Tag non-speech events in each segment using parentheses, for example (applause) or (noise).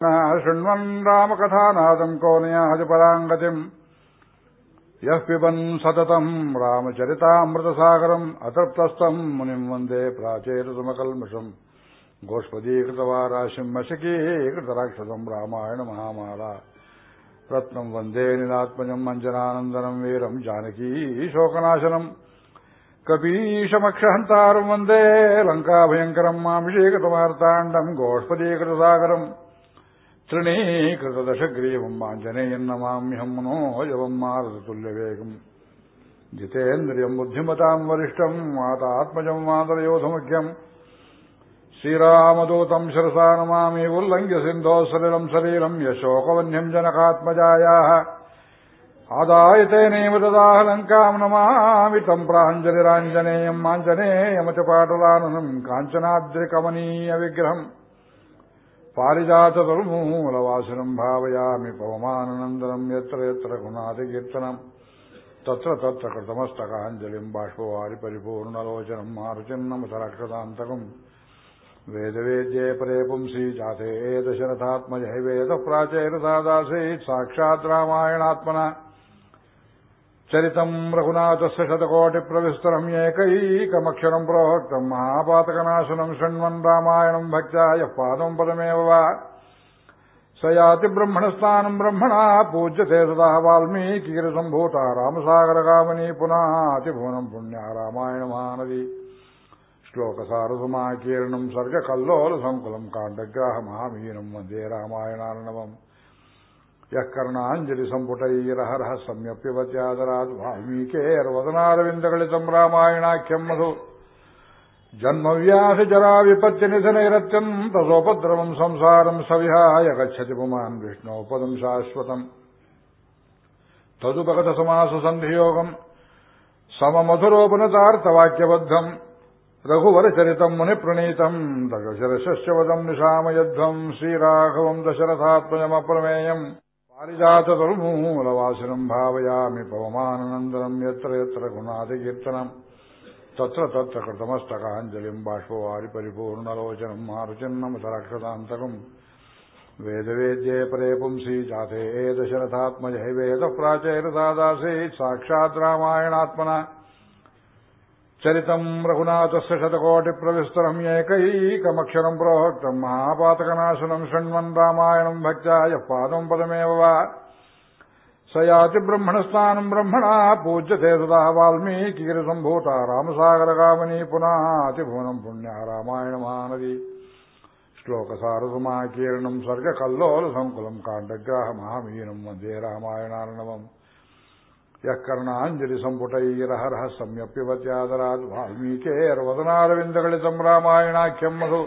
शृण्वन् रामकथानादम् कोनयाजपराङ्गतिम् यः पिबन् सततम् रामचरितामृतसागरम् अतृप्तस्तम् मुनिम् वन्दे प्राचेरसमकल्मषम् गोष्पदीकृतवाराशिम् मशकीकृतराक्षसम् रामायणमहामाला रत्नम् वन्दे निलात्मजम् मञ्जनानन्दनम् वीरम् जानकी शोकनाशनम् कपीशमक्षहन्तारम् वन्दे लङ्काभयङ्करम् मामिषीकृतमार्ताण्डम् गोष्पदीकृतसागरम् त्रिनेत्र सदशग्रीवम् आञ्जनेय नमामि हमनो अयम् आरचले वेगम् वरिष्ठं मातात्मजं वादलयोधमख्यं श्रीरामदूतं सरसा नमामि उल्लङ्घ सिन्दोसलिलं शरीरं यशोवन्ध्यं जनकात्मजायः आदायते नैवददाह लङ्काम् नमामि तं प्राञ्जरीराञ्जनेयम् आञ्जनेये यमचपादुलाननं काञ्चनाद्रिकवनीयविग्रहम् പാരിജാതതൽമൂലവാസനം ഭാവയാമി പവമാനനന്ദനം എത്ര എത്ര ഗുണാതികീർത്തനം തത്ര തത്ര കൃതമസ്തകാഞ്ജലിം ബാഷ്പവാരി പരിപൂർണലോചനം മാർജം നമസരക്ഷതാന്തകം വേദവേദ്യേ പരേ പുംസി ജാതേ ദശരഥാത്മജൈ വേദപ്രാചൈരഥാദാസേ സാക്ഷാത് രാമായണാത്മന चरितम् रघुनाथस्य शतकोटिप्रविस्तरम् एकैकमक्षरम् प्रोक्तम् महापातकनाशनम् शृण्वन् रामायणम् भक्त्या यः पादम् पदमेव वा स याति ब्रह्मणस्थानम् ब्रह्मणा पूज्यते सदा वाल्मीकिगिरिसम्भूता रामसागरगामिनी पुनातिभुवनम् पुण्या रामायणमानदी श्लोकसारसमाकीर्णम् सर्गकल्लोलसङ्कुलम् काण्डग्राहमहामीनम् वन्दे रामायणार्णवम् ಯಃ ಕರ್ಣಾಂಜಲಿ ಸಂಪುಟೈರಹರಃ ಸಮ್ಯಪ್ಯವತ್ಯಾದರಾದ್ ವಾಲ್ಮೀಕೇರ್ವದನಾರವಿಂದಗಳಿತಂ ರಾಮಾಯಣಾಖ್ಯಂ ಮಧು ಜನ್ಮವ್ಯಾಧಿ ಜರಾ ವಿಪತ್ತಿ ನಿಧನೈರತ್ಯಂತ ಸೋಪದ್ರವಂ ಸಂಸಾರಂ ಸವಿಹಾಯ ಗಚ್ಚತಿ ಪುಮಾನ್ ವಿಷ್ಣೋಪದಂ ಶಾಶ್ವತಂ. ತದುಪಗತ ಸಮಾಸ ಸಂಧಿಯೋಗಂ സമമധുരോപനതാർത്ഥവാക്യബദ്ധം രഘുവരചരിതം മുനിപ്രണീതം ദശരശവദം നിശാമയധ്വം ശ്രീരാഘവം ദശരഥാത്മജമപ്രമേയം पवमाननन्दनम् यत्र यत्र गुणादिकीर्तनम् तत्र तत्र कृतमस्तकाञ्जलिम् बाष्पवारि परिपूर्णलोचनम् मारुचिम् नमत रक्षतान्तकम् वेदवेद्ये परे पुंसि जाते दशरथात्मजः वेदः प्राचैरसादासीत् साक्षात् रामायणात्मना चरितम् रघुनाथस्य शतकोटिप्रविस्तरम् एकैकमक्षरम् प्रोक्तम् महापातकनाशनम् शृण्वन् रामायणम् भक्त्या यः पादम् पदमेव वा स याति ब्रह्मणस्थानम् ब्रह्मणा पूज्यते सदा वाल्मीकिगिरिसम्भूता रामसागरगामिनी पुनातिभुवनम् पुण्या रामायणमानदी श्लोकसारसमाकीर्णम् सर्गकल्लोलसङ्कुलम् काण्डग्राहमहामीनम् वन्दे रामायणार्णवम् यः कर्णाञ्जलिसम्पुटैरहरः सम्यप्यवत्यादरात् वाल्मीकेर्वदनारविन्दगलितम् रामायणाख्यम् मधु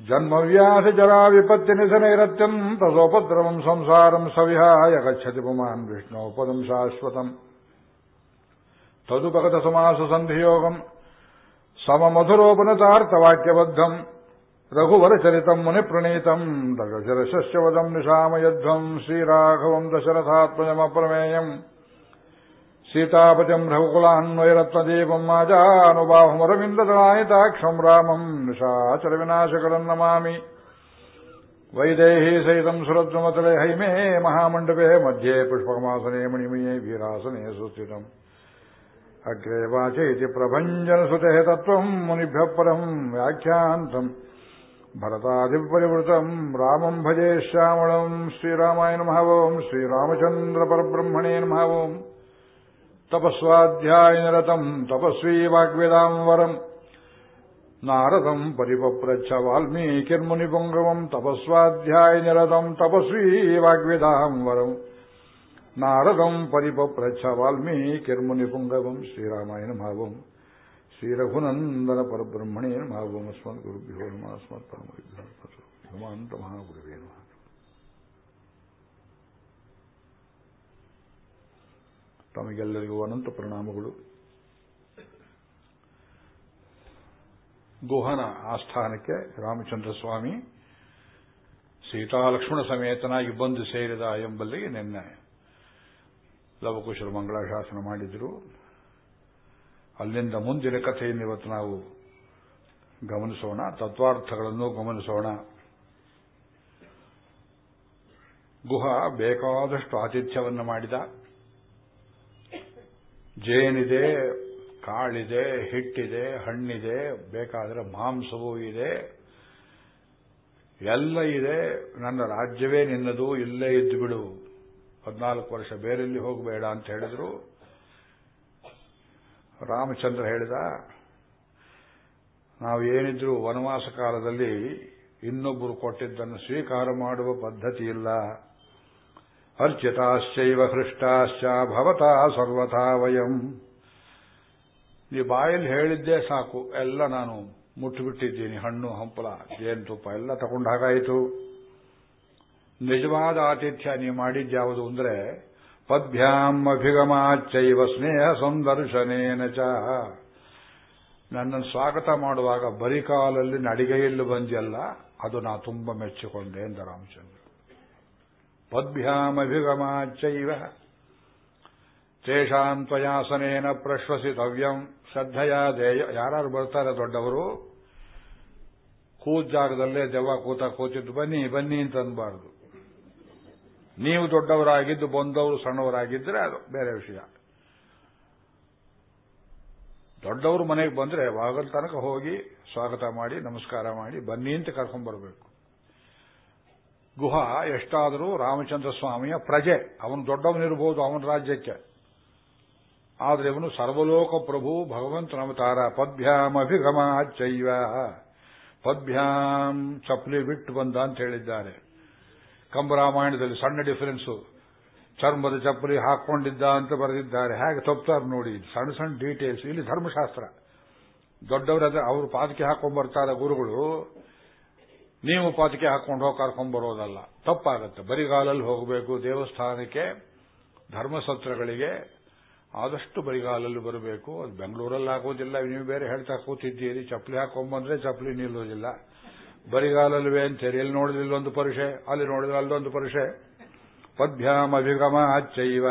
जन्मव्यासजराविपत्तिनिधनैरत्यन्तसोपद्रवम् संसारम् सविहाय गच्छति पुमान् विष्णोः पदम् शाश्वतम् तदुपगतसमाससन्धियोगम् सममधुरोपनतार्थवाक्यबद्धम् रघुवरचरितम् मुनिप्रणीतम् दशरशस्य वदम् निशामयध्वम् श्रीराघवम् दशरथात्मजमप्रमेयम् सीतापतिम् रघुकुलान्वयरत्नदीपम् माजानुबाहुमरविन्ददलायिताक्षम् रामम् निशाचरविनाशकरम् नमामि वैदेही सहितम् सुरद्रुमतले हैमे महामण्डपे मध्ये पुष्पकमासने मणिमये वीरासने सुस्थितम् अग्रे वाचेति प्रभञ्जनसुतेः तत्त्वम् मुनिभ्यः परम् व्याख्यान्तम् भरतादिपरिवृतम् रामम् भजे श्यामळम् श्रीरामाय नमः ओम् श्रीरामचन्द्रपरब्रह्मणे नमः ओम् तपस्वाध्यायनिरतम् तपस्वी वाग्वेदाम् वरम् नारदम् परिपप्रच्छ वाल्मीकिर्मुनिपुङ्गवम् तपस्वाध्यायनिरतम् तपस्वी वाग्वेदाम् वरम् नारदम् परिपप्रच्छ वाल्मीकिर्मुनिपुङ्गवम् श्रीरामाय नमः ओम् श्रीरघुनन्दनपरब्रह्मणे नमः ओम् अस्मद्गुरुभ्यो नमः अस्मत्परमविघ्नमहान्तमहागुरुवे नमः ತಮಗೆಲ್ಲರಿಗೂ ಅನಂತ ಪ್ರಣಾಮಗಳು. ಗುಹನ ಆಸ್ಥಾನಕ್ಕೆ ರಾಮಚಂದ್ರ ಸ್ವಾಮಿ ಸೀತಾಲಕ್ಷ್ಮಣ ಸಮೇತನಾಗಿ ಬಂದು ಸೇರಿದ ಎಂಬಲ್ಲಿಗೆ ನಿನ್ನೆ ಲವಕುಶರು ಮಂಗಳಾಶಾಸನ ಮಾಡಿದ್ರು. ಅಲ್ಲಿಂದ ಮುಂದಿನ ಕಥೆಯನ್ನು ಇವತ್ತು ನಾವು ಗಮನಿಸೋಣ, ತತ್ವಾರ್ಥಗಳನ್ನು ಗಮನಿಸೋಣ. ಗುಹ ಬೇಕಾದಷ್ಟು ಆತಿಥ್ಯವನ್ನು ಮಾಡಿದ. ಜೇನಿದೆ, ಕಾಳಿದೆ, ಹಿಟ್ಟಿದೆ, ಹಣ್ಣಿದೆ, ಬೇಕಾದರೆ ಮಾಂಸವೂ ಇದೆ. ಎಲ್ಲ ಇದೆ. ನನ್ನ ರಾಜ್ಯವೇ ನಿನ್ನದು, ಇಲ್ಲೇ ಇದ್ದು ಬಿಡು. ಹದಿನಾಲ್ಕು ವರ್ಷ ಬೇರೆಲ್ಲಿ ಹೋಗಬೇಡ ಅಂತ ಹೇಳಿದ್ರು. ರಾಮಚಂದ್ರ ಹೇಳಿದ ನಾವು ಏನಿದ್ರು ವನವಾಸ ಕಾಲದಲ್ಲಿ ಇನ್ನೊಬ್ಬರು ಕೊಟ್ಟಿದ್ದನ್ನು ಸ್ವೀಕಾರ ಮಾಡುವ ಪದ್ಧತಿ ಇಲ್ಲ. ಅರ್ಚಿತಾಶ್ಚೈವ ಹೃಷ್ಟಾಶ್ಚ ಭವತಾ ಸರ್ವಥಾ ವಯಂ ನೀ ಬಾಯಲ್ಲಿ ಹೇಳಿದ್ದೇ ಸಾಕು, ಎಲ್ಲ ನಾನು ಮುಟ್ಟುಬಿಟ್ಟಿದ್ದೀನಿ, ಹಣ್ಣು, ಹಂಪಲ ಜೇನುತುಪ್ಪ ಎಲ್ಲ ತಗೊಂಡ ಹಾಗಾಯಿತು. ನಿಜವಾದ ಆತಿಥ್ಯ ನೀವು ಮಾಡಿದ್ಯಾವುದು ಅಂದ್ರೆ, ಪದ್ಭ್ಯಾಂ ಅಭಿಗಮಾಚೈವ ಸ್ನೇಹ ಸಂದರ್ಶನೇನ ಚ. ನನ್ನನ್ನು ಸ್ವಾಗತ ಮಾಡುವಾಗ ಬರಿಕಾಲಲ್ಲಿ ನಡಿಗೆಯಲ್ಲಿ ಬಂದಿಯಲ್ಲ, ಅದು ನಾ ತುಂಬ ಮೆಚ್ಚಿಕೊಂಡೆ ಎಂದ ರಾಮಚಂದ್ರ. ಪದ್ಭ್ಯಾಮಭಿಗಮಾಚೈವ ತೇಷಾಂ ಪ್ರಶ್ವಸಿತವ್ಯಂ ಶ್ರದ್ಧೆಯ ದೇಯ ಯಾರು ಬರ್ತಾರೆ ದೊಡ್ಡವರು. ಕೂತ್ ಜಾಗದಲ್ಲೇ ದೆವ್ವ ಕೂತ ಕೂತಿದ್ದು, ಬನ್ನಿ ಬನ್ನಿ ಅಂತ ಅನ್ಬಾರ್ದು. ನೀವು ದೊಡ್ಡವರಾಗಿದ್ದು, ಬಂದವರು ಸಣ್ಣವರಾಗಿದ್ದರೆ ಅದು ಬೇರೆ ವಿಷಯ. ದೊಡ್ಡವರು ಮನೆಗೆ ಬಂದ್ರೆ ವಾಗಲ್ ತನಕ ಹೋಗಿ ಸ್ವಾಗತ ಮಾಡಿ, ನಮಸ್ಕಾರ ಮಾಡಿ, ಬನ್ನಿ ಅಂತ ಕರ್ಕೊಂಡ್ಬರ್ಬೇಕು ಗುಹ ಎಷ್ಟಾದರೂ ರಾಮಚಂದ್ರ ಸ್ವಾಮಿಯ ಪ್ರಜೆ. ಅವನು ದೊಡ್ಡವನಿರಬಹುದು ಅವನ ರಾಜ್ಯಕ್ಕೆ. ಆದರೆ ಇವನು ಸರ್ವಲೋಕ ಪ್ರಭು, ಭಗವಂತನ ಅವತಾರ. ಪದ್ಭ್ಯಾಂ ಅಭಿಗಮಾಚೈವ ಪದ್ಭ್ಯಾಂ ಚಪ್ಪಲಿ ಬಿಟ್ಟು ಬಂದ ಅಂತ ಹೇಳಿದ್ದಾರೆ. ಕಂಬರಾಮಾಯಣದಲ್ಲಿ ಸಣ್ಣ ಡಿಫರೆನ್ಸ್ ಚರ್ಮದ ಚಪ್ಪಲಿ ಹಾಕೊಂಡಿದ್ದ ಅಂತ ಬರೆದಿದ್ದಾರೆ. ಹೇಗೆ ತಪ್ತಾರೆ ನೋಡಿ. ಸಣ್ಣ ಸಣ್ಣ ಡೀಟೇಲ್ಸ್ ಇಲ್ಲಿ ಧರ್ಮಶಾಸ್ತ್ರ. ದೊಡ್ಡವರಾದ್ರೆ ಅವರು ಪಾದಕ್ಕೆ ಹಾಕೊಂಡು ಬರ್ತಾರೆ ಗುರುಗಳು. ನೀವು ಪಾತಿಕೆ ಹಾಕೊಂಡು ಹೋಗಿ ಕರ್ಕೊಂಡ್ ಬರೋದಲ್ಲ. ತಪ್ಪಾಗುತ್ತೆ. ಬರಿಗಾಲಲ್ಲಿ ಹೋಗಬೇಕು. ದೇವಸ್ಥಾನಕ್ಕೆ, ಧರ್ಮಸತ್ರಗಳಿಗೆ ಆದಷ್ಟು ಬರಿಗಾಲಲ್ಲಿ ಬರಬೇಕು. ಅದು ಬೆಂಗಳೂರಲ್ಲಿ ಆಗೋದಿಲ್ಲ. ನೀವು ಬೇರೆ ಹೇಳ್ತಾ ಕೂತಿದ್ದೀರಿ. ಚಪ್ಪಲಿ ಹಾಕೊಂಬಂದ್ರೆ ಚಪ್ಪಲಿ ನಿಲ್ಲೋದಿಲ್ಲ. ಬರಿಗಾಲಲ್ವೇ ಅಂತೇಳಿ ಎಲ್ಲಿ ನೋಡಿದ್ರೆ ಇಲ್ಲೊಂದು ಪರುಷೆ ಅಲ್ಲಿ ನೋಡಿದ್ರೆ ಅಲ್ಲೊಂದು ಪರಿಷೆ ಪದ್ಭ್ಯಾಮ ಅಭಿಗಮ ಅಚ್ಚೈವ.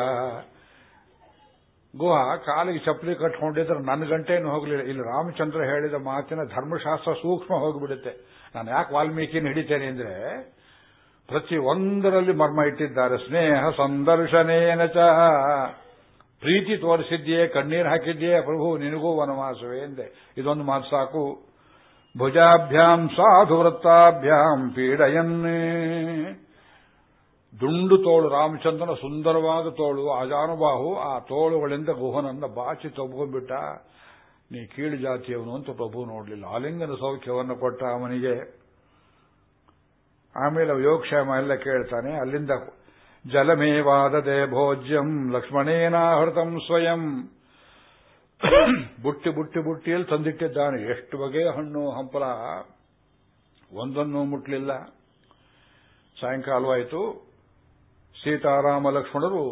ಗುಹ ಕಾಲಿಗೆ ಚಪ್ಪಲಿ ಕಟ್ಕೊಂಡಿದ್ರೆ ನನ್ನ ಗಂಟೇನು ಹೋಗಲಿಲ್ಲ. ಇಲ್ಲಿ ರಾಮಚಂದ್ರ ಹೇಳಿದ ಮಾತಿನ ಧರ್ಮಶಾಸ್ತ್ರ ಸೂಕ್ಷ್ಮ ಹೋಗಿಬಿಡುತ್ತೆ. ನಾನು ಯಾಕೆ ವಾಲ್ಮೀಕಿನ ಹಿಡಿತೇನೆ ಅಂದ್ರೆ, ಪ್ರತಿ ಒಂದರಲ್ಲಿ ಮರ್ಮ ಇಟ್ಟಿದ್ದಾರೆ, ಸ್ನೇಹ ಸಂದರ್ಶನೇನ ಚ. ಪ್ರೀತಿ ತೋರಿಸಿದ್ಯೇ ಕಣ್ಣೀರು ಹಾಕಿದ್ಯೇ ಪ್ರಭು, ನಿನಗೂ ವನವಾಸವೇ ಎಂದೆ. ಇದೊಂದು ಮಾತು ಸಾಕು. ಭುಜಾಭ್ಯಾಂ ಸಾಧು ವೃತ್ತಾಭ್ಯಾಂ ಪೀಡಯನ್ನೇ. ದುಂಡು ತೋಳು ರಾಮಚಂದ್ರನ ಸುಂದರವಾದ ತೋಳು ಅಜಾನುಬಾಹು ಆ ತೋಳುಗಳಿಂದ ಗುಹನನ್ನ ಬಾಚಿ ತಗೊಂಡ್ಬಿಟ್ಟ ನೀ ಕೀಳು ಜಾತಿಯವನು ಅಂತ ಪ್ರಭು ನೋಡಲಿಲ್ಲ. ಆಲಿಂಗನ ಸೌಖ್ಯವನ್ನು ಕೊಟ್ಟ ಅವನಿಗೆ ಆಮೇಲೆ ಯೋಗಕ್ಷೇಮ ಎಲ್ಲ ಕೇಳ್ತಾನೆ. ಅಲ್ಲಿಂದ ಜಲಮೇವಾದದೆ ಭೋಜ್ಯಂ ಲಕ್ಷ್ಮಣೇನಾಹೃತಂ ಸ್ವಯಂ. ಬುಟ್ಟಿ ಬುಟ್ಟಿ ಬುಟ್ಟಿಯಲ್ಲಿ ತಂದಿಟ್ಟಿದ್ದಾನೆ. ಎಷ್ಟು ಬಗೆಯ ಹಣ್ಣು ಹಂಪಲ. ಒಂದನ್ನು ಮುಟ್ಲಿಲ್ಲ. ಸಾಯಂಕಾಲವಾಯಿತು. ಸೀತಾರಾಮ ಲಕ್ಷ್ಮಣರು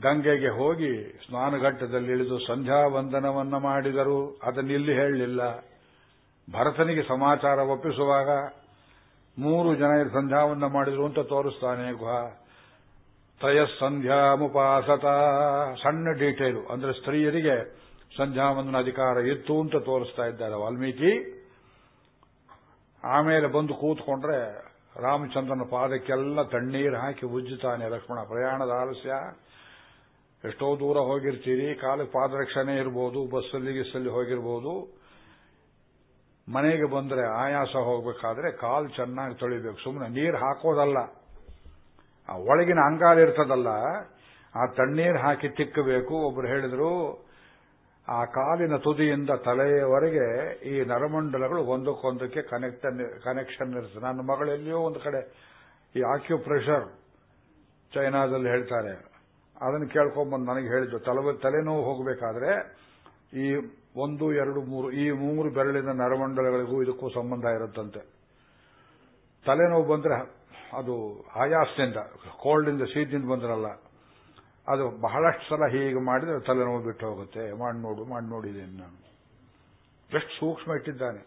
ಗಂಗೆಗೆ ಹೋಗಿ ಸ್ನಾನಘಟ್ಟದಲ್ಲಿ ಇಳಿದು ಸಂಧ್ಯಾ ವಂದನವನ್ನ ಮಾಡಿದರು ಅದನ್ನಿಲ್ಲಿ ಹೇಳಲಿಲ್ಲ. ಭರತನಿಗೆ ಸಮಾಚಾರ ಒಪ್ಪಿಸುವಾಗ ಮೂರು ಜನ ಸಂಧ್ಯಾವನ್ನ ಮಾಡಿದ್ರು ಅಂತ ತೋರಿಸ್ತಾನೆ ಗುಹ. ಮುಪಾಸತ ಸಣ್ಣ ಡೀಟೇಲು, ಅಂದ್ರೆ ಸ್ತ್ರೀಯರಿಗೆ ಸಂಧ್ಯಾವಂದನ ಅಧಿಕಾರ ಇತ್ತು ಅಂತ ತೋರಿಸ್ತಾ ಇದ್ದಾರೆ ವಾಲ್ಮೀಕಿ. ಆಮೇಲೆ ಬಂದು ಕೂತ್ಕೊಂಡ್ರೆ ರಾಮಚಂದ್ರನ ಪಾದಕ್ಕೆಲ್ಲ ತಣ್ಣೀರು ಹಾಕಿ ಉಜ್ಜುತ್ತಾನೆ ಲಕ್ಷ್ಮಣ ಪ್ರಯಾಣದ ಆಲಸ್ಯ. ಎಷ್ಟೋ ದೂರ ಹೋಗಿರ್ತೀರಿ, ಕಾಲಕ್ಕೆ ಪಾದರಕ್ಷಣೆ ಇರ್ಬೋದು, ಬಸ್ಸಲ್ಲಿ ಗಿಸ್ಸಲ್ಲಿ ಹೋಗಿರ್ಬೋದು. ಮನೆಗೆ ಬಂದ್ರೆ ಆಯಾಸ ಹೋಗಬೇಕಾದ್ರೆ ಕಾಲು ಚೆನ್ನಾಗಿ ತೊಳಿಬೇಕು. ಸುಮ್ಮನೆ ನೀರು ಹಾಕೋದಲ್ಲ. ಆ ಒಳಗಿನ ಅಂಗಾಲ ಇರ್ತದಲ್ಲ, ಆ ತಣ್ಣೀರು ಹಾಕಿ ತಿಕ್ಕಬೇಕು. ಒಬ್ರು ಹೇಳಿದ್ರು, ಆ ಕಾಲಿನ ತುದಿಯಿಂದ ತಲೆಯವರೆಗೆ ಈ ನರಮಂಡಲಗಳು ಒಂದಕ್ಕೊಂದಕ್ಕೆ ಕನೆಕ್ಟ್ ಕನೆಕ್ಷನ್ ಇರ್ತದೆ ನನ್ನ ಮಗಳೆಲ್ಲಿಯೋ ಒಂದು ಕಡೆ ಈ ಆಕ್ಯುಪ್ರೆಷರ್ ಚೈನಾದಲ್ಲಿ ಹೇಳ್ತಾರೆ. ಅದನ್ನು ಕೇಳ್ಕೊಂಬಂದು ನನಗೆ ಹೇಳಿದ್ದು ತಲೆ ತಲೆನೋವು ಹೋಗಬೇಕಾದ್ರೆ ಈ ಒಂದು, ಎರಡು, ಮೂರು, ಈ ಮೂರು ಬೆರಳಿನ ನರಮಂಡಲಗಳಿಗೂ ಇದಕ್ಕೂ ಸಂಬಂಧ ಇರುತ್ತಂತೆ. ತಲೆನೋವು ಬಂದ್ರೆ ಅದು ಆಯಾಸದಿಂದ ಕೋಲ್ಡಿಂದ ಶೀತದಿಂದ ಬಂದ್ರಲ್ಲ, ಅದು ಬಹಳಷ್ಟು ಸಲ ಹೀಗೆ ಮಾಡಿದ್ರೆ ತಲೆನೋವು ಬಿಟ್ಟು ಹೋಗುತ್ತೆ. ಮಾಡಿ ನೋಡು, ಮಾಡಿ ನೋಡಿದ್ದೀನಿ ನಾನು. ಎಷ್ಟು ಸೂಕ್ಷ್ಮ ಇಟ್ಟಿದ್ದಾನೆ.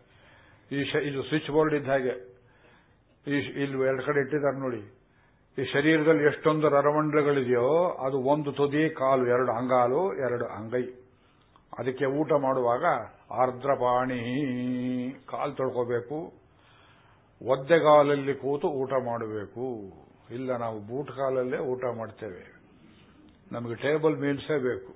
ಈ ಇದು ಸ್ವಿಚ್ ಬೋರ್ಡ್ ಇದ್ದ ಹಾಗೆ. ಈ ಇಲ್ಲಿ ಎರಡು ಕಡೆ ಇಟ್ಟಿದ್ದಾರೆ ನೋಡಿ. ಈ ಶರೀರದಲ್ಲಿ ಎಷ್ಟೊಂದು ರರಮಂಡಲಗಳಿದೆಯೋ ಅದು ಒಂದು ತುದಿ, ಕಾಲು, ಎರಡು ಅಂಗಾಲು, ಎರಡು ಅಂಗೈ. ಅದಕ್ಕೆ ಊಟ ಮಾಡುವಾಗ ಆರ್ದ್ರಪಾಣಿ ಕಾಲು ತೊಳ್ಕೋಬೇಕು. ಒದ್ದೆಗಾಲಲ್ಲಿ ಕೂತು ಊಟ ಮಾಡಬೇಕು. ಇಲ್ಲ, ನಾವು ಬೂಟ್ ಕಾಲಲ್ಲೇ ಊಟ ಮಾಡ್ತೇವೆ. ನಮಗೆ ಟೇಬಲ್ ಮೀಲ್ಸೇ ಬೇಕು.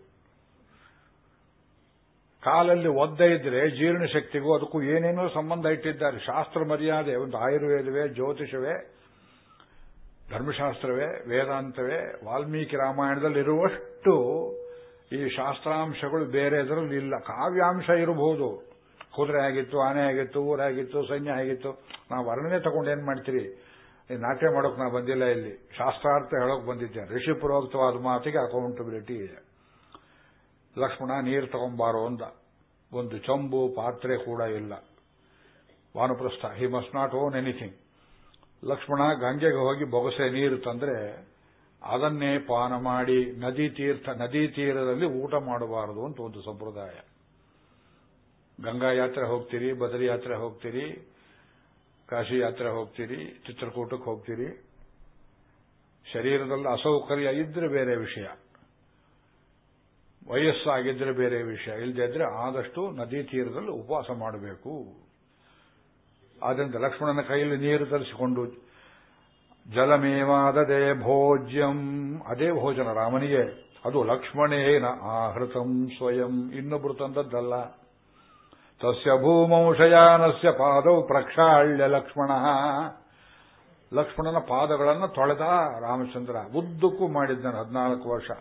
ಕಾಲಲ್ಲಿ ಒದ್ದೆ ಇದ್ರೆ ಜೀರ್ಣಶಕ್ತಿಗೂ ಅದಕ್ಕೂ ಏನೇನೋ ಸಂಬಂಧ ಇಟ್ಟಿದ್ದಾರೆ. ಶಾಸ್ತ್ರ ಮರ್ಯಾದೆ, ಒಂದು ಆಯುರ್ವೇದವೇ, ಜ್ಯೋತಿಷವೇ. ಧರ್ಮಶಾಸ್ತ್ರವೇ, ವೇದಾಂತವೇ, ವಾಲ್ಮೀಕಿ ರಾಮಾಯಣದಲ್ಲಿ ಇರುವಷ್ಟು ಈ ಶಾಸ್ತ್ರಾಂಶಗಳು ಬೇರೆ ಇದರಲ್ಲಿ ಇಲ್ಲ. ಕಾವ್ಯಾಂಶ ಇರಬಹುದು. ಕುದುರೆ ಆಗಿತ್ತು, ಆನೆ ಆಗಿತ್ತು ಊರಾಗಿತ್ತು ಸೈನ್ಯ ಆಗಿತ್ತು. ನಾವು ವರ್ಣನೆ ತಗೊಂಡು ಏನ್ ಮಾಡ್ತೀರಿ? ನಾಟ್ಯ ಮಾಡೋಕೆ ನಾ ಬಂದಿಲ್ಲ ಇಲ್ಲಿ. ಶಾಸ್ತ್ರಾರ್ಥ ಹೇಳೋಕೆ ಋಷಿ ಪುರೋಕ್ತವಾದ ಮಾತಿಗೆ ಅಕೌಂಟಬಿಲಿಟಿ ಇದೆ. ಲಕ್ಷ್ಮಣ, ನೀರು ತಗೊಂಬಾರೋ ಅಂದ. ಒಂದು ಚಂಬು, ಪಾತ್ರೆ ಕೂಡ ಇಲ್ಲ. ವಾನುಪ್ರಸ್ಥ he must not own anything Lakshmana ಗಂಗೆಗೆ ಹೋಗಿ ಬೊಗಸೆ ನೀರು ತಂದ್ರೆ ಅದನ್ನೇ ಪಾನ ಮಾಡಿ ನದಿ ತೀರ್ಥ, ನದಿ ತೀರದಲ್ಲಿ ಊಟ ಮಾಡಬಾರದು ಅಂತ ಒಂದು ಸಂಪ್ರದಾಯ. ಗಂಗಾ ಯಾತ್ರೆ ಹೋಗ್ತೀರಿ, ಬದರಿ ಯಾತ್ರೆ ಹೋಗ್ತೀರಿ, ಕಾಶಿ ಯಾತ್ರೆ ಹೋಗ್ತೀರಿ, ಚಿತ್ರಕೂಟಕ್ಕೆ ಹೋಗ್ತೀರಿ. ಶರೀರದಲ್ಲಿ ಅಸೌಕರ್ಯ ಇದ್ರೆ ಬೇರೆ ವಿಷಯ. ವಯಸ್ಸಾಗಿದ್ರೆ ಬೇರೆ ವಿಷಯ. ಇಲ್ಲದೆ ಇದ್ರೆ ಆದಷ್ಟು ನದಿ ತೀರದಲ್ಲಿ ಉಪವಾಸ ಮಾಡಬೇಕು. ಆದ್ದರಿಂದ ಲಕ್ಷ್ಮಣನ ಕೈಯಲ್ಲಿ ನೀರು ತರಿಸಿಕೊಂಡು ಜಲಮೇವಾದದೆ ಭೋಜ್ಯಂ. ಅದೇ ಭೋಜನ ರಾಮನಿಗೆ. ಅದು ಲಕ್ಷ್ಮಣೇನ ಆಹೃತಂ ಸ್ವಯಂ. ಇನ್ನೊಬ್ರು ತಂದದ್ದಲ್ಲ. ತಸ್ಯ ಭೂಮಂಶಯಾನಸ್ಯ ಪಾದೌ ಪ್ರಕ್ಷಾಳ್ಯ ಲಕ್ಷ್ಮಣ. ಲಕ್ಷ್ಮಣನ ಪಾದಗಳನ್ನು ತೊಳೆದ ರಾಮಚಂದ್ರ ಉದ್ದಕ್ಕೂ ಮಾಡಿದ್ದಾನೆ ಹದಿನಾಲ್ಕು ವರ್ಷ.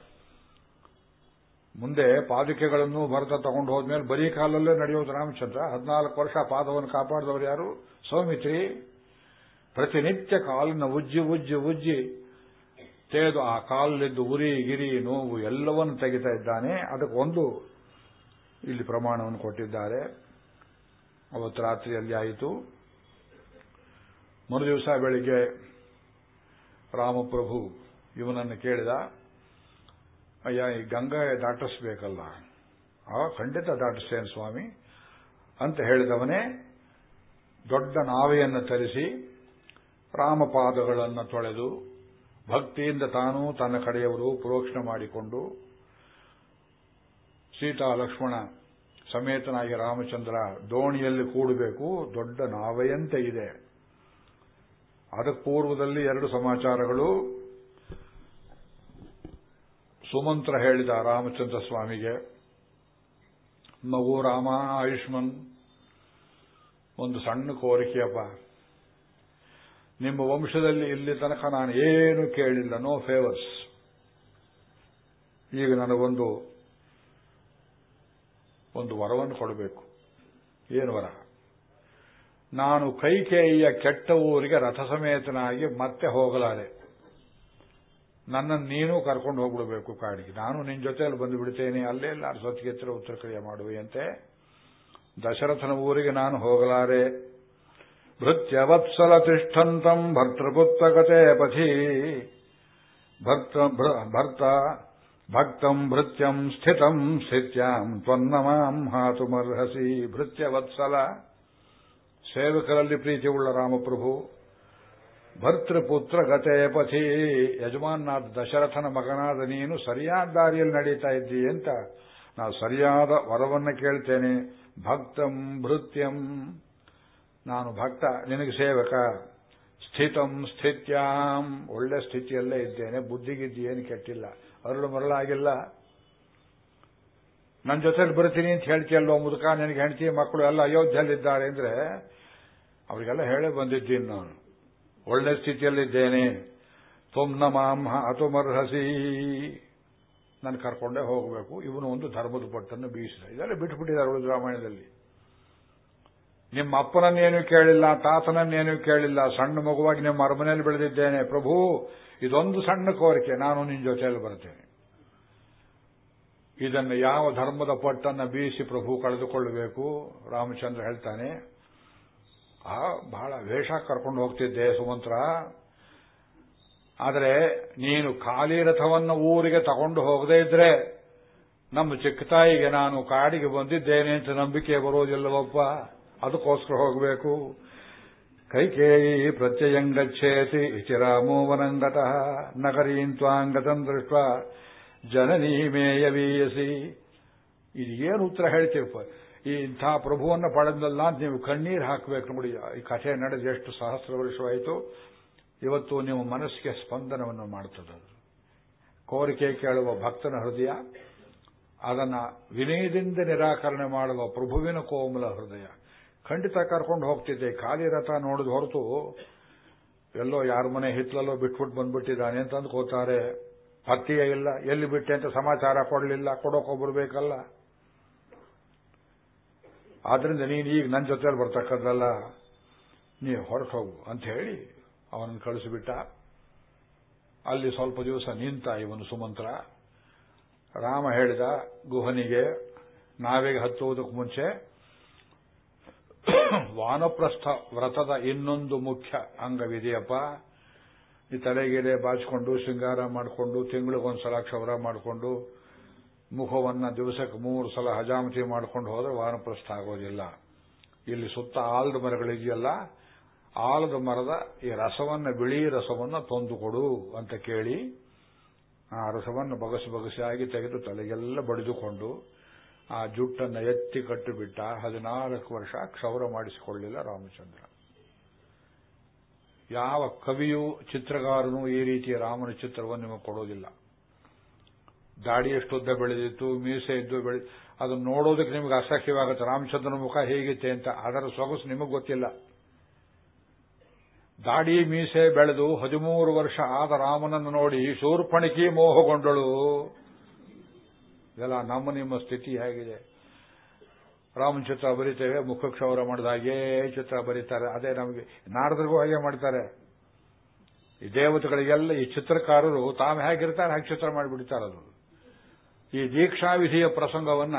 ಮುಂದೆ ಪಾದುಕೆಗಳನ್ನು ಭರತ ತಗೊಂಡು ಹೋದ್ಮೇಲೆ ಬರೀ ಕಾಲಲ್ಲೇ ನಡೆಯೋದು ರಾಮಚಂದ್ರ. ಹದಿನಾಲ್ಕು ವರ್ಷ ಪಾದವನ್ನು ಕಾಪಾಡಿದವರು ಯಾರು? ಸೌಮಿತ್ರಿ. ಪ್ರತಿನಿತ್ಯ ಕಾಲಿನ ಉಜ್ಜಿ ಉಜ್ಜಿ ಉಜ್ಜಿ ತೆಗೆದು ಆ ಕಾಲಲ್ಲಿದ್ದು ಉರಿ ಗಿರಿ ನೋವು ಎಲ್ಲವನ್ನು ತೆಗಿತಾ ಇದ್ದಾನೆ. ಅದಕ್ಕೆ ಒಂದು ಇಲ್ಲಿ ಪ್ರಮಾಣವನ್ನು ಕೊಟ್ಟಿದ್ದಾರೆ. ಅವತ್ತು ರಾತ್ರಿಯಲ್ಲಿ ಆಯಿತು. ಮರು ದಿವಸ ಬೆಳಿಗ್ಗೆ ರಾಮಪ್ರಭು ಇವನನ್ನು ಕೇಳಿದ. ಅಯ್ಯ, ಈ ಗಂಗಾ ದಾಟಿಸ್ಬೇಕಲ್ಲ. ಆ, ಖಂಡಿತ ದಾಟಿಸ್ತೇನೆ ಸ್ವಾಮಿ ಅಂತ ಹೇಳಿದವನೇ ದೊಡ್ಡ ನಾವೆಯನ್ನು ತರಿಸಿ ರಾಮಪಾದಗಳನ್ನು ತೊಳೆದು ಭಕ್ತಿಯಿಂದ ತಾನೂ ತನ್ನ ಕಡೆಯವರು ಪ್ರೋಕ್ಷಣ ಮಾಡಿಕೊಂಡು ಸೀತಾ ಲಕ್ಷ್ಮಣ ಸಮೇತನಾಗಿ ರಾಮಚಂದ್ರ ದೋಣಿಯಲ್ಲಿ ಕೂಡಬೇಕು, ದೊಡ್ಡ ನಾವೆಯಂತೆ ಇದೆ. ಅದಕ್ಕೆ ಪೂರ್ವದಲ್ಲಿ ಎರಡು ಸಮಾಚಾರಗಳು. ಸುಮಂತ್ರ ಹೇಳಿದ ರಾಮಚಂದ್ರ ಸ್ವಾಮಿಗೆ, ಮಗು ರಾಮ, ಆಯುಷ್ಮನ್, ಒಂದು ಸಣ್ಣ ಕೋರಿಕೆಯಪ್ಪ ನಿಮ್ಮ ವಂಶದಲ್ಲಿ ಇಲ್ಲಿ ತನಕ ನಾನು ಏನು ಕೇಳಿಲ್ಲ ನೋ ಫೇವರ್ಸ್ ಈಗ ನನಗೊಂದು, ಒಂದು ವರವನ್ನು ಕೊಡಬೇಕು. ಏನು ವರ? ನಾನು ಕೈಕೇಯಿಯ ಕೆಟ್ಟ ಊರಿಗೆ ರಥಸಮೇತನಾಗಿ ಮತ್ತೆ ಹೋಗಲಾರೆ. ನನ್ನನ್ನು ನೀನು ಕರ್ಕೊಂಡು ಹೋಗ್ಬಿಡಬೇಕು ಕಾಡಿಗೆ. ನಾನು ನಿನ್ನ ಜೊತೆಯಲ್ಲಿ ಬಂದು ಬಿಡ್ತೇನೆ ಅಲ್ಲೇ ಎಲ್ಲ ಸತ್ಗೆತ್ತರ ಉತ್ತರ ಕ್ರಿಯೆ ಮಾಡುವೆಯಂತೆ. ದಶರಥನ ಊರಿಗೆ ನಾನು ಹೋಗಲಾರೆ. ಭೃತ್ಯವತ್ಸಲ ತಿಷ್ಠಂತಂ ಭರ್ತೃಪುತ್ರಗತೆ ಪಥಿ. ಭರ್ತ ಭರ್ತ ಭಕ್ತಂ ಭೃತ್ಯಂ ಸ್ಥಿತಂ ಸ್ಥಿತ್ಯಾಂ ತ್ವನ್ನಮಾಂ ಹಾತುಮರ್ಹಸಿ. ಭೃತ್ಯವತ್ಸಲ ಸೇವಕರಲ್ಲಿ ಪ್ರೀತಿಯುಳ್ಳ ರಾಮಪ್ರಭು. ಭರ್ತೃಪುತ್ರ ಗತೆ ಪಥಿ ದಶರಥನ ಮಗನಾದ ನೀನು ಸರಿಯಾದ ದಾರಿಯಲ್ಲಿ ನಡೀತಾ ಇದ್ದೀ ಅಂತ ನಾವು ಸರಿಯಾದ ವರವನ್ನು ಕೇಳ್ತೇನೆ. ಭಕ್ತಂ ಭೃತ್ಯಂ. ನಾನು ಭಕ್ತ, ನಿನಗೆ ಸೇವಕ. ಸ್ಥಿತಂ ಸ್ಥಿತ್ಯಾಂ. ಒಳ್ಳೆ ಸ್ಥಿತಿಯಲ್ಲೇ ಇದ್ದೇನೆ ಬುದ್ಧಿಗಿದ್ದಿ ಏನು ಕೆಟ್ಟಿಲ್ಲ. ಅರಳು ಮರಳಾಗಿಲ್ಲ. ನನ್ನ ಜೊತೆಲಿ ಬರ್ತೀನಿ ಅಂತ ಹೇಳ್ತೀಯಲ್ಲೋ ಮುದುಕ, ನಿನಗೆ ಹೆಂಡತಿ ಮಕ್ಕಳು ಎಲ್ಲ ಅಯೋಧ್ಯೆಯಲ್ಲಿದ್ದಾರೆ ಅಂದ್ರೆ ಅವರಿಗೆಲ್ಲ ಹೇಳೇ ಬಂದಿದ್ದೀನಿ ನಾನು. ಒಳ್ಳೆ ಸ್ಥಿತಿಯಲ್ಲಿದ್ದೇನೆ. ತುಮ್ನ ಮಾಂ ಅತುಮರ್ಹಸಿ. ನಾನು ಕರ್ಕೊಂಡೇ ಹೋಗಬೇಕು. ಇವನು ಒಂದು ಧರ್ಮದ ಪಟ್ಟನ್ನು ಬೀಸಿದ. ಇದೆಲ್ಲ ಬಿಟ್ಬಿಟ್ಟಿದ್ದಾರೆ ಉಳಿದ ರಾಮಾಯಣದಲ್ಲಿ. ನಿಮ್ಮ ಅಪ್ಪನನ್ನೇನು ಕೇಳಿಲ್ಲ, ತಾತನನ್ನೇನು ಕೇಳಿಲ್ಲ. ಸಣ್ಣ ಮಗುವಾಗಿ ನಿಮ್ಮ ಅರಮನೆಯಲ್ಲಿ ಬೆಳೆದಿದ್ದೇನೆ. ಪ್ರಭು, ಇದೊಂದು ಸಣ್ಣ ಕೋರಿಕೆ. ನಾನು ನಿನ್ನ ಜೊತೆಯಲ್ಲಿ ಬರ್ತೇನೆ. ಇದನ್ನು ಯಾವ ಧರ್ಮದ ಪಟ್ಟನ್ನು ಬೀಸಿ ಪ್ರಭು ಕಳೆದುಕೊಳ್ಳಬೇಕು? ರಾಮಚಂದ್ರ ಹೇಳ್ತಾನೆ ಆ ಬಹಳ ವೇಷ ಕರ್ಕೊಂಡು ಹೋಗ್ತಿದ್ದೆ ಸುಮಂತ್ರ. ಆದರೆ ನೀನು ಖಾಲಿ ರಥವನ್ನು ಊರಿಗೆ ತಗೊಂಡು ಹೋಗದೇ ಇದ್ರೆ ನಮ್ಮ ಚಿಕ್ಕ ತಾಯಿಗೆ ನಾನು ಕಾಡಿಗೆ ಬಂದಿದ್ದೇನೆ ಅಂತ ನಂಬಿಕೆ ಬರೋದಿಲ್ಲವಪ್ಪ. ಅದಕ್ಕೋಸ್ಕರ ಹೋಗಬೇಕು. ಕೈಕೇಯಿ ಪ್ರತ್ಯಯಂಗೇತಿ ಇತಿ ರಾಮೋ ವನಂಗತಃ. ನಗರೀಂ ತ್ವಾಂಗತಂ ದೃಷ್ಟ ಜನನೀ ಮೇಯವೀಯಸಿ. ಇದು ಏನು ಉತ್ತರ ಹೇಳ್ತೀರಪ್ಪ ಈ ಇಂಥ ಪ್ರಭುವನ್ನು ಪಡೆದಲ್ಲ ಅಂತ ನೀವು ಕಣ್ಣೀರು ಹಾಕಬೇಕು ನೋಡಿ. ಈ ಕಥೆ ನಡೆದು ಎಷ್ಟು ಸಹಸ್ರ ವರ್ಷವಾಯಿತು. ಇವತ್ತು ನಿಮ್ಮ ಮನಸ್ಸಿಗೆ ಸ್ಪಂದನವನ್ನು ಮಾಡುತ್ತದೆ ಕೋರಿಕೆ ಕೇಳುವ ಭಕ್ತನ ಹೃದಯ, ಅದನ್ನ ವಿನಯದಿಂದ ನಿರಾಕರಣೆ ಮಾಡುವ ಪ್ರಭುವಿನ ಕೋಮಲ ಹೃದಯ. ಖಂಡಿತ ಕರ್ಕೊಂಡು ಹೋಗ್ತಿದ್ದೆ. ಖಾಲಿ ರಥ ನೋಡಿದ ಹೊರತು ಎಲ್ಲೋ ಯಾರ ಮನೆ ಹಿತ್ಲಲ್ಲೋ ಬಿಟ್ಬಿಟ್ಟು ಬಂದ್ಬಿಟ್ಟಿದ್ದಾನೆ ಅಂತಂದು ಕೋತಾರೆ. ಪತ್ತೆಯೇ ಇಲ್ಲ. ಎಲ್ಲಿ ಬಿಟ್ಟೆ ಅಂತ ಸಮಾಚಾರ ಕೊಡಲಿಲ್ಲ. ಕೊಡೋಕೆ ಬೇಕಲ್ಲ. ಆದ್ರಿಂದ ನೀನು ಈಗ ನನ್ನ ಜೊತೆಯಲ್ಲಿ ಬರ್ತಕ್ಕದ್ರಲ್ಲ, ನೀ ಹೊರಟು ಹೋಗು ಅಂತ ಹೇಳಿ ಅವನನ್ನು ಕಳಿಸಿಬಿಟ್ಟ. ಅಲ್ಲಿ ಸ್ವಲ್ಪ ದಿವಸ ನಿಂತ ಇವನು ಸುಮಂತ್ರ. ರಾಮ ಹೇಳಿದ, ಗುಹನಿಗೆ ನಾವಿಗೆ ಹತ್ತುವುದಕ್ಕೆ ಮುಂಚೆ ವಾನಪ್ರಸ್ಥ ವ್ರತದ ಇನ್ನೊಂದು ಮುಖ್ಯ ಅಂಗವಿದೆಯಪ್ಪ. ಈ ತಲೆಗೆಲೆ ಬಾಚಿಕೊಂಡು, ಶೃಂಗಾರ ಮಾಡಿಕೊಂಡು, ತಿಂಗಳಿಗೊಂದ್ಸಲ ಕ್ಷೌರ ಮಾಡಿಕೊಂಡು ಮುಖವನ್ನ ದಿವಸಕ್ಕೆ ಮೂರು ಸಲ ಹಜಾಮತಿ ಮಾಡ್ಕೊಂಡು ಹೋದ್ರೆ ವಾನಪ್ರಸ್ಥ ಆಗೋದಿಲ್ಲ. ಇಲ್ಲಿ ಸುತ್ತ ಆಲದ ಮರಗಳಿದೆಯಲ್ಲ ಆಲದ ಮರದ ಈ ರಸವನ್ನ, ಬಿಳಿ ರಸವನ್ನ ತಂದುಕೊಡು ಅಂತ ಕೇಳಿ, ಆ ರಸವನ್ನು ಬಗಸು ಬಗಸಿಯಾಗಿ ತೆಗೆದು ತಲೆಗೆಲ್ಲ ಬಡಿದುಕೊಂಡು ಆ ಜುಟ್ಟನ್ನು ಎತ್ತಿ ಕಟ್ಟಿಬಿಟ್ಟ ಹದಿನಾಲ್ಕು ವರ್ಷ ಕ್ಷೌರ ಮಾಡಿಸಿಕೊಳ್ಳಿಲ್ಲ ರಾಮಚಂದ್ರ. ಯಾವ ಕವಿಯೂ ಚಿತ್ರಕಾರನೂ ಈ ರೀತಿಯ ರಾಮನ ಚಿತ್ರವನ್ನು ನಿಮಗೆ ಕೊಡೋದಿಲ್ಲ. ದಾಡಿ ಎಷ್ಟುದ್ದ ಬೆಳೆದಿತ್ತು, ಮೀಸೆ ಇದ್ದು ಬೆಳೆ, ಅದನ್ನು ನೋಡೋದಕ್ಕೆ ನಿಮಗೆ ಅಸಹ್ಯವಾಗುತ್ತೆ. ರಾಮಚಂದ್ರನ ಮುಖ ಹೇಗಿತ್ತೆ ಅಂತ. ಅದರ ಸೊಗಸು ನಿಮಗೆ ಗೊತ್ತಿಲ್ಲ. ದಾಡಿ, ಮೀಸೆ ಬೆಳೆದು ಹದಿಮೂರು ವರ್ಷ ಆದ ರಾಮನನ್ನು ನೋಡಿ ಶೂರ್ಪಣಿಕಿ ಮೋಹಗೊಂಡಳು. ಇದೆಲ್ಲ ನಮ್ಮ ನಿಮ್ಮ ಸ್ಥಿತಿ ಹೇಗಿದೆ. ರಾಮನ ಚಿತ್ರ ಮುಖ ಮುಖಕ್ಷೌರ ಮಾಡಿದ ಹಾಗೇ ಚಿತ್ರ ಬರೀತಾರೆ. ಅದೇ ನಮಗೆ ನಾರದ್ರಿಗೂ ಹಾಗೆ ಮಾಡ್ತಾರೆ. ಈ ದೇವತೆಗಳಿಗೆಲ್ಲ ಈ ಚಿತ್ರಕಾರರು ತಾವು ಹೇಗಿರ್ತಾರೆ, ಹಾಗೆ ಚಿತ್ರ ಮಾಡಿಬಿಡ್ತಾರದು ಈ ದೀಕ್ಷಾ ವಿಧಿಯ ಪ್ರಸಂಗವನ್ನ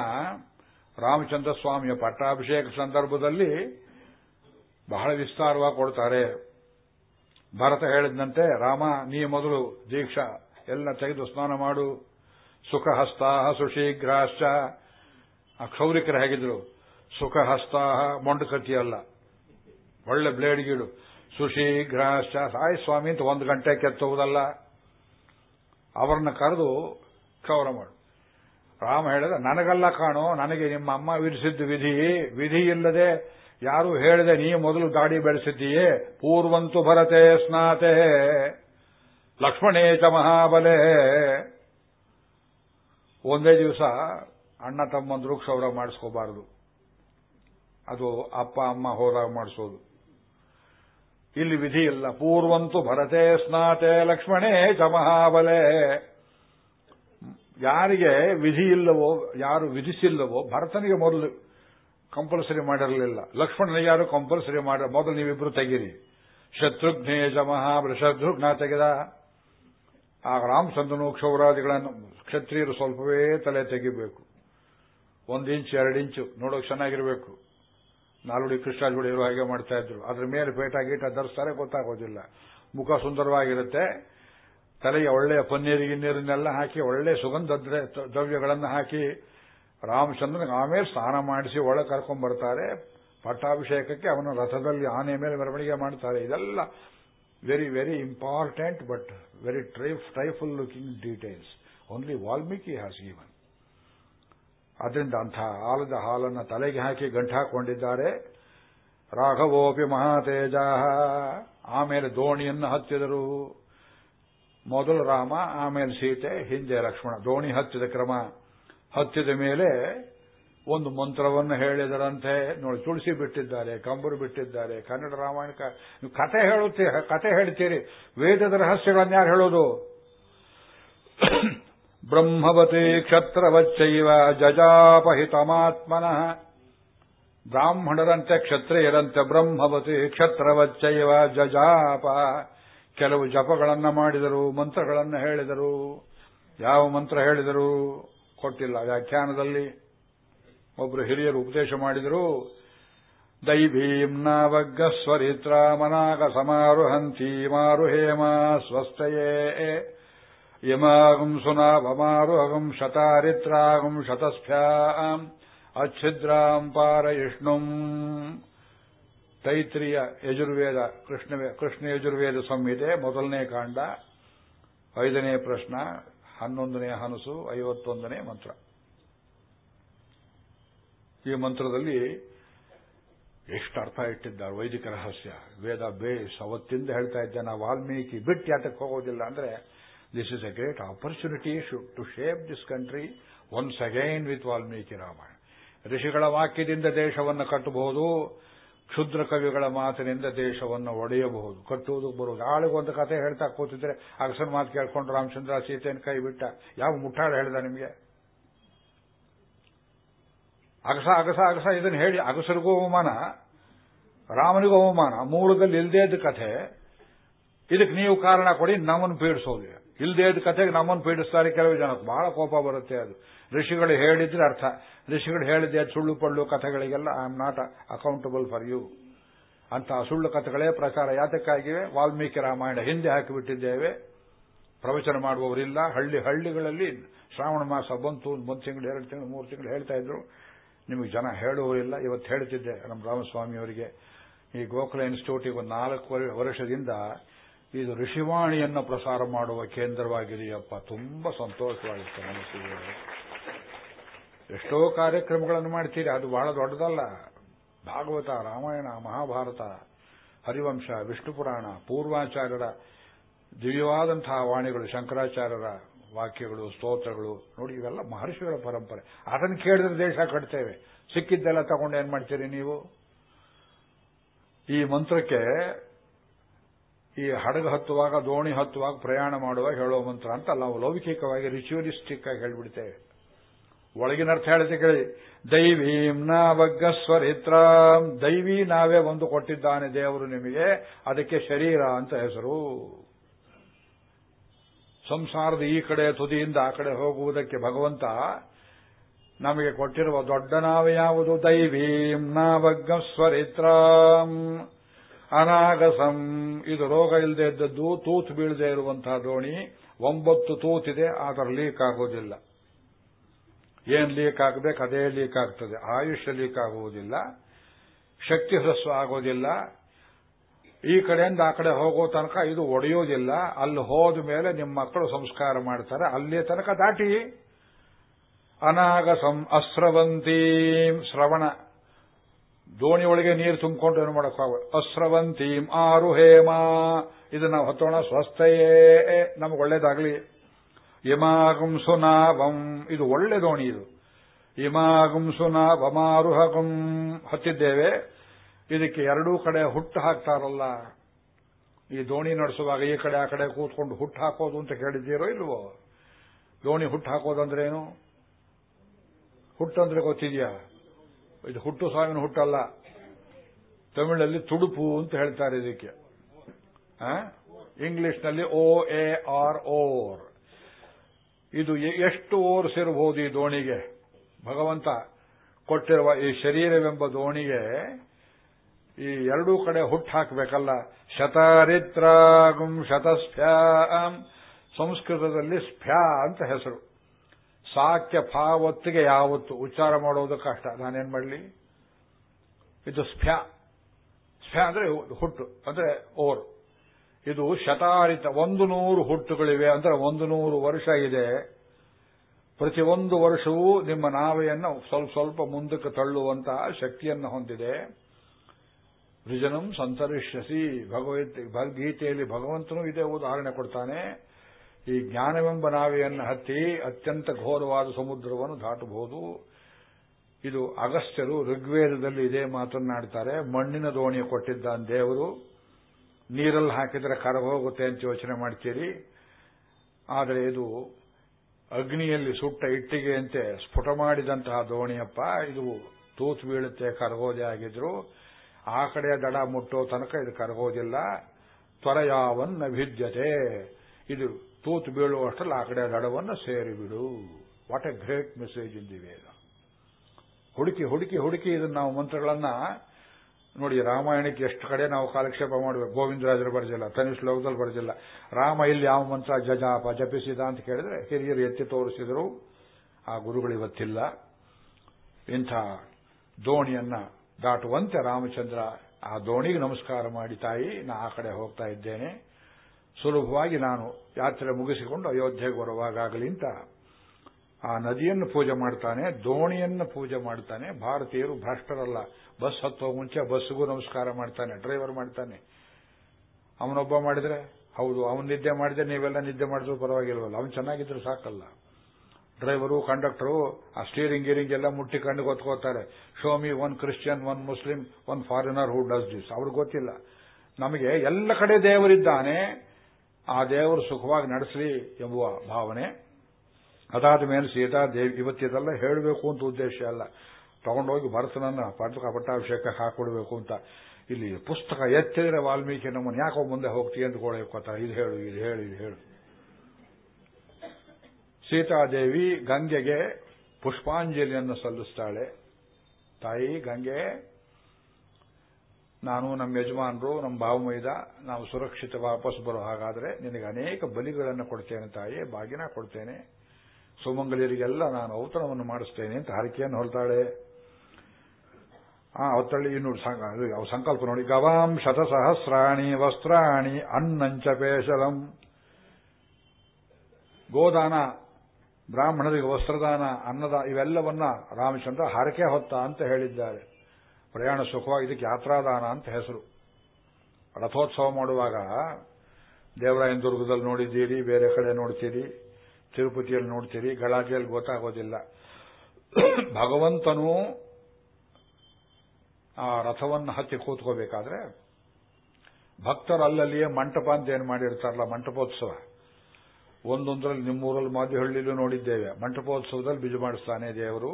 ರಾಮಚಂದ್ರ ಸ್ವಾಮಿಯ ಪಟ್ಟಾಭಿಷೇಕ ಸಂದರ್ಭದಲ್ಲಿ ಬಹಳ ವಿಸ್ತಾರವಾಗಿ ಕೊಡ್ತಾರೆ. ಭರತ ಹೇಳಿದಂತೆ, ರಾಮ, ನೀ ಮೊದಲು ದೀಕ್ಷಾ, ಎಲ್ಲ ತೆಗೆದು ಸ್ನಾನ ಮಾಡು. ಸುಖ ಹಸ್ತಾಹ ಸುಶೀಘ್ರಾಶ್ಚ ಕ್ಷೌರಿಕರು ಹೇಗಿದ್ರು? ಸುಖ ಹಸ್ತಾಹ ಮೊಂಡಕತಿ ಅಲ್ಲ, ಒಳ್ಳೆ ಬ್ಲೇಡ್ ಗೀಡು. ಸುಶೀಘ್ರಾಶ್ಚ, ಸಾಯಿ ಸ್ವಾಮಿ ಅಂತ ಒಂದು ಗಂಟೆ ಕೆತ್ತುವುದಲ್ಲ. ಅವರನ್ನ ಕರೆದು ಕ್ಷೌರ ಮಾಡು. ರಾಮ ಹೇಳಿದ, ನನಗಲ್ಲ ಕಾಣೋ, ನನಗೆ ನಿಮ್ಮ ಅಮ್ಮ ವಿಧಿಸಿದ್ದು ವಿಧಿ ವಿಧಿ ಇಲ್ಲದೆ ಯಾರು ಹೇಳಿದೆ, ನೀ ಮೊದಲು ಗಾಡಿ ಬೆಳೆಸಿದ್ದೀಯೇ, ಪೂರ್ವಂತು ಭರತೆ ಸ್ನಾತೆ, ಲಕ್ಷ್ಮಣೇ ಚ ಮಹಾಬಲೆ. ಒಂದೇ ದಿವಸ ಅಣ್ಣ ತಮ್ಮಂದ್ರು ಕ್ಷೌರ ಮಾಡಿಸ್ಕೋಬಾರದು. ಅದು ಅಪ್ಪ, ಅಮ್ಮ ಹೋದಾಗ ಮಾಡಿಸೋದು. ಇಲ್ಲಿ ವಿಧಿ ಇಲ್ಲ, ಪೂರ್ವಂತು ಭರತೆ ಸ್ನಾತೆ, ಲಕ್ಷ್ಮಣೇ ಚ ಯಾರಿಗೆ ವಿಧಿ ಇಲ್ಲವೋ, ಯಾರು ವಿಧಿಸಿಲ್ಲವೋ, ಭರತನಿಗೆ ಮೊದಲು ಕಂಪಲ್ಸರಿ ಮಾಡಿರಲಿಲ್ಲ. ಲಕ್ಷ್ಮಣನಿಗೆ ಯಾರು ಕಂಪಲ್ಸರಿ ಮಾಡ, ಮೊದಲು ನೀವಿಬ್ರು ತೆಗೀರಿ. ಶತ್ರುಘ್ನೇ ಮಹಾಬಲ ಶತ್ರುಘ್ನ ತೆಗೆದ. ಆ ರಾಮಚಂದ್ರನು ಕ್ಷೌರಾದಿಗಳನ್ನು, ಕ್ಷತ್ರಿಯರು ಸ್ವಲ್ಪವೇ ತಲೆ ತೆಗಿಬೇಕು. ಒಂದು ಇಂಚು, ಎರಡು ಇಂಚು, ನೋಡೋಕೆ ಚೆನ್ನಾಗಿರಬೇಕು. ನಾಲ್ವಡಿ ಕೃಷ್ಣಾಜುಡಿಯರು ಹಾಗೆ ಮಾಡ್ತಾ ಇದ್ರು. ಅದ್ರ ಮೇಲೆ ಪೇಟ ಗೀಟ ಧರಿಸ್ತಾರೆ, ಗೊತ್ತಾಗೋದಿಲ್ಲ. ಮುಖ ಸುಂದರವಾಗಿರುತ್ತೆ. ತಲೆಗೆ ಒಳ್ಳೆಯ ಪನ್ನೀರು ಗಿನ್ನೀರನ್ನೆಲ್ಲ ಹಾಕಿ ಒಳ್ಳೆ ಸುಗಂಧ ದ್ರವ್ಯಗಳನ್ನು ಹಾಕಿ ರಾಮಚಂದ್ರನಿಗೆ ಆಮೇಲೆ ಸ್ನಾನ ಮಾಡಿಸಿ ಒಳ ಕರ್ಕೊಂಡ್ಬರ್ತಾರೆ ಪಟ್ಟಾಭಿಷೇಕಕ್ಕೆ ಅವನ ರಥದಲ್ಲಿ ಆನೆ ಮೇಲೆ ಮೆರವಣಿಗೆ ಮಾಡ್ತಾರೆ. ಇದೆಲ್ಲ very very important but very ಟ್ರೈಫ್ trifle looking details only Valmiki has given ಅದರಿಂದ ಅಂಥ ಆಲದ ಹಾಲನ್ನು ತಲೆಗೆ ಹಾಕಿ ಗಂಟು ಹಾಕೊಂಡಿದ್ದಾರೆ ರಾಘವೋಪಿ ಮಹಾತೇಜ ಆಮೇಲೆ ದೋಣಿಯನ್ನು ಹತ್ತಿದರು. ಮೊದಲು ರಾಮ, ಆಮೇಲೆ ಸೀತೆ, ಹಿಂದೆ ಲಕ್ಷ್ಮಣ. ದೋಣಿ ಹತ್ತಿದ ಕ್ರಮ. ಹತ್ತಿದ ಮೇಲೆ ಒಂದು ಮಂತ್ರವನ್ನು ಹೇಳಿದರಂತೆ. ನೋಡಿ, ತುಳಸಿ ಬಿಟ್ಟಿದ್ದಾರೆ, ಕಂಬರು ಬಿಟ್ಟಿದ್ದಾರೆ, ಕನ್ನಡ ರಾಮಾಯಣ ನೀವು ಕತೆ ಹೇಳುತ್ತೀರಿ ಕತೆ ಹೇಳ್ತೀರಿ. ವೇದದ ರಹಸ್ಯಗಳನ್ನು ಯಾರು ಹೇಳೋದು ಬ್ರಹ್ಮವತಿ ಕ್ಷತ್ರವಚ್ಚೈವ ಜಜಾಪಹಿತಮಾತ್ಮನಃ. ಬ್ರಾಹ್ಮಣರಂತೆ ಕ್ಷತ್ರಿಯರಂತೆ ಬ್ರಹ್ಮವತಿ ಕ್ಷತ್ರವಚ್ಚೈವ ಜಜಾಪ. ಕೆಲವು ಜಪಗಳನ್ನ ಮಾಡಿದರು, ಮಂತ್ರಗಳನ್ನು ಹೇಳಿದರು. ಯಾವ ಮಂತ್ರ ಹೇಳಿದರು ಕೊಟ್ಟಿಲ್ಲ. ವ್ಯಾಖ್ಯಾನದಲ್ಲಿ ಒಬ್ಬರು ಹಿರಿಯರು ಉಪದೇಶ ಮಾಡಿದರು. ದೈಭೀಂ ನಾವಗ್ಗ ಸ್ವರಿತ್ರ ಮನಾಗ ಸಮಾರುಹಂತಿ ಮಾರುಹೇಮ ಸ್ವಸ್ಥಯೇ. ಯಮಾಗಂ ಸುನಾವಮಾರುಹಗಂ ಶತಾರಿತ್ರಾಗಂ ಶತಸ್ಫ್ಯಾಂ ಅಚ್ಛಿದ್ರಾಂ ಪಾರಯಿಷ್ಣುಂ. ತೈತ್ರಿಯ ಯಜುರ್ವೇದ ಕೃಷ್ಣ ಕೃಷ್ಣ ಯಜುರ್ವೇದ ಸಂಹಿತೆ, ಮೊದಲನೇ ಕಾಂಡ, ಐದನೇ ಪ್ರಶ್ನ, ಹನ್ನೊಂದನೇ ಹನಸು, ಐವತ್ತೊಂದನೇ ಮಂತ್ರ. ಈ ಮಂತ್ರದಲ್ಲಿ ಎಷ್ಟು ಅರ್ಥ ಇಟ್ಟಿದ್ದಾರೆ, ವೈದಿಕ ರಹಸ್ಯ. ವೇದ ಬೇಸ್, ಅವತ್ತಿಂದ ಹೇಳ್ತಾ ಇದ್ದೆ, ನಾವು ವಾಲ್ಮೀಕಿ ಬಿಟ್ಟು ಯಾತಕ್ಕೆ ಹೋಗೋದಿಲ್ಲ ಅಂದ್ರೆ this is a great opportunity to shape this country once again with Valmiki Ramayana. ಋಷಿಗಳ ವಾಕ್ಯದಿಂದ ದೇಶವನ್ನು ಕಟ್ಟಬಹುದು ಕ್ಷುದ್ರ ಕವಿಗಳ ಮಾತಿನಿಂದ ದೇಶವನ್ನು ಒಡೆಯಬಹುದು. ಕಟ್ಟುವುದು, ಬರುವುದು. ಆಳಿಗೊಂದು ಕಥೆ ಹೇಳ್ತಾ ಕೂತಿದ್ರೆ ಅಗಸನ್ ಮಾತು ಕೇಳ್ಕೊಂಡು ರಾಮಚಂದ್ರ ಸೀತೆಯನ್ನು ಕೈ ಬಿಟ್ಟ ಯಾವ ಮುಟ್ಟಾಳ ಹೇಳ್ದ ನಿಮಗೆ? ಅಗಸ ಅಗಸ ಅಗಸ ಇದನ್ನು ಹೇಳಿ. ಅಗಸರಿಗೂ ಅವಮಾನ, ರಾಮನಿಗೂ ಅವಮಾನ. ಮೂಲದಲ್ಲಿ ಇಲ್ಲದೇ ಇದ್ದ ಕಥೆ. ಇದಕ್ಕೆ ನೀವು ಕಾರಣ ಕೊಡಿ, ನಮ್ಮನ್ನು ಪೀಡಿಸೋದು. ಇಲ್ಲದೇ ಇದ್ದ ಕಥೆಗೆ ನಮ್ಮನ್ನು ಪೀಡಿಸ್ತಾರೆ ಕೆಲವು ಜನಕ್ಕೆ. ಬಹಳ ಕೋಪ ಬರುತ್ತೆ ಅದು. ಋಷಿಗಳು ಹೇಳಿದ್ರೆ ಅರ್ಥ. ಋಷಿಗಳು ಹೇಳಿದ್ದೆ ಸುಳ್ಳು ಪಳ್ಳು ಕಥೆಗಳಿಗೆಲ್ಲ I am not accountable for you ಅಂತ ಸುಳ್ಳು ಕಥೆಗಳೇ ಪ್ರಚಾರ ಯಾತಕ್ಕಾಗಿವೆ? ವಾಲ್ಮೀಕಿ ರಾಮಾಯಣ ಹಿಂದೆ ಹಾಕಿಬಿಟ್ಟಿದ್ದೇವೆ. ಪ್ರವಚನ ಮಾಡುವವರಿಲ್ಲ. ಹಳ್ಳಿ ಹಳ್ಳಿಗಳಲ್ಲಿ ಶ್ರಾವಣ ಮಾಸ ಬಂತು, ಒಂದು ತಿಂಗಳು, ಎರಡು ತಿಂಗಳು, ಮೂರು ತಿಂಗಳು ಹೇಳ್ತಾ ಇದ್ರು. ನಿಮಗೆ ಜನ ಹೇಳುವವರಿಲ್ಲ ಇವತ್ತು ಹೇಳ್ತಿದ್ದೆ ನಮ್ಮ ರಾಮಸ್ವಾಮಿಯವರಿಗೆ ಈ ಗೋಕುಲ ಇನ್ಸ್ಟಿಟ್ಯೂಟಿಗೆ ಒಂದು ನಾಲ್ಕು ವರ್ಷದಿಂದ ಇದು ಋಷಿವಾಣಿಯನ್ನು ಪ್ರಸಾರ ಮಾಡುವ ಕೇಂದ್ರವಾಗಿದೆಯಪ್ಪ. ತುಂಬಾ ಸಂತೋಷವಾಗಿತ್ತು ಮನಸ್ಸಿಗೆ. ಎಷ್ಟೋ ಕಾರ್ಯಕ್ರಮಗಳನ್ನು ಮಾಡ್ತೀರಿ. ಅದು ಬಹಳ ದೊಡ್ಡದಲ್ಲ. ಭಾಗವತ, ರಾಮಾಯಣ, ಮಹಾಭಾರತ, ಹರಿವಂಶ, ವಿಷ್ಣು ಪುರಾಣ, ಪೂರ್ವಾಚಾರ್ಯರ ದಿವ್ಯವಾದಂತಹ ವಾಣಿಗಳು, ಶಂಕರಾಚಾರ್ಯರ ವಾಕ್ಯಗಳು, ಸ್ತೋತ್ರಗಳು. ನೋಡಿ, ಇವೆಲ್ಲ ಮಹರ್ಷಿಗಳ ಪರಂಪರೆ. ಅದನ್ನು ಕೇಳಿದ್ರೆ ದೇಶ ಕಟ್ತೇವೆ. ಸಿಕ್ಕಿದ್ದೆಲ್ಲ ತಗೊಂಡು ಏನ್ ಮಾಡ್ತೀರಿ ನೀವು? ಈ ಮಂತ್ರಕ್ಕೆ ಈ ಹಡಗ ಹತ್ತುವಾಗ, ದೋಣಿ ಹತ್ತುವಾಗ ಪ್ರಯಾಣ ಮಾಡುವಾಗ ಹೇಳೋ ಮಂತ್ರ ಅಂತ ನಾವು ಲೌಕಿಕವಾಗಿ ರಿಚುವಲಿಸ್ಟಿಕ್ ಆಗಿ ಹೇಳ್ಬಿಡ್ತೇವೆ. ಒಳಗಿನ ಅರ್ಥ ಹೇಳಿದೆ ಕೇಳಿ. ದೈವೀಂ ನಾವಗ್ಗಸ್ವರಿತ್ರ. ದೈವಿ ನಾವೇ ಒಂದು ಕೊಟ್ಟಿದ್ದಾನೆ ದೇವರು ನಿಮಗೆ. ಅದಕ್ಕೆ ಶರೀರ ಅಂತ ಹೆಸರು. ಸಂಸಾರದ ಈ ಕಡೆ ತುದಿಯಿಂದ ಆ ಕಡೆ ಹೋಗುವುದಕ್ಕೆ ಭಗವಂತ ನಮಗೆ ಕೊಟ್ಟಿರುವ ದೊಡ್ಡ ನಾವ ಯಾವುದು? ದೈವೀಂ ನಾವಗ್ಗಸ್ವರಿತ್ರಾಂ. ಅನಾಗಸಂ. ಇದು ರೋಗ ಇಲ್ಲದೆ ಇದ್ದದ್ದು, ತೂತು ಬೀಳದೆ ಇರುವಂತಹ ದೋಣಿ. ಒಂಬತ್ತು ತೂತಿದೆ, ಆದರೆ ಲೀಕ್ ಆಗೋದಿಲ್ಲ ಏನ್ ಲೀಕ್ ಆಗಬೇಕು ಅದೇ ಲೀಕ್ ಆಗ್ತದೆ ಆಯುಷ್ಯ ಲೀಕ್ ಆಗುವುದಿಲ್ಲ ಶಕ್ತಿ ಹ್ರಸ್ವ ಆಗೋದಿಲ್ಲ. ಈ ಕಡೆಯಿಂದ ಆ ಕಡೆ ಹೋಗೋ ತನಕ ಇದು ಒಡೆಯೋದಿಲ್ಲ. ಅಲ್ಲಿ ಹೋದ ಮೇಲೆ ನಿಮ್ಮ ಮಕ್ಕಳು ಸಂಸ್ಕಾರ ಮಾಡ್ತಾರೆ. ಅಲ್ಲೇ ತನಕ ದಾಟಿ ಅನಾಗಸಂ ಅಸ್ರವಂತೀಂ ಶ್ರವಣ. ದೋಣಿ ಒಳಗೆ ನೀರು ತುಂಬಿಕೊಂಡು ಏನು ಮಾಡೋಕ್ಕಾಗ ಅಸ್ರವಂತೀಂ ಆರು ಹೇಮ ಇದನ್ನ ಹೊತ್ತೋಣ ಸ್ವಸ್ಥೆಯೇ. ನಮ್ಗೆ ಒಳ್ಳೇದಾಗಲಿ. ಇಮಾಗುಂ ಸುನಾಭಂ. ಇದು ಒಳ್ಳೆ ದೋಣಿ ಇದು. ಇಮಾಗುಂ ಸುನಾಭಮಾರುಹಗುಂ. ಹತ್ತಿದ್ದೇವೆ. ಇದಕ್ಕೆ ಎರಡೂ ಕಡೆ ಹುಟ್ಟು ಹಾಕ್ತಾರಲ್ಲ. ಈ ದೋಣಿ ನಡೆಸುವಾಗ ಈ ಕಡೆ ಆ ಕಡೆ ಕೂತ್ಕೊಂಡು ಹುಟ್ಟು ಹಾಕೋದು ಅಂತ ಕೇಳಿದ್ದೀರೋ ಇಲ್ವೋ? ದೋಣಿ ಹುಟ್ಟು ಹಾಕೋದಂದ್ರೇನು? ಹುಟ್ಟಂದ್ರೆ ಗೊತ್ತಿದೆಯಾ? ಇದು ಹುಟ್ಟು ಸಾವಿನ ಹುಟ್ಟಲ್ಲ. ತಮಿಳಲ್ಲಿ ತುಡುಪು ಅಂತ ಹೇಳ್ತಾರೆ ಇದಕ್ಕೆ. ಇಂಗ್ಲಿಷ್ನಲ್ಲಿ ಓ ಎ ಆರ್ ಓರ್. ಇದು ಎಷ್ಟು ಓರ್ಸಿರಬಹುದು ಈ ದೋಣಿಗೆ? ಭಗವಂತ ಕೊಟ್ಟಿರುವ ಈ ಶರೀರವೆಂಬ ದೋಣಿಗೆ ಈ ಎರಡೂ ಕಡೆ ಹುಟ್ಟು ಹಾಕಬೇಕಲ್ಲ. ಶತರಿತ್ರಾಗುಂ ಶತಸ್ಫ್ಯಾಂ ಸಂಸ್ಕೃತದಲ್ಲಿ ಸ್ಫ್ಯಾ ಅಂತ ಹೆಸರು. ಸಾಕ್ಯ ಫಾವತ್ತಿಗೆ ಯಾವತ್ತು? ಉಚ್ಚಾರ ಮಾಡೋದು ಕಷ್ಟ. ನಾನೇನ್ ಮಾಡಲಿ? ಇದು ಸ್ಫ್ಯಾ. ಸ್ಫ್ಯಾ ಅಂದ್ರೆ ಹುಟ್ಟು. ಅಂದ್ರೆ ಓರ್. ಇದು ಶತಾರಿತ, ಒಂದು ನೂರು ಹುಟ್ಟುಗಳಿವೆ ಅಂದ್ರೆ ಒಂದು ನೂರು ವರ್ಷ ಇದೆ. ಪ್ರತಿಯೊಂದು ವರ್ಷವೂ ನಿಮ್ಮ ನಾವೆಯನ್ನು ಸ್ವಲ್ಪ ಸ್ವಲ್ಪ ಮುಂದಕ್ಕೆ ತಳ್ಳುವಂತಹ ಶಕ್ತಿಯನ್ನು ಹೊಂದಿದೆ. ವಿಜನಂ ಸಂತರಿಷ್ಯಸಿ ಭಗವದ್ ಭಗವದ್ಗೀತೆಯಲ್ಲಿ ಭಗವಂತನೂ ಇದೇ ಉದಾಹರಣೆ ಕೊಡ್ತಾನೆ. ಈ ಜ್ಞಾನವೆಂಬ ನಾವೆಯನ್ನು ಹತ್ತಿ ಅತ್ಯಂತ ಘೋರವಾದ ಸಮುದ್ರವನ್ನು ದಾಟಬಹುದು. ಇದು ಅಗಸ್ತ್ಯರು ಋಗ್ವೇದದಲ್ಲಿ ಇದೇ ಮಾತನ್ನಾಡ್ತಾರೆ. ಮಣ್ಣಿನ ದೋಣಿ ಕೊಟ್ಟಿದ್ದಾನೆ ದೇವರು. ನೀರಲ್ಲಿ ಹಾಕಿದರೆ ಕರಗೋಗುತ್ತೆ ಅಂತ ಯೋಚನೆ ಮಾಡ್ತೀರಿ. ಆದರೆ ಇದು ಅಗ್ನಿಯಲ್ಲಿ ಸುಟ್ಟ ಇಟ್ಟಿಗೆಯಂತೆ ಸ್ಫುಟ ಮಾಡಿದಂತಹ ದೋಣಿಯಪ್ಪ, ಇದು ತೂತು ಬೀಳುತ್ತೆ ಕರಗೋದೆ ಆಗಿದ್ರು. ಆ ಕಡೆ ದಡ ಮುಟ್ಟೋ ತನಕ ಇದು ಕರಗೋದಿಲ್ಲ ತ್ವರಯಾವನ್ನ ಭಿದ್ಯತೆ ಇದು ತೂತು ಬೀಳುವಷ್ಟರಲ್ಲಿ ಆ ಕಡೆ ದಡವನ್ನು ಸೇರಿಬಿಡು. ವಾಟ್ ಎ ಗ್ರೇಟ್ ಮೆಸೇಜ್ ಇಂದಿವೆ ಹುಡುಕಿ ಹುಡುಕಿ ಹುಡುಕಿ ಇದನ್ನು ನಾವು ಮಂತ್ರಗಳನ್ನ ನೋಡಿ, ರಾಮಾಯಣಕ್ಕೆ ಎಷ್ಟು ಕಡೆ ನಾವು ಕಾಲಕ್ಷೇಪ ಮಾಡಬೇಕು? ಗೋವಿಂದರಾಜರು ಬರೆದಿಲ್ಲ ತನಿ ಶ್ಲೋಕದಲ್ಲಿ ಬರೆದಿಲ್ಲ. ರಾಮ ಇಲ್ಲಿ ಯಾವ ಮಂತ್ರ ಜಜಾಪ ಜಪಿಸಿದ ಅಂತ ಕೇಳಿದ್ರೆ ಹಿರಿಯರು ಎತ್ತಿ ತೋರಿಸಿದರು, ಆ ಗುರುಗಳು ಇವತ್ತಿಲ್ಲ. ಇಂಥ ದೋಣಿಯನ್ನ ದಾಟುವಂತೆ ರಾಮಚಂದ್ರ ಆ ದೋಣಿಗೆ ನಮಸ್ಕಾರ ಮಾಡಿ, ತಾಯಿ, ನಾ ಆ ಕಡೆ ಹೋಗ್ತಾ ಇದ್ದೇನೆ. ಸುಲಭವಾಗಿ ನಾನು ಯಾತ್ರೆ ಮುಗಿಸಿಕೊಂಡು ಅಯೋಧ್ಯೆಗೆ ಬರುವಾಗಲಿ ಅಂತ ಆ ನದಿಯನ್ನು ಪೂಜೆ ಮಾಡ್ತಾನೆ, ದೋಣಿಯನ್ನು ಪೂಜೆ ಮಾಡ್ತಾನೆ. ಭಾರತೀಯರು ಭ್ರಷ್ಟರಲ್ಲ. ಬಸ್ ಹತ್ತೋ ಮುಂಚೆ ಬಸ್ಗೂ ನಮಸ್ಕಾರ ಮಾಡ್ತಾನೆ, ಡ್ರೈವರ್ ಮಾಡ್ತಾನೆ. ಅವನೊಬ್ಬ ಮಾಡಿದ್ರೆ, ಹೌದು, ಅವನು ನಿದ್ದೆ ಮಾಡಿದ್ರೆ ನೀವೆಲ್ಲ ನಿದ್ದೆ ಮಾಡಿದ್ರು ಪರವಾಗಿಲ್ವಲ್ಲ, ಅವನು ಚೆನ್ನಾಗಿದ್ರು ಸಾಕಲ್ಲ. ಡ್ರೈವರು, ಕಂಡಕ್ಟರು, ಆ ಸ್ಟೀರಿಂಗ್ ಗೀರಿಂಗ್ ಎಲ್ಲ ಮುಟ್ಟಿ ಕಣ್ಣು ಗೊತ್ಕೋತಾರೆ. Show me one Christian one Muslim one foreigner who does this ಅವ್ರಿಗೆ ಗೊತ್ತಿಲ್ಲ. ನಮಗೆ ಎಲ್ಲ ಕಡೆ ದೇವರಿದ್ದಾನೆ. ಆ ದೇವರು ಸುಖವಾಗಿ ನಡೆಸಲಿ ಎಂಬುವ ಭಾವನೆ ಅದಾದ ಮೇಲೆ ಸೀತಾ ದೇವಿ ಇವತ್ತಿದೆಲ್ಲ ಹೇಳಬೇಕು ಅಂತ ಉದ್ದೇಶ ಅಲ್ಲ. ತಗೊಂಡೋಗಿ ಭರತನನ್ನ ಪಟ್ಟಕ ಪಟ್ಟಾಭಿಷೇಕ ಹಾಕೊಡ್ಬೇಕು ಅಂತ. ಇಲ್ಲಿ ಪುಸ್ತಕ ಎತ್ತಿದ್ರೆ ವಾಲ್ಮೀಕಿ ನಮ್ಮನ್ನು ಯಾಕೋ ಮುಂದೆ ಹೋಗ್ತೀವಿ ಅಂತ ಕೊಡ್ತಾ ಇದು ಹೇಳು ಇದು ಹೇಳು ಇದು ಹೇಳು. ಸೀತಾದೇವಿ ಗಂಗೆಗೆ ಪುಷ್ಪಾಂಜಲಿಯನ್ನು ಸಲ್ಲಿಸ್ತಾಳೆ. ತಾಯಿ, ಗಂಗೆ, ನಾನು ನಮ್ಮ ಯಜಮಾನರು, ನಮ್ಮ ಭಾವಮೈದ, ನಾವು ಸುರಕ್ಷಿತ ವಾಪಸ್ ಬರೋ ಹಾಗಾದ್ರೆ ನಿನಗೆ ಅನೇಕ ಬಲಿಗಳನ್ನು ಕೊಡ್ತೇನೆ ತಾಯಿ ಬಾಗಿನ ಕೊಡ್ತೇನೆ. ಸುಮಂಗಲಿಯರಿಗೆಲ್ಲ ನಾನು ಔತಣವನ್ನು ಮಾಡಿಸ್ತೇನೆ ಅಂತ ಹರಕೆಯನ್ನು ಹೊರತಾಳೆ. ಆ ಅವತ್ತಳ್ಳಿ ಇನ್ನು ಸಂಕಲ್ಪ ನೋಡಿ. ಗವಾಂ ಶತಸಹಸ್ರಾಣಿ ವಸ್ತ್ರಾಣಿ ಅನ್ನಂಚ ಪೇಶಲಂ. ಗೋದಾನ, ಬ್ರಾಹ್ಮಣರಿಗೆ ವಸ್ತ್ರದಾನ, ಅನ್ನದ ಇವೆಲ್ಲವನ್ನ ರಾಮಚಂದ್ರ ಹರಕೆ ಹೊತ್ತ ಅಂತ ಹೇಳಿದ್ದಾರೆ. ಪ್ರಯಾಣ ಸುಖವಾಗಿ ಇದಕ್ಕೆ ಯಾತ್ರಾದಾನ ಅಂತ ಹೆಸರು. ರಥೋತ್ಸವ ಮಾಡುವಾಗ ದೇವರಾಯನ ದುರ್ಗದಲ್ಲಿ ನೋಡಿದ್ದೀರಿ, ಬೇರೆ ಕಡೆ ನೋಡ್ತೀರಿ. ತಿರುಪತಿಯಲ್ಲಿ ನೋಡ್ತೀರಿ, ಗಲಾಟೆಯಲ್ಲಿ ಗೊತ್ತಾಗೋದಿಲ್ಲ. ಭಗವಂತನು ಆ ರಥವನ್ನು ಹತ್ತಿ ಕೂತ್ಕೋಬೇಕಾದ್ರೆ ಭಕ್ತರು ಅಲ್ಲಲ್ಲಿಯೇ ಮಂಟಪ ಅಂತ ಏನು ಮಾಡಿರ್ತಾರಲ್ಲ, ಮಂಟಪೋತ್ಸವ. ಒಂದೊಂದರಲ್ಲಿ ನಿಮ್ಮೂರಲ್ಲಿ ಮಾದಿಹಳ್ಳಿಲೂ ನೋಡಿದ್ದೇವೆ. ಮಂಟಪೋತ್ಸವದಲ್ಲಿ ಬಿಜು ಮಾಡಿಸ್ತಾನೆ ದೇವರು.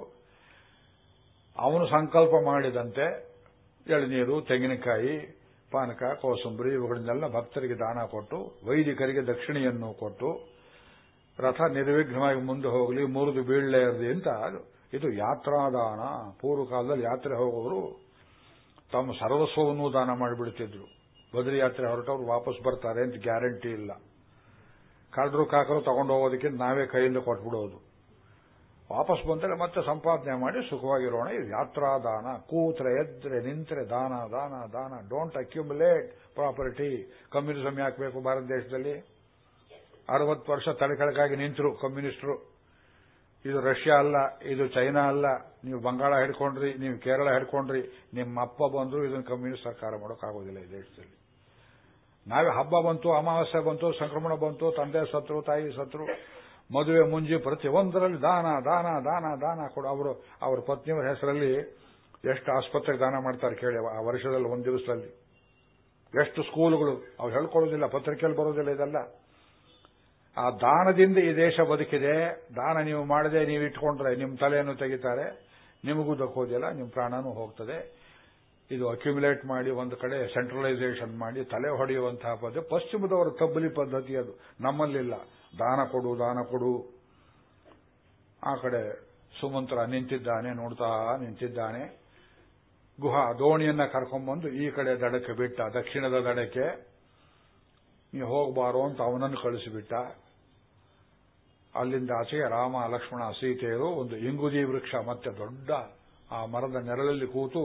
ಅವನು ಸಂಕಲ್ಪ ಮಾಡಿದಂತೆ ಎಳನೀರು ತೆಂಗಿನಕಾಯಿ, ಪಾನಕ, ಕೋಸಂಬರಿ ಇವುಗಳನ್ನೆಲ್ಲ ಭಕ್ತರಿಗೆ ದಾನ ಕೊಟ್ಟು, ವೈದಿಕರಿಗೆ ದಕ್ಷಿಣೆಯನ್ನು ಕೊಟ್ಟು ರಥ ನಿರ್ವಿಘ್ನವಾಗಿ ಮುಂದೆ ಹೋಗಲಿ, ಮುರಿದು ಬೀಳಲೇ ಇರಲಿ ಅಂತ ಇದು ಯಾತ್ರಾದಾನ. ಪೂರ್ವ ಕಾಲದಲ್ಲಿ ಯಾತ್ರೆ ಹೋಗೋರು ತಮ್ಮ ಸರ್ವಸ್ವವನ್ನು ದಾನ ಮಾಡಿಬಿಡ್ತಿದ್ರು. ಬದ್ರಿ ಯಾತ್ರೆ ಹೊರಟವ್ರು ವಾಪಸ್ ಬರ್ತಾರೆ ಅಂತ ಗ್ಯಾರಂಟಿ ಇಲ್ಲ. ಕಳ್ಳರು ಕಾಕರು ತಗೊಂಡು ಹೋಗೋದಕ್ಕೆ ನಾವೇ ಕೈಯಿಂದ ಕೊಟ್ಬಿಡೋದು. ವಾಪಸ್ ಬಂದರೆ ಮತ್ತೆ ಸಂಪಾದನೆ ಮಾಡಿ ಸುಖವಾಗಿರೋಣ. ಇದು ಯಾತ್ರಾ ದಾನ ಕೂತ್ರೆ, ಎದ್ರೆ, ನಿಂತ್ರೆ, ದಾನ ದಾನ ದಾನ. ಡೋಂಟ್ ಅಕ್ಯುಮುಲೇಟ್ ಪ್ರಾಪರ್ಟಿ ಕಮ್ಯುನಿಸಂ ಯಾಕಬೇಕು ಭಾರತ ದೇಶದಲ್ಲಿ? ಅರವತ್ತು ವರ್ಷ ತಡೆಕಳಕಾಗಿ ನಿಂತರು ಕಮ್ಯುನಿಸ್ಟರು. ಇದು ರಷ್ಯಾ ಅಲ್ಲ, ಇದು ಚೈನಾ ಅಲ್ಲ. ನೀವು ಬಂಗಾಳ ಹಿಡ್ಕೊಂಡ್ರಿ, ನೀವು ಕೇರಳ ಹಿಡ್ಕೊಂಡ್ರಿ ನಿಮ್ಮ ಅಪ್ಪ ಬಂದ್ರು ಇದನ್ನು ಕಮ್ಯುನಿಸ್ಟ್ ಸರ್ಕಾರ ಮಾಡೋಕ್ಕಾಗೋದಿಲ್ಲ ಈ ದೇಶದಲ್ಲಿ. ನಾವೇ ಹಬ್ಬ ಬಂತು, ಅಮಾವಾಸ್ಯೆ ಬಂತು, ಸಂಕ್ರಮಣ ಬಂತು, ತಂದೆ ಸತ್ರು, ತಾಯಿ ಸತ್ರು, ಮದುವೆ ಮುಂಜಿ ಪ್ರತಿಯೊಂದರಲ್ಲಿ ದಾನ ದಾನ ದಾನ ದಾನ ಕೊಡು. ಅವರು, ಅವರ ಪತ್ನಿಯವರ ಹೆಸರಲ್ಲಿ ಎಷ್ಟು ಆಸ್ಪತ್ರೆಗೆ ದಾನ ಮಾಡ್ತಾರೆ ಕೇಳಿ ಆ ವರ್ಷದಲ್ಲಿ ಒಂದು ದಿವಸದಲ್ಲಿ. ಎಷ್ಟು ಸ್ಕೂಲ್ಗಳು, ಅವ್ರು ಹೇಳ್ಕೊಳ್ಳೋದಿಲ್ಲ, ಪತ್ರಿಕೆಯಲ್ಲಿ ಬರೋದಿಲ್ಲ ಇದೆಲ್ಲ. ಆ ದಾನದಿಂದ ಈ ದೇಶ ಬದುಕಿದೆ, ದಾನ ನೀವು ಮಾಡದೆ ನೀವು ಇಟ್ಕೊಂಡ್ರೆ ನಿಮ್ಮ ತಲೆಯನ್ನು ತೆಗಿತಾರೆ, ನಿಮಗೂ ದಕ್ಕೋದಿಲ್ಲ ನಿಮ್ಮ ಪ್ರಾಣನೂ ಹೋಗ್ತದೆ. ಇದು ಅಕ್ಯುಮುಲೇಟ್ ಮಾಡಿ ಒಂದು ಕಡೆ ಸೆಂಟ್ರಲೈಸೇಷನ್ ಮಾಡಿ ತಲೆ ಹೊಡೆಯುವಂತಹ ಪದ್ಧತಿ. ಪಶ್ಚಿಮದವರ ತಬ್ಬಲಿ ಪದ್ಧತಿ ಅದು. ನಮ್ಮಲ್ಲಿಲ್ಲ. ದಾನ ಕೊಡು ದಾನ ಕೊಡು. ಆ ಕಡೆ ಸುಮಂತ್ರ ನಿಂತಿದ್ದಾನೆ, ನೋಡ್ತಾ ನಿಂತಿದ್ದಾನೆ. ಗುಹಾ ದೋಣಿಯನ್ನ ಕರ್ಕೊಂಡ್ಬಂದು ಈ ಕಡೆ ದಡಕ್ಕೆ ಬಿಟ್ಟ, ದಕ್ಷಿಣದ ದಡಕ್ಕೆ. ನೀವು ಹೋಗಬಾರೋ ಅಂತ ಅವನನ್ನು ಕಳಿಸಿಬಿಟ್ಟ. ಅಲ್ಲಿಂದ ರಾಮ ಲಕ್ಷ್ಮಣ ಸೀತೆಯರು ಒಂದು ಇಂಗುದಿ ವೃಕ್ಷ ಮತ್ತೆ ದೊಡ್ಡ ಆ ಮರದ ನೆರಳಲ್ಲಿ ಕೂತು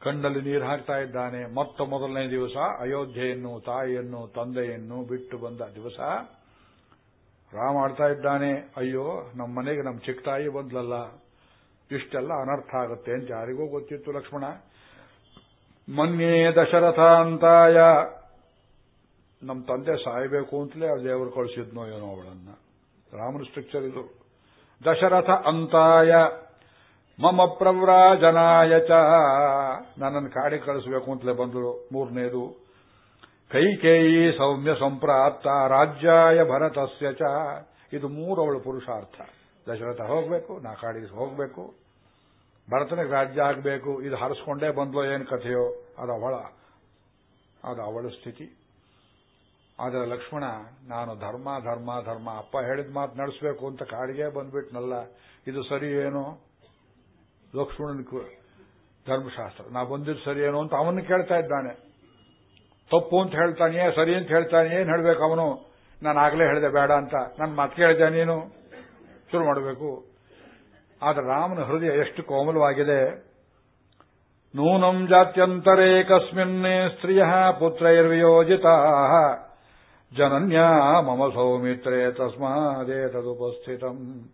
ಕಣ್ಣಲ್ಲಿ ನೀರು ಹಾಕ್ತಾ ಇದ್ದಾನೆ. ಮೊತ್ತ ಮೊದಲನೇ ದಿವಸ ಅಯೋಧ್ಯೆಯನ್ನು, ತಾಯಿಯನ್ನು, ತಂದೆಯನ್ನು ಬಿಟ್ಟು ಬಂದ ದಿವಸ ರಾಮ ಆಡ್ತಾ ಇದ್ದಾನೆ. ಅಯ್ಯೋ ನಮ್ಮ ಮನೆಗೆ ನಮ್ಮ ಚಿಕ್ಕ ತಾಯಿ ಬಂದ್ಲಲ್ಲ, ಇಷ್ಟೆಲ್ಲ ಅನರ್ಥ ಆಗುತ್ತೆ ಅಂತ ಯಾರಿಗೂ ಗೊತ್ತಿತ್ತು ಲಕ್ಷ್ಮಣ. ಮೊನ್ನೆ ದಶರಥ ಅಂತಾಯ ನಮ್ಮ ತಂದೆ ಸಾಯಬೇಕು ಅಂತಲೇ ಆ ದೇವರು ಕಳಿಸಿದ್ನೋ ಏನೋ ಅವಳನ್ನ. ರಾಮನ ಸ್ಟ್ರಕ್ಚರ್ ಇದು. ದಶರಥ ಅಂತಾಯ, ಮಮ ಪ್ರವ್ರಾಜನಾಯ ಚ. ನನ್ನನ್ನು ಕಾಡಿ ಕಳಿಸಬೇಕು ಅಂತಲೇ ಬಂದರು ಮೂರನೇದು. ಕೈಕೇಯಿ ಸೌಮ್ಯ ಸಂಪ್ರಾಪ್ತ, ರಾಜ್ಯಾಯ ಭರತಸ್ಯ ಚ. ಇದು ಮೂರವಳು ಪುರುಷಾರ್ಥ. ದಶರಥ ಹೋಗಬೇಕು, ನಾ ಕಾಡಿಗೆ ಹೋಗಬೇಕು. ಭರತನಿಗೆ ರಾಜ್ಯ ಆಗಬೇಕು, ಇದು ಹರಿಸ್ಕೊಂಡೇ ಬಂದ್ಲೋ ಏನು ಕಥೆಯೋ, ಅದು ಅವಳ ಅದು ಅವಳ ಸ್ಥಿತಿ. ಆದರೆ ಲಕ್ಷ್ಮಣ, ನಾನು ಧರ್ಮ ಧರ್ಮ ಧರ್ಮ, ಅಪ್ಪ ಹೇಳಿದ ಮಾತು ನಡೆಸಬೇಕು ಅಂತ ಕಾಡಿಗೆ ಬಂದ್ಬಿಟ್ನಲ್ಲ, ಇದು ಸರಿ ಏನು? ಲಕ್ಷ್ಮಣನ ಧರ್ಮಶಾಸ್ತ್ರ ನಾ ಬಂದಿದ್ದು ಸರಿ ಏನು ಅಂತ ಅವನು ಕೇಳ್ತಾ ಇದ್ದಾನೆ. ತಪ್ಪು ಅಂತ ಹೇಳ್ತಾನೆ ಸರಿ ಅಂತ ಹೇಳ್ತಾನೆ ಏನು ಹೇಳ್ಬೇಕು ಅವನು? ನಾನು ಆಗಲೇ ಹೇಳಿದೆ ಬೇಡ ಅಂತ. ನನ್ನ ಮಾತು ಕೇಳಿದೆ ನೀನು? ಶುರು ಮಾಡಬೇಕು. ಆದ್ರೆ ರಾಮನ ಹೃದಯ ಎಷ್ಟು ಕೋಮಲವಾಗಿದೆ. ನೂನಂ ಜಾತ್ಯಂತರೇ ಕಸ್ಮಿನ್ನೇ ಸ್ತ್ರೀಯ ಪುತ್ರೈರ್ವಿಯೋಜಿತಾ. ಜನನ್ಯಾ ಮಮ ಸೌಮಿತ್ರೇ ತಸ್ಮಾದೇ ತದುಪಸ್ಥಿತಂ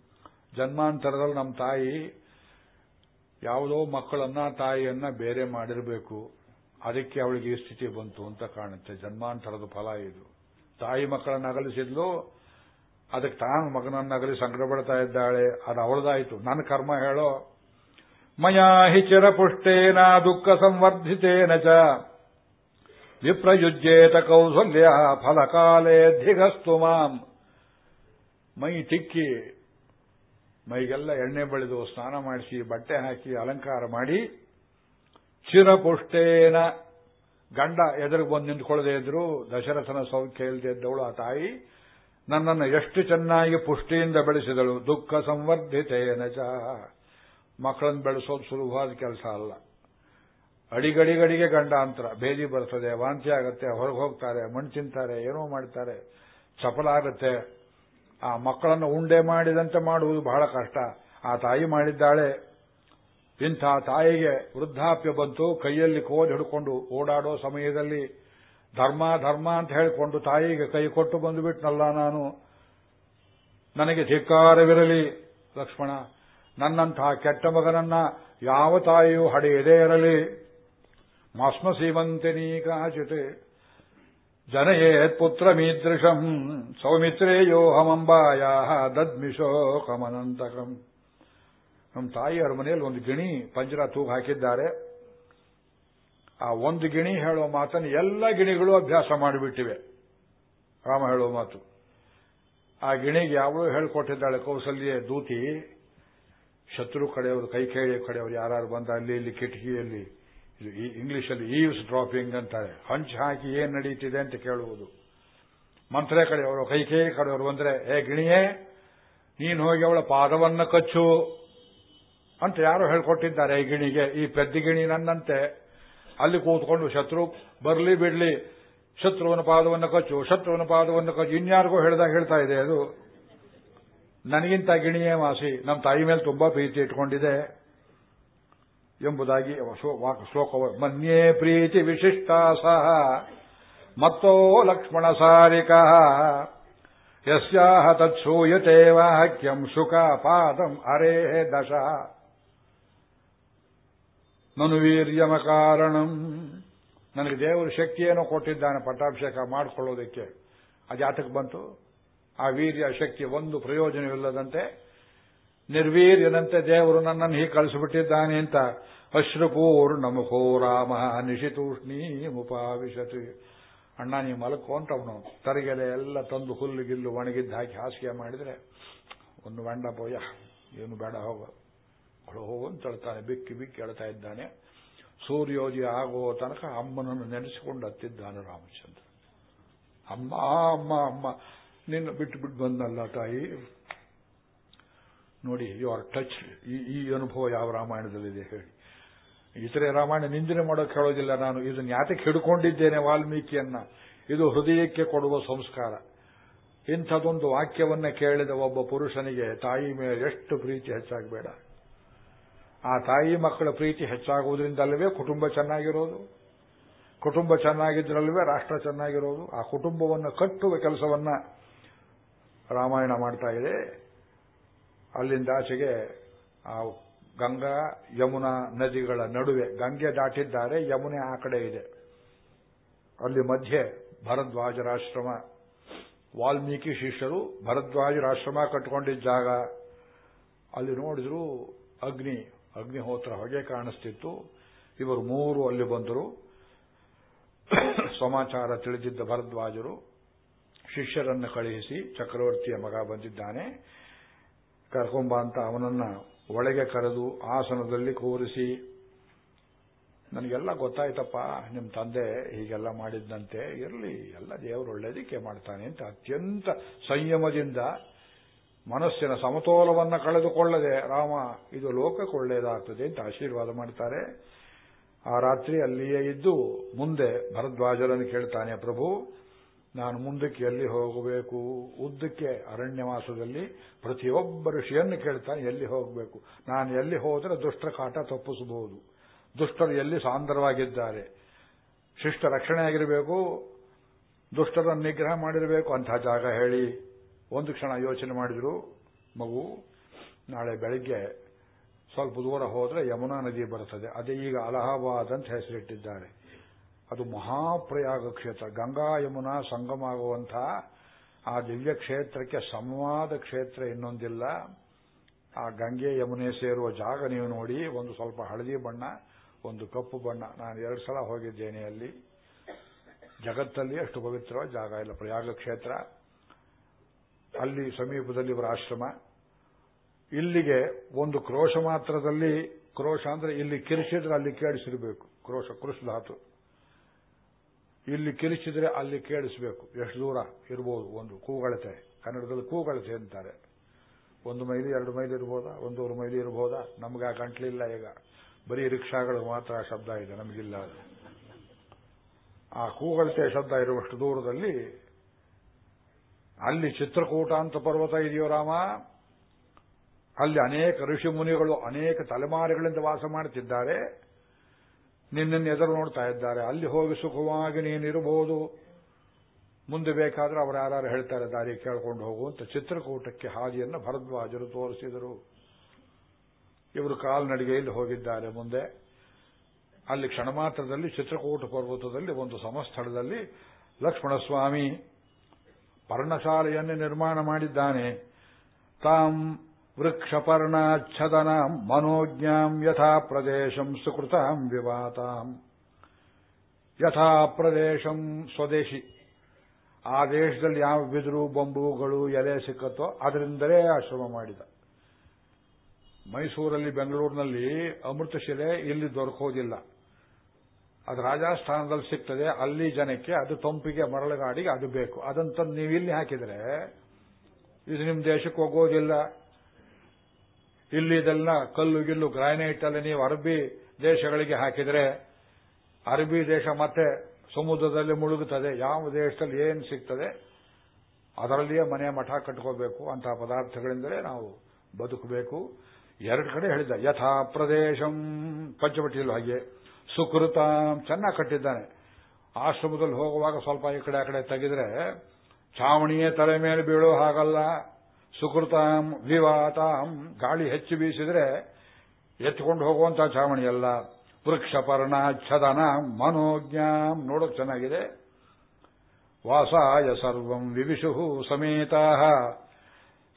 ಜನ್ಮಾಂತರದಲ್ಲಿ ನಮ್ಮ ತಾಯಿ ಯಾವುದೋ ಮಕ್ಕಳನ್ನ ತಾಯಿಯನ್ನ ಬೇರೆ ಮಾಡಿರಬೇಕು. ಅದಕ್ಕೆ ಅವಳಿಗೆ ಈ ಸ್ಥಿತಿ ಬಂತು ಅಂತ ಕಾಣುತ್ತೆ. ಜನ್ಮಾಂತರದ ಫಲ ಇದು. ತಾಯಿ ಮಕ್ಕಳನ್ನ ಅಗಲಿಸಿದ್ಲು ಅದಕ್ಕೆ ತಾನು ಮಗನನ್ನ ಅಗಲಿ ಸಂಕಟ ಪಡ್ತಾ ಇದ್ದಾಳೆ. ಅದು ಅವಳದಾಯಿತು. ನನ್ನ ಕರ್ಮ ಹೇಳೋ. ಮಯಾ ಹಿ ಚಿರಪುಷ್ಟೇನ ದುಃಖ ಸಂವರ್ಧಿತೇನ ಚ. ವಿಪ್ರಯುಜ್ಯೇತ ಕೌಸಲ್ಯ ಫಲಕಾಲೇ ಧಿಗಸ್ತು ಮಾಂ. ಮೈ ತಿಕ್ಕಿ, ಮೈಗೆಲ್ಲ ಎಣ್ಣೆ ಬಳಿದು ಸ್ನಾನ ಮಾಡಿಸಿ, ಬಟ್ಟೆ ಹಾಕಿ, ಅಲಂಕಾರ ಮಾಡಿ, ಚಿರಪುಷ್ಟೇನ ಗಂಡ ಎದುರಿಗೆ ಬಂದು ನಿಂತ್ಕೊಳ್ಳದೆ ಇದ್ರು, ದಶರಥನ ಸೌಖ್ಯ ಇಲ್ಲದೆ ಇದ್ದವಳು ಆ ತಾಯಿ, ನನ್ನನ್ನು ಎಷ್ಟು ಚೆನ್ನಾಗಿ ಪುಷ್ಟಿಯಿಂದ ಬೆಳೆಸಿದಳು. ದುಃಖ ಸಂವರ್ಧಿತೇನ ಚ. ಮಕ್ಕಳನ್ನು ಬೆಳೆಸೋದು ಸುಲಭವಾದ ಕೆಲಸ ಅಲ್ಲ. ಅಡಿಗಡಿಗಡಿಗೆ ಗಂಡಾಂತರ. ಬೇದಿ ಬರ್ತದೆ, ವಾಂತಿ ಆಗುತ್ತೆ, ಹೊರಗೆ ಹೋಗ್ತಾರೆ, ಮಣ್ಣು ತಿಂತಾರೆ, ಏನೋ ಮಾಡ್ತಾರೆ. ಚಪಲ ಆಗುತ್ತೆ. ಆ ಮಕ್ಕಳನ್ನು ಉಂಡೆ ಮಾಡಿದಂತೆ ಮಾಡುವುದು ಬಹಳ ಕಷ್ಟ. ಆ ತಾಯಿ ಮಾಡಿದ್ದಾಳೆ. ಇಂಥ ತಾಯಿಗೆ ವೃದ್ಧಾಪ್ಯ ಬಂತು. ಕೈಯಲ್ಲಿ ಕೋಲು ಹಿಡ್ಕೊಂಡು ಓಡಾಡೋ ಸಮಯದಲ್ಲಿ ಧರ್ಮ ಧರ್ಮ ಅಂತ ಹೇಳಿಕೊಂಡು ತಾಯಿಗೆ ಕೈ ಕೊಟ್ಟು ಬಂದುಬಿಟ್ನಲ್ಲ ನಾನು. ನನಗೆ ಧಿಕ್ಕಾರವಿರಲಿ, ಲಕ್ಷ್ಮಣ. ನನ್ನಂತಹ ಕೆಟ್ಟ ಮಗನನ್ನ ಯಾವ ತಾಯಿಯೂ ಹಡೆಯದೇ ಇರಲಿ. ಜನಯೇತ್ ಪುತ್ರಮೀದೃಶಂ ದದ್ಮಿಶೋ ದದ್ಮಿಶೋಕಮನಂತಕಂ ನಮ್ಮ ತಾಯಿಯವರ ಮನೆಯಲ್ಲಿ ಒಂದು ಗಿಣಿ ಪಂಜರ ತೂಗು ಹಾಕಿದ್ದಾರೆ. ಆ ಒಂದು ಗಿಣಿ ಹೇಳೋ ಮಾತನ್ನು ಎಲ್ಲ ಗಿಣಿಗಳು ಅಭ್ಯಾಸ ಮಾಡಿಬಿಟ್ಟಿವೆ. ರಾಮ ಹೇಳೋ ಮಾತು. ಆ ಗಿಣಿಗೆ ಯಾವಳು ಹೇಳಿಕೊಟ್ಟಿದ್ದಾಳೆ ಕೌಸಲ್ಯ ದೂತಿ. ಶತ್ರು ಕಡೆಯವರು, ಕೈ ಕೇಳಿಯ ಕಡೆಯವರು ಯಾರು ಬಂದ ಅಲ್ಲಿ, ಇಲ್ಲಿ ಕಿಟಕಿಯಲ್ಲಿ. ಇಂಗ್ಲಿಷಲ್ಲಿ ಈವ್ಸ್ ಡ್ರಾಪಿಂಗ್ ಅಂತಾರೆ. ಹಂಚ್ ಹಾಕಿ ಏನ್ ನಡೀತಿದೆ ಅಂತ ಕೇಳುವುದು. ಮಂತ್ರೇ ಕಡೆಯವರು ಕೈ ಕೈ ಕಡೆಯವರು ಬಂದ್ರೆ ಏ ಗಿಣಿಯೇ, ನೀನು ಹೋಗಿ ಅವಳ ಪಾದವನ್ನ ಕಚ್ಚು ಅಂತ ಯಾರು ಹೇಳ್ಕೊಟ್ಟಿದ್ದಾರೆ ಈ ಗಿಣಿಗೆ. ಈ ಪೆದ್ದ ಗಿಣಿ ನನ್ನಂತೆ. ಅಲ್ಲಿ ಕೂತ್ಕೊಂಡು ಶತ್ರು, ಬರಲಿ ಬಿಡ್ಲಿ, ಶತ್ರುವನ ಪಾದವನ್ನು ಕಚ್ಚು, ಶತ್ರುವನ ಪಾದವನ್ನು ಕಚ್ಚು. ಇನ್ಯಾರಿಗೂ ಹೇಳ್ದಾಗ ಹೇಳ್ತಾ ಇದೆ ಅದು. ನನಗಿಂತ ಗಿಣಿಯೇ ವಾಸಿ ನಮ್ಮ ತಾಯಿ ಮೇಲೆ ತುಂಬಾ ಪ್ರೀತಿ ಇಟ್ಕೊಂಡಿದೆ. ಎಂಬುದಾಗಿ ಶ್ಲೋಕ ಮನ್ಯೇ ಪ್ರೀತಿ ವಿಶಿಷ್ಟ ಸಹ. ಮತ್ತೋ ಲಕ್ಷ್ಮಣ ಸಾರಿಕ. ಯಸ್ಯಾಹ ತತ್ಸೂಯತೆ ವಾಕ್ಯಂ ಸುಖ ಪಾದಂ ಅರೇ ದಶ. ನನು ವೀರ್ಯಮ ಕಾರಣಂ. ನನಗೆ ದೇವರು ಶಕ್ತಿಯನ್ನು ಕೊಟ್ಟಿದ್ದಾನೆ ಪಟ್ಟಾಭಿಷೇಕ ಮಾಡಿಕೊಳ್ಳೋದಕ್ಕೆ. ಅದು ಬಂತು. ಆ ವೀರ್ಯ ಶಕ್ತಿ ಒಂದು ಪ್ರಯೋಜನವಿಲ್ಲದಂತೆ ನಿರ್ವೀರ್ಯನಂತೆ ದೇವರು ನನ್ನನ್ನು ಹೀಗೆ ಕಳಿಸಿಬಿಟ್ಟಿದ್ದಾನೆ ಅಂತ ನಮಕೋ ರಾಮ ನಿಶಿತೂಷ್ಣೀ ಮುಪಾವಿಶತಿ. ಅಣ್ಣ, ನೀ ಮಲಕ್ಕೋ ಅಂತ ಅವನು ತರಗೆಲೆ ಎಲ್ಲ ತಂದು ಹುಲ್ಲು ಗಿಲ್ಲು ಒಣಗಿದ್ದು ಹಾಕಿ ಹಾಸಿಗೆ ಮಾಡಿದ್ರೆ ಒಂದು ವಂಡ ಪೋಯ. ಏನು ಬೇಡ, ಹೋಗ. ಹೋಗು ಅಂತ ಹೇಳ್ತಾನೆ, ಬಿಕ್ಕಿ ಬಿಕ್ಕಿ ಹೇಳ್ತಾ ಇದ್ದಾನೆ. ಸೂರ್ಯೋದಯ ಆಗೋ ತನಕ ಅಮ್ಮನನ್ನು ನೆನೆಸಿಕೊಂಡು ಹತ್ತಿದ್ದಾನೆ ರಾಮಚಂದ್ರ ಅಮ್ಮ ಅಮ್ಮ ಅಮ್ಮ. ನಿನ್ನ ಬಿಟ್ಟು ಬಿಟ್ಟು ಬಂದಲ್ಲ ತಾಯಿ. ನೋಡಿ ಯು ಆರ್ ಟಚ್ ಈ ಅನುಭವ ಯಾವ ರಾಮಾಯಣದಲ್ಲಿದೆ ಹೇಳಿ. ಇತರೆ ರಾಮಾಯಣ ನಿಂದನೆ ಮಾಡೋಕೆ ಹೇಳೋದಿಲ್ಲ ನಾನು. ಇದನ್ನು ಯಾತಕ್ಕೆ ಹಿಡ್ಕೊಂಡಿದ್ದೇನೆ ವಾಲ್ಮೀಕಿಯನ್ನ. ಇದು ಹೃದಯಕ್ಕೆ ಕೊಡುವ ಸಂಸ್ಕಾರ. ಇಂಥದೊಂದು ವಾಕ್ಯವನ್ನ ಕೇಳಿದ ಒಬ್ಬ ಪುರುಷನಿಗೆ, ತಾಯಿ ಮೇಲೆ ಎಷ್ಟು ಪ್ರೀತಿ ಹೆಚ್ಚಾಗಬೇಡ. ಆ ತಾಯಿ ಮಕ್ಕಳ ಪ್ರೀತಿ ಹೆಚ್ಚಾಗುವುದರಿಂದಲ್ಲವೇ ಕುಟುಂಬ ಚೆನ್ನಾಗಿರೋದು. ಕುಟುಂಬ ಚೆನ್ನಾಗಿದ್ರಲ್ವೇ ರಾಷ್ಟ್ರ ಚೆನ್ನಾಗಿರೋದು. ಆ ಕುಟುಂಬವನ್ನು ಕಟ್ಟುವ ಕೆಲಸವನ್ನ ರಾಮಾಯಣ ಮಾಡ್ತಾ ಇದೆ. ಅಲ್ಲಿಂದ ಆಚೆಗೆ ಆ ಗಂಗಾ, ಯಮುನಾ ನದಿಗಳ ನಡುವೆ ಗಂಗೆ ದಾಟಿದ್ದಾರೆ, ಯಮುನೆ ಆ ಕಡೆ ಇದೆ. ಅಲ್ಲಿ ಮಧ್ಯೆ ಭರದ್ವಾಜರಾಶ್ರಮ. ವಾಲ್ಮೀಕಿ ಶಿಷ್ಯರು ಭರದ್ವಾಜರಾಶ್ರಮ ಕಟ್ಟಿಕೊಂಡಿದ್ದ ಜಾಗ. ಅಲ್ಲಿ ನೋಡಿದ್ರು ಅಗ್ನಿ, ಅಗ್ನಿಹೋತ್ರ ಹೊಗೆ ಕಾಣಿಸ್ತಿತ್ತು. ಇವರು ಮೂರು ಅಲ್ಲಿ ಬಂದರು. ಸಮಾಚಾರ ತಿಳಿದಿದ್ದ ಭರದ್ವಾಜರು ಶಿಷ್ಯರನ್ನು ಕಳುಹಿಸಿ ಚಕ್ರವರ್ತಿಯ ಮಗ ಬಂದಿದ್ದಾನೆ. ಕರ್ಕೊಂಬ ಅಂತ ಅವನನ್ನ ಒಳಗೆ ಕರೆದು ಆಸನದಲ್ಲಿ ಕೂರಿಸಿ, ನನಗೆಲ್ಲ ಗೊತ್ತಾಯ್ತಪ್ಪ ನಿಮ್ಮ ತಂದೆ ಹೀಗೆಲ್ಲ ಮಾಡಿದ್ದಂತೆ, ಇರಲಿ, ಎಲ್ಲ ದೇವರು ಒಳ್ಳೇದಕ್ಕೆ ಮಾಡ್ತಾನೆ ಅಂತ ಅತ್ಯಂತ ಸಂಯಮದಿಂದ ಮನಸ್ಸಿನ ಸಮತೋಲವನ್ನ ಕಳೆದುಕೊಳ್ಳದೆ, ರಾಮ, ಇದು ಲೋಕಕ್ಕೆ ಒಳ್ಳೆಯದಾಗ್ತದೆ ಅಂತ ಆಶೀರ್ವಾದ ಮಾಡ್ತಾರೆ. ಆ ರಾತ್ರಿ ಅಲ್ಲಿಯೇ ಇದ್ದು ಮುಂದೆ ಭರದ್ವಾಜರನ್ನು ಕೇಳ್ತಾನೆ, ಪ್ರಭು ನಾನು ಮುಂದಕ್ಕೆ ಎಲ್ಲಿ ಹೋಗಬೇಕು? ಉದ್ದಕ್ಕೆ ಅರಣ್ಯವಾಸದಲ್ಲಿ ಪ್ರತಿಯೊಬ್ಬ ಋಷಿಯನ್ನು ಕೇಳ್ತಾನೆ, ಎಲ್ಲಿ ಹೋಗಬೇಕು? ನಾನು ಎಲ್ಲಿ ಹೋದರೆ ದುಷ್ಟರ ಕಾಟ ತಪ್ಪಿಸಬಹುದು. ದುಷ್ಟರು ಎಲ್ಲಿ ಸಾಂದ್ರವಾಗಿದ್ದಾರೆ? ಶಿಷ್ಟ ರಕ್ಷಣೆ ಆಗಿರಬೇಕು, ದುಷ್ಟರನ್ನು ನಿಗ್ರಹ ಮಾಡಿರಬೇಕು ಅಂತಹ ಜಾಗ ಹೇಳಿ. ಒಂದು ಕ್ಷಣ ಯೋಚನೆ ಮಾಡಿದ್ರು, ಮಗು, ನಾಳೆ ಬೆಳಿಗ್ಗೆ ಸ್ವಲ್ಪ ದೂರ ಹೋದರೆ ಯಮುನಾ ನದಿ ಬರುತ್ತದೆ. ಅದೇ ಈಗ ಅಲಹಾಬಾದ್ ಅಂತ ಹೆಸರಿಟ್ಟಿದ್ದಾರೆ. ಅದು ಮಹಾಪ್ರಯಾಗ ಕ್ಷೇತ್ರ. ಗಂಗಾ ಯಮುನಾ ಸಂಗಮ ಆಗುವಂತಹ ಆ ದಿವ್ಯ ಕ್ಷೇತ್ರಕ್ಕೆ ಸಮವಾದ ಕ್ಷೇತ್ರ ಇನ್ನೊಂದಿಲ್ಲ. ಆ ಗಂಗೆ ಯಮುನೆ ಸೇರುವ ಜಾಗ ನೀವು ನೋಡಿ, ಒಂದು ಸ್ವಲ್ಪ ಹಳದಿ ಬಣ್ಣ, ಒಂದು ಕಪ್ಪು ಬಣ್ಣ. ನಾನು ಎರಡು ಸಲ ಹೋಗಿದ್ದೇನೆ ಅಲ್ಲಿ. ಜಗತ್ತಲ್ಲಿ ಅಷ್ಟು ಪವಿತ್ರವಾದ ಜಾಗ ಇಲ್ಲ. ಪ್ರಯಾಗ ಕ್ಷೇತ್ರ. ಅಲ್ಲಿ ಸಮೀಪದಲ್ಲಿ ಇವರ ಆಶ್ರಮ. ಇಲ್ಲಿಗೆ ಒಂದು ಕ್ರೋಶ ಮಾತ್ರದಲ್ಲಿ, ಕ್ರೋಶ ಅಂದ್ರೆ ಇಲ್ಲಿ ಕಿರಿಸಿದ್ರೆ ಅಲ್ಲಿ ಕೇಳಿಸಿರಬೇಕು. ಕ್ರೋಶ ಕೃಷ್ಣ ಧಾತು ಇಲ್ಲಿ ಕಿರಿಸಿದ್ರೆ ಅಲ್ಲಿ ಕೇಳಿಸಬೇಕು. ಎಷ್ಟು ದೂರ ಇರಬಹುದು ಒಂದು ಕೂಗಳತೆ. ಕನ್ನಡದಲ್ಲಿ ಕೂಗಳತೆ ಅಂತಾರೆ. ಒಂದು ಮೈಲಿ, ಎರಡು ಮೈಲಿ ಇರ್ಬೋದಾ? ಒಂದೂರು ಮೈಲಿ ಇರಬಹುದಾ ನಮ್ಗೆ ಆ ಗಂಟ್ಲಿಲ್ಲ ಈಗ. ಬರೀ ರಿಕ್ಷಾಗಳು ಮಾತ್ರ ಶಬ್ದ ಇದೆ, ನಮಗಿಲ್ಲ ಆ ಕೂಗಳತೆ ಶಬ್ದ ಇರುವಷ್ಟು ದೂರದಲ್ಲಿ ಅಲ್ಲಿ ಚಿತ್ರಕೂಟ ಅಂತ ಪರ್ವತ ಇದೆಯೋ ರಾಮ? ಅಲ್ಲಿ ಅನೇಕ ಋಷಿ ಮುನಿಗಳು, ಅನೇಕ ತಲೆಮಾರಿಗಳಿಂದ ವಾಸ ಮಾಡುತ್ತಿದ್ದಾರೆ ನಿನ್ನನ್ನು ಎದುರು ನೋಡ್ತಾ ಇದ್ದಾರೆ. ಅಲ್ಲಿ ಹೋಗಿ ಸುಖವಾಗಿ ನೀನಿರಬಹುದು ಮುಂದೆ ಬೇಕಾದ್ರೆ ಅವರು ಯಾರು ಹೇಳ್ತಾರೆ ದಾರಿ ಕೇಳ್ಕೊಂಡು ಹೋಗುವಂತ ಚಿತ್ರಕೂಟಕ್ಕೆ ಹಾದಿಯನ್ನು ಭರದ್ವಾಜರು ತೋರಿಸಿದರು. ಇವರು ಕಾಲ್ನಡಿಗೆಯಲ್ಲಿ ಹೋಗಿದ್ದಾರೆ ಮುಂದೆ. ಅಲ್ಲಿ ಕ್ಷಣ ಮಾತ್ರದಲ್ಲಿ ಚಿತ್ರಕೂಟ ಪರ್ವತದಲ್ಲಿ ಒಂದು ಸಮಸ್ಥಳದಲ್ಲಿ ಲಕ್ಷ್ಮಣಸ್ವಾಮಿ ಪರ್ಣಶಾಲೆಯನ್ನು ನಿರ್ಮಾಣ ಮಾಡಿದ್ದಾನೆ. ತಾಂ ವೃಕ್ಷಪರ್ಣಾಚ್ಛದನ ಮನೋಜ್ಞಾಂ ಯಥಾ ಪ್ರದೇಶಂ ಸುಕೃತಾಂ विवाताम् ಯಥಾ ಪ್ರದೇಶಂ ಸ್ವದೇಶಿ. ಆ ದೇಶದಲ್ಲಿ ಯಾವ ಬಿದಿರು ಬೊಂಬುಗಳು ಎಲೆ ಸಿಕ್ಕತ್ತೋ ಅದರಿಂದಲೇ ಆಶ್ರಮ ಮಾಡಿದ. ಮೈಸೂರಲ್ಲಿ, ಬೆಂಗಳೂರಿನಲ್ಲಿ ಅಮೃತಶಿಲೆ ಇಲ್ಲಿ ದೊರಕೋದಿಲ್ಲ. ಅದು ರಾಜಸ್ಥಾನದಲ್ಲಿ ಸಿಗ್ತದೆ, ಅಲ್ಲಿ ಜನಕ್ಕೆ ಅದು ತಂಪಿಗೆ ಮರಳಗಾಡಿಗೆ ಅದು ಬೇಕು. ಅದಂತ ನೀವು ಇಲ್ಲಿ ಹಾಕಿದರೆ, ಇದು ನಿಮ್ಮ ದೇಶಕ್ಕೆ ಹೋಗೋದಿಲ್ಲ. ಇಲ್ಲಿ ಇದೆಲ್ಲ ಕಲ್ಲು ಗಿಲ್ಲು ಗ್ರಾನೈಟ್ ಅಲ್ಲಿ ನೀವು ಅರಬ್ಬಿ ದೇಶಗಳಿಗೆ ಹಾಕಿದರೆ, ಅರಬ್ಬಿ ದೇಶ ಮತ್ತೆ ಸಮುದ್ರದಲ್ಲಿ ಮುಳುಗುತ್ತದೆ, ಯಾವ ದೇಶದಲ್ಲಿ ಏನು ಸಿಗ್ತದೆ, ಅದರಲ್ಲಿಯೇ ಮನೆ ಮಠ ಕಟ್ಕೋಬೇಕು ಅಂತಹ ಪದಾರ್ಥಗಳಿಂದಲೇ ನಾವು ಬದುಕಬೇಕು. ಎರಡು ಕಡೆ ಹೇಳಿದ್ದ, ಯಥಾ ಪ್ರದೇಶಂ ಪಂಚವಟಿಯಲ್ಲಿ ಹಾಗೆ. ಸುಕೃತ ಚೆನ್ನಾಗಿ ಕಟ್ಟಿದ್ದಾನೆ. ಆಶ್ರಮದಲ್ಲಿ ಹೋಗುವಾಗ ಸ್ವಲ್ಪ ಈ ಕಡೆ ಆ ಕಡೆ ತೆಗೆದ್ರೆ ಛಾವಣಿಯೇ ತಲೆ ಮೇಲೆ ಬೀಳೋ ಹಾಗಲ್ಲ. ಸುಕೃತಾಂ ವಿವಾತಾಂ. ಗಾಳಿ ಹೆಚ್ಚು ಬೀಸಿದ್ರೆ ಎತ್ಕೊಂಡು ಹೋಗುವಂತ ಛಾವಣಿಯಲ್ಲ ವೃಕ್ಷಪರ್ಣ ಛದನ ಮನೋಜ್ಞಾಂ. ನೋಡೋಕ್ ಚೆನ್ನಾಗಿದೆ. ವಾಸಾಯ ಸರ್ವಂ ವಿವಿಶು ಸಮೇತಾ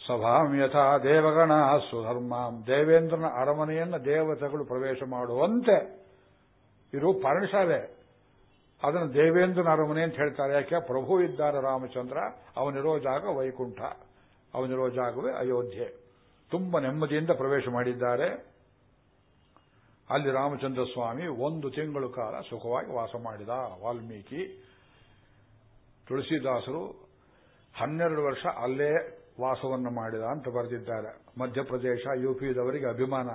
ಸಭಾಂ ಯಥಾ ದೇವಗಣ ಸುಧರ್ಮಾಂ. ದೇವೇಂದ್ರನ ಅರಮನೆಯನ್ನ ದೇವತೆಗಳು ಪ್ರವೇಶ ಮಾಡುವಂತೆ ಇರು ಪರ್ಣಶಾಲೆ. ಅದನ್ನು ದೇವೇಂದ್ರನ ಅರಮನೆ ಅಂತ ಹೇಳ್ತಾರೆ. ಯಾಕೆ? ಪ್ರಭು ಇದ್ದಾರೆ ರಾಮಚಂದ್ರ. ಅವನಿರೋ ಜಾಗ ವೈಕುಂಠ. ಅವನಿರೋ ಜಾಗವೇ ಅಯೋಧ್ಯೆ. ತುಂಬ ನೆಮ್ಮದಿಯಿಂದ ಪ್ರವೇಶ ಮಾಡಿದ್ದಾರೆ. ಅಲ್ಲಿ ರಾಮಚಂದ್ರ ಸ್ವಾಮಿ ಒಂದು ತಿಂಗಳು ಕಾಲ ಸುಖವಾಗಿ ವಾಸ ಮಾಡಿದ. ವಾಲ್ಮೀಕಿ, ತುಳಸಿದಾಸರು ಹನ್ನೆರಡು ವರ್ಷ ಅಲ್ಲೇ ವಾಸವನ್ನು ಮಾಡಿದ ಅಂತ ಬರೆದಿದ್ದಾರೆ. ಮಧ್ಯಪ್ರದೇಶ, ಯುಪಿದವರಿಗೆ ಅಭಿಮಾನ.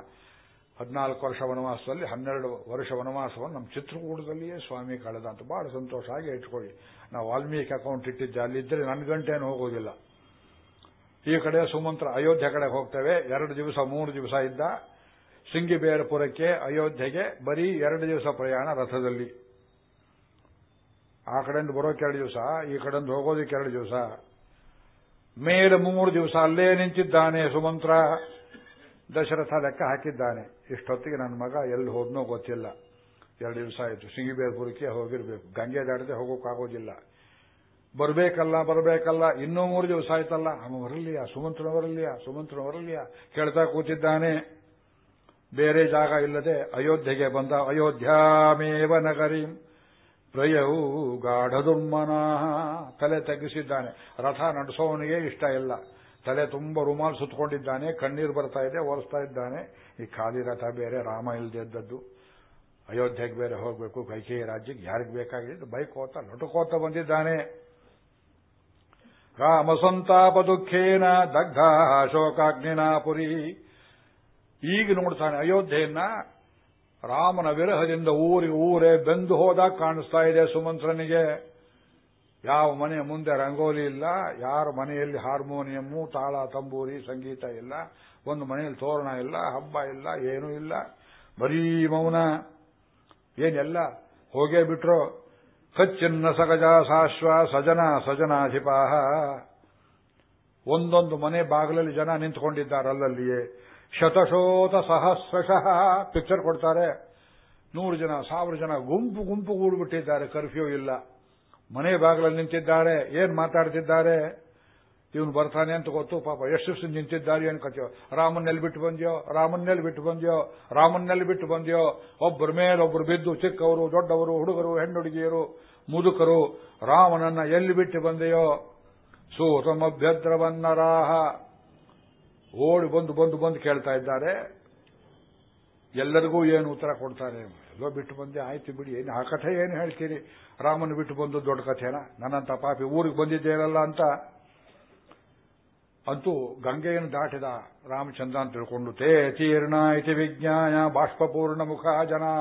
ಹದಿನಾಲ್ಕು ವರ್ಷ ವನವಾಸದಲ್ಲಿ ಹನ್ನೆರಡು ವರ್ಷ ವನವಾಸವನ್ನು ನಮ್ಮ ಚಿತ್ರಕೂಟದಲ್ಲಿಯೇ ಸ್ವಾಮಿ ಕಳೆದ ಅಂತ. ಬಹಳ ಸಂತೋಷ ಆಗಿ ಇಟ್ಕೊಳ್ಳಿ. ನಾವು ವಾಲ್ಮೀಕಿ ಅಕೌಂಟ್ ಇಟ್ಟಿದ್ದೆ. ಅಲ್ಲಿದ್ದರೆ ನನ್ನ ಗಂಟೇನು ಹೋಗೋದಿಲ್ಲ ಈ ಕಡೆ ಸುಮಂತ್ರ ಅಯೋಧ್ಯೆ ಕಡೆ ಹೋಗ್ತೇವೆ. ಎರಡು ದಿವಸ, ಮೂರು ದಿವಸ ಇದ್ದ ಶೃಂಗಿಬೇರಪುರಕ್ಕೆ, ಅಯೋಧ್ಯೆಗೆ ಬರೀ ಎರಡು ದಿವಸ ಪ್ರಯಾಣ ರಥದಲ್ಲಿ. ಆ ಕಡೆಯಿಂದ ಬರೋಕೆ ಎರಡು ದಿವಸ, ಈ ಕಡೆಯಿಂದ ಹೋಗೋದಕ್ಕೆ ಎರಡು ದಿವಸ. ಮೇಲೆ ಮೂರು ದಿವಸ ಅಲ್ಲೇ ನಿಂತಿದ್ದಾನೆ ಸುಮಂತ್ರ. ದಶರಥ ಲೆಕ್ಕ ಹಾಕಿದ್ದಾನೆ. ಇಷ್ಟೊತ್ತಿಗೆ ನನ್ನ ಮಗ ಎಲ್ಲಿ ಹೋದ್ನೋ ಗೊತ್ತಿಲ್ಲ. ಎರಡು ದಿವಸ ಆಯಿತು. ಸಿಂಗಿಬೇರಪುರಕ್ಕೆ ಹೋಗಿರ್ಬೇಕು. ಗಂಗೆ ದಾಟದೆ ಹೋಗೋಕ್ಕಾಗೋದಿಲ್ಲ. ಬರಬೇಕಲ್ಲ ಬರಬೇಕಲ್ಲ, ಇನ್ನೂ ಮೂರು ದಿವಸ ಆಯ್ತಲ್ಲ. ಅವ ಬರಲಿಯಾ? ಸುಮಂತ್ರನ ಬರಲಿಯಾ? ಸುಮಂತ್ರನ ಕೇಳ್ತಾ ಕೂತಿದ್ದಾನೆ. ಬೇರೆ ಜಾಗ ಇಲ್ಲದೆ ಅಯೋಧ್ಯೆಗೆ ಬಂದ ಅಯೋಧ್ಯಾಮೇವ ನಗರಿ. ಪ್ರಯವು ಗಾಢದುಮ್ಮನ ತಲೆ ತಗ್ಗಿಸಿದ್ದಾನೆ ರಥ ನಡೆಸೋವನಿಗೆ ಇಷ್ಟ ಇಲ್ಲ. ತಲೆ ತುಂಬ ರುಮಾಲ್ ಸುತ್ತಕೊಂಡಿದ್ದಾನೆ ಕಣ್ಣೀರು ಬರ್ತಾ ಇದೆ ಒರೆಸ್ತಾ ಇದ್ದಾನೆ. ಈ ಖಾಲಿ ರಥ ಬೇರೆ, ರಾಮ ಇಲ್ದಿದ್ದದ್ದು ಅಯೋಧ್ಯೆಗೆ ಬೇರೆ ಹೋಗಬೇಕು, ಕೈಕೇಯಿ ರಾಜ್ಯಕ್ಕೆ ಯಾರಿಗೆ ಬೇಕಾಗಿದ್ದು? ಬೈಕ್ ಹೋತ ಬಂದಿದ್ದಾನೆ. ರಾಮ ಸಂತಾಪ ದುಃಖೇನ ದಗ್ಧ ಶೋಕಾಗ್ನಿನ ಪುರಿ. ಈಗ ನೋಡ್ತಾನೆ ಅಯೋಧ್ಯೆಯನ್ನ ರಾಮನ ವಿರಹದಿಂದ ಊರಿಗೆ ಊರೇ ಬೆಂದು ಹೋದಾಗ ಕಾಣಿಸ್ತಾ ಇದೆ ಸುಮಂತ್ರನಿಗೆ. ಯಾವ ಮನೆಯ ಮುಂದೆ ರಂಗೋಲಿ ಇಲ್ಲ, ಯಾರ ಮನೆಯಲ್ಲಿ ಹಾರ್ಮೋನಿಯಮ್ಮು, ತಾಳ, ತಂಬೂರಿ, ಸಂಗೀತ ಇಲ್ಲ, ಒಂದು ಮನೆಯಲ್ಲಿ ತೋರಣ ಇಲ್ಲ, ಹಬ್ಬ ಇಲ್ಲ, ಏನೂ ಇಲ್ಲ. ಬರೀ ಮೌನ. ಏನೆಲ್ಲ ಹೋಗೇ ಬಿಟ್ರು ಕಚ್ಚಿನ್ನ ಸಗಜ ಸಾಶ್ವ ಸಜನ ಸಜನಾಧಿಪಾಹ. ಒಂದೊಂದು ಮನೆ ಬಾಗಿಲಲ್ಲಿ ಜನ ನಿಂತ್ಕೊಂಡಿದ್ದಾರೆ ಅಲ್ಲಲ್ಲಿಯೇ. ಶತಶೋತ ಸಹಸ್ರಶಃ ಪಿಕ್ಚರ್ ಕೊಡ್ತಾರೆ. ನೂರು ಜನ, ಸಾವಿರ ಜನ ಗುಂಪು ಗುಂಪು ಕೂಡ್ಬಿಟ್ಟಿದ್ದಾರೆ ಕರ್ಫ್ಯೂ ಇಲ್ಲ. ಮನೆ ಬಾಗಿಲಲ್ಲಿ ನಿಂತಿದ್ದಾರೆ, ಏನ್ ಮಾತಾಡ್ತಿದ್ದಾರೆ? ಇವನು ಬರ್ತಾನೆ ಅಂತ ಗೊತ್ತು. ಪಾಪ ಎಷ್ಟು ದಿವಸ ನಿಂತಿದ್ದಾರೆ ಕಥೆಯೋ ರಾಮನ್ನೆಲ್ಲಿ ಬಿಟ್ಟು ಬಂದ್ಯೋ? ರಾಮನ್ನೆಲ್ಲಿ ಬಿಟ್ಟು ಬಂದ್ಯೋ? ರಾಮನ್ನೆಲ್ಲಿ ಬಿಟ್ಟು ಬಂದ್ಯೋ? ಒಬ್ಬರ ಮೇಲೊಬ್ಬರು ಬಿದ್ದು ಚಿಕ್ಕವರು, ದೊಡ್ಡವರು, ಹುಡುಗರು ಹೆಣ್ಣು ಹುಡುಗಿಯರು ಮುದುಕರು ರಾಮನನ್ನ ಎಲ್ಲಿ ಬಿಟ್ಟು ಬಂದೆಯೋ? ಸೂತಮಭ್ಯದ್ರವನ್ನರಾಹ ಓಡಿ ಬಂದು ಬಂದು ಬಂದು ಕೇಳ್ತಾ ಇದ್ದಾರೆ. ಎಲ್ಲರಿಗೂ ಏನು ಉತ್ತರ ಕೊಡ್ತಾರೆ? ಎಲ್ಲೋ ಬಿಟ್ಟು ಬಂದೆ, ಆಯ್ತು ಬಿಡಿ. ಏನು, ಆ ಕಥೆ ಏನು ಹೇಳ್ತೀರಿ? ರಾಮನ ಬಿಟ್ಟು ಬಂದು ದೊಡ್ಡ ಕಥೆನಾ? ನನ್ನಂತ ಪಾಪಿ ಊರಿಗೆ ಬಂದಿದ್ದೇನಲ್ಲ ಅಂತ? ಅಂತೂ ಗಂಗೆಯನ್ನು ದಾಟಿದ ರಾಮಚಂದ್ರ ಅಂತ ತಿಳ್ಕೊಂಡು, ತೇ ತೀರ್ಣ ಇತಿ ವಿಜ್ಞಾನ ಬಾಷ್ಪಪೂರ್ಣ ಮುಖ ಜನಾ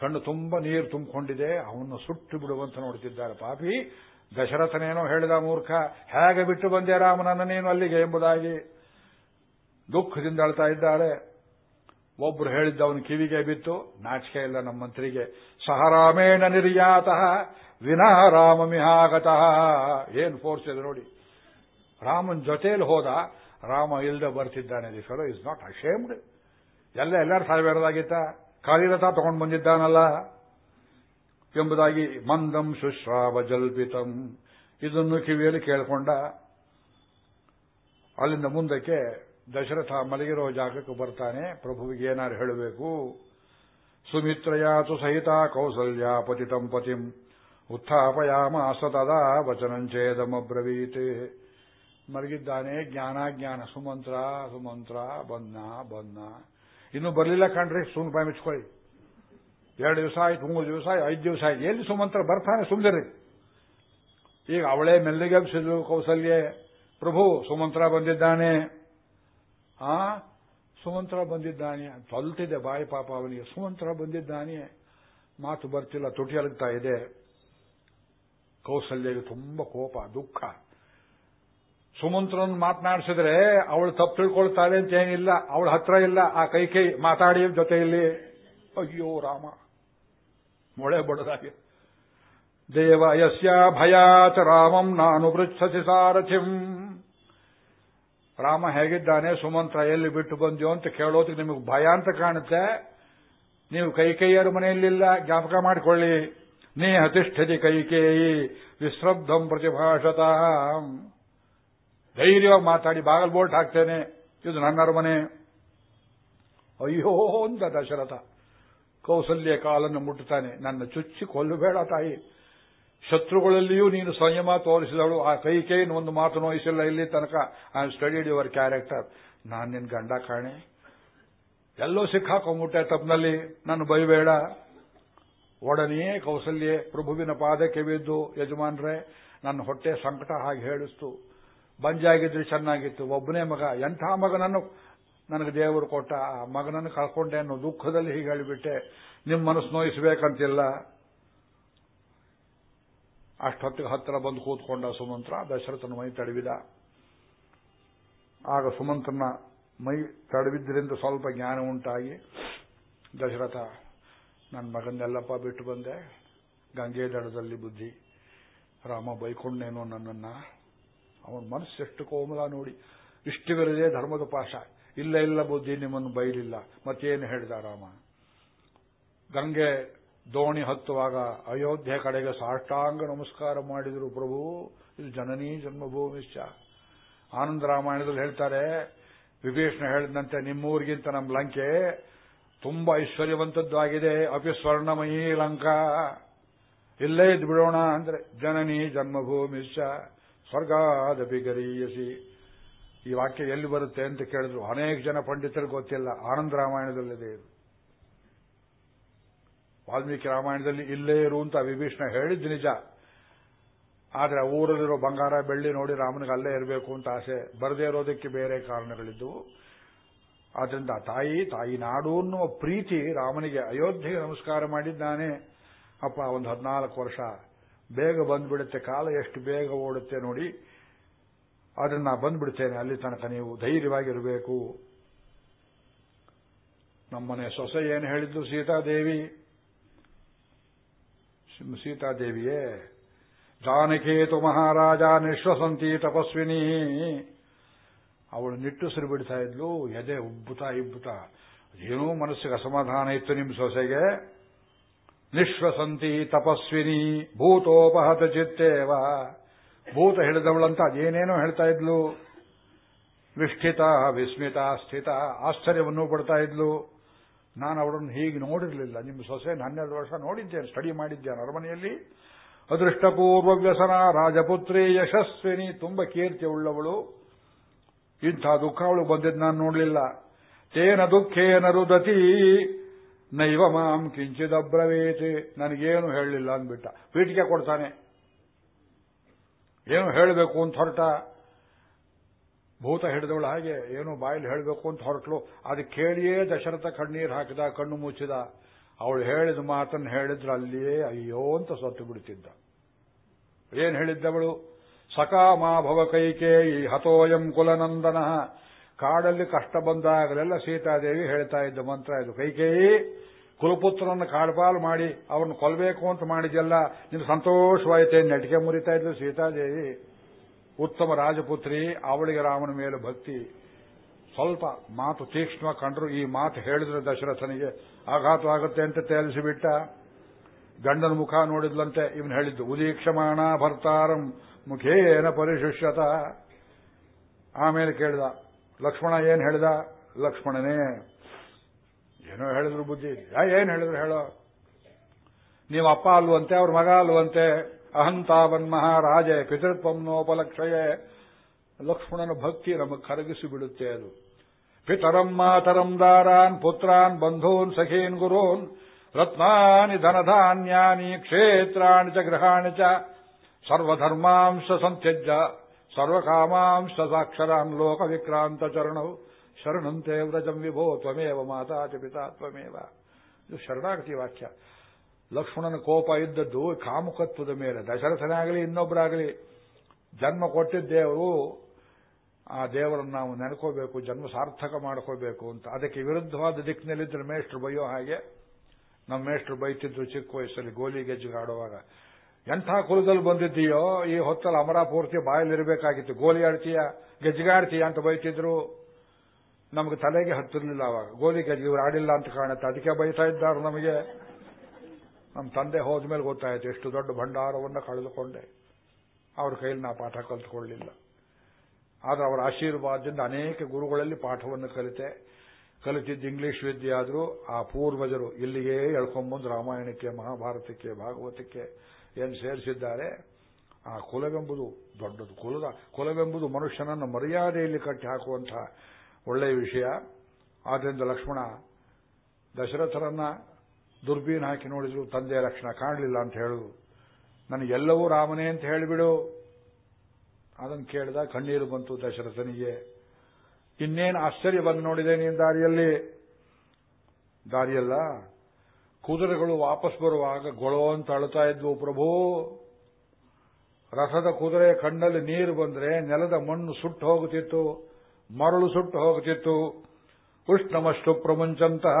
ಕಣ್ಣು ತುಂಬ ನೀರು ತುಂಬಿಕೊಂಡಿದೆ ಅವನು ಸುಟ್ಟು ಬಿಡುವಂತ ನೋಡ್ತಿದ್ದಾರೆ ಪಾಪಿ. ದಶರಥನೇನೋ ಹೇಳಿದ ಮೂರ್ಖ, ಹೇಗೆ ಬಿಟ್ಟು ಬಂದೆ ರಾಮನನ್ನ ನೀನು ಅಲ್ಲಿಗೆ ಎಂಬುದಾಗಿ. ದುಃಖದಿಂದ ಅಳ್ತಾ ಇದ್ದಾಳೆ ಒಬ್ರು ಹೇಳಿದ್ದ ಅವನು ಕಿವಿಗೆ ಬಿತ್ತು, ನಾಚಿಕೆ ಇಲ್ಲ ನಮ್ಮ ಮಂತ್ರಿಗೆ. ಸಹರಾಮೇಣ ನಿರ್ಯಾತಃ, ವಿನಃ ರಾಮಮಿಹಾಗತಃ. ಏನ್ ಫೋರ್ಸ್ ಇದೆ ನೋಡಿ. ರಾಮನ್ ಜೊತೆಯಲ್ಲಿ ಹೋದ ರಾಮ ಇಲ್ದೆ ಬರ್ತಿದ್ದಾನೆ the fellow is not ashamed ಎಲ್ಲ, ಎಲ್ಲರೂ ಸಾವಿರದಾಗಿತ್ತ ಕಾಳಿರಥ ತಗೊಂಡು ಬಂದಿದ್ದಾನಲ್ಲ. ಎಂಬುದಾಗಿ ಮಂದಂ ಶುಶ್ರಾವ ಜಲ್ಪಿತಂ. ಇದನ್ನು ಕಿವಿಯಲ್ಲಿ ಕೇಳಿಕೊಂಡ ಅಲ್ಲಿಂದ ಮುಂದಕ್ಕೆ ದಶರಥ ಮಲಗಿರೋ ಜಾಗಕ್ಕೆ ಬರ್ತಾನೆ. ಪ್ರಭುವಿಗೆ ಏನಾರು ಹೇಳಬೇಕು? ಸುಮಿತ್ರಯಾತು ಸಹಿತ ಕೌಸಲ್ಯ ಪತಿತಂ ಪತಿಂ. ಉತ್ಥಾಪಯಾಮ ಸತದಾ ವಚನಂಚೇದಮಬ್ರವೀತೆ ಮಲಗಿದ್ದಾನೆ ಜ್ಞಾನಾಜ್ಞಾನ ಸುಮಂತ್ರ ಸುಮಂತ್ರ ಬನ್ನ ಬನ್ನ ಇನ್ನು ಬರಲಿಲ್ಲ ಕಣ್ರಿ ಸುಮ್ ಬಾಯಿ ಮೆಚ್ಕೊಳ್ಳಿ. ಎರಡು ದಿವಸ ಆಯ್ತು, ಮೂರು ದಿವಸ ಆಯ್ತು, ಐದು ದಿವಸ ಆಯ್ತು. ಎಲ್ಲಿ ಸುಮಂತ್ರ ಬರ್ತಾನೆ ಸುಮ್ಮನೆ ಈಗ ಅವಳೇ ಮೆಲ್ಲಿಗೆಬ್ಸಿದ್ರು ಕೌಸಲ್ಯ. ಪ್ರಭು, ಸುಮಂತ್ರ ಬಂದಿದ್ದಾನೆ. ಆ, ಸುಮಂತ್ರ ಬಂದಿದ್ದಾನೆ. ತೊಲ್ತಿದೆ ಬಾಯಿ ಪಾಪ ಅವನಿಗೆ. ಸುಮಂತ್ರ ಬಂದಿದ್ದಾನೆ. ಮಾತು ಬರ್ತಿಲ್ಲ ತುಟಿ ಅಲಗ್ತಾ ಇದೆ. ಕೌಸಲ್ಯಗೆ ತುಂಬಾ ಕೋಪ, ದುಃಖ. ಸುಮಂತ್ರನ್ ಮಾತನಾಡಿಸಿದ್ರೆ ಅವಳು ತಪ್ಪು ತಿಳ್ಕೊಳ್ತಾಳೆ ಅಂತ ಏನಿಲ್ಲ, ಅವಳ ಹತ್ರ ಇಲ್ಲ. ಆ ಕೈ ಕೈ ಮಾತಾಡಿ ಜೊತೆಯಲ್ಲಿ, ಅಯ್ಯೋ ರಾಮ, ಮೊಳೆ ಬಡದಾಗಿ. ದೇವ ಯಸ್ಯ ಭಯಾಚ ರಾಮಂ, ನಾನು ಪೃಚ್ಛಸಿ ಸಾರಥಿಂ. ರಾಮ ಹೇಗಿದ್ದಾನೆ? ಸುಮಂತ್ರ, ಎಲ್ಲಿ ಬಿಟ್ಟು ಬಂದ್ಯೋ ಅಂತ ಕೇಳೋದಕ್ಕೆ ನಿಮಗೆ ಭಯ ಅಂತ ಕಾಣುತ್ತೆ. ನೀವು ಕೈ ಕೈಯರ ಮನೆಯಲ್ಲಿಲ್ಲ, ಜ್ಞಾಪಕ ಮಾಡಿಕೊಳ್ಳಿ. ನೀ ಅತಿಷ್ಠತಿ ಕೈಕೇಯಿ ವಿಶ್ರಬ್ಧಂ ಪ್ರತಿಭಾಷತಃ. ಧೈರ್ಯವಾಗಿ ಮಾತಾಡಿ, ಬಾಗಲ್ ಬೋಲ್ಟ್ ಹಾಕ್ತೇನೆ. ಇದು ನನ್ನ ಅರಮನೆ ಅಯ್ಯೋ ಅಂತ ದಶರಥ. ಕೌಸಲ್ಯ ಕಾಲನ್ನು ಮುಟ್ಟುತ್ತಾನೆ. ನನ್ನ ಚುಚ್ಚಿ ಕೊಲ್ಲಬೇಡ ತಾಯಿ. ಶತ್ರುಗಳಲ್ಲಿಯೂ ನೀನು ಸಂಯಮ ತೋರಿಸಿದಳು. ಆ ಕೈ ಕೈನ ಒಂದು ಮಾತು ನೋಯಿಸಿಲ್ಲ ಇಲ್ಲಿ ತನಕ. ಐ ಸ್ಟಡಿಡ್ ಯುವರ್ ಕ್ಯಾರೆಕ್ಟರ್ ನಾನು ನಿನ್ ಗಂಡ ಕಾಣೆ. ಎಲ್ಲೋ ಸಿಕ್ಕಾಕೊಂಬಿಟ್ಟೆ ತಪ್ಪಿನಲ್ಲಿ. ನಾನು ಬೈಬೇಡ. ಒಡನೆಯೇ ಕೌಸಲ್ಯೆ ಪ್ರಭುವಿನ ಪಾದಕ್ಕೆ ಬಿದ್ದು, ಯಜಮಾನ್ರೆ, ನನ್ನ ಹೊಟ್ಟೆ ಸಂಕಟ ಹಾಗೆ ಹೇಳಿಸ್ತು. ಬಂಜಾಗಿದ್ರೆ ಚೆನ್ನಾಗಿತ್ತು. ಒಬ್ಬನೇ ಮಗ, ಎಂಥ ಮಗನನ್ನು ನನಗೆ ದೇವರು ಕೊಟ್ಟ, ಆ ಮಗನನ್ನು ಕಳ್ಕೊಂಡೆ ಅನ್ನೋ ದುಃಖದಲ್ಲಿ ಹೀಗೆ ಹೇಳಿಬಿಟ್ಟೆ. ನಿಮ್ಮ ಮನಸ್ಸು ನೋಯಿಸಬೇಕಂತಿಲ್ಲ. ಅಷ್ಟೊತ್ತಿಗೆ ಹತ್ತಿರ ಬಂದು ಕೂತ್ಕೊಂಡ ಸುಮಂತ್ರ ದಶರಥನ ಮೈ ತಡವಿದ. ಆಗ ಸುಮಂತ್ರನ ಮೈ ತಡವಿದ್ದರಿಂದ ಸ್ವಲ್ಪ ಜ್ಞಾನ ಉಂಟಾಗಿ, ದಶರಥ ನನ್ನ ಮಗನ್ನೆಲ್ಲಪ್ಪ ಬಿಟ್ಟು ಬಂದೆ. ಗಂಗೆ ದಡದಲ್ಲಿ ಬುದ್ಧಿ. ರಾಮ ಬೈಕೊಂಡೇನೋ ನನ್ನನ್ನ. ಅವನ ಮನಸ್ಸು ಎಷ್ಟು ಕೋಮಲ ನೋಡಿ. ಇಷ್ಟವಿರದೆ ಧರ್ಮದ ಪಾಶ. ಇಲ್ಲ ಇಲ್ಲ ಬುದ್ಧಿ ನಿಮ್ಮನ್ನು ಬೈಲಿಲ್ಲ. ಮತ್ತೇನು ಹೇಳಿದ ರಾಮ? ಗಂಗೆ ದೋಣಿ ಹತ್ತುವಾಗ ಅಯೋಧ್ಯೆ ಕಡೆಗೆ ಸಾಷ್ಟಾಂಗ ನಮಸ್ಕಾರ ಮಾಡಿದರು ಪ್ರಭು, ಇದು ಜನನೀ ಜನ್ಮಭೂಮಿಶ್ಚ. ಆನಂದ ರಾಮಾಯಣದಲ್ಲಿ ಹೇಳ್ತಾರೆ, ವಿಭೀಷಣ ಹೇಳಿದಂತೆ ನಿಮ್ಮೂರಿಗಿಂತ ನಮ್ಮ ಲಂಕೆ ತುಂಬಾ ಐಶ್ವರ್ಯವಂತದ್ದು ಆಗಿದೆ ಅಪಿ ಸ್ವರ್ಣಮಯೀ ಲಂಕಾ. ಇಲ್ಲೇ ಇದ್ದು ಬಿಡೋಣ ಅಂದ್ರೆ ಜನನಿ ಜನ್ಮಭೂಮಿಶ್ಚ. ಸ್ವರ್ಗಾದಪಿ ಗರೀಯಸಿ ಈ ವಾಕ್ಯ ಎಲ್ಲಿ ಬರುತ್ತೆ ಅಂತ ಕೇಳಿದ್ರು ಅನೇಕ ಜನ ಪಂಡಿತರು ಗೊತ್ತಿಲ್ಲ. ಆನಂದ ರಾಮಾಯಣದಲ್ಲಿದೆ ಇದು. ವಾಲ್ಮೀಕಿ ರಾಮಾಯಣದಲ್ಲಿ ಇಲ್ಲೇ ಇರು ಅಂತ ವಿಭೀಷಣ ಹೇಳಿದ್ದು ನಿಜ. ಆದ್ರೆ ಊರಲ್ಲಿರೋ ಬಂಗಾರ, ಬೆಳ್ಳಿ ನೋಡಿ ರಾಮನಿಗೆ ಅಲ್ಲೇ ಇರಬೇಕು ಅಂತ ಆಸೆ. ಬರದೇ ಇರೋದಕ್ಕೆ ಬೇರೆ ಕಾರಣಗಳಿದ್ದವು ಆದ್ದರಿಂದ ತಾಯಿ ತಾಯಿ ನಾಡು ಅನ್ನುವ ಪ್ರೀತಿ ರಾಮನಿಗೆ. ಅಯೋಧ್ಯೆಗೆ ನಮಸ್ಕಾರ ಮಾಡಿದ್ದಾನೆ ಅಪ್ಪ, ಒಂದು ಹದಿನಾಲ್ಕು ವರ್ಷ ಬೇಗ ಬಂದ್ಬಿಡುತ್ತೆ, ಕಾಲ ಎಷ್ಟು ಬೇಗ ಓಡುತ್ತೆ ನೋಡಿ, ಅದನ್ನು ಬಂದ್ಬಿಡ್ತೇನೆ. ಅಲ್ಲಿ ತನಕ ನೀವು ಧೈರ್ಯವಾಗಿರಬೇಕು. ನಮ್ಮನೆ ಸೊಸೆ ಏನು ಹೇಳಿದ್ದು? ಸೀತಾದೇವಿ. ಸೀತಾದೇವಿಯೇ, ಜಾನಕೇತು ಮಹಾರಾಜ ನಿಶ್ವಸಂತಿ ತಪಸ್ವಿನಿ. ಅವಳು ನಿಟ್ಟುಸಿರು ಬಿಡ್ತಾ ಇದ್ಲು, ಎದೆ ಉಬ್ಬುತ್ತಾ ಇಬ್ಬುತ ಏನೂ ಮನಸ್ಸಿಗೆ ಅಸಮಾಧಾನ ಇತ್ತು ನಿಮ್ಮ ಸೊಸೆಗೆ. ನಿಶ್ವಸಂತಿ ತಪಸ್ವಿನಿ ಭೂತೋಪಹತ ಚಿತ್ತೇವ. ಭೂತ ಹೇಳಿದವಳಂತ ಅದೇನೇನೋ ಹೇಳ್ತಾ ಇದ್ಲು. ವಿಷ್ಠಿತ ವಿಸ್ಮಿತ, ಸ್ಥಿತ, ಆಶ್ಚರ್ಯವನ್ನು ಪಡ್ತಾ ಇದ್ಲು. ನಾನು ಅವಳನ್ನು ಹೀಗೆ ನೋಡಿರಲಿಲ್ಲ. ನಿಮ್ಮ ಸೊಸೆ ಹನ್ನೆರಡು ವರ್ಷ ನೋಡಿದ್ದೇನೆ, ಸ್ಟಡಿ ಮಾಡಿದ್ದೇನೆ ಅರಮನೆಯಲ್ಲಿ. ಅದೃಷ್ಟಪೂರ್ವ ವ್ಯಸನ ರಾಜಪುತ್ರಿ, ಯಶಸ್ವಿನಿ, ತುಂಬ ಕೀರ್ತಿ ಉಳ್ಳವಳು. ಇಂಥ ದುಃಖ ಅವಳು ಬಂದಿದ್ದು ನಾನು ನೋಡಲಿಲ್ಲ. ತೇನ ದುಃಖೇನ ರುದತಿ ನೈವ ಮಾಂ ಕಿಂಚಿದಬ್ರವೇತಿ ನನಗೇನು ಹೇಳಲಿಲ್ಲ ಅಂದ್ಬಿಟ್ಟ. ಪೀಠಿಕೆ ಕೊಡ್ತಾನೆ. ಏನು ಹೇಳಬೇಕು ಅಂತ ಹೊರಟ. ಭೂತ ಹಿಡಿದವಳು ಹಾಗೆ ಏನು ಬಾಯಲ್ಲಿ ಹೇಳಬೇಕು ಅಂತ ಹೊರಟಳು ಅದು ಕೇಳಿಯೇ ದಶರಥ ಕಣ್ಣೀರು ಹಾಕಿದ, ಕಣ್ಣು ಮುಚ್ಚಿದ. ಅವಳು ಹೇಳಿದ ಮಾತನ್ನು ಹೇಳಿದ್ರೆ ಅಲ್ಲಿಯೇ ಅಯ್ಯೋ ಅಂತ ಸತ್ತು ಬಿಡುತ್ತಿದ್ದ ಏನು ಹೇಳಿದ್ದವಳು? ಸಕಾಮಾಭವ ಕೈಕೇಯಿ ಹತೋಯಂ ಕುಲನಂದನ. ಕಾಡಲ್ಲಿ ಕಷ್ಟ ಬಂದಾಗಲೆಲ್ಲ ಸೀತಾದೇವಿ ಹೇಳ್ತಾ ಇದ್ದ ಮಂತ್ರ ಇದು. ಕೈಕೇಯಿ ಕುಲಪುತ್ರನನ್ನು ಕಾಡ್ಪಾಲು ಮಾಡಿ ಅವನು ಕೊಲ್ಲಬೇಕು ಅಂತ ಮಾಡಿದ್ಯಲ್ಲ, ನಿಮ್ಗೆ ಸಂತೋಷವಾಯಿತೆ ನಟಿಕೆ ಮುರಿತಾ ಇದ್ಲು ಸೀತಾದೇವಿ. ಉತ್ತಮ ರಾಜಪುತ್ರಿ, ಅವಳಿಗೆ ರಾಮನ ಮೇಲೆ ಭಕ್ತಿ. ಸ್ವಲ್ಪ ಮಾತು ತೀಕ್ಷ್ಣ ಕಂಡ್ರು ಈ ಮಾತು ಹೇಳಿದ್ರೆ ದಶರಥನಿಗೆ ಆಘಾತವಾಗುತ್ತೆ ಅಂತ ತೇಲಿಸಿಬಿಟ್ಟ. ಗಂಡನ ಮುಖ ನೋಡಿದ್ಲಂತೆ, ಇವನು ಹೇಳಿದ್ದು ಉದೀಕ್ಷಮಾಣ ಭರ್ತಾರಂ ಮುಖೇನ ಪರಿಶುಷ್ಯತ. ಆಮೇಲೆ ಕೇಳಿದ ಲಕ್ಷ್ಮಣ ಏನ್ ಹೇಳಿದ? ಲಕ್ಷ್ಮಣನೇ, ಏನೋ ಹೇಳಿದ್ರು ಬುದ್ಧಿ. ಏನ್ ಹೇಳಿದ್ರು ಹೇಳೋ? ನೀವು ಅಪ್ಪ ಅಲ್ವಂತೆ, ಅವ್ರ ಮಗ ಅಲ್ವಂತೆ, ಅಹಂತಾವನ್ ಮಹಾರಾಜೆ ಪಿತೃತ್ವಂನೋಪಲಕ್ಷಯೇ ಲಕ್ಷ್ಮಣನ ಭಕ್ತಿ ನಮಗೆ ಕರಗಿಸಿ ಬಿಡುತ್ತೆ ಅದು. ಪಿತರಂ ಮಾತರಂ ದಾರಾನ್, ಪುತ್ರಾನ್, ಬಂಧೂನ್, ಸಖೀನ್, ಗುರೂನ್, ರತ್ನಾನಿ, ಧನಧಾನ್ಯಾನಿ, ಕ್ಷೇತ್ರಾಣಿ ಚ, ಗೃಹಾಣಿ ಚ, ಸರ್ವಧರ್ಮಾಂಶ ಸಂತ್ಯಜ್ಯ. ಸರ್ವಕಾಮಾಂಶ ಸಾಕ್ಷರಾನ್ ಲೋಕ ವಿಕ್ರಾಂತ ಚರಣವು ಶರಣಂತೆ ವ್ರಜಂ ವಿಭೋ ತ್ವಮೇವ ಮಾತಾ ಚ ಪಿತಾ ತ್ವಮೇವ. ಇದು ಶರಣಾಗತಿ ವಾಕ್ಯ. ಲಕ್ಷ್ಮಣನ ಕೋಪ ಇದ್ದದ್ದು ಕಾಮುಕತ್ವದ ಮೇಲೆ. ದಶರಥನಾಗಲಿ, ಇನ್ನೊಬ್ಬರಾಗಲಿ, ಜನ್ಮ ಕೊಟ್ಟಿದ್ದೇವರು ಆ ದೇವರನ್ನು ನಾವು ನೆನ್ಕೋಬೇಕು, ಜನ್ಮ ಸಾರ್ಥಕ ಮಾಡ್ಕೋಬೇಕು ಅಂತ. ಅದಕ್ಕೆ ವಿರುದ್ಧವಾದ ದಿಕ್ಕಿನಲ್ಲಿದ್ದರೆ ಮೇಷ್ಟ್ರು ಬೈಯೋ ಹಾಗೆ. ನಮ್ಮ ಮೇಷ್ಟ್ರು ಬೈತಿದ್ರು ಚಿಕ್ಕ ವಯಸ್ಸಲ್ಲಿ ಗೋಲಿ ಗೆಜ್ಜುಗಾಡುವಾಗ. ಎಂಥ ಕುಲದಲ್ಲಿ ಬಂದಿದ್ದೀಯೋ, ಈ ಹೊತ್ತಲ್ಲಿ ಅಮರಾಪೂರ್ತಿ ಬಾಯಲ್ಲಿರಬೇಕಾಗಿತ್ತು. ಗೋಲಿ ಆಡ್ತೀಯ ಗೆಜ್ಜಿಗಾಡ್ತೀಯ ಅಂತ ಬೈತಿದ್ರು. ನಮಗೆ ತಲೆಗೆ ಹತ್ತಿರಲಿಲ್ಲ ಅವಾಗ. ಗೋಲಿ ಗೆಜ್ಜೆ, ಇವ್ರು ಆಡಿಲ್ಲ ಅಂತ ಕಾಣುತ್ತೆ. ಅದಕ್ಕೆ ಬೈತಾ ಇದ್ದಾರೆ ನಮಗೆ. ನಮ್ಮ ತಂದೆ ಹೋದ ಮೇಲೆ ಗೊತ್ತಾಯಿತು, ಎಷ್ಟು ದೊಡ್ಡ ಭಂಡಾರವನ್ನು ಕಳೆದುಕೊಂಡೆ. ಅವ್ರ ಕೈಯಲ್ಲಿ ನಾ ಪಾಠ ಕಲ್ತ್ಕೊಳ್ಳಿಲ್ಲ. ಆದರೆ ಅವರ ಆಶೀರ್ವಾದದಿಂದ ಅನೇಕ ಗುರುಗಳಲ್ಲಿ ಪಾಠವನ್ನು ಕಲಿತೆ. ಕಲಿತಿದ್ದು ಇಂಗ್ಲಿಷ್ ವಿದ್ಯೆ ಆದರೂ ಆ ಪೂರ್ವಜರು ಇಲ್ಲಿಗೆ ಎಳ್ಕೊಂಬಂದು ರಾಮಾಯಣಕ್ಕೆ, ಮಹಾಭಾರತಕ್ಕೆ, ಭಾಗವತಕ್ಕೆ ಏನು ಸೇರಿಸಿದ್ದಾರೆ. ಆ ಕುಲವೆಂಬುದು ದೊಡ್ಡದು. ಕುಲದ, ಕುಲವೆಂಬುದು ಮನುಷ್ಯನನ್ನು ಮರ್ಯಾದೆಯಲ್ಲಿ ಕಟ್ಟಿ ಹಾಕುವಂತಹ ಒಳ್ಳೆಯ ವಿಷಯ. ಆದ್ದರಿಂದ ಲಕ್ಷ್ಮಣ ದಶರಥರನ್ನ ದುರ್ಬೀನ್ ಹಾಕಿ ನೋಡಿದ್ರು ತಂದೆಯ ಲಕ್ಷಣ ಕಾಣಲಿಲ್ಲ ಅಂತ ಹೇಳುದು ನನಗೆಲ್ಲವೂ ರಾಮನೇ ಅಂತ ಹೇಳಿಬಿಡು. ಅದನ್ನು ಕೇಳಿದ ಕಣ್ಣೀರು ಬಂತು ದಶರಥನಿಗೆ. ಇನ್ನೇನು ಆಶ್ಚರ್ಯ ಬಂದು ನೋಡಿದೆ ನೀನು ದಾರಿಯಲ್ಲಿ? ದಾರಿಯಲ್ಲ. ಕುದುರೆಗಳು ವಾಪಸ್ ಬರುವಾಗ ಗೊಳೋ ಅಂತ ಅಳ್ತಾ ಇದ್ವು, ಪ್ರಭು. ರಥದ ಕುದುರೆ ಕಣ್ಣಲ್ಲಿ ನೀರು ಬಂದ್ರೆ ನೆಲದ ಮಣ್ಣು ಸುಟ್ಟು ಹೋಗುತ್ತಿತ್ತು, ಮರಳು ಸುಟ್ಟು ಹೋಗುತ್ತಿತ್ತು. ಉಷ್ಣಮಷ್ಟು ಪ್ರಮುಂಚಂತಹ.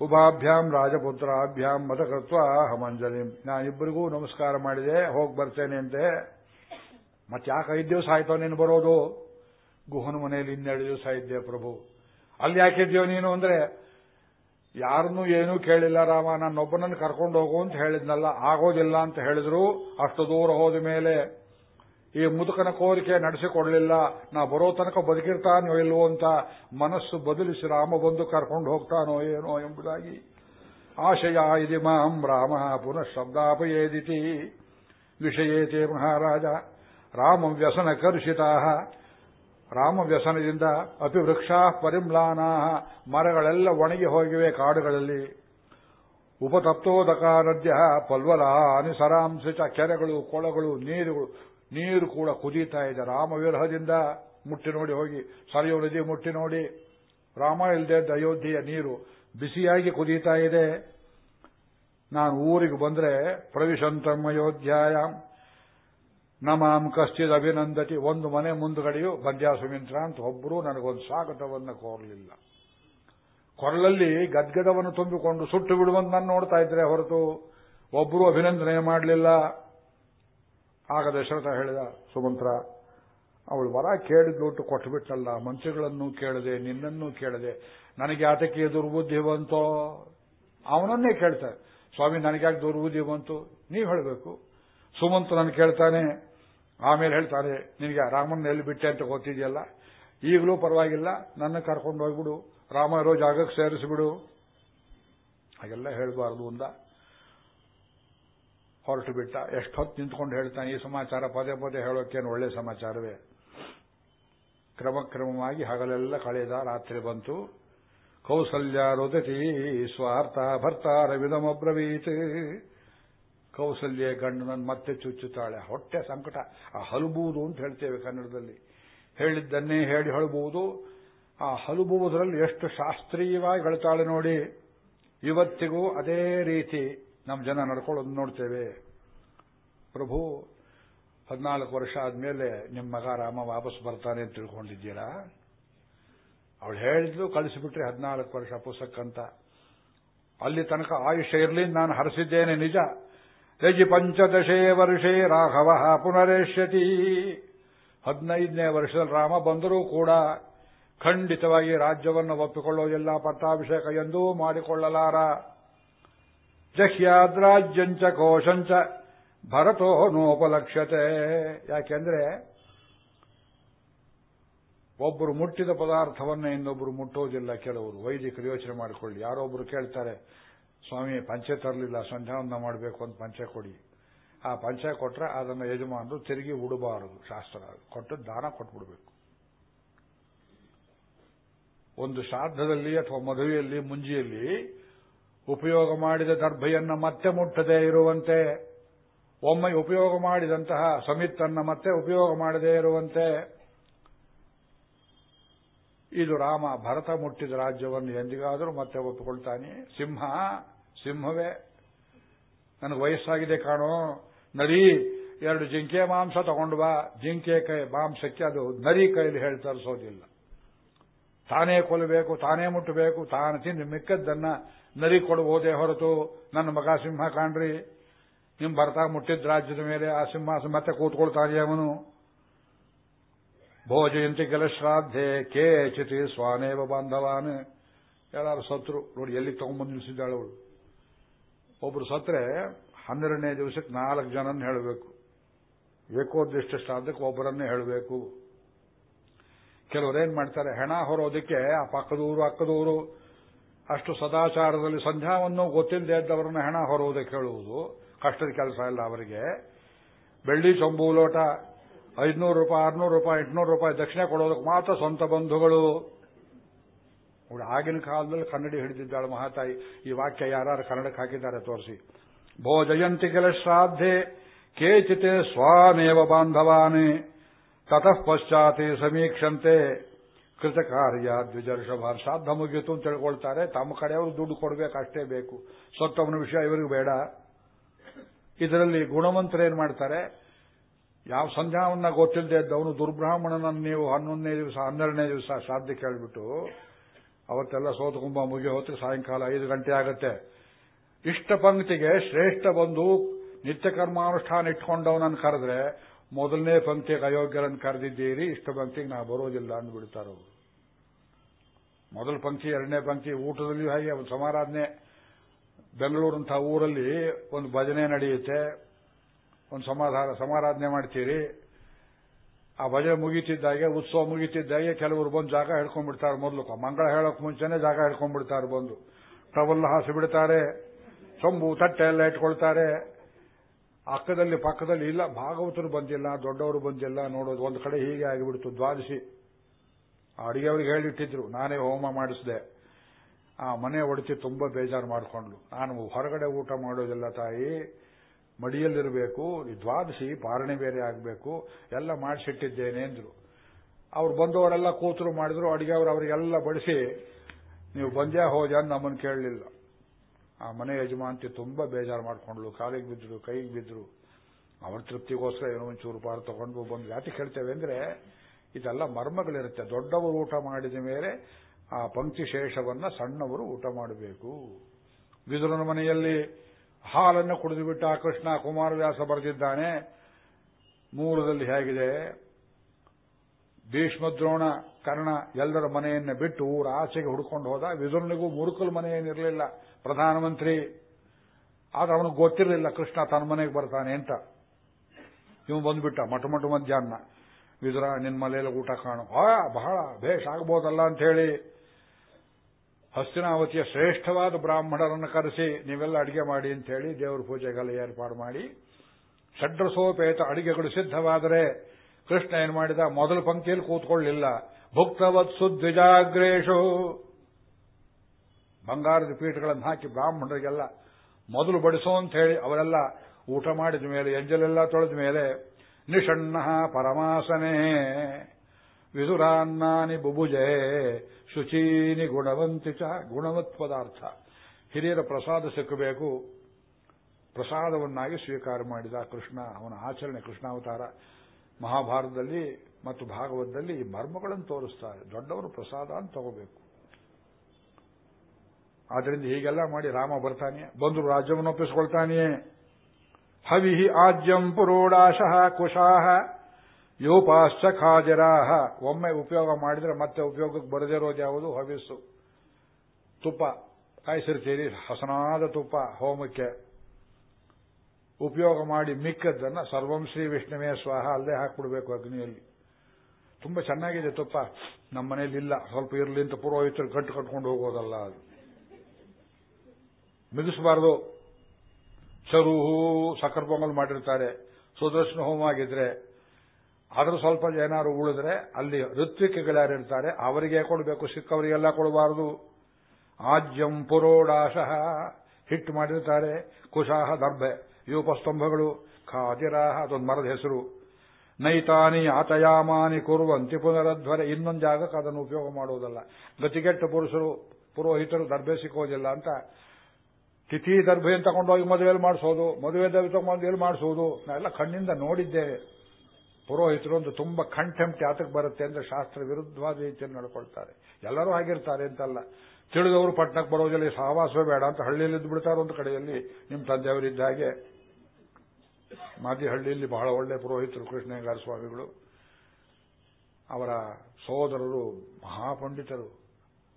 ಉಭಾಭ್ಯಾಂ ರಾಜಪುತ್ರಾಭ್ಯಾಂ ಮತಕೃತ್ವ ಹಮಂಜಲಿ. ನಾನಿಬ್ಬರಿಗೂ ನಮಸ್ಕಾರ ಮಾಡಿದೆ, ಹೋಗಿ ಬರ್ತೇನೆ ಅಂತೆ ಮತ್ತೆ ಯಾಕೆ ಐದು ದಿವಸ ಆಯ್ತೋ ನೀನು ಬರೋದು? ಗುಹನ ಮನೆಯಲ್ಲಿ ಇನ್ನೆರಡು ದಿವಸ ಇದ್ದೆ, ಪ್ರಭು. ಅಲ್ಲಿ ಯಾಕಿದ್ಯೋ ನೀನು ಅಂದ್ರೆ ಯಾರನ್ನೂ ಏನೂ ಕೇಳಿಲ್ಲ ರಾಮ, ನನ್ನೊಬ್ಬನನ್ನು ಕರ್ಕೊಂಡು ಹೋಗು ಅಂತ ಹೇಳಿದ್ನಲ್ಲ, ಆಗೋದಿಲ್ಲ ಅಂತ ಹೇಳಿದ್ರು, ಅಷ್ಟು ದೂರ ಹೋದ ಮೇಲೆ ಈ ಮುದುಕನ ಕೋರಿಕೆ ನಡೆಸಿಕೊಡ್ಲಿಲ್ಲ. ನಾ ಬರೋ ತನಕ ಬದುಕಿರ್ತಾನೋ ಇಲ್ವೋ ಅಂತ ಮನಸ್ಸು ಬದಲಿಸಿ ರಾಮ ಬಂದು ಕರ್ಕೊಂಡು ಹೋಗ್ತಾನೋ ಏನೋ ಎಂಬುದಾಗಿ ಆಶಯ ಇದಿ ಮಾಂ ರಾಮ ಪುನಃ ಶಬ್ದಾಪಯೇದಿತಿ. ವಿಷಯೇತೆ ಮಹಾರಾಜ, ರಾಮ ವ್ಯಸನ ರಾಮ ವ್ಯಸನದಿಂದ ಅಪಿವೃಕ್ಷಾ ಪರಿಮ್ಲಾನಾ, ಮರಗಳೆಲ್ಲ ಒಣಗಿ ಹೋಗಿವೆ ಕಾಡುಗಳಲ್ಲಿ. ಉಪತಪ್ತೋದಕ ನದ್ಯ ಪಲ್ವಲಾನಿ ಸರಾಂಶ ಕೆರೆಗಳು, ಕೊಳಗಳು, ನೀರುಗಳು, ನೀರು ಕೂಡ ಕುದೀತಾ ಇದೆ. ರಾಮ ವಿರಹದಿಂದ ಮುಟ್ಟಿ ನೋಡಿ ಹೋಗಿ, ಸರಿಯೋ ನದಿ ಮುಟ್ಟಿ ನೋಡಿ. ರಾಮ ಇಲ್ಲದೆ ಅಯೋಧ್ಯೆಯ ನೀರು ಬಿಸಿಯಾಗಿ ಕುದೀತಾ ಇದೆ. ನಾನು ಊರಿಗೆ ಬಂದ್ರೆ ಪ್ರವಿಶಂತಂ ಅಯೋಧ್ಯಾಯ. ನಮಾಂ ಕಶ್ಚಿದ್ ಅಭಿನಂದತಿ. ಒಂದು ಮನೆ ಮುಂದುಗಡೆಯೂ ಬಂದ್ಯಾ ಸುಮಿಂತ್ರ ಅಂತ ಒಬ್ಬರೂ ನನಗೊಂದು ಸ್ವಾಗತವನ್ನು ಕೋರಲಿಲ್ಲ. ಕೊರಲಲ್ಲಿ ಗದ್ಗದವನ್ನು ತುಂಬಿಕೊಂಡು ಸುಟ್ಟು ಬಿಡುವಂತ ನಾನು ನೋಡ್ತಾ ಇದ್ರೆ ಹೊರತು ಒಬ್ಬರೂ ಅಭಿನಂದನೆ ಮಾಡಲಿಲ್ಲ. ಆಗ ದಶರಥ ಹೇಳಿದ ಸುಮಂತ್ರ, ಅವಳು ವರ ದುಡ್ಡು ಕೊಟ್ಟುಬಿಟ್ಟಲ್ಲ ಮಂತ್ರಿಗಳನ್ನು ಕೇಳದೆ, ನಿನ್ನನ್ನು ಕೇಳದೆ, ನನಗೆ ಆತಕ್ಕೆ ದುರ್ಬುದ್ಧಿ ಬಂತೋ? ಅವನನ್ನೇ ಕೇಳ್ತಾರೆ ಸ್ವಾಮಿ, ನನಗ್ಯಾಕೆ ದುರ್ಬುದ್ಧಿ ಬಂತು? ನೀವು ಹೇಳಬೇಕು. ಸುಮಂತ್ ನಾನು ಕೇಳ್ತಾನೆ ಆಮೇಲೆ ಹೇಳ್ತಾನೆ, ನಿನಗೆ ರಾಮನ್ನ ಎಲ್ಲಿ ಬಿಟ್ಟೆ ಅಂತ ಗೊತ್ತಿದೆಯಲ್ಲ? ಈಗಲೂ ಪರವಾಗಿಲ್ಲ, ನನ್ನ ಕರ್ಕೊಂಡು ಹೋಗ್ಬಿಡು, ರಾಮ ಇರೋ ಜಾಗಕ್ಕೆ ಸೇರಿಸಿಬಿಡು. ಹಾಗೆಲ್ಲ ಹೇಳಬಾರದು ಅಂದ. ಹೊರಟು ಬಿಟ್ಟ. ಎಷ್ಟೊತ್ತು ನಿಂತ್ಕೊಂಡು ಹೇಳ್ತಾನೆ, ಈ ಸಮಾಚಾರ ಪದೇ ಪದೇ ಹೇಳೋಕ್ಕೇನು ಒಳ್ಳೆ ಸಮಾಚಾರವೇ? ಕ್ರಮಕ್ರಮವಾಗಿ ಹಗಲೆಲ್ಲ ಕಳೆದ, ರಾತ್ರಿ ಬಂತು. ಕೌಸಲ್ಯ ರುದತಿ, ಸ್ವಾರ್ಥ ಭರ್ತಾರ ವಿಧಮಬ್ರವೀತ್ ಕೌಸಲ್ಯ ಗಂಡನನ್ನು ಮತ್ತೆ ಚುಚ್ಚುತ್ತಾಳೆ. ಹೊಟ್ಟೆ ಸಂಕಟ. ಆ ಹಲುಬುವುದು ಅಂತ ಹೇಳ್ತೇವೆ ಕನ್ನಡದಲ್ಲಿ. ಹೇಳಿದ್ದನ್ನೇ ಹೇಳಿ ಹಳಬುವುದು ಆ ಹಲುಬುವುದರಲ್ಲಿ ಎಷ್ಟು ಶಾಸ್ತ್ರೀಯವಾಗಿ ಹೇಳ್ತಾಳೆ ನೋಡಿ. ಇವತ್ತಿಗೂ ಅದೇ ರೀತಿ ನಮ್ಮ ಜನ ನಡ್ಕೊಳ್ಳೋದು ನೋಡ್ತೇವೆ. ಪ್ರಭು, ಹದಿನಾಲ್ಕು ವರ್ಷ ಆದ್ಮೇಲೆ ನಿಮ್ಮ ಮಗ ರಾಮ ವಾಪಸ್ ಬರ್ತಾನೆ ಅಂತ ತಿಳ್ಕೊಂಡಿದ್ದೀರಾ? ಅವಳು ಹೇಳಿದ್ಲು ಕಳಿಸಿಬಿಟ್ರೆ ಹದಿನಾಲ್ಕು ವರ್ಷ ಪುಸ್ತಕ ಅಂತ ಅಲ್ಲಿ ತನಕ ಆಯುಷ್ಯ ಇರಲಿ ನಾನು ಹರಿಸಿದ್ದೇನೆ ನಿಜ. ಯಜಿ ಪಂಚದಶೇ ವರ್ಷೇ ರಾಘವ ಪುನರೇಶ್ಯತಿ ಹದಿನೈದನೇ ವರ್ಷದಲ್ಲಿ ರಾಮ ಬಂದರೂ ಕೂಡ ಖಂಡಿತವಾಗಿ ರಾಜ್ಯವನ್ನು ಒಪ್ಪಿಕೊಳ್ಳುವುದಿಲ್ಲ ಪಟ್ಟಾಭಿಷೇಕ ಎಂದೂ ಮಾಡಿಕೊಳ್ಳಲಾರ. ಜಹ್ಯಾದ್ರಾಜ್ಯಂಚ ಕೋಶಂಚ ಭರತೋ ನೋಪಲಕ್ಷ್ಯತೆ. ಯಾಕೆಂದ್ರೆ ಒಬ್ಬರು ಮುಟ್ಟಿದ ಪದಾರ್ಥವನ್ನ ಇನ್ನೊಬ್ಬರು ಮುಟ್ಟೋದಿಲ್ಲ ಕೆಲವರು. ವೈದಿಕರು ಯೋಚನೆ ಮಾಡಿಕೊಳ್ಳಿ. ಯಾರೊಬ್ಬರು ಕೇಳ್ತಾರೆ ಸ್ವಾಮಿ ಪಂಚೆ ತರಲಿಲ್ಲ, ಸಂಧ್ಯಾವಂದ ಮಾಡಬೇಕು ಅಂತ ಪಂಚೆ ಕೊಡಿ. ಆ ಪಂಚೆ ಕೊಟ್ರೆ ಅದನ್ನು ಯಜಮಾನರು ತಿರುಗಿ ಉಡಬಾರದು, ಶಾಸ್ತ್ರ. ಕೊಟ್ಟು ದಾನ ಕೊಟ್ಬಿಡ್ಬೇಕು. ಒಂದು ಶ್ರಾದ್ದದಲ್ಲಿ ಅಥವಾ ಮದುವೆಯಲ್ಲಿ, ಮುಂಜಿಯಲ್ಲಿ ಉಪಯೋಗ ಮಾಡಿದ ದರ್ಭೆಯನ್ನ ಮತ್ತೆ ಮುಟ್ಟದೇ ಇರುವಂತೆ, ಒಮ್ಮೆ ಉಪಯೋಗ ಮಾಡಿದಂತಹ ಸಮಿತ್ತನ್ನ ಮತ್ತೆ ಉಪಯೋಗ ಮಾಡದೇ ಇರುವಂತೆ ಇದು ರಾಮ ಭರತ ಮುಟ್ಟಿದ ರಾಜ್ಯವನ್ನು ಎಂದಿಗಾದರೂ ಮತ್ತೆ ಒಪ್ಪಿಕೊಳ್ತಾನೆ. ಸಿಂಹ, ಸಿಂಹವೇ. ನನಗೆ ವಯಸ್ಸಾಗಿದೆ ಕಾಣೋ. ನರಿ, ಎರಡು ಜಿಂಕೆ ಮಾಂಸ ತಗೊಂಡು ಬಾ. ಜಿಂಕೆ ಕೈ, ಮಾಂಸಕ್ಕೆ ಅದು ನರಿ ಕೈಲಿ ಹೇಳಿ ತರಿಸೋದಿಲ್ಲ. ತಾನೇ ಕೊಲ್ಲಬೇಕು, ತಾನೇ ಮುಟ್ಟಬೇಕು, ತಾನು ತಿಂದು ಮಿಕ್ಕದ್ದನ್ನ ನರಿ ಕೊಡಬಹುದೇ ಹೊರತು ನನ್ನ ಮಗ ಸಿಂಹ ಕಾಣ್ರಿ. ನಿಮ್ ಭರತ ಮುಟ್ಟಿದ ರಾಜ್ಯದ ಮೇಲೆ ಆ ಸಿಂಹಾಸ ಮತ್ತೆ ಕೂತ್ಕೊಳ್ತಾನೆ ಅವನು. ಭೋಜಯಂತಿ ಕೆಲ ಶ್ರಾದ್ಧೆ ಚಿತಿ ಸ್ವಾನೇವ ಬಾಂಧವಾನ್. ಯಾರು ಸತ್ರು? ನೋಡಿ ಎಲ್ಲಿ ತಗೊಂಡ್ಬಂದು ನಿಲ್ಸಿದ್ದಾಳೆ ಅವಳು. ಒಬ್ರು ಸತ್ರೆ ಹನ್ನೆರಡನೇ ದಿವಸಕ್ಕೆ ನಾಲ್ಕು ಜನನ್ನ ಹೇಳಬೇಕು. ಏಕೋದ್ದಿಷ್ಟ ಶ್ರಾದ್ದಕ್ಕೆ ಒಬ್ಬರನ್ನೇ ಹೇಳಬೇಕು. ಕೆಲವರೇನ್ ಮಾಡ್ತಾರೆ, ಹೆಣ ಹೊರೋದಕ್ಕೆ ಆ ಪಕ್ಕದೂರು, ಅಕ್ಕದೂರು ಅಷ್ಟು ಸದಾಚಾರದಲ್ಲಿ ಸಂಧ್ಯಾವನ್ನು ಗೊತ್ತಿಲ್ಲದೆ ಇದ್ದವರನ್ನ ಹೆಣ ಹೊರೋದಕ್ಕೆ ಹೇಳುವುದು ಕಷ್ಟದ ಕೆಲಸ ಇಲ್ಲ ಅವರಿಗೆ. ಬೆಳ್ಳಿ ಚೊಂಬು ಲೋಟ ಐದ್ನೂರು ರೂಪಾಯಿ, ಆರ್ನೂರು ರೂಪಾಯಿ, ಎಂಟುನೂರು ರೂಪಾಯಿ ದಕ್ಷಿಣ ಕೊಡೋದಕ್ಕೆ ಮಾತ್ರ ಸ್ವಂತ ಬಂಧುಗಳು. ಆಗಿನ ಕಾಲದಲ್ಲಿ ಕನ್ನಡಿ ಹಿಡಿದಿದ್ದಾಳೆ ಮಹಾತಾಯಿ. ಈ ವಾಕ್ಯ ಯಾರು ಕನ್ನಡಕ್ಕೆ ಹಾಕಿದ್ದಾರೆ ತೋರಿಸಿ. ಭೋಜಯಂತಿ ಕೆಲ ಶ್ರಾದ್ದೆ ಕೇಚಿತೆ ಸ್ವಾಮೇವ ಬಾಂಧವಾನೆ, ತತಃ ಪಶ್ಚಾತಿ ಸಮೀಕ್ಷಂತೆ. ಕೃತಕಾರ್ಯ ದ್ವಿಜರ್ಷಭ ಶ್ರಾದ್ದ ಮುಗಿಯಿತು ಅಂತ ತಿಳ್ಕೊಳ್ತಾರೆ. ತಮ್ಮ ಕಡೆಯವರು ದುಡ್ಡು ಕೊಡಬೇಕು, ಅಷ್ಟೇ ಬೇಕು. ಸತ್ತವನ ವಿಷಯ ಇವರಿಗೆ ಬೇಡ. ಇದರಲ್ಲಿ ಗುಣವಂತರೇನು ಮಾಡ್ತಾರೆ? ಯಾವ ಸಂಧ್ಯಾವನ್ನ ಗೊತ್ತಿಲ್ಲದೆ ಇದ್ದವನು ದುರ್ಬ್ರಾಹ್ಮಣನನ್ನು ನೀವು ಹನ್ನೊಂದನೇ ದಿವಸ, ಹನ್ನೆರಡನೇ ದಿವಸ ಶ್ರಾದ್ದ ಕೇಳಿಬಿಟ್ಟು, ಅವತ್ತೆಲ್ಲ ಸೋತುಕುಂಬ ಮುಗಿ ಹೊತ್ತು ಸಾಯಂಕಾಲ ಐದು ಗಂಟೆ ಆಗತ್ತೆ. ಇಷ್ಟ ಪಂಕ್ತಿಗೆ ಶ್ರೇಷ್ಠ ಬಂದು ನಿತ್ಯ ಕರ್ಮಾನುಷ್ಠಾನ ಇಟ್ಕೊಂಡವನನ್ನು ಕರೆದ್ರೆ ಮೊದಲನೇ ಪಂಕ್ತಿಗೆ ಅಯೋಗ್ಯರನ್ನು ಕರೆದಿದ್ದೀರಿ, ಇಷ್ಟ ಪಂಕ್ತಿಗೆ ನಾ ಬರೋದಿಲ್ಲ ಅಂದ್ಬಿಡ್ತಾರ ಅವರು. ಮೊದಲ ಪಂಕ್ತಿ, ಎರಡನೇ ಪಂಕ್ತಿ ಊಟದಲ್ಲಿಯೂ ಹಾಗೆ ಸಮಾರಾಧನೆ. ಬೆಂಗಳೂರಂತಹ ಊರಲ್ಲಿ ಒಂದು ಭಜನೆ ನಡೆಯುತ್ತೆ. ಒಂದು ಸಮಾಧಾನ, ಸಮಾರಾಧನೆ ಮಾಡ್ತೀರಿ. ಆ ಭಜನೆ ಮುಗಿತಿದ್ದಾಗೆ, ಉತ್ಸವ ಮುಗಿತಿದ್ದಾಗೆ ಕೆಲವರು ಬಂದು ಜಾಗ ಹಿಡ್ಕೊಂಡ್ಬಿಡ್ತಾರೆ ಮೊದಲು. ಮಂಗಳ ಹೇಳೋಕೆ ಮುಂಚೆನೆ ಜಾಗ ಹಿಡ್ಕೊಂಡ್ಬಿಡ್ತಾರೆ ಬಂದು. ಟವಲ್ ಹಾಸಿ ಬಿಡ್ತಾರೆ ಸೊಂಬು ತಟ್ಟೆ ಎಲ್ಲ ಇಟ್ಕೊಳ್ತಾರೆ. ಅಕ್ಕದಲ್ಲಿ, ಪಕ್ಕದಲ್ಲಿ ಇಲ್ಲ, ಭಾಗವತರು ಬಂದಿಲ್ಲ, ದೊಡ್ಡವರು ಬಂದಿಲ್ಲ ನೋಡೋದು. ಒಂದು ಕಡೆ ಹೀಗೆ ಆಗಿಬಿಡ್ತು, ದ್ವಾದಶಿ. ಅಡಿಗೆಯವ್ರಿಗೆ ಹೇಳಿಟ್ಟಿದ್ರು, ನಾನೇ ಹೋಮ ಮಾಡಿಸಿದೆ. ಆ ಮನೆ ಒಡತಿ ತುಂಬಾ ಬೇಜಾರು ಮಾಡಿಕೊಂಡ್ಲು ನಾನು ಹೊರಗಡೆ ಊಟ ಮಾಡೋದಿಲ್ಲ ತಾಯಿ. ಮಡಿಯಲ್ಲಿರಬೇಕು, ದ್ವಾದಶಿ ಪಾರಣೆ ಬೇರೆ ಆಗಬೇಕು, ಎಲ್ಲ ಮಾಡಿಸಿಟ್ಟಿದ್ದೇನೆ ಅಂದ್ರು. ಅವ್ರು ಬಂದವರೆಲ್ಲ ಕೂತರು ಮಾಡಿದ್ರು ಅಡಿಗೆ ಅವರು ಅವರಿಗೆಲ್ಲ ಬಡಿಸಿ, ನೀವು ಬಂದೇ ಹೋದೆ ಅಂತ ನಮ್ಮನ್ನು ಕೇಳಲಿಲ್ಲ. ಆ ಮನೆ ಯಜಮಾಂತಿ ತುಂಬಾ ಬೇಜಾರು ಮಾಡ್ಕೊಂಡ್ಲು ಕಾಲಿಗೆ ಬಿದ್ರು ಕೈಗೆ ಬಿದ್ರು ಅವ್ರ ತೃಪ್ತಿಗೋಸ್ಕರ ಏನೋ ಒಂಚೂರು ಪಾರು ತಗೊಂಡು ಬಂದು ಯಾತಿ ಕೇಳ್ತೇವೆ ಅಂದ್ರೆ, ಇದೆಲ್ಲ ಮರ್ಮಗಳಿರುತ್ತೆ. ದೊಡ್ಡವರು ಊಟ ಮಾಡಿದ ಮೇಲೆ ಆ ಪಂಕ್ತಿ ಶೇಷವನ್ನ ಸಣ್ಣವರು ಊಟ ಮಾಡಬೇಕು. ವಿದುರನ ಮನೆಯಲ್ಲಿ ಹಾಲನ್ನು ಕುಡಿದು ಬಿಟ್ಟ ಕೃಷ್ಣ ಕುಮಾರವ್ಯಾಸ ಬರೆದಿದ್ದಾನೆ. ಮೂಲದಲ್ಲಿ ಹೇಗಿದೆ, ಭೀಷ್ಮದ್ರೋಣ ಕರ್ಣ ಎಲ್ಲರ ಮನೆಯನ್ನ ಬಿಟ್ಟು ಊರ ಆಚೆಗೆ ಹುಡ್ಕೊಂಡು ಹೋದ. ವಿದುರನಿಗೂ ಮುರುಕಲ್ ಮನೆಯೇನಿರಲಿಲ್ಲ ಪ್ರಧಾನಮಂತ್ರಿ. ಆದ್ರೆ ಅವನಿಗೆ ಗೊತ್ತಿರಲಿಲ್ಲ ಕೃಷ್ಣ ತನ್ನ ಮನೆಗೆ ಬರ್ತಾನೆ ಅಂತ. ಇವನು ಬಂದ್ಬಿಟ್ಟ ಮಠ ಮಧ್ಯಾಹ್ನ. ವಿದುರ ನಿನ್ನ ಮನೆಯಲ್ಲಿ ಊಟ ಕಾಣು. ಆ, ಬಹಳ ಭೇಷ್ ಆಗ್ಬೋದಲ್ಲ ಅಂತ ಹೇಳಿ ಹಸ್ತಿನಾವತಿಯ ಶ್ರೇಷ್ಠವಾದ ಬ್ರಾಹ್ಮಣರನ್ನು ಕರೆಸಿ ನೀವೆಲ್ಲ ಅಡಿಗೆ ಮಾಡಿ ಅಂತ ಹೇಳಿ ದೇವರ ಪೂಜೆಗೆಲ್ಲ ಏರ್ಪಾಡು ಮಾಡಿ ಷಡ್ರಸೋಪೇತ ಅಡಿಗೆಗಳು ಸಿದ್ಧವಾದರೆ ಕೃಷ್ಣ ಏನ್ ಮಾಡಿದ? ಮೊದಲ ಪಂಕ್ತಿಯಲ್ಲಿ ಕೂತ್ಕೊಳ್ಳಿಲ್ಲ. ಭುಕ್ತವತ್ ಸುದ್ವಿಜಾಗ್ರೇಶು ಬಂಗಾರದ ಪೀಠಗಳನ್ನು ಹಾಕಿ ಬ್ರಾಹ್ಮಣರಿಗೆಲ್ಲ ಮೊದಲು ಬಡಿಸೋ ಅಂತ ಹೇಳಿ ಅವರೆಲ್ಲ ಊಟ ಮಾಡಿದ ಮೇಲೆ, ಎಂಜಲೆಲ್ಲ ತೊಳೆದ ಮೇಲೆ, ನಿಷಣ್ಣ ಪರಮಾಸನೆ. ವಿದುರಾನ್ನಾನಿ ಬುಭುಜೆ ಶುಚೀನಿ ಗುಣವಂತಿ ಚ ಗುಣವತ್ ಪದಾರ್ಥ. ಹಿರಿಯರ ಪ್ರಸಾದ ಸಿಕ್ಕಬೇಕು. ಪ್ರಸಾದವನ್ನಾಗಿ ಸ್ವೀಕಾರ ಮಾಡಿದ ಕೃಷ್ಣ, ಅವನ ಆಚರಣೆ ಕೃಷ್ಣಾವತಾರ. ಮಹಾಭಾರತದಲ್ಲಿ ಮತ್ತು ಭಾಗವತದಲ್ಲಿ ಈ ಮರ್ಮಗಳನ್ನು ತೋರಿಸ್ತಾರೆ. ದೊಡ್ಡವರು ಪ್ರಸಾದ ಅಂತ ತಗೋಬೇಕು. ಆದ್ದರಿಂದ ಹೀಗೆಲ್ಲ ಮಾಡಿ ರಾಮ ಬರ್ತಾನೆ, ಬಂದು ರಾಜ್ಯವನ್ನು ಒಪ್ಪಿಸ್ಕೊಳ್ತಾನೆಯೇ ಹವಿಹಿ ಆಜ್ಯಂ ಪುರೋಡಾಶಃ ಕುಶಾಹ. ಯೋಪಾಶ್ಚ ಖಾಜರಾಹ ಒಮ್ಮೆ ಉಪಯೋಗ ಮಾಡಿದ್ರೆ ಮತ್ತೆ ಉಪಯೋಗಕ್ಕೆ ಬರದಿರೋದು ಯಾವುದು? ಹವಿಸ್ಸು ತುಪ್ಪ. ಕಾಯಿಸಿರ್ತೀರಿ, ಹಸನಾದ ತುಪ್ಪ ಹೋಮಕ್ಕೆ. ಉಪಯೋಗ ಮಾಡಿ ಮಿಕ್ಕದ್ದನ್ನ ಸರ್ವಂ ಶ್ರೀ ವಿಷ್ಣುವೇ ಸ್ವಾಹ ಅಲ್ಲೇ ಹಾಕ್ಬಿಡ್ಬೇಕು ಅಗ್ನಿಯಲ್ಲಿ. ತುಂಬಾ ಚೆನ್ನಾಗಿದೆ ತುಪ್ಪ. ನಮ್ಮ ಮನೆಯಲ್ಲಿ ಇಲ್ಲ. ಸ್ವಲ್ಪ ಇರಲಿ ಅಂತ ಪುರೋಹಿತರು ಕಟ್ಟು ಕಟ್ಕೊಂಡು ಹೋಗೋದಲ್ಲ ಅದು. ಮಿಗಿಸಬಾರದು. ಚರುಹು ಸಕ್ಕರ ಪೊಂಗಲ್ ಮಾಡಿರ್ತಾರೆ. ಸುದರ್ಶನ ಹೋಮ ಆಗಿದ್ರೆ ಅದ್ರ ಸ್ವಲ್ಪ ಏನಾದ್ರು ಉಳಿದ್ರೆ ಅಲ್ಲಿ ಋತ್ವಿಕಗಳ್ಯಾರಿರ್ತಾರೆ ಅವರಿಗೆ ಕೊಡಬೇಕು, ಸಿಕ್ಕವರಿಗೆಲ್ಲ ಕೊಡಬಾರದು. ಆಜ್ಯಂ ಪುರೋಡಾಶಃ ಹಿಟ್ ಮಾಡಿರ್ತಾರೆ, ಕುಶಾಹ ದರ್ಭೆ ಯೂಪಸ್ತಂಭಗಳು ಖಾದಿರಾಹ ಅದೊಂದು ಮರದ ಹೆಸರು. ನೈತಾನಿ ಆತಯಾಮಾನಿ ಕುರುವಂತಿ ಪುನರಧ್ವರೆ, ಇನ್ನೊಂದು ಜಾಗಕ್ಕೆ ಅದನ್ನು ಉಪಯೋಗ ಮಾಡುವುದಲ್ಲ. ಗತಿಗೆಟ್ಟು ಪುರುಷರು, ಪುರೋಹಿತರು ದರ್ಭೆ ಸಿಕ್ಕೋದಿಲ್ಲ ಅಂತ. ತಿಥಿ ದರ್ಭೆಯನ್ನು ತಗೊಂಡೋಗಿ ಮದುವೆಯಲ್ಲಿ ಮಾಡಿಸೋದು, ಮದುವೆ ದರ್ಭೆ ತಗೊಂಡು ಮಾಡಿಸೋದು, ನಾವೆಲ್ಲ ಕಣ್ಣಿಂದ ನೋಡಿದ್ದೇವೆ. ಪುರೋಹಿತರು ಒಂದು ತುಂಬಾ ಕಂಟೆಂಪ್ಟ್ ಆತಕ್ಕೆ ಬರುತ್ತೆ ಅಂದ್ರೆ ಶಾಸ್ತ್ರ ವಿರುದ್ಧವಾದ ರೀತಿಯಲ್ಲಿ ನಡ್ಕೊಳ್ತಾರೆ. ಎಲ್ಲರೂ ಆಗಿರ್ತಾರೆ ಅಂತಲ್ಲ. ತಿಳಿದವರು ಪಟ್ಟಣಕ್ಕೆ ಬರೋದಿಲ್ಲ ಸಹವಾಸವೇ ಬೇಡ ಅಂತ ಹಳ್ಳಿಯಲ್ಲಿ ಇದ್ದು ಬಿಡ್ತಾರೆ ಒಂದು ಕಡೆಯಲ್ಲಿ ನಿಮ್ಮ ತಂದೆಯವರಿದ್ದ ಹಾಗೆ. ಮಾದಿಹಳ್ಳಿಯಲ್ಲಿ ಬಹಳ ಒಳ್ಳೆ ಪುರೋಹಿತರು ಕೃಷ್ಣಯ್ಯಗಾರ ಸ್ವಾಮಿಗಳು. ಅವರ ಸಹೋದರರು ಮಹಾಪಂಡಿತರು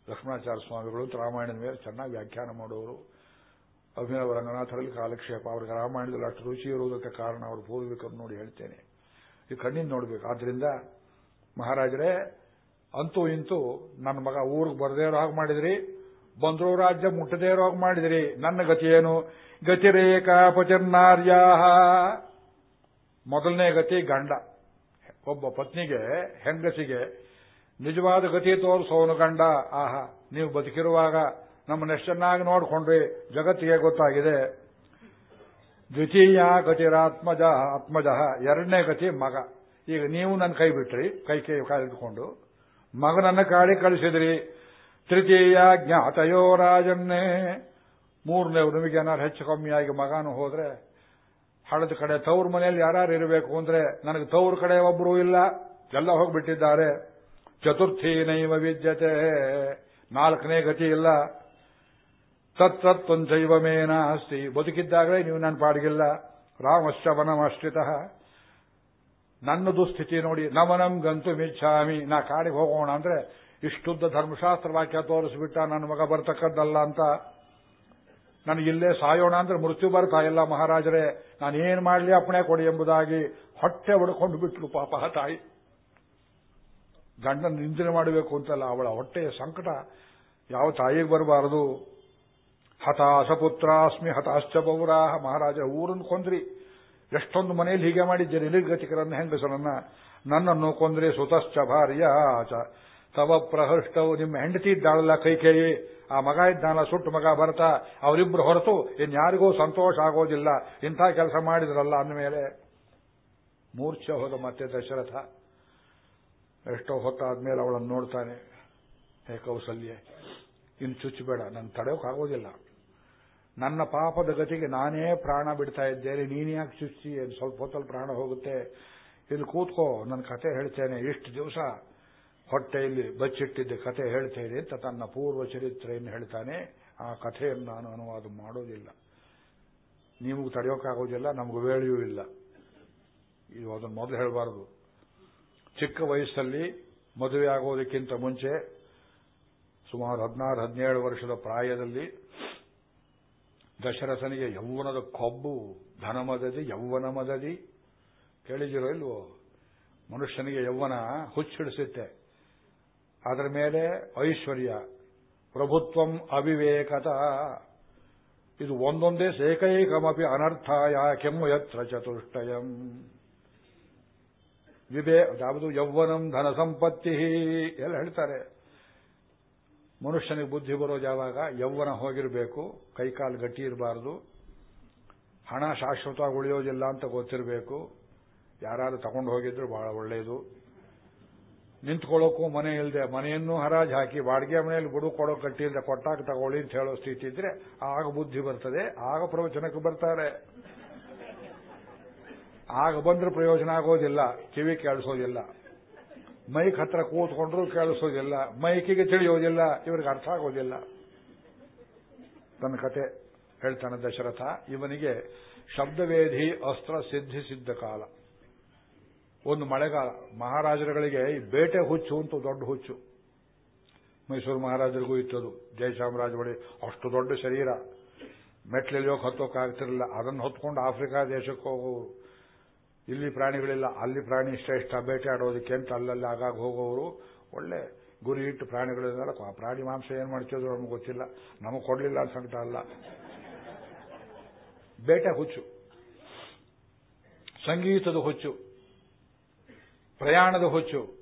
ಲಕ್ಷ್ಮಣಾಚಾರ್ಯ ಸ್ವಾಮಿಗಳು ರಾಮಾಯಣದ ಮೇಲೆ ಚೆನ್ನಾಗಿ ವ್ಯಾಖ್ಯಾನ ಮಾಡುವವರು. ಅಭಿನವ ರಂಗನಾಥರಲ್ಲಿ ಕಾಲಕ್ಷೇಪ. ಅವರಿಗೆ ರಾಮಾಯಣದಲ್ಲಿ ಅಷ್ಟು ರುಚಿ ಇರುವುದಕ್ಕೆ ಕಾರಣ ಅವರು ಪೂರ್ವಿಕರು ನೋಡಿ ಹೇಳ್ತೇನೆ. ಈ ಕಣ್ಣಿನ ನೋಡ್ಬೇಕು. ಆದ್ರಿಂದ ಮಹಾರಾಜರೇ, ಅಂತೂ ಇಂತೂ ನನ್ನ ಮಗ ಊರಿಗೆ ಬರದೇ ಇರೋ ಹಾಗೆ ಮಾಡಿದ್ರಿ. ಬಂದ್ರು ರಾಜ್ಯ ಮುಟ್ಟದೇ ಇರೋ ಹಾಗೆ ಮಾಡಿದ್ರಿ. ನನ್ನ ಗತಿ ಏನು? ಗತಿರೇಖಾ ಪಚರ್ನಾರ್ಯ ಮೊದಲನೇ ಗತಿ ಗಂಡ. ಒಬ್ಬ ಪತ್ನಿಗೆ, ಹೆಂಗಸಿಗೆ ನಿಜವಾದ ಗತಿ ತೋರಿಸೋನು ಗಂಡ. ಆಹಾ, ನೀವು ಬದುಕಿರುವಾಗ ನಮ್ಮ ಚೆನ್ನಾಗಿ ನೋಡ್ಕೊಂಡ್ರಿ. ಜಗತ್ತಿಗೆ ಗೊತ್ತಾಗಿದೆ. ದ್ವಿತೀಯ ಗತಿರಾತ್ಮಜ ಆತ್ಮಜ, ಎರಡನೇ ಗತಿ ಮಗ. ಈಗ ನೀವು ನನ್ನ ಕೈ ಬಿಟ್ರಿ, ಕೈ ಕೈ ಕಾಲಿಟ್ಕೊಂಡು. ಮಗನನ್ನ ಕಾಡಿ ಕಳಿಸಿದ್ರಿ. ತೃತೀಯ ಜ್ಞಾತಯೋ ರಾಜನ್ನೇ. ಮೂರನೇ ನಿಮಗೆ ಏನಾರು ಹೆಚ್ಚು ಕಮ್ಮಿಯಾಗಿ ಮಗನು ಹೋದ್ರೆ, ಹಳದ ಕಡೆ ತವ್ರ ಮನೆಯಲ್ಲಿ ಯಾರು ಇರಬೇಕು ಅಂದ್ರೆ ನನಗೆ ತವ್ರ ಕಡೆ ಒಬ್ಬರೂ ಇಲ್ಲ. ಎಲ್ಲ ಹೋಗ್ಬಿಟ್ಟಿದ್ದಾರೆ. ಚತುರ್ಥಿ ನೈವ ವಿದ್ಯತೆ. ನಾಲ್ಕನೇ ಗತಿ ಇಲ್ಲ. ತತ್ತತ್ವಂಚೈವ ಮೇನ ಅಸ್ತಿ ಬದುಕಿದ್ದಾಗಲೇ ನೀವು ನನ್ನ ಪಾಡಿಗಿಲ್ಲ. ರಾಮಶ್ಚ ವನಮಾಶ್ರಿತ ನನ್ನ ದುಸ್ಥಿತಿ ನೋಡಿ, ನಮನಂ ಗಂತು ಮಿಚ್ಛಾಮಿ. ನಾ ಕಾಡಿಗೆ ಹೋಗೋಣ ಅಂದ್ರೆ ಇಷ್ಟುದ್ದ ಧರ್ಮಶಾಸ್ತ್ರ ವಾಕ್ಯ ತೋರಿಸ್ಬಿಟ್ಟ ನನ್ನ ಮಗ ಬರ್ತಕ್ಕದ್ದಲ್ಲ ಅಂತ. ನನಗಿಲ್ಲೇ ಸಾಯೋಣ ಅಂದ್ರೆ ಮೃತ್ಯು ಬರ್ತಾ ಇಲ್ಲ ಮಹಾರಾಜರೇ. ನಾನು ಏನ್ ಮಾಡಲಿ ಅಪ್ಪಣೆ ಕೊಡಿ ಎಂಬುದಾಗಿ ಹೊಟ್ಟೆ ಹೊಡ್ಕೊಂಡು ಬಿಟ್ಲು ಪಾಪ ತಾಯಿ. ಗಂಡನ ನಿಂದನೆ ಮಾಡಬೇಕು ಅಂತಲ್ಲ, ಅವಳ ಹೊಟ್ಟೆಯ ಸಂಕಟ ಯಾವ ತಾಯಿಗೆ ಬರಬಾರದು? ಹತಾಶ ಪುತ್ರಾಸ್ಮಿ ಹತಾಶ್ಚ ಪೌರಾಹ. ಮಹಾರಾಜ ಊರನ್ನು ಕೊಂದ್ರಿ. ಎಷ್ಟೊಂದು ಮನೆಯಲ್ಲಿ ಹೀಗೆ ಮಾಡಿದ್ದೀರಿ, ನಿರ್ಗತಿಕರನ್ನ ಹೆಂಗಸರನ್ನ. ನನ್ನನ್ನು ಕೊಂದ್ರಿ ಸುತಶ್ಚ ಭಾರ್ಯ. ತವ ಪ್ರಹೃಷ್ಟವು ನಿಮ್ಮ ಹೆಂಡತಿ ಇದ್ದಾಳಲ್ಲ ಕೈಕೇಯಿ ಆ ಮಗ ಇದ್ದಾನ ಸುಟ್ಟು ಮಗ ಬರ್ತಾ. ಅವರಿಬ್ರು ಹೊರತು ಇನ್ಯಾರಿಗೂ ಸಂತೋಷ ಆಗೋದಿಲ್ಲ. ಇಂಥ ಕೆಲಸ ಮಾಡಿದ್ರಲ್ಲ ಅಂದಮೇಲೆ ಮೂರ್ಛೆ ಹೋದ ಮತ್ತೆ ದಶರಥ. ಎಷ್ಟೋ ಹೊತ್ತಾದ್ಮೇಲೆ ಅವಳನ್ನು ನೋಡ್ತಾನೆ. ಹೇ ಕೌಸಲ್ಯ ಇನ್ನು ಚುಚ್ಚಬೇಡ ನನ್ನ ತಡೆಯೋಕ್ಕಾಗೋದಿಲ್ಲ ನನ್ನ ಪಾಪದ ಗತಿಗೆ ನಾನೇ ಪ್ರಾಣ ಬಿಡ್ತಾ ಇದ್ದೇನೆ. ನೀನು ಯಾಕೆ ಚುಚ್ಚಿ ಸ್ವಲ್ಪ ಹೊತ್ತಲ್ಲಿ ಪ್ರಾಣ ಹೋಗುತ್ತೆ. ಇಲ್ಲಿ ಕೂತ್ಕೋ, ನನ್ನ ಕತೆ ಹೇಳ್ತೇನೆ. ಇಷ್ಟು ದಿವಸ ಹೊಟ್ಟೆಯಲ್ಲಿ ಬಚ್ಚಿಟ್ಟಿದ್ದ, ಕತೆ ಹೇಳ್ತೇನೆ ಅಂತ ತನ್ನ ಪೂರ್ವ ಚರಿತ್ರೆಯನ್ನು ಹೇಳ್ತಾನೆ. ಆ ಕಥೆಯನ್ನು ನಾನು ಅನುವಾದ ಮಾಡೋದಿಲ್ಲ. ನಿಮಗೂ ತಡೆಯೋಕ್ಕಾಗೋದಿಲ್ಲ, ನಮಗೂ ವೇಳೆಯೂ ಇಲ್ಲ. ಇದು ಅದನ್ನು ಮೊದಲು ಹೇಳಬಾರದು. ಚಿಕ್ಕ ವಯಸ್ಸಲ್ಲಿ ಮದುವೆ ಆಗೋದಕ್ಕಿಂತ ಮುಂಚೆ, ಸುಮಾರು ಹದಿನಾರು, ಹದಿನೇಳು ವರ್ಷದ ಪ್ರಾಯದಲ್ಲಿ ದಶರಥನಿಗೆ ಯೌವನದ ಕೊಬ್ಬು ಧನ ಮದದಿ ಯೌವನ ಮದದಿ ಕೇಳಿದಿರೋ ಇಲ್ವೋ? ಮನುಷ್ಯನಿಗೆ ಯೌವನ ಹುಚ್ಚಿಡಿಸುತ್ತೆ. ಅದರ ಮೇಲೆ ಐಶ್ವರ್ಯ, ಪ್ರಭುತ್ವಂ ಅವಿವೇಕತ. ಇದು ಒಂದೊಂದೇ ಸೇಕೈಕಮಪಿ ಅನರ್ಥಾಯ ಕೆಮ್ಮು ಯತ್ರ ಚತುಷ್ಟಯಂ. ವಿವೇ ಯಾವುದು? ಯೌವನಂ ಧನ ಸಂಪತ್ತಿ ಎಲ್ಲ ಹೇಳ್ತಾರೆ. ಮನುಷ್ಯನಿಗೆ ಬುದ್ಧಿ ಬರೋದು ಯಾವಾಗ ಯೌವನ ಹೋಗಿರಬೇಕು, ಕೈಕಾಲು ಗಟ್ಟಿ ಇರಬಾರದು, ಹಣ ಶಾಶ್ವತವಾಗಿ ಉಳಿಯೋದಿಲ್ಲ ಅಂತ ಗೊತ್ತಿರಬೇಕು. ಯಾರಾದ್ರೂ ತಗೊಂಡು ಹೋಗಿದ್ರು ಬಹಳ ಒಳ್ಳೆಯದು ನಿಂತ್ಕೊಳ್ಳೋಕ್ಕೂ ಮನೆ ಇಲ್ಲದೆ ಮನೆಯನ್ನು ಹರಾಜು ಹಾಕಿ, ಬಾಡಿಗೆ ಮನೆಯಲ್ಲಿ ಗುಡು ಕೊಡೋ ಕಟ್ಟಿಲ್ಲದೆ ಕೊಟ್ಟಾಗ ತಗೊಳ್ಳಿ ಅಂತ ಹೇಳೋ ಸ್ಥಿತಿ ಇದ್ರೆ ಆಗ ಬುದ್ಧಿ ಬರ್ತದೆ, ಆಗ ಪ್ರವಚನಕ್ಕೆ ಬರ್ತಾರೆ. ಆಗ ಬಂದ್ರೆ ಪ್ರಯೋಜನ ಆಗೋದಿಲ್ಲ, ಕಿವಿ ಕೇಳಿಸೋದಿಲ್ಲ. ಮೈಕ್ ಹತ್ರ ಕೂತ್ಕೊಂಡ್ರು ಕೇಳಿಸೋದಿಲ್ಲ, ಮೈಕಿಗೆ ತಿಳಿಯೋದಿಲ್ಲ, ಇವರಿಗೆ ಅರ್ಥ ಆಗೋದಿಲ್ಲ. ತನ್ನ ಕತೆ ಹೇಳ್ತಾನೆ ದಶರಥ, ಇವನಿಗೆ ಶಬ್ದವೇಧಿ ಅಸ್ತ್ರ ಸಿದ್ಧಿಸಿದ್ದ ಕಾಲ. ಒಂದು ಮಳೆಗಾಲ, ಮಹಾರಾಜರುಗಳಿಗೆ ಈ ಬೇಟೆ ಹುಚ್ಚು ಅಂತ ದೊಡ್ಡ ಹುಚ್ಚು. ಮೈಸೂರು ಮಹಾರಾಜರಿಗೂ ಇತ್ತದು ಜಯಚಾಮರಾಜ ಒಡೆ ಅಷ್ಟು ದೊಡ್ಡ ಶರೀರ. ಮೆಟ್ಲಲ್ಲಿ ಹೋಗಿ ಹತ್ತೋಕ್ಕಾಗ್ತಿರಲಿಲ್ಲ, ಅದನ್ನು ಹೊತ್ಕೊಂಡು ಆಫ್ರಿಕಾ ದೇಶಕ್ಕೆ ಹೋಗೋರು. ಇಲ್ಲಿ ಪ್ರಾಣಿಗಳಿಲ್ಲ, ಅಲ್ಲಿ ಪ್ರಾಣಿ ಶ್ರೇಷ್ಠ ಬೇಟೆ ಆಡೋದಕ್ಕೆ ಅಂತ ಅಲ್ಲಲ್ಲಿ ಆಗಾಗ ಹೋಗೋರು ಒಳ್ಳೆ ಗುರಿ ಇಟ್ಟು ಪ್ರಾಣಿಗಳಿಂದಲ್ಲ ಪ್ರಾಣಿ ಮಾಂಸ ಏನ್ ಮಾಡ್ತಿದ್ರು ನಮ್ಗೆ ಗೊತ್ತಿಲ್ಲ. ನಮಗೆ ಕೊಡ್ಲಿಲ್ಲ ಅಂತ ಸಂಕಟ ಅಲ್ಲ. ಬೇಟೆ ಹುಚ್ಚು. ಸಂಗೀತದ ಹುಚ್ಚು. ಪ್ರಯಾಣದ ಹುಚ್ಚು.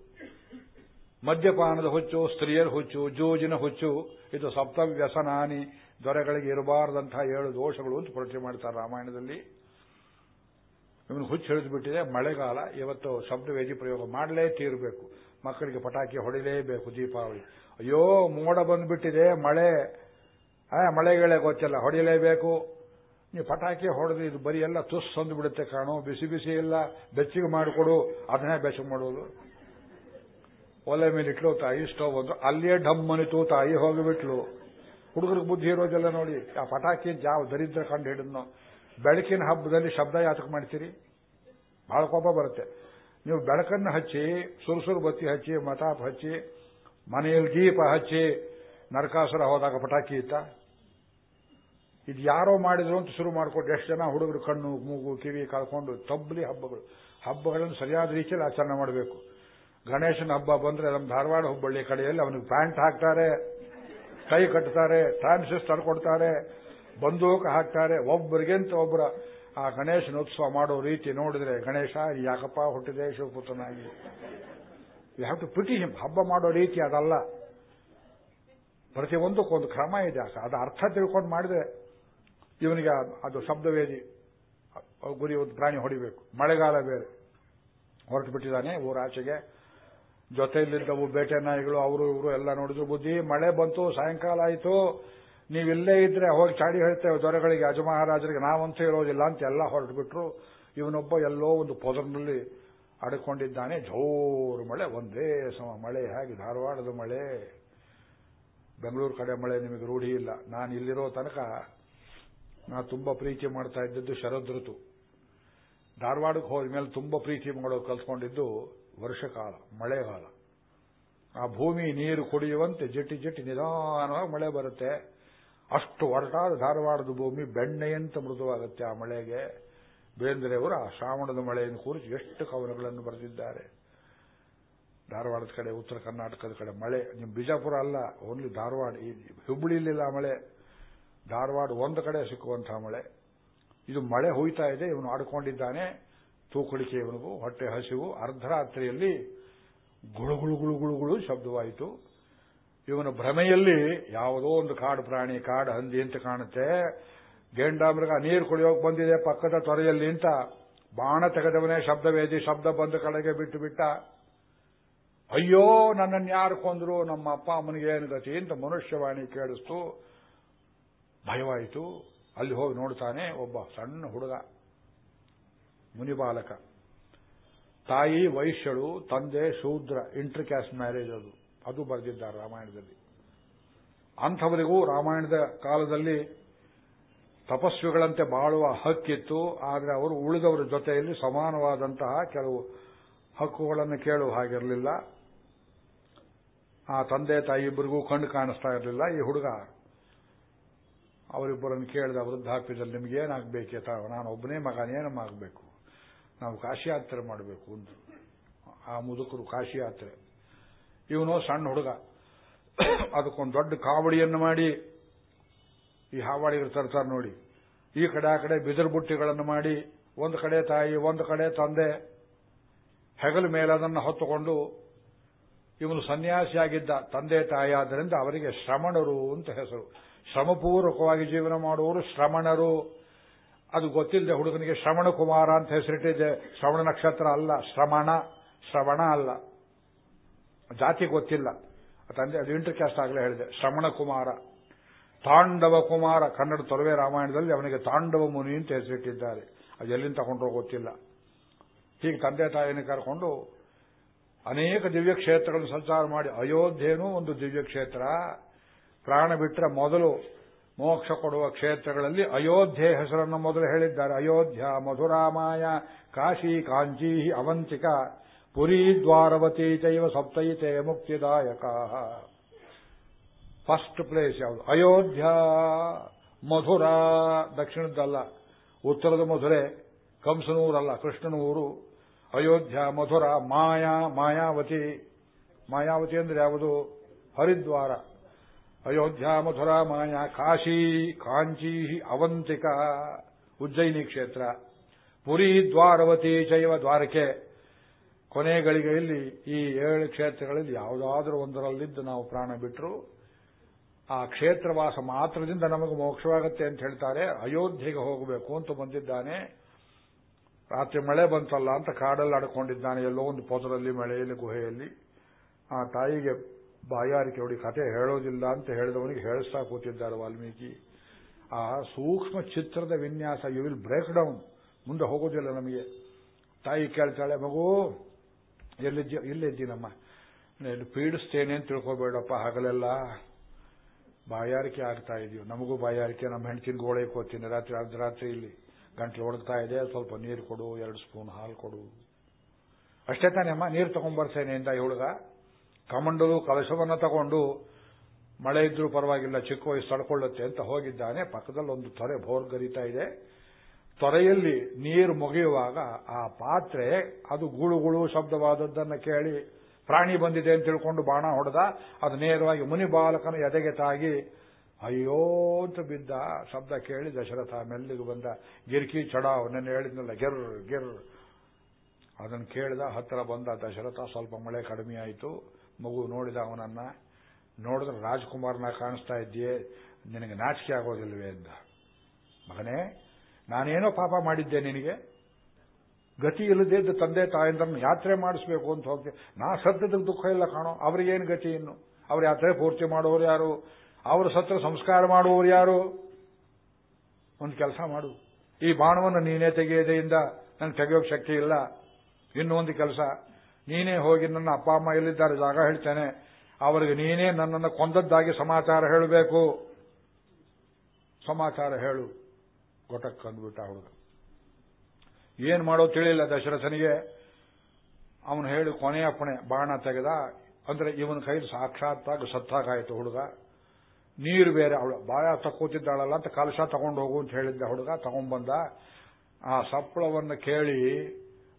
ಮದ್ಯಪಾನದ ಹುಚ್ಚು, ಸ್ತ್ರೀಯರ ಹುಚ್ಚು, ಜೋಜಿನ ಹುಚ್ಚು. ಇದು ಸಪ್ತ ವ್ಯಸನಾನಿ ದೊರೆಗಳಿಗೆ ಇರಬಾರದಂತಹ ಏಳು ದೋಷಗಳು ಅಂತ ಪರಿಚಯ ಮಾಡ್ತಾರೆ ರಾಮಾಯಣದಲ್ಲಿ. ಇವನು ಹುಚ್ಚು ಹಿಡಿದು ಬಿಟ್ಟಿದೆ ಮಳೆಗಾಲ, ಇವತ್ತು ಶಬ್ದವೇದಿ ಪ್ರಯೋಗ ಮಾಡಲೇ ತೀರಬೇಕು ಮಕ್ಕಳಿಗೆ ಪಟಾಕಿ ಹೊಡಿಲೇಬೇಕು ದೀಪಾವಳಿ. ಅಯ್ಯೋ, ಮೋಡ ಬಂದ್ಬಿಟ್ಟಿದೆ, ಮಳೆ. ಆ, ಮಳೆಗಳೇ ಗೊತ್ತಿಲ್ಲ, ಹೊಡಿಲೇಬೇಕು. ನೀವು ಪಟಾಕಿ ಹೊಡೆದು ಇದು ಬರೀ ಎಲ್ಲ ತುಸ್ ಬಿಡುತ್ತೆ ಕಾಣು, ಬಿಸಿ ಬಿಸಿ ಇಲ್ಲ, ಬೆಚ್ಚಿಗೆ ಮಾಡಿಕೊಡು, ಅದನ್ನೇ ಬೆಚ್ಚಗೆ ಮಾಡೋದು. ಒಲೆ ಮೇಲೆ ಇಟ್ಲು ತಾಯಿ, ಸ್ಟವ್ ಒಂದು, ಅಲ್ಲಿಯೇ ಡಮ್ ಮನಿತು ತಾಯಿ ಹೋಗಿಬಿಟ್ಲು. ಹುಡುಗರಿಗೆ ಬುದ್ಧಿ ಇರೋದೆಲ್ಲ ನೋಡಿ, ಆ ಪಟಾಕಿ ಜಾವ ದರಿದ್ರ ಕಂಡು ಹಿಡಿದ್ನೋ. ಬೆಳಕಿನ ಹಬ್ಬದಲ್ಲಿ ಶಬ್ದ ಯಾತಕ ಮಾಡ್ತೀರಿ? ಬಹಳ ಕೋಪ ಬರುತ್ತೆ. ನೀವು ಬೆಳಕನ್ನು ಹಚ್ಚಿ, ಸುರುಸುರು ಬತ್ತಿ ಹಚ್ಚಿ, ಮತಾಪ್ ಹಚ್ಚಿ, ಮನೆಯಲ್ಲಿ ದೀಪ ಹಚ್ಚಿ, ನರಕಾಸುರ ಹೋದಾಗ ಪಟಾಕಿ ಇತ್ತ? ಇದು ಯಾರೋ ಮಾಡಿದ್ರು ಅಂತ ಶುರು ಮಾಡಿಕೊಂಡು ಎಷ್ಟು ಜನ ಹುಡುಗರು ಕಣ್ಣು, ಮೂಗು, ಕಿವಿ ಕಳ್ಕೊಂಡು ತಬ್ಬಲಿ ಹಬ್ಬಗಳು. ಹಬ್ಬಗಳನ್ನು ಸರಿಯಾದ ರೀತಿಯಲ್ಲಿ ಆಚರಣೆ ಮಾಡಬೇಕು. ಗಣೇಶನ ಹಬ್ಬ ಬಂದ್ರೆ ನಮ್ಮ ಧಾರವಾಡ ಹುಬ್ಬಳ್ಳಿ ಕಡೆಯಲ್ಲಿ ಅವನಿಗೆ ಪ್ಯಾಂಟ್ ಹಾಕ್ತಾರೆ, ಕೈ ಕಟ್ತಾರೆ, ಟ್ರಾನ್ಸಿಸ್ಟರ್ ಕೊಡ್ತಾರೆ ಬಂದೂಕ ಹಾಕ್ತಾರೆ. ಒಬ್ಬರಿಗಿಂತ ಒಬ್ಬರ ಆ ಗಣೇಶನ ಉತ್ಸವ ಮಾಡೋ ರೀತಿ ನೋಡಿದ್ರೆ, ಗಣೇಶ ಯಾಕಪ್ಪ ಹುಟ್ಟಿದೆ, ಶಿವಪುತ್ರನಾಗಿ. You have to pity him ಹಬ್ಬ ಮಾಡೋ ರೀತಿ ಅದಲ್ಲ. ಪ್ರತಿಯೊಂದಕ್ಕೊಂದು ಕ್ರಮ ಇದೆ. ಅದು ಅರ್ಥ ತಿಳ್ಕೊಂಡು ಮಾಡಿದ್ರೆ ಇವನಿಗೆ ಅದು ಶಬ್ದವೇದಿ ಗುರಿ ಒಂದು ಪ್ರಾಣಿ ಹೊಡಿಬೇಕು. ಮಳೆಗಾಲ ಬೇರೆ. ಹೊರಟು ಬಿಟ್ಟಿದ್ದಾನೆ ಊರಾಚೆಗೆ. ಜೊತೆಯಲ್ಲಿದ್ದವು ಬೇಟೆ ನಾಯಿಗಳು, ಅವರು ಇವರು ಎಲ್ಲ ನೋಡಿದ್ರು, ಬುದ್ಧಿ, ಮಳೆ ಬಂತು, ಸಾಯಂಕಾಲ ಆಯಿತು. ನೀವಿಲ್ಲೇ ಇದ್ರೆ ಹೋಗಿ ಚಾಡಿ ಹೇಳ್ತೇವೆ ದೊರೆಗಳಿಗೆ ಅಜಮಹಾರಾಜರಿಗೆ ನಾವಂತೂ ಇರೋದಿಲ್ಲ ಅಂತ ಎಲ್ಲ ಹೊರಟು ಬಿಟ್ರು ಇವನೊಬ್ಬ ಎಲ್ಲೋ ಒಂದು ಪೊದರ್ನಲ್ಲಿ ಅಡಕೊಂಡಿದ್ದಾನೆ. ಜೋರು ಮಳೆ, ಒಂದೇ ಸಮ ಮಳೆ, ಹೇಗೆ ಧಾರವಾಡದ ಮಳೆ. ಬೆಂಗಳೂರು ಕಡೆ ಮಳೆ ನಿಮಗೆ ರೂಢಿ ಇಲ್ಲ. ನಾನು ಇಲ್ಲಿರೋ ತನಕ ನಾ ತುಂಬಾ ಪ್ರೀತಿ ಮಾಡ್ತಾ ಇದ್ದದ್ದು ಶರದ್ ಋತು. ಧಾರವಾಡಕ್ಕೆ ಹೋದ ಮೇಲೆ ತುಂಬಾ ಪ್ರೀತಿ ಮಾಡೋದು ಕಲ್ತ್ಕೊಂಡಿದ್ದು ವರ್ಷಕಾಲ, ಮಳೆಗಾಲ. ಆ ಭೂಮಿ ನೀರು ಕುಡಿಯುವಂತೆ ಜಟ್ಟಿ ಜಟ್ಟಿ ನಿಧಾನವಾಗಿ ಮಳೆ ಬರುತ್ತೆ. ಅಷ್ಟು ಒರಟಾದ ಧಾರವಾಡದ ಭೂಮಿ ಬೆಣ್ಣೆಯಂತ ಮೃದುವಾಗುತ್ತೆ. ಆ ಮಳೆಗೆ ಬೇಂದ್ರೆಯವರು ಆ ಶ್ರಾವಣದ ಮಳೆಯನ್ನು ಕುರಿತು ಎಷ್ಟು ಕವನಗಳನ್ನು ಬರೆದಿದ್ದಾರೆ. ಧಾರವಾಡದ ಕಡೆ, ಉತ್ತರ ಕರ್ನಾಟಕದ ಕಡೆ ಮಳೆ. ನಿಮ್ಮ ಬಿಜಾಪುರ ಅಲ್ಲ ಓನ್ಲಿ ಧಾರವಾಡ. ಆ ಮಳೆ. ಧಾರವಾಡ ಒಂದು ಕಡೆ ಸಿಕ್ಕುವಂತಹ ಮಳೆ. ಇದು ಮಳೆ ಹೋಯ್ತಾ ಇದೆ, ಇವನು ಆಡ್ಕೊಂಡಿದ್ದಾನೆ. ತೂಕಡಿಕೆ ಇವನಿಗೂ, ಹೊಟ್ಟೆ ಹಸಿವು. ಅರ್ಧರಾತ್ರಿಯಲ್ಲಿ ಗುಳುಗುಳು ಗುಳುಗುಳುಗುಳು ಶಬ್ದವಾಯಿತು. ಇವನ ಭ್ರಮೆಯಲ್ಲಿ ಯಾವುದೋ ಒಂದು ಕಾಡು ಪ್ರಾಣಿ, ಕಾಡು ಹಂದಿ ಅಂತ ಕಾಣುತ್ತೆ. ಗೇಂಡಾಮೃಗ ನೀರು ಕುಡಿಯೋಕೆ ಬಂದಿದೆ ಪಕ್ಕದ ತೊರೆಯಲ್ಲಿ ಅಂತ. ಬಾಣ ತೆಗೆದವನೇ ಶಬ್ದವೇದಿ, ಶಬ್ದ ಬಂದ ಕಡೆಗೆ ಬಿಟ್ಟು ಬಿಟ್ಟ. ಅಯ್ಯೋ, ನನ್ನನ್ನು ಯಾರು ಕೊಂದ್ರು? ನಮ್ಮ ಅಪ್ಪ ಅಮ್ಮನಿಗೆ ಏನು ಗತಿ ಅಂತ ಮನುಷ್ಯವಾಣಿ ಕೇಳಿಸ್ತು. ಭಯವಾಯಿತು. ಅಲ್ಲಿ ಹೋಗಿ ನೋಡ್ತಾನೆ ಒಬ್ಬ ಸಣ್ಣ ಹುಡುಗ, ಮುನಿಬಾಲಕ. ತಾಯಿ ವೈಶ್ಯಳು, ತಂದೆ ಶೂದ್ರ ಇಂಟರ್ ಕ್ಯಾಸ್ಟ್ ಮ್ಯಾರೇಜ್ ಅದು. ಅದು ಬರೆದಿದ್ದಾರೆ ರಾಮಾಯಣದಲ್ಲಿ. ಅಂಥವರಿಗೂ ರಾಮಾಯಣದ ಕಾಲದಲ್ಲಿ ತಪಸ್ವಿಗಳಂತೆ ಬಾಳುವ ಹಕ್ಕಿತ್ತು, ಆದರೆ ಅವರು ಉಳಿದವರ ಜೊತೆಯಲ್ಲಿ ಸಮಾನವಾದಂತಹ ಕೆಲವು ಹಕ್ಕುಗಳನ್ನು ಕೇಳುವ ಹಾಗಿರಲಿಲ್ಲ. ಆ ತಂದೆ ತಾಯಿ ಇಬ್ಬರಿಗೂ ಕಂಡು ಕಾಣಿಸ್ತಾ ಇರಲಿಲ್ಲ. ಈ ಹುಡುಗ ಅವರಿಬ್ಬರನ್ನು ಕೇಳಿದ ವೃದ್ಧಾಪ್ಯದಲ್ಲಿ ನಿಮಗೇನಾಗಬೇಕೇ ತಾವು ನಾನು ಒಬ್ಬನೇ ಮಗನೇನು ಏನಮ್ಮ ಆಗಬೇಕು ನಾವು ಕಾಶಿಯಾತ್ರೆ ಮಾಡಬೇಕು ಅಂತ ಆ ಮುದುಕರು ಕಾಶಿ ಯಾತ್ರೆ. ಇವನು ಸಣ್ಣ ಹುಡುಗ. ಅದಕ್ಕೊಂದು ದೊಡ್ಡ ಕಾವಡಿಯನ್ನು ಮಾಡಿ ಈ ಹಾವಾಡಿಗರು ತರ್ತಾರೆ ನೋಡಿ. ಈ ಕಡೆ ಆ ಕಡೆ ಬಿದಿರು ಬುಟ್ಟಿಗಳನ್ನು ಮಾಡಿ, ಒಂದು ಕಡೆ ತಾಯಿ, ಒಂದು ಕಡೆ ತಂದೆ, ಹೆಗಲ ಮೇಲೆ ಅದನ್ನು ಹೊತ್ತುಕೊಂಡು ಇವನು ಸನ್ಯಾಸಿಯಾಗಿದ್ದ ತಂದೆ ತಾಯಿ ಆದ್ದರಿಂದ ಅವರಿಗೆ ಶ್ರಮಣರು ಅಂತ ಹೆಸರು. ಶ್ರಮಪೂರ್ವಕವಾಗಿ ಜೀವನ ಮಾಡುವವರು ಶ್ರಮಣರು. ಅದು ಗೊತ್ತಿಲ್ಲದೆ ಹುಡುಗನಿಗೆ ಶ್ರವಣ ಕುಮಾರ ಅಂತ ಹೆಸರಿಟ್ಟಿದ್ದೆ. ಶ್ರವಣ ನಕ್ಷತ್ರ ಅಲ್ಲ, ಶ್ರಮಣ, ಶ್ರವಣ ಅಲ್ಲ. ಜಾತಿ ಗೊತ್ತಿಲ್ಲ. ತಂದೆ, ಅದು ಇಂಟರ್ ಕ್ಯಾಸ್ಟ್ ಆಗಲೇ ಹೇಳಿದೆ. ಶ್ರವಣ ಕುಮಾರ. ತಾಂಡವ ಕುಮಾರ. ಕನ್ನಡ ತೊರವೆ ರಾಮಾಯಣದಲ್ಲಿ ಅವನಿಗೆ ತಾಂಡವ ಮುನಿ ಅಂತ ಹೆಸರಿಟ್ಟಿದ್ದಾರೆ. ಅದು ಎಲ್ಲಿಂದ ತಗೊಂಡ್ರೋ ಗೊತ್ತಿಲ್ಲ. ಹೀಗೆ ತಂದೆ, ತಾಯಿಯನ್ನು ಕರ್ಕೊಂಡು ಅನೇಕ ದಿವ್ಯ ಕ್ಷೇತ್ರಗಳನ್ನು ಸಂಚಾರ ಮಾಡಿ ಅಯೋಧ್ಯೆಯೂ ಒಂದು ದಿವ್ಯ ಕ್ಷೇತ್ರ. ಪ್ರಾಣ ಬಿಟ್ಟರೆ ಮೊದಲು ಮೋಕ್ಷ ಕೊಡುವ ಕ್ಷೇತ್ರಗಳಲ್ಲಿ ಅಯೋಧ್ಯೆ ಹೆಸರನ್ನು ಮೊದಲು ಹೇಳಿದ್ದಾರೆ. ಅಯೋಧ್ಯ ಮಧುರಾಮಾಯ ಕಾಶಿ ಕಾಂಚಿ ಅವಂತಿಕ ಪುರಿ ದ್ವಾರವತಿ ಚೈವ ಸಪ್ತೈತೆ ಮುಕ್ತಿದಾಯಕ ಫಸ್ಟ್ ಪ್ಲೇಸ್ ಯಾವುದು? ಅಯೋಧ್ಯ ಮಧುರಾ ದಕ್ಷಿಣದ್ದಲ್ಲ ಉತ್ತರದ ಮಧುರೆ ಕಂಸನೂರಲ್ಲ, ಕೃಷ್ಣನೂರು. ಅಯೋಧ್ಯ ಮಧುರ ಮಾಯಾ, ಮಾಯಾವತಿ. ಮಾಯಾವತಿ ಅಂದ್ರೆ ಯಾವುದು? ಹರಿದ್ವಾರ. ಅಯೋಧ್ಯ ಮಧುರ ಮಾಯಾ, ಕಾಶಿ, ಕಾಂಚಿ, ಅವಂತಿಕ, ಉಜ್ಜಯಿನಿ ಕ್ಷೇತ್ರ. ಪುರಿ ದ್ವಾರವತಿ ಚೈವ ದ್ವಾರಕೆ. ಕೊನೆಗಳಿಗೆಯಲ್ಲಿ ಈ ಏಳು ಕ್ಷೇತ್ರಗಳಲ್ಲಿ ಯಾವುದಾದ್ರೂ ಒಂದರಲ್ಲಿದ್ದು ನಾವು ಪ್ರಾಣ ಬಿಟ್ಟರು ಆ ಕ್ಷೇತ್ರವಾಸ ಮಾತ್ರದಿಂದ ನಮಗೆ ಮೋಕ್ಷವಾಗುತ್ತೆ ಅಂತ ಹೇಳ್ತಾರೆ. ಅಯೋಧ್ಯೆಗೆ ಹೋಗಬೇಕು ಅಂತ ಬಂದಿದ್ದಾನೆ. ರಾತ್ರಿ ಮಳೆ ಬಂತಲ್ಲ ಅಂತ ಕಾಡಲ್ಲಿ ಅಡ್ಕೊಂಡಿದ್ದಾನೆ ಎಲ್ಲೋ ಒಂದು ಪೊದರಲ್ಲಿ, ಮಳೆಯಲ್ಲಿ, ಗುಹೆಯಲ್ಲಿ. ಆ ತಾಯಿಗೆ ಬಾಯಾರಿಕೆ ಹೊಡಿ ಕತೆ ಹೇಳೋದಿಲ್ಲ ಅಂತ ಹೇಳಿದವನಿಗೆ ಹೇಳಿಸ್ತಾ ಕೂತಿದ್ದಾರೆ ವಾಲ್ಮೀಕಿ. ಆ ಸೂಕ್ಷ್ಮ ಚಿತ್ರದ ವಿನ್ಯಾಸ ಯು ವಿಲ್ ಬ್ರೇಕ್ ಡೌನ್ ಮುಂದೆ ಹೋಗೋದಿಲ್ಲ ನಮಗೆ. ತಾಯಿ ಕೇಳ್ತಾಳೆ, ಮಗು ಎಲ್ಲಿದ್ದ ಇಲ್ಲಿದ್ದೀನಮ್ಮ ಇಲ್ಲಿ ಪೀಡಿಸ್ತೇನೆ ಅಂತ ತಿಳ್ಕೊಬೇಡಪ್ಪ, ಹಗಲೆಲ್ಲ ಬಾಯಾರಿಕೆ ಆಗ್ತಾ ಇದೆಯೋ? ನಮಗೂ ಬಾಯಾರಿಕೆ, ನಮ್ಮ ಹೆಂಡತಿನ ಗೋಳೆ ಕೋತೀನಿ. ರಾತ್ರಿ, ಅರ್ಧ ರಾತ್ರಿ ಇಲ್ಲಿ ಗಂಟ್ಲು ಒಣಗ್ತಾ ಇದೆ, ಸ್ವಲ್ಪ ನೀರು ಕೊಡು, ಎರಡು ಸ್ಪೂನ್ ಹಾಲು ಕೊಡು. ಅಷ್ಟೇ ತಾನೇ ಅಮ್ಮ ನೀರು ತಗೊಂಡ್ಬರ್ತೇನೆ ಅಂತ ಹುಡುಗ. ಕಮಂಡಲು ಕಲಶವನ್ನ ತಗೊಂಡು ಮಳೆ ಇದ್ರೂ ಪರವಾಗಿಲ್ಲ, ಚಿಕ್ಕ ವಯಸ್ಸು ತಡ್ಕೊಳ್ಳುತ್ತೆ ಅಂತ ಹೋಗಿದ್ದಾನೆ. ಪಕ್ಕದಲ್ಲಿ ಒಂದು ತೊರೆ ಭೋರ್ಗರಿತಾ ಇದೆ. ತೊರೆಯಲ್ಲಿ ನೀರು ಮುಗಿಯುವಾಗ ಆ ಪಾತ್ರೆ, ಅದು ಗುಳುಗುಳು ಶಬ್ದವಾದದ್ದನ್ನು ಕೇಳಿ ಪ್ರಾಣಿ ಬಂದಿದೆ ಅಂತ ತಿಳ್ಕೊಂಡು ಬಾಣ ಹೊಡೆದ, ಅದು ನೇರವಾಗಿ ಮುನಿ ಬಾಲಕನ ಎದೆಗೆ ತಾಗಿ, ಅಯ್ಯೋ ಅಂತ ಬಿದ್ದ ಶಬ್ದ ಕೇಳಿ ದಶರಥ ಮೆಲ್ಲಿಗೆ ಬಂದ. ಗಿರ್ಕಿ ಚಡಾವ್, ನನ್ನ ಹೇಳಿದ್ನಲ್ಲ, ಗೆರ್ ಗೆರ್. ಅದನ್ನು ಕೇಳಿದ, ಹತ್ತಿರ ಬಂದ ದಶರಥ, ಸ್ವಲ್ಪ ಮಳೆ ಕಡಿಮೆ ಆಯಿತು, ಮಗು ನೋಡಿದ ಅವನನ್ನ. ನೋಡಿದ್ರೆ ರಾಜ್ಕುಮಾರ್ನ ಕಾಣಿಸ್ತಾ ಇದ್ದೀಯೇ, ನಿನಗೆ ನಾಚಿಕೆ ಆಗೋದಿಲ್ವೇ ಅಂದ. ಮಗನೇ ನಾನೇನೋ ಪಾಪ ಮಾಡಿದ್ದೆ ನಿನಗೆ? ಗತಿ ಇಲ್ಲದಿದ್ದ ತಂದೆ ತಾಯಂದ್ರನ್ನು ಯಾತ್ರೆ ಮಾಡಿಸ್ಬೇಕು ಅಂತ ಹೋಗ್ತೆ. ನಾ ಸದ್ಯದ ದುಃಖ ಇಲ್ಲ ಕಾಣೋ, ಅವ್ರಿಗೇನು ಗತಿ ಇನ್ನು? ಅವ್ರ ಯಾತ್ರೆ ಪೂರ್ತಿ ಮಾಡೋರು ಯಾರು? ಅವರು ಸತ್ರ ಸಂಸ್ಕಾರ ಮಾಡುವವರು ಯಾರು? ಒಂದು ಕೆಲಸ ಮಾಡು. ಈ ಬಾಣವನ್ನು ನೀನೇ ತೆಗೆಯದೆಯಿಂದ ನಂಗೆ ತೆಗೆಯೋಕೆ ಶಕ್ತಿ ಇಲ್ಲ. ಇನ್ನೊಂದು ಕೆಲಸ. ನೀನೇ ಹೋಗಿ ನನ್ನ ಅಪ್ಪ, ಅಮ್ಮ ಎಲ್ಲಿದ್ದಾರೆ ಜಾಗ ಹೇಳ್ತೇನೆ. ಅವರಿಗೆ ನೀನೇ ನನ್ನನ್ನು ಕೊಂದದ್ದಾಗಿ ಸಮಾಚಾರ ಹೇಳಬೇಕು. ಸಮಾಚಾರ ಹೇಳು. ಗೊಟಕ್ ಅಂದ್ಬಿಟ್ಟ ಹುಡುಗ. ಏನ್ ಮಾಡೋ ತಿಳಿಯಿಲ್ಲ ದಶರಥನಿಗೆ. ಅವನು ಹೇಳಿ, ಕೊನೆಯ ಕೊನೆ, ಬಾಣ ತೆಗೆದ. ಅಂದ್ರೆ ಇವನ ಕೈಲಿ ಸಾಕ್ಷಾತ್ತಾಗಿ ಸತ್ತಾಗಾಯಿತು ಹುಡುಗ. ನೀರು ಬೇರೆ, ಅವಳು ಬಾಯ ತಕ್ಕೋತಿದ್ದಾಳಲ್ಲ ಅಂತ ಕಲಶ ತಗೊಂಡು ಹೋಗು ಅಂತ ಹೇಳಿದ್ದ ಹುಡುಗ, ತಗೊಂಡ್ಬಂದ. ಆ ಸಪ್ಪಳವನ್ನು ಕೇಳಿ,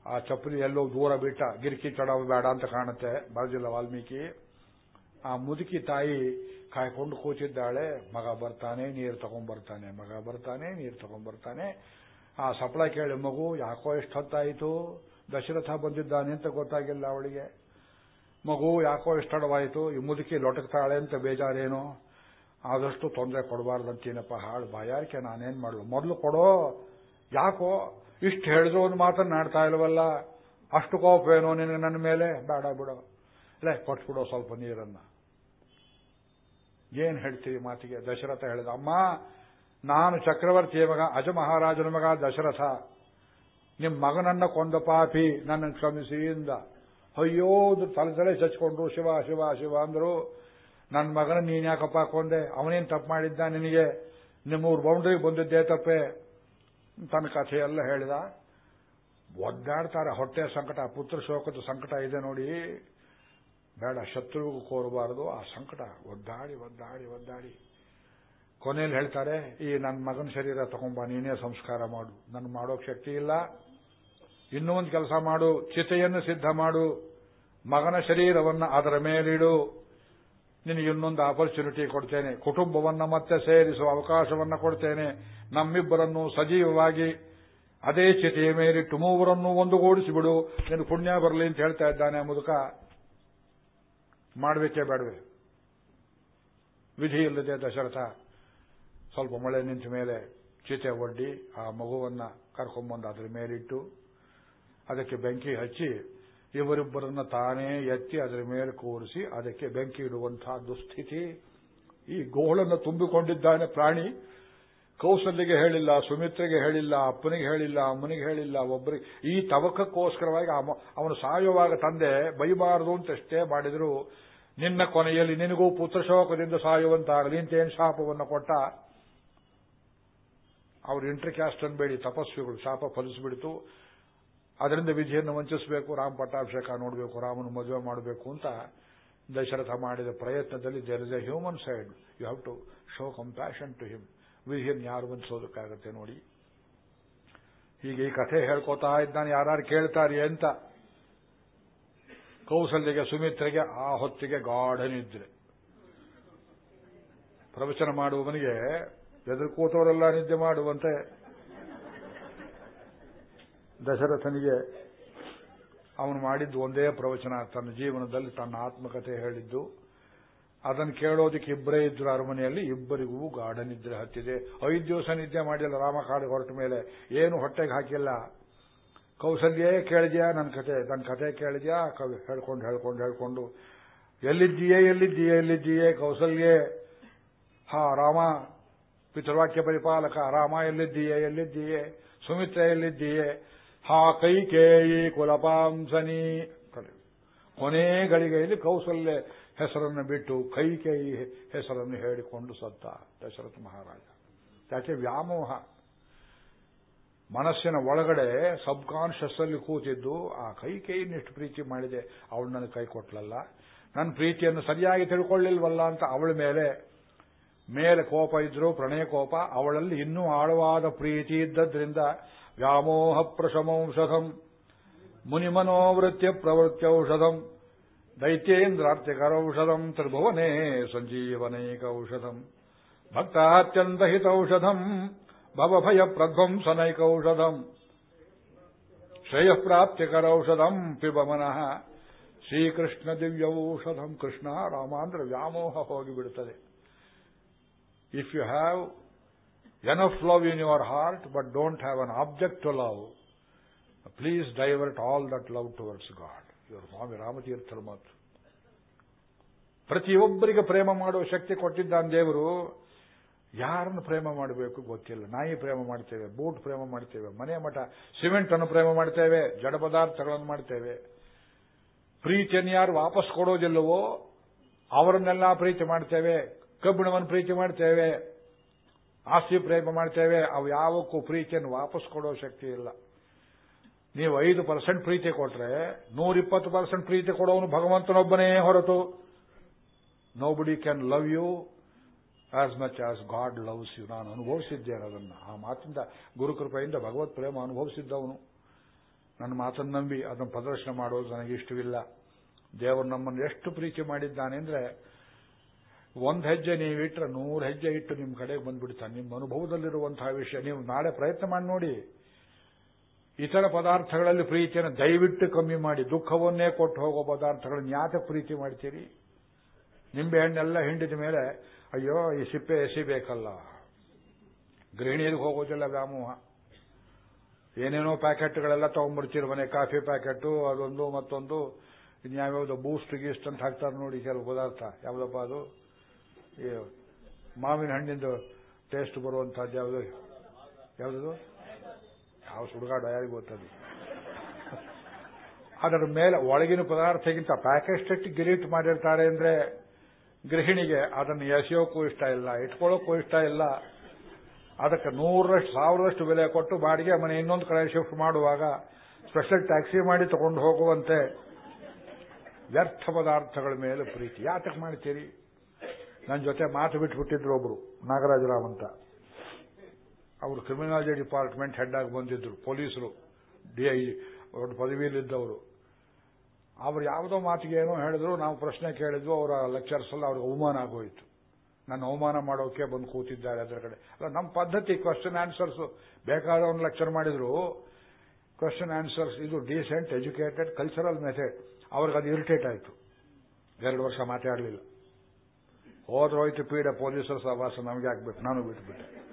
ಆ ಚಪ್ಪಲಿ ಎಲ್ಲೋ ದೂರ ಬಿಟ್ಟ ಗಿರ್ಕಿ ಚಡಾವ ಬೇಡ ಅಂತ ಕಾಣುತ್ತೆ, ಬರದಿಲ್ಲ ವಾಲ್ಮೀಕಿ. ಆ ಮುದುಕಿ ತಾಯಿ ಕಾಯ್ಕೊಂಡು ಕೂತಿದ್ದಾಳೆ. ಮಗ ಬರ್ತಾನೆ, ನೀರು ತಗೊಂಡ್ಬರ್ತಾನೆ ಮಗ ಬರ್ತಾನೆ, ನೀರು ತಗೊಂಡ್ಬರ್ತಾನೆ ಆ ಸಪ್ಳ ಕೇಳಿ, ಮಗು, ಯಾಕೋ ಇಷ್ಟ ಹೊತ್ತಾಯಿತು? ದಶರಥ ಬಂದಿದ್ದಾನೆ ಅಂತ ಗೊತ್ತಾಗಿಲ್ಲ ಅವಳಿಗೆ. ಮಗು, ಯಾಕೋ ಇಷ್ಟವಾಯಿತು ಈ ಮುದುಕಿ ಲೊಟಕ್ತಾಳೆ ಅಂತ ಬೇಜಾರೇನೋ? ಆದಷ್ಟು ತೊಂದರೆ ಕೊಡಬಾರ್ದಂತೀನಪ್ಪ. ಹಾಳು ಬಾಯಾರಿಕೆ, ನಾನೇನ್ ಮಾಡಲು? ಮೊದಲು ಕೊಡೋ. ಯಾಕೋ? ಇಷ್ಟು ಹೇಳಿದ್ರು ಒಂದು ಮಾತನ್ನಾಡ್ತಾ ಇಲ್ವಲ್ಲ? ಅಷ್ಟು ಕೋಪ ಏನೋ ನಿನಗೆ ನನ್ನ ಮೇಲೆ? ಬೇಡ ಬಿಡೋ. ಇಲ್ಲ ಕೊಟ್ಬಿಡೋ ಸ್ವಲ್ಪ ನೀರನ್ನ. ಏನ್ ಹೇಳ್ತೀವಿ ಮಾತಿಗೆ? ದಶರಥ ಹೇಳಿದ, ಅಮ್ಮ, ನಾನು ಚಕ್ರವರ್ತಿಯ ಮಗ ಅಜ ಮಹಾರಾಜನ ಮಗ ದಶರಥ. ನಿಮ್ಮ ಮಗನನ್ನ ಕೊಂದ ಪಾಪಿ ನನ್ನ ಕ್ಷಮಿಸಿ ಇಂದ. ಅಯ್ಯೋ ತಲೆ ತಲೆ ಚಚ್ಕೊಂಡ್ರು ಶಿವ ಶಿವ ಶಿವ ಅಂದ್ರು. ನನ್ನ ಮಗನ ನೀನ್ ಯಾಕಪ್ಪ ಕೊಂದೆ? ಅವನೇನ್ ತಪ್ಪು ಮಾಡಿದ್ದ ನಿನಗೆ? ನಿಮ್ಮೂರು ಬೌಂಡ್ರಿಗೆ ಬಂದಿದ್ದೇ ತಪ್ಪೆ? ತನ್ನ ಕಥೆಯೆಲ್ಲ ಹೇಳಿದ. ಒದ್ದಾಡ್ತಾರೆ ಹೊಟ್ಟೆ ಸಂಕಟ, ಪುತ್ರ ಶೋಕದ ಸಂಕಟ ಇದೆ ನೋಡಿ. ಬೇಡ, ಶತ್ರುವಿಗೂ ಕೋರಬಾರದು. ಆ ಸಂಕಟ, ಒದ್ದಾಡಿ ಒದ್ದಾಡಿ ಒದ್ದಾಡಿ. ಕೊನೆಯಲ್ಲಿ ಹೇಳ್ತಾರೆ, ಈ ನನ್ನ ಮಗನ ಶರೀರ ತಗೊಂಬ, ನೀನೇ ಸಂಸ್ಕಾರ ಮಾಡು. ನನ್ನ ಮಾಡೋಕ್ ಶಕ್ತಿ ಇಲ್ಲ. ಇನ್ನೂ ಒಂದು ಕೆಲಸ ಮಾಡು. ಚಿತೆಯನ್ನು ಸಿದ್ಧ ಮಾಡು. ಮಗನ ಶರೀರವನ್ನು ಅದರ ಮೇಲಿಡು. ನಿನಗೆ ಇನ್ನೊಂದು ಆಪರ್ಚುನಿಟಿ ಕೊಡ್ತೇನೆ. ಕುಟುಂಬವನ್ನು ಮತ್ತೆ ಸೇರಿಸುವ ಅವಕಾಶವನ್ನು ಕೊಡ್ತೇನೆ. ನಮ್ಮಿಬ್ಬರನ್ನು ಸಜೀವವಾಗಿ, ಅದೇ ಚಿತೆಯ ಮೇಲಿಟ್ಟು ಮೂವರನ್ನು ಒಂದುಗೂಡಿಸಿಬಿಡು. ನಿನ್ನ ಪುಣ್ಯ ಬರಲಿ ಅಂತ ಹೇಳ್ತಾ ಇದ್ದಾನೆ ಮುದುಕ. ಮಾಡಬೇಕೇ ಬೇಡವೆ? ವಿಧಿ ಇಲ್ಲದೆ ದಶರಥ ಸ್ವಲ್ಪ ಮಳೆ ನಿಂತ ಮೇಲೆ ಚಿತೆ ಒಡ್ಡಿ ಆ ಮಗುವನ್ನ ಕರ್ಕೊಂಬಂದು ಅದರ ಮೇಲಿಟ್ಟು ಅದಕ್ಕೆ ಬೆಂಕಿ ಹಚ್ಚಿ ಇವರಿಬ್ಬರನ್ನ ತಾನೇ ಎತ್ತಿ ಅದರ ಮೇಲೆ ಕೂರಿಸಿ ಅದಕ್ಕೆ ಬೆಂಕಿ ಇಡುವಂತಹ ದುಸ್ಥಿತಿ. ಈ ಗೋಳನ್ನು ತುಂಬಿಕೊಂಡಿದ್ದಾನೆ ಪ್ರಾಣಿ. ಕೌಸಲ್ಯಗೆ ಹೇಳಿಲ್ಲ, ಸುಮಿತ್ರೆಗೆ ಹೇಳಿಲ್ಲ, ಅಪ್ಪನಿಗೆ ಹೇಳಿಲ್ಲ, ಅಮ್ಮನಿಗೆ ಹೇಳಿಲ್ಲ ಒಬ್ಬರಿಗೆ ಈ ತವಕಕ್ಕೋಸ್ಕರವಾಗಿ ಅವನು ಸಾಯುವಾಗ ತಂದೆ, ಬೈಬಾರದು ಅಂತಷ್ಟೇ ಮಾಡಿದ್ರು. ನಿನ್ನ ಕೊನೆಯಲ್ಲಿ ನಿನಗೂ ಪುತ್ರಶೋಕದಿಂದ ಸಾಯುವಂತಾಗಲಿ ಅಂತೇನು ಶಾಪವನ್ನು ಕೊಟ್ಟ? ಅವರು ಇಂಟರ್ಕ್ಯಾಸ್ಟ್ ಅನ್ಬೇಡಿ, ತಪಸ್ವಿಗಳು, ಶಾಪ ಫಲಿಸಿಬಿಡ್ತು. ಅದರಿಂದ ವಿಧಿಯನ್ನು ವಂಚಿಸಬೇಕು, ರಾಮ ಪಟ್ಟಾಭಿಷೇಕ ನೋಡಬೇಕು, ರಾಮನ ಮದುವೆ ಮಾಡಬೇಕು ಅಂತ ದಶರಥ ಮಾಡಿದ ಪ್ರಯತ್ನದಲ್ಲಿ there is a human side you have to show compassion to him ವಿಧಿಯನ್ನು ಯಾರು ಬಂದಿಸೋದಕ್ಕಾಗತ್ತೆ ನೋಡಿ. ಹೀಗೆ ಈ ಕಥೆ ಹೇಳ್ಕೊತಾ ಇದ್ದಾನೆ ಯಾರು ಕೇಳ್ತಾರೆ ಅಂತ ಕೌಸಲ್ಯಗೆ, ಸುಮಿತ್ರೆಗೆ, ಆ ಹೊತ್ತಿಗೆ ಗಾಢನಿದ್ರೆ ಪ್ರವಚನ ಮಾಡುವವನಿಗೆ ಎದುರು ಕೂತವರೆಲ್ಲ ನಿದ್ದೆ ಮಾಡುವಂತೆ. ದಶರಥನಿಗೆ ಅವನು ಮಾಡಿದ್ದು ಒಂದೇ ಪ್ರವಚನ, ತನ್ನ ಜೀವನದಲ್ಲಿ ತನ್ನ ಆತ್ಮಕತೆ ಹೇಳಿದ್ದು. ಅದನ್ನು ಕೇಳೋದಕ್ಕೆ ಇಬ್ಬರೇ ಇದ್ರು ಅರಮನೆಯಲ್ಲಿ. ಇಬ್ಬರಿಗೂ ಗಾಢ ನಿದ್ರೆ ಹತ್ತಿದೆ. ಐದು ದಿವಸ ನಿದ್ದೆ ಮಾಡಿಲ್ಲ ರಾಮಕಾಡು ಹೊರಟ ಮೇಲೆ. ಏನು ಹೊಟ್ಟೆಗೆ ಹಾಕಿಲ್ಲ. ಕೌಸಲ್ಯೇ ಕೇಳಿದ್ಯಾ? ನನ್ನ ಕತೆ ನನ್ನ ಕತೆ ಕೇಳಿದ್ಯಾ? ಹೇಳ್ಕೊಂಡು ಹೇಳ್ಕೊಂಡು ಹೇಳ್ಕೊಂಡು. ಎಲ್ಲಿದ್ದೀಯೇ ಎಲ್ಲಿದ್ದೀಯೇ ಎಲ್ಲಿದ್ದೀಯೇ ಕೌಸಲ್ಯೇ? ಹಾ, ರಾಮ. ಪಿತೃವಾಕ್ಯ ಪರಿಪಾಲಕ. ರಾಮ, ಎಲ್ಲಿದ್ದೀಯೇ ಎಲ್ಲಿದ್ದೀಯೇ? ಸುಮಿತ್ರ, ಎಲ್ಲಿದ್ದೀಯೇ? ಹಾ, ಕೈಕೇಯಿ ಕುಲಪಾಂಸನಿ. ಕೊನೆ ಗಳಿಗೆಯಲ್ಲಿ ಕೌಸಲ್ಯ ಹೆಸರನ್ನು ಬಿಟ್ಟು ಕೈ ಕೈ ಹೆಸರನ್ನು ಹೇಳಿಕೊಂಡು ಸತ್ತ ದಶರಥ ಮಹಾರಾಜ. ಯಾಕೆ ವ್ಯಾಮೋಹ? ಮನಸ್ಸಿನ ಒಳಗಡೆ ಸಬ್ ಅಲ್ಲಿ ಕೂತಿದ್ದು ಆ ಕೈ ಕೈಕೇಯಿನಿಷ್ಟು ಪ್ರೀತಿ ಮಾಡಿದೆ. ಅವಳು ನನಗೆ ಕೈ ಕೊಟ್ಲಲ್ಲ. ನನ್ನ ಪ್ರೀತಿಯನ್ನು ಸರಿಯಾಗಿ ತಿಳ್ಕೊಳ್ಳಿಲ್ವಲ್ಲ ಅಂತ ಅವಳ ಮೇಲೆ ಮೇಲೆ ಕೋಪ ಇದ್ರು ಪ್ರಣಯ ಕೋಪ, ಅವಳಲ್ಲಿ ಇನ್ನೂ ಆಳವಾದ ಪ್ರೀತಿ ಇದ್ದದ್ರಿಂದ ವ್ಯಾಮೋಹ ಪ್ರಶಮೌಷಧಂ ಪ್ರವೃತ್ತಿ ಪ್ರವೃತ್ಯೌಷಧಂ ದೈತ್ಯೇಂದ್ರಾರ್ತಿಕರೌಷಧಂ ತ್ರಿಭುವನೇ ಸಂಜೀವನೈಕೌಷಧಂ ಭಕ್ತಾತ್ಯಂತ ಹಿತೌಷಧಂ ಭವಭಯ ಪ್ರಧ್ವಂಸನೈಕೌಷಧಂ ಶ್ರೇಯಃಪ್ರಾಪ್ತಿಕರೌಷಧಂ ಪಿಬ ಮನಃ ಶ್ರೀಕೃಷ್ಣ ದಿವ್ಯೌಷಧಂ ಕೃಷ್ಣ ರಾಮಾಂದ್ರ ವ್ಯಾಮೋಹ ಹೋಗಿಬಿಡುತ್ತದೆ। If you have enough love in your heart but don't have an object to love please divert all that love towards God ಇವರು ಸ್ವಾಮಿ ರಾಮತೀರ್ಥರ ಮಾತು. ಪ್ರತಿಯೊಬ್ಬರಿಗೆ ಪ್ರೇಮ ಮಾಡುವ ಶಕ್ತಿ ಕೊಟ್ಟಿದ್ದಾನೆ ದೇವರು. ಯಾರನ್ನು ಪ್ರೇಮ ಮಾಡಬೇಕು ಗೊತ್ತಿಲ್ಲ. ನಾಯಿ ಪ್ರೇಮ ಮಾಡ್ತೇವೆ, ಬೂಟ್ ಪ್ರೇಮ ಮಾಡ್ತೇವೆ, ಮನೆ ಮಠ, ಸಿಮೆಂಟ್ ಅನ್ನು ಪ್ರೇಮ ಮಾಡ್ತೇವೆ, ಜಡ ಪದಾರ್ಥಗಳನ್ನು ಮಾಡ್ತೇವೆ. ಪ್ರೀತಿಯನ್ನು ಯಾರು ವಾಪಸ್ ಕೊಡೋದಿಲ್ಲವೋ, ಅವರನ್ನೆಲ್ಲ ಪ್ರೀತಿ ಮಾಡ್ತೇವೆ, ಕಬ್ಬಿಣವನ್ನು ಪ್ರೀತಿ ಮಾಡ್ತೇವೆ, ಆಸ್ತಿ ಪ್ರೇಮ ಮಾಡ್ತೇವೆ, ಅವು ಯಾವಕ್ಕೂ ಪ್ರೀತಿಯನ್ನು ವಾಪಸ್ ಕೊಡೋ ಶಕ್ತಿ ಇಲ್ಲ. ನೀವು ಐದು ಪರ್ಸೆಂಟ್ ಪ್ರೀತಿ ಕೊಟ್ರೆ, ನೂರಿಪ್ಪತ್ತು ಪರ್ಸೆಂಟ್ ಪ್ರೀತಿ ಕೊಡೋನು ಭಗವಂತನೊಬ್ಬನೇ ಹೊರತು. Nobody can love you as much as God loves you ನಾನು ಅನುಭವಿಸಿದ್ದೇನೆ ಅದನ್ನು. ಆ ಮಾತಿಂದ ಗುರುಕೃಪೆಯಿಂದ ಭಗವತ್ ಪ್ರೇಮ ಅನುಭವಿಸಿದ್ದವನು. ನನ್ನ ಮಾತನ್ನು ನಂಬಿ, ಅದನ್ನು ಪ್ರದರ್ಶನ ಮಾಡೋದು ನನಗೆ ಇಷ್ಟವಿಲ್ಲ. ದೇವರು ನಮ್ಮನ್ನು ಎಷ್ಟು ಪ್ರೀತಿ ಮಾಡಿದ್ದಾನೆ ಅಂದ್ರೆ, ಒಂದು ಹೆಜ್ಜೆ ನೀವು ಇಟ್ಟರೆ ನೂರು ಹೆಜ್ಜೆ ಇಟ್ಟು ನಿಮ್ಮ ಕಡೆಗೆ ಬಂದ್ಬಿಡ್ತಾನೆ. ನಿಮ್ಮ ಅನುಭವದಲ್ಲಿರುವಂತಹ ವಿಷಯ. ನೀವು ನಾಳೆ ಪ್ರಯತ್ನ ಮಾಡಿ ನೋಡಿ. ಇತರ ಪದಾರ್ಥಗಳಲ್ಲಿ ಪ್ರೀತಿಯನ್ನು ದಯವಿಟ್ಟು ಕಮ್ಮಿ ಮಾಡಿ, ದುಃಖವನ್ನೇ ಕೊಟ್ಟು ಹೋಗೋ ಪದಾರ್ಥಗಳನ್ನು ಯಾಕೆ ಪ್ರೀತಿ ಮಾಡ್ತೀರಿ? ನಿಂಬೆ ಹಣ್ಣೆಲ್ಲ ಹಿಂಡಿದ ಮೇಲೆ, ಅಯ್ಯೋ, ಈ ಸಿಪ್ಪೆ ಎಸಿಬೇಕಲ್ಲ ಗೃಹಿಣಿಯರಿಗೆ ಹೋಗೋದಿಲ್ಲ ವ್ಯಾಮೋಹ. ಏನೇನೋ ಪ್ಯಾಕೆಟ್ಗಳೆಲ್ಲ ತಗೊಂಡ್ಬಿಡ್ತೀರಿ ಮನೆ, ಕಾಫಿ ಪ್ಯಾಕೆಟು, ಅದೊಂದು ಮತ್ತೊಂದು. ಇನ್ಯಾವ್ಯಾವ್ದು ಬೂಸ್ಟ್, ಗೀಸ್ಟ್ ಅಂತ ಹಾಕ್ತಾರೆ ನೋಡಿ ಕೆಲವು ಪದಾರ್ಥ. ಯಾವುದಪ್ಪ ಅದು? ಮಾವಿನ ಹಣ್ಣಿಂದು ಟೇಸ್ಟ್ ಬರುವಂತಹದ್ದು ಯಾವುದು? ಯಾವ್ದು ಯಾವ ಸುಡುಗಾಡ ಯಾರಿಗೂ ಗೊತ್ತದು ಅದರ ಮೇಲೆ ಒಳಗಿನ ಪದಾರ್ಥಕ್ಕಿಂತ ಪ್ಯಾಕೆಟ್ ಗಿರೀಟ್ ಮಾಡಿರ್ತಾರೆ ಅಂದ್ರೆ ಗೃಹಿಣಿಗೆ ಅದನ್ನು ಎಸೆಯೋಕ್ಕೂ ಇಷ್ಟ ಇಲ್ಲ, ಇಟ್ಕೊಳ್ಳೋಕ್ಕೂ ಇಷ್ಟ ಇಲ್ಲ. ಅದಕ್ಕೆ ನೂರರಷ್ಟು, ಸಾವಿರದಷ್ಟು ಬೆಲೆ ಕೊಟ್ಟು ಬಾಡಿಗೆ ಮನೆ ಇನ್ನೊಂದು ಕಡೆ ಶಿಫ್ಟ್ ಮಾಡುವಾಗ ಸ್ಪೆಷಲ್ ಟ್ಯಾಕ್ಸಿ ಮಾಡಿ ತಗೊಂಡು ಹೋಗುವಂತೆ ವ್ಯರ್ಥ ಪದಾರ್ಥಗಳ ಮೇಲೆ ಪ್ರೀತಿ. ಯಾತಕ್ಕೆ ಮಾಡ್ತೀರಿ? ನನ್ನ ಜೊತೆ ಮಾತು ಬಿಟ್ಬಿಟ್ಟಿದ್ರು ಒಬ್ರು, ನಾಗರಾಜರಾವ್ ಅಂತ. ಅವರು ಕ್ರಿಮಿನಾಲಜಿ ಡಿಪಾರ್ಟ್ಮೆಂಟ್ ಹೆಡ್ ಆಗಿ ಬಂದಿದ್ರು, ಪೊಲೀಸರು ಡಿಐ ದೊಡ್ಡ ಪದವಿಯಲ್ಲಿದ್ದವರು. ಅವರು ಯಾವುದೋ ಮಾತಿಗೆ ಏನೋ ಹೇಳಿದ್ರು, ನಾವು ಪ್ರಶ್ನೆ ಕೇಳಿದ್ವು, ಅವರ ಲೆಕ್ಚರ್ಸ್ ಎಲ್ಲ ಅವ್ರಿಗೆ ಅವಮಾನ ಆಗೋಯ್ತು. ನನ್ನ ಅವಮಾನ ಮಾಡೋಕೆ ಬಂದು ಕೂತಿದ್ದಾರೆ ಅದರ ಕಡೆ. ಅಲ್ಲ, ನಮ್ಮ ಪದ್ಧತಿ ಕ್ವಶನ್ ಆನ್ಸರ್ಸ್ ಒಂದು ಲೆಕ್ಚರ್ ಮಾಡಿದ್ರು. ಕ್ವಶನ್ ಆನ್ಸರ್ಸ್ ಇದು ಡೀಸೆಂಟ್ ಎಜುಕೇಟೆಡ್ ಕಲ್ಚರಲ್ ಮೆಥಡ್ ಅವ್ರಿಗೆ ಅದು ಇರಿಟೇಟ್ ಆಯಿತು. ಎರಡು ವರ್ಷ ಮಾತಾಡಲಿಲ್ಲ. ಹೋದ್ರೋಯ್ತು ಪೀಡೆ ಪೊಲೀಸರ ಸಹವಾಸ ನಮಗೆ ಆಗ್ಬೇಕು ನಾನು ಬಿಟ್ಬಿಟ್ಟೆ.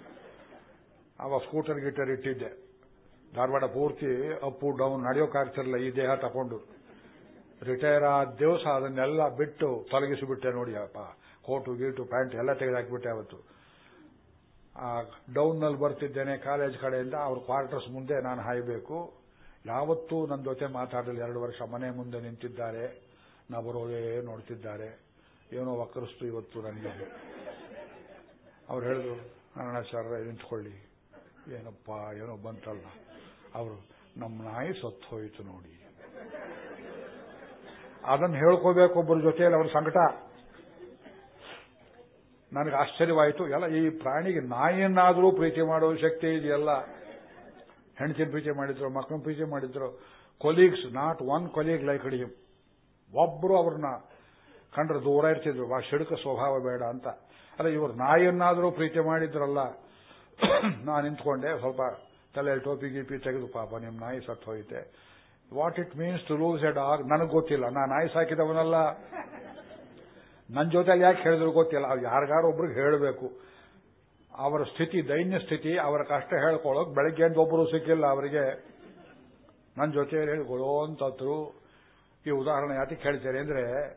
ಅವ ಸ್ಕೂಟರ್ ಗೀಟರ್ ಇಟ್ಟಿದ್ದೆ. ಧಾರವಾಡ ಪೂರ್ತಿ ಅಪ್ಪು ಡೌನ್ ನಡೆಯೋಕ್ಕಾಗ್ತಿರಲಿಲ್ಲ ಈ ದೇಹ ತಗೊಂಡು. ರಿಟೈರ್ ಆದ ದಿವಸ ಅದನ್ನೆಲ್ಲ ಬಿಟ್ಟು ತೊಲಗಿಸಿಬಿಟ್ಟೆ ನೋಡಿ ಅಪ್ಪ. ಕೋಟು, ಗೀಟು, ಪ್ಯಾಂಟ್ ಎಲ್ಲ ತೆಗೆದಾಕ್ಬಿಟ್ಟೆ ಅವತ್ತು. ಆ ಡೌನ್ನಲ್ಲಿ ಬರ್ತಿದ್ದೇನೆ ಕಾಲೇಜ್ ಕಡೆಯಿಂದ. ಅವ್ರ ಕ್ವಾರ್ಟರ್ಸ್ ಮುಂದೆ ನಾನು ಹಾಯಬೇಕು. ಯಾವತ್ತೂ ನನ್ನ ಜೊತೆ ಮಾತಾಡಲಿಲ್ಲ. ಎರಡು ವರ್ಷ ಮನೆ ಮುಂದೆ ನಿಂತಿದ್ದಾರೆ. ನಾ ಬರೋದೇ ನೋಡ್ತಿದ್ದಾರೆ. ಏನೋ ವಕ್ರಸ್ತು ಇವತ್ತು ನನಗೆ. ಅವ್ರು ಹೇಳಿದ್ರು ನಾರಾಯಣ ಸರ್ ನಿಂತ್ಕೊಳ್ಳಿ. ಏನಪ್ಪ, ಏನೋ ಬಂತಲ್ಲ. ಅವರು, ನಮ್ಮ ನಾಯಿ ಸತ್ತು ಹೋಯಿತು ನೋಡಿ. ಅದನ್ನು ಹೇಳ್ಕೋಬೇಕು ಒಬ್ಬರ ಜೊತೆಯಲ್ಲಿ ಅವ್ರ ಸಂಕಟ. ನನಗೆ ಆಶ್ಚರ್ಯವಾಯಿತು. ಎಲ್ಲ, ಈ ಪ್ರಾಣಿಗೆ ನಾಯಿಯನ್ನಾದರೂ ಪ್ರೀತಿ ಮಾಡುವ ಶಕ್ತಿ ಇದೆಯಲ್ಲ. ಹೆಂಡತಿನ ಪ್ರೀತಿ ಮಾಡಿದ್ರು, ಮಕ್ಕಳ ಪ್ರೀತಿ ಮಾಡಿದ್ರು. Colleagues not one colleague like him ಒಬ್ಬರು ಅವ್ರನ್ನ ಕಂಡ್ರೆ ದೂರ ಇರ್ತಿದ್ರು. ಆ ಶಿಡುಕ ಸ್ವಭಾವ ಬೇಡ ಅಂತ. ಅಲ್ಲ, ಇವರು ನಾಯಿಯನ್ನಾದರೂ ಪ್ರೀತಿ ಮಾಡಿದ್ರಲ್ಲ. (coughs) ನಾನು ನಿಂತ್ಕೊಂಡೆ, ಸ್ವಲ್ಪ ತಲೆ ಟೋಪಿ ಗೀಪಿ ತೆಗೆದು, ಪಾಪ ನಿಮ್ಮ ನಾಯಿ ಸತ್ತು ಹೋಯ್ತೆ what it means to lose a dog ನನಗೆ ಗೊತ್ತಿಲ್ಲ. ನಾನು ನಾಯಿ ಸಾಕಿದವನಲ್ಲ. ನನ್ನ ಜೊತೆಲಿ ಯಾಕೆ ಹೇಳಿದ್ರು ಗೊತ್ತಿಲ್ಲ. ಅವ್ರು ಯಾರಿಗಾರು ಒಬ್ರಿಗೆ ಹೇಳಬೇಕು. ಅವರ ಸ್ಥಿತಿ, ದೈನ್ಯ ಸ್ಥಿತಿ, ಅವರ ಕಷ್ಟ ಹೇಳ್ಕೊಳ್ಳೋಕೆ ಬೆಳಗ್ಗೆ ಒಬ್ಬರು ಸಿಕ್ಕಿಲ್ಲ ಅವರಿಗೆ. ನನ್ನ ಜೊತೆ ಹೇಳ್ಕೊಳ್ಳೋ ಅಂತತ್ರು ಈ ಉದಾಹರಣೆ ಯಾತಕ್ಕೆ ಹೇಳ್ತಾರೆ ಅಂದ್ರೆ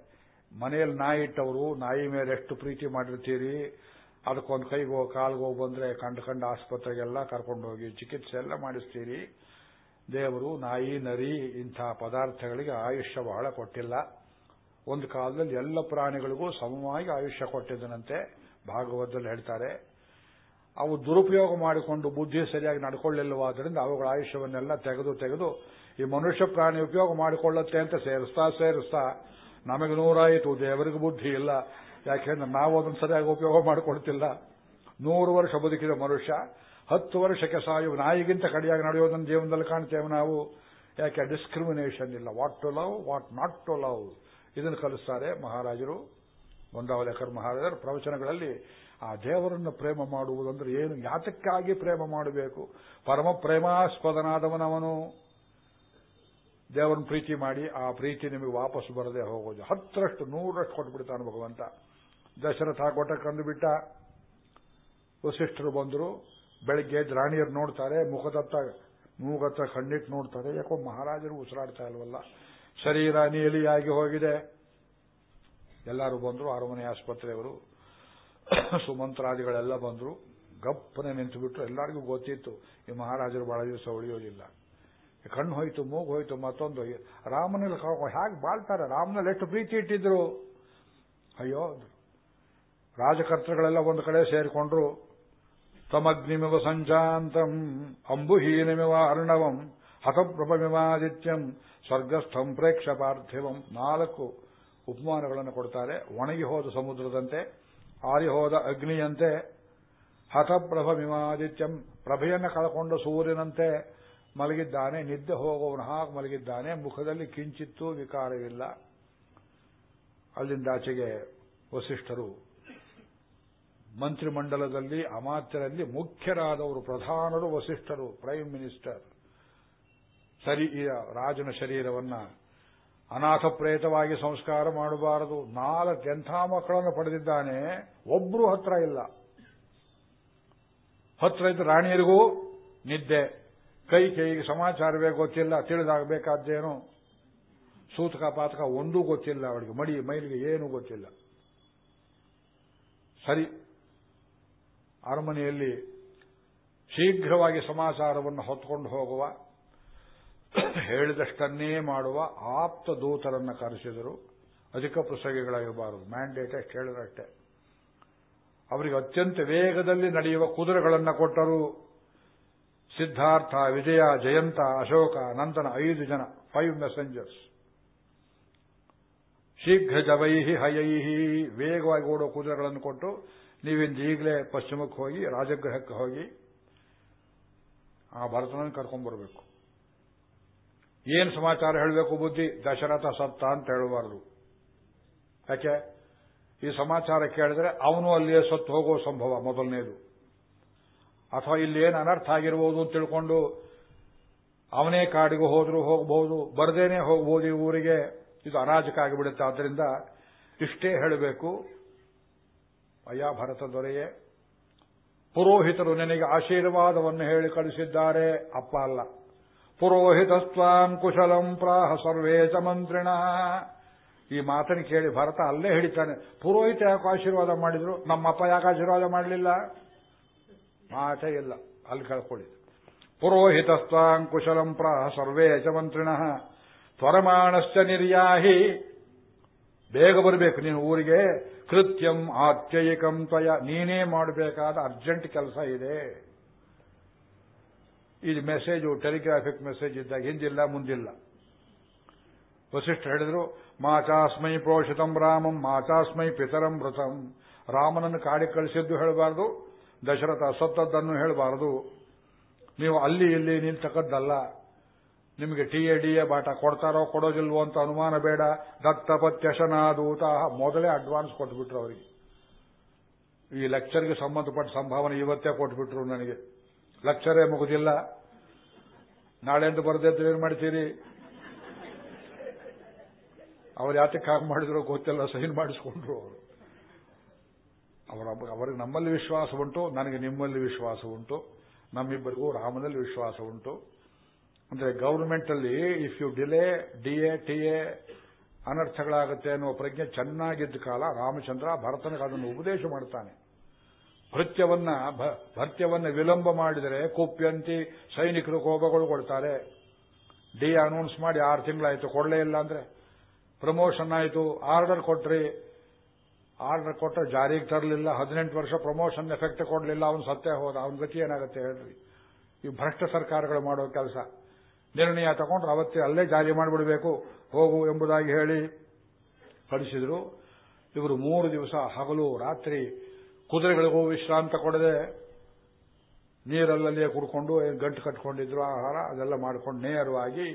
ಮನೆಯಲ್ಲಿ ನಾಯಿ ಇಟ್ಟವರು, ನಾಯಿ ಮೇಲೆ ಎಷ್ಟು ಪ್ರೀತಿ ಮಾಡಿರ್ತೀರಿ? ಅದಕ್ಕೊಂದು ಕೈಗೋ, ಕಾಲ್ಗೋ ಬಂದ್ರೆ ಕಂಡು ಕಂಡು ಆಸ್ಪತ್ರೆಗೆಲ್ಲ ಕರ್ಕೊಂಡೋಗಿ ಚಿಕಿತ್ಸೆ ಎಲ್ಲ ಮಾಡಿಸ್ತೀರಿ. ದೇವರು, ನಾಯಿ, ನರಿ, ಇಂಥ ಪದಾರ್ಥಗಳಿಗೆ ಆಯುಷ್ಯ ಬಹಳ ಕೊಟ್ಟಿಲ್ಲ. ಒಂದು ಕಾಲದಲ್ಲಿ ಎಲ್ಲ ಪ್ರಾಣಿಗಳಿಗೂ ಸಮವಾಗಿ ಆಯುಷ್ಯ ಕೊಟ್ಟಿದ್ದನಂತೆ ಭಾಗವತದಲ್ಲಿ ಹೇಳ್ತಾರೆ. ಅವು ದುರುಪಯೋಗ ಮಾಡಿಕೊಂಡು ಬುದ್ಧಿ ಸರಿಯಾಗಿ ನಡ್ಕೊಳ್ಳಿಲ್ಲವಾದ್ರಿಂದ ಅವುಗಳ ಆಯುಷ್ಯವನ್ನೆಲ್ಲ ತೆಗೆದು ತೆಗೆದು ಈ ಮನುಷ್ಯ ಪ್ರಾಣಿ ಉಪಯೋಗ ಮಾಡಿಕೊಳ್ಳುತ್ತೆ ಅಂತ ಸೇರಿಸ್ತಾ ಸೇರಿಸ್ತಾ ನಮಗೆ ನೂರಾಯಿತು, ದೇವರಿಗೆ ಬುದ್ಧಿ ಇಲ್ಲ. ಯಾಕೆಂದ್ರೆ ನಾವು ಅದನ್ನು ಸರಿಯಾಗಿ ಉಪಯೋಗ ಮಾಡಿಕೊಳ್ತಿಲ್ಲ. ನೂರು ವರ್ಷ ಬದುಕಿದ ಮನುಷ್ಯ, ಹತ್ತು ವರ್ಷಕ್ಕೆ ಸಾಯುವ ನಾಯಿಗಿಂತ ಕಡಿಯಾಗಿ ನಡೆಯೋದನ್ನು ಜೀವನದಲ್ಲಿ ಕಾಣ್ತೇವೆ ನಾವು. ಯಾಕೆ? ಡಿಸ್ಕ್ರಿಮಿನೇಷನ್ ಇಲ್ಲ. What to love what not to love ಇದನ್ನು ಕಲಿಸ್ತಾರೆ ಮಹಾರಾಜರು, ಗೊಂದಾವಲೇಕರ್ ಮಹಾರಾಜರ. ಪ್ರವಚನಗಳಲ್ಲಿ ಆ ದೇವರನ್ನು ಪ್ರೇಮ ಮಾಡುವುದಂದ್ರೆ ಏನು? ಯಾತಕ್ಕಾಗಿ ಪ್ರೇಮ ಮಾಡಬೇಕು? ಪರಮ ಪ್ರೇಮಾಸ್ಪದನಾದವನವನು. ದೇವರನ್ನು ಪ್ರೀತಿ ಮಾಡಿ, ಆ ಪ್ರೀತಿ ನಿಮಗೆ ವಾಪಸ್ ಬರದೆ ಹೋಗೋದು. ಹತ್ತರಷ್ಟು, ನೂರರಷ್ಟು ಕೊಟ್ಬಿಡ್ತಾನೆ ಭಗವಂತ. ದಶರಥ ಕೊಟ್ಟ ಕಂದು ಬಿಟ್ಟ ವಸಿಷ್ಠರು ಬಂದರು. ಬೆಳಗ್ಗೆ ರಾಣಿಯರು ನೋಡ್ತಾರೆ, ಮುಖದತ್ತ, ಮೂಗತ್ತ ಕಣ್ಣಿಟ್ಟು ನೋಡ್ತಾರೆ. ಯಾಕೋ ಮಹಾರಾಜರು ಉಸಿರಾಡ್ತಾ ಇಲ್ವಲ್ಲ. ಶರೀರ ನೀಲಿಯಾಗಿ ಹೋಗಿದೆ. ಎಲ್ಲರೂ ಬಂದರು, ಅರಮನೆ ಆಸ್ಪತ್ರೆಯವರು. ಸುಮಂತ್ರಾದಿಗಳೆಲ್ಲ ಬಂದರು. ಗಪ್ಪನೆ ನಿಂತುಬಿಟ್ರು. ಎಲ್ಲರಿಗೂ ಗೊತ್ತಿತ್ತು, ಈ ಮಹಾರಾಜರು ಬಹಳ ದಿವಸ ಉಳಿಯೋದಿಲ್ಲ. ಕಣ್ಣು ಹೋಯ್ತು, ಮೂಗು ಹೋಯ್ತು, ಮತ್ತೊಂದು. ರಾಮನಲ್ಲಿ ಹೇಗೆ ಬಾಳ್ತಾರೆ? ರಾಮನಲ್ಲಿ ಎಷ್ಟು ಪ್ರೀತಿ ಇಟ್ಟಿದ್ರು. ಅಯ್ಯೋ ರಾಜಕರ್ತೃಗಳೆಲ್ಲ ಒಂದು ಕಡೆ ಸೇರಿಕೊಂಡ್ರು. ತಮಗ್ನಿಮಿವ ಸಂಜಾಂತಂ, ಅಂಬುಹೀನಮಿವ ಅರ್ಣವಂ, ಹತಪ್ರಭಮಿವಾದಿತ್ಯಂ, ಸ್ವರ್ಗಸ್ಥಂ ಪ್ರೇಕ್ಷ ಪಾರ್ಥಿವಂ ನಾಲ್ಕು ಉಪಮಾನಗಳನ್ನು ಕೊಡ್ತಾರೆ. ಒಣಗಿ ಹೋದ ಸಮುದ್ರದಂತೆ ಆರಿಹೋದ ಅಗ್ನಿಯಂತೆ, ಹತಪ್ರಭಮಿವಾದಿತ್ಯಂ, ಪ್ರಭೆಯನ್ನು ಕಳಕೊಂಡ ಸೂರ್ಯನಂತೆ ಮಲಗಿದ್ದಾನೆ, ನಿದ್ದೆ ಹೋಗುವವನು ಹಾಗೆ ಮಲಗಿದ್ದಾನೆ, ಮುಖದಲ್ಲಿ ಕಿಂಚಿತ್ತೂ ವಿಕಾರವಿಲ್ಲ. ಅಲ್ಲಿಂದಾಚೆಗೆ ವಸಿಷ್ಠರು ಮಂತ್ರಿಮಂಡಲದಲ್ಲಿ ಅಮಾತ್ಯರಲ್ಲಿ ಮುಖ್ಯರಾದವರು ಪ್ರಧಾನರು ವಸಿಷ್ಠರು ಪ್ರೈಮ್ ಮಿನಿಸ್ಟರ್ ಸರಿ ರಾಜನ ಶರೀರವನ್ನ ಅನಾಥ ಪ್ರೇತವಾಗಿ ಸಂಸ್ಕಾರ ಮಾಡಬಾರದು. ನಾಲ್ಕು ಎಂಥ ಮಕ್ಕಳನ್ನು ಪಡೆದಿದ್ದಾನೆ? ಒಬ್ರು ಹತ್ರ ಇಲ್ಲ. ಹತ್ರ ಇದ್ದ ರಾಣಿಯರಿಗೂ ನಿದ್ದೆ. ಕೈ ಕೈಗೆ ಸಮಾಚಾರವೇ ಗೊತ್ತಿಲ್ಲ. ತಿಳಿದಾಗಬೇಕಾದ್ದೇನು ಸೂತಕ, ಪಾತಕ ಒಂದೂ ಗೊತ್ತಿಲ್ಲ ಅವಳಿಗೆ. ಮಡಿ, ಮೈಲಿಗೆ ಏನೂ ಗೊತ್ತಿಲ್ಲ. ಸರಿ ಅರಮನೆಯಲ್ಲಿ ಶೀಘ್ರವಾಗಿ ಸಮಾಚಾರವನ್ನು ಹೊತ್ಕೊಂಡು ಹೋಗುವ, ಹೇಳಿದಷ್ಟನ್ನೇ ಮಾಡುವ ಆಪ್ತ ದೂತರನ್ನು ಕರೆಸಿದರು. ಅಧಿಕ ಪ್ರಸಂಗಿಗಳಾಗಿರಬಾರದು ಮ್ಯಾಂಡೇಟ್ ಎಷ್ಟು ಹೇಳಿದ್ರಷ್ಟೇ ಅವರಿಗೆ ಅತ್ಯಂತ ವೇಗದಲ್ಲಿ ನಡೆಯುವ ಕುದುರೆಗಳನ್ನು ಕೊಟ್ಟರು. ಸಿದ್ಧಾರ್ಥ, ವಿಜಯ, ಜಯಂತ, ಅಶೋಕ, ನಂದನ ಐದು ಜನ ಫೈವ್ ಮೆಸೆಂಜರ್ಸ್ ಶೀಘ್ರ ಜವೈಹಿ ಹಯೈಹಿ, ವೇಗವಾಗಿ ಓಡುವ ಕುದುರೆಗಳನ್ನು ಕೊಟ್ಟು ನೀವಿಂದ ಈಗಲೇ ಪಶ್ಚಿಮಕ್ಕೆ ಹೋಗಿ, ರಾಜಗೃಹಕ್ಕೆ ಹೋಗಿ, ಆ ಭರತನನ್ನು ಕರ್ಕೊಂಡ್ಬರ್ಬೇಕು ಏನು ಸಮಾಚಾರ ಹೇಳಬೇಕು ಬುದ್ಧಿ? ದಶರಥ ಸತ್ತ ಅಂತ ಹೇಳಬಾರದು. ಯಾಕೆ? ಈ ಸಮಾಚಾರ ಕೇಳಿದ್ರೆ ಅವನು ಅಲ್ಲಿಯೇ ಸತ್ತು ಹೋಗೋ ಸಂಭವ ಮೊದಲನೇದು. ಅಥವಾ ಇಲ್ಲಿ ಏನು ಅನರ್ಥ ಆಗಿರ್ಬೋದು ಅಂತ ತಿಳ್ಕೊಂಡು ಅವನೇ ಕಾಡಿಗೆ ಹೋದರೂ ಹೋಗಬಹುದು ಬರದೇನೆ ಹೋಗಬಹುದು ಈ ಊರಿಗೆ, ಇದು ಅರಾಜಕ ಆಗಿಬಿಡುತ್ತೆ. ಆದ್ದರಿಂದ ಇಷ್ಟೇ ಹೇಳಬೇಕು. ಅಯ್ಯ ಭರತ ದೊರೆಯೇ. ಪುರೋಹಿತರು ನಿನಗೆ ಆಶೀರ್ವಾದವನ್ನು ಹೇಳಿ ಕಳಿಸಿದ್ದಾರೆ. ಅಪ್ಪ ಅಲ್ಲ. ಪುರೋಹಿತಸ್ವಾಂ ಕುಶಲಂ ಪ್ರಾಹ ಸರ್ವೇ ಚ ಮಂತ್ರಿಣ. ಈ ಮಾತನ್ನು ಕೇಳಿ ಭರತ ಅಲ್ಲೇ ಹಿಡಿತಾನೆ. ಪುರೋಹಿತ ಯಾಕೆ ಆಶೀರ್ವಾದ ಮಾಡಿದ್ರು? ನಮ್ಮಪ್ಪ ಯಾಕೆ ಆಶೀರ್ವಾದ ಮಾಡಲಿಲ್ಲ? ಮಾತೇ ಇಲ್ಲ. ಅಲ್ಲಿ ಕಳ್ಕೊಳ್ಳಿ. ಪುರೋಹಿತಸ್ವಾಂ ಕುಶಲಂ ಪ್ರಾಹ ಸರ್ವೇ ಚ ಮಂತ್ರಿಣ. ತ್ವರಮಾಣಶ್ಚ ನಿರ್ಯಾಹಿ. ಬೇಗ ಬರಬೇಕು, ನೀನು ಊರಿಗೆ. ಕೃತ್ಯಂ ಆತ್ಯಯಿಕಂ ತ್ವಯ. ನೀನೇ ಮಾಡಬೇಕಾದ ಅರ್ಜೆಂಟ್ ಕೆಲಸ ಇದೆ. ಇದು ಮೆಸೇಜು, ಟೆಲಿಗ್ರಾಫಿಕ್ ಮೆಸೇಜ್ ಇದ್ದಾಗ ಹಿಂದಿಲ್ಲ, ಮುಂದಿಲ್ಲ. ವಸಿಷ್ಠ ಹೇಳಿದ್ರು, ಮಾಚಾಸ್ಮೈ ಪೋಷಿತಂ ರಾಮಂ, ಮಾಚಾಸ್ಮೈ ಪಿತರಂ ವೃತಂ. ರಾಮನನ್ನು ಕಾಡಿ ಕಳಿಸಿದ್ದು ಹೇಳಬಾರದು, ದಶರಥ ಸತ್ತದ್ದನ್ನು ಹೇಳಬಾರದು. ನೀವು ಅಲ್ಲಿ ಇಲ್ಲಿ ನಿಲ್ತಕ್ಕದ್ದಲ್ಲ ನಿಮಗೆ ಟಿ ಎ, ಡಿ ಎ ಬಾಟ ಕೊಡ್ತಾರೋ ಕೊಡೋದಿಲ್ವೋ ಅಂತ ಅನುಮಾನ ಬೇಡ. ದತ್ತಪತ್ಯಶನಾದೂತ ಮೊದಲೇ ಅಡ್ವಾನ್ಸ್ ಕೊಟ್ಬಿಟ್ರು ಅವರಿಗೆ. ಈ ಲೆಕ್ಚರ್ಗೆ ಸಂಬಂಧಪಟ್ಟ ಸಂಭಾವನೆ ಇವತ್ತೇ ಕೊಟ್ಬಿಟ್ರು ನನಗೆ. ಲೆಕ್ಚರೇ ಮುಗುದಿಲ್ಲ. ನಾಳೆಂದು ಬರದಿದ್ದು ಏನು ಮಾಡ್ತೀರಿ? ಅವ್ರು ಯಾತಕ್ಕೆ ಹಾಗೆ ಮಾಡಿದ್ರು ಗೊತ್ತಿಲ್ಲ, ಸೈನ್ ಮಾಡಿಸ್ಕೊಂಡ್ರು ಅವರು. ಅವರ ಅವರಿಗೆ ನಮ್ಮಲ್ಲಿ ವಿಶ್ವಾಸ ಉಂಟು, ನನಗೆ ನಿಮ್ಮಲ್ಲಿ ವಿಶ್ವಾಸ ಉಂಟು. ನಮ್ಮಿಬ್ಬರಿಗೂ ರಾಮನಲ್ಲಿ ವಿಶ್ವಾಸ ಉಂಟು. ಅಂದ್ರೆ ಗವರ್ಮೆಂಟ್ ಅಲ್ಲಿ if you delay D A T ಅನರ್ಥಗಳಾಗುತ್ತೆ ಅನ್ನುವ ಪ್ರಜ್ಞೆ ಚೆನ್ನಾಗಿದ್ದ ಕಾಲ ರಾಮಚಂದ್ರ ಭರತನಿಗೆ ಅದನ್ನು ಉಪದೇಶ ಮಾಡ್ತಾನೆ ಭೃತ್ಯವನ್ನ ಭರ್ತ್ಯವನ್ನ ವಿಳಂಬ ಮಾಡಿದರೆ ಕುಪ್ಯಂತಿ ಸೈನಿಕರು ಕೋಪಗಳು ಕೊಡ್ತಾರೆ ಡಿ ಅನೌನ್ಸ್ ಮಾಡಿ ಆರು ತಿಂಗಳಾಯಿತು, ಕೊಡಲೇ ಇಲ್ಲ ಅಂದ್ರೆ. ಪ್ರಮೋಷನ್ ಆಯಿತು ಆರ್ಡರ್ ಕೊಟ್ರಿ. ಆರ್ಡರ್ ಕೊಟ್ಟರೆ ಜಾರಿಗೆ ತರಲಿಲ್ಲ, ಹದಿನೆಂಟು ವರ್ಷ ಪ್ರಮೋಷನ್ ಎಫೆಕ್ಟ್ ಕೊಡಲಿಲ್ಲ, ಅವನು ಸತ್ಯ ಹೋದ, ಅವನ ಗತಿ ಏನಾಗುತ್ತೆ ಹೇಳ್ರಿ? ಈ ಭ್ರಷ್ಟ ಸರ್ಕಾರಗಳು ಮಾಡೋ ಕೆಲಸ. ನಿರ್ಣಯ ತಗೊಂಡ್ರೆ ಅವತ್ತೇ ಅಲ್ಲೇ ಜಾರಿ ಮಾಡಿಬಿಡಬೇಕು, ಹೋಗು ಎಂಬುದಾಗಿ ಹೇಳಿ ಕಳಿಸಿದ್ರು. ಇವರು ಮೂರು ದಿವಸ ಹಗಲು, ರಾತ್ರಿ ಕುದುರೆಗಳಿಗೂ ವಿಶ್ರಾಂತ ಕೊಡದೆ ನೀರಲ್ಲಲ್ಲಿಯೇ ಕುಡ್ಕೊಂಡು ಗಂಟು ಕಟ್ಕೊಂಡಿದ್ರು ಆಹಾರ, ಅದೆಲ್ಲ ಮಾಡಿಕೊಂಡು ನೇರವಾಗಿ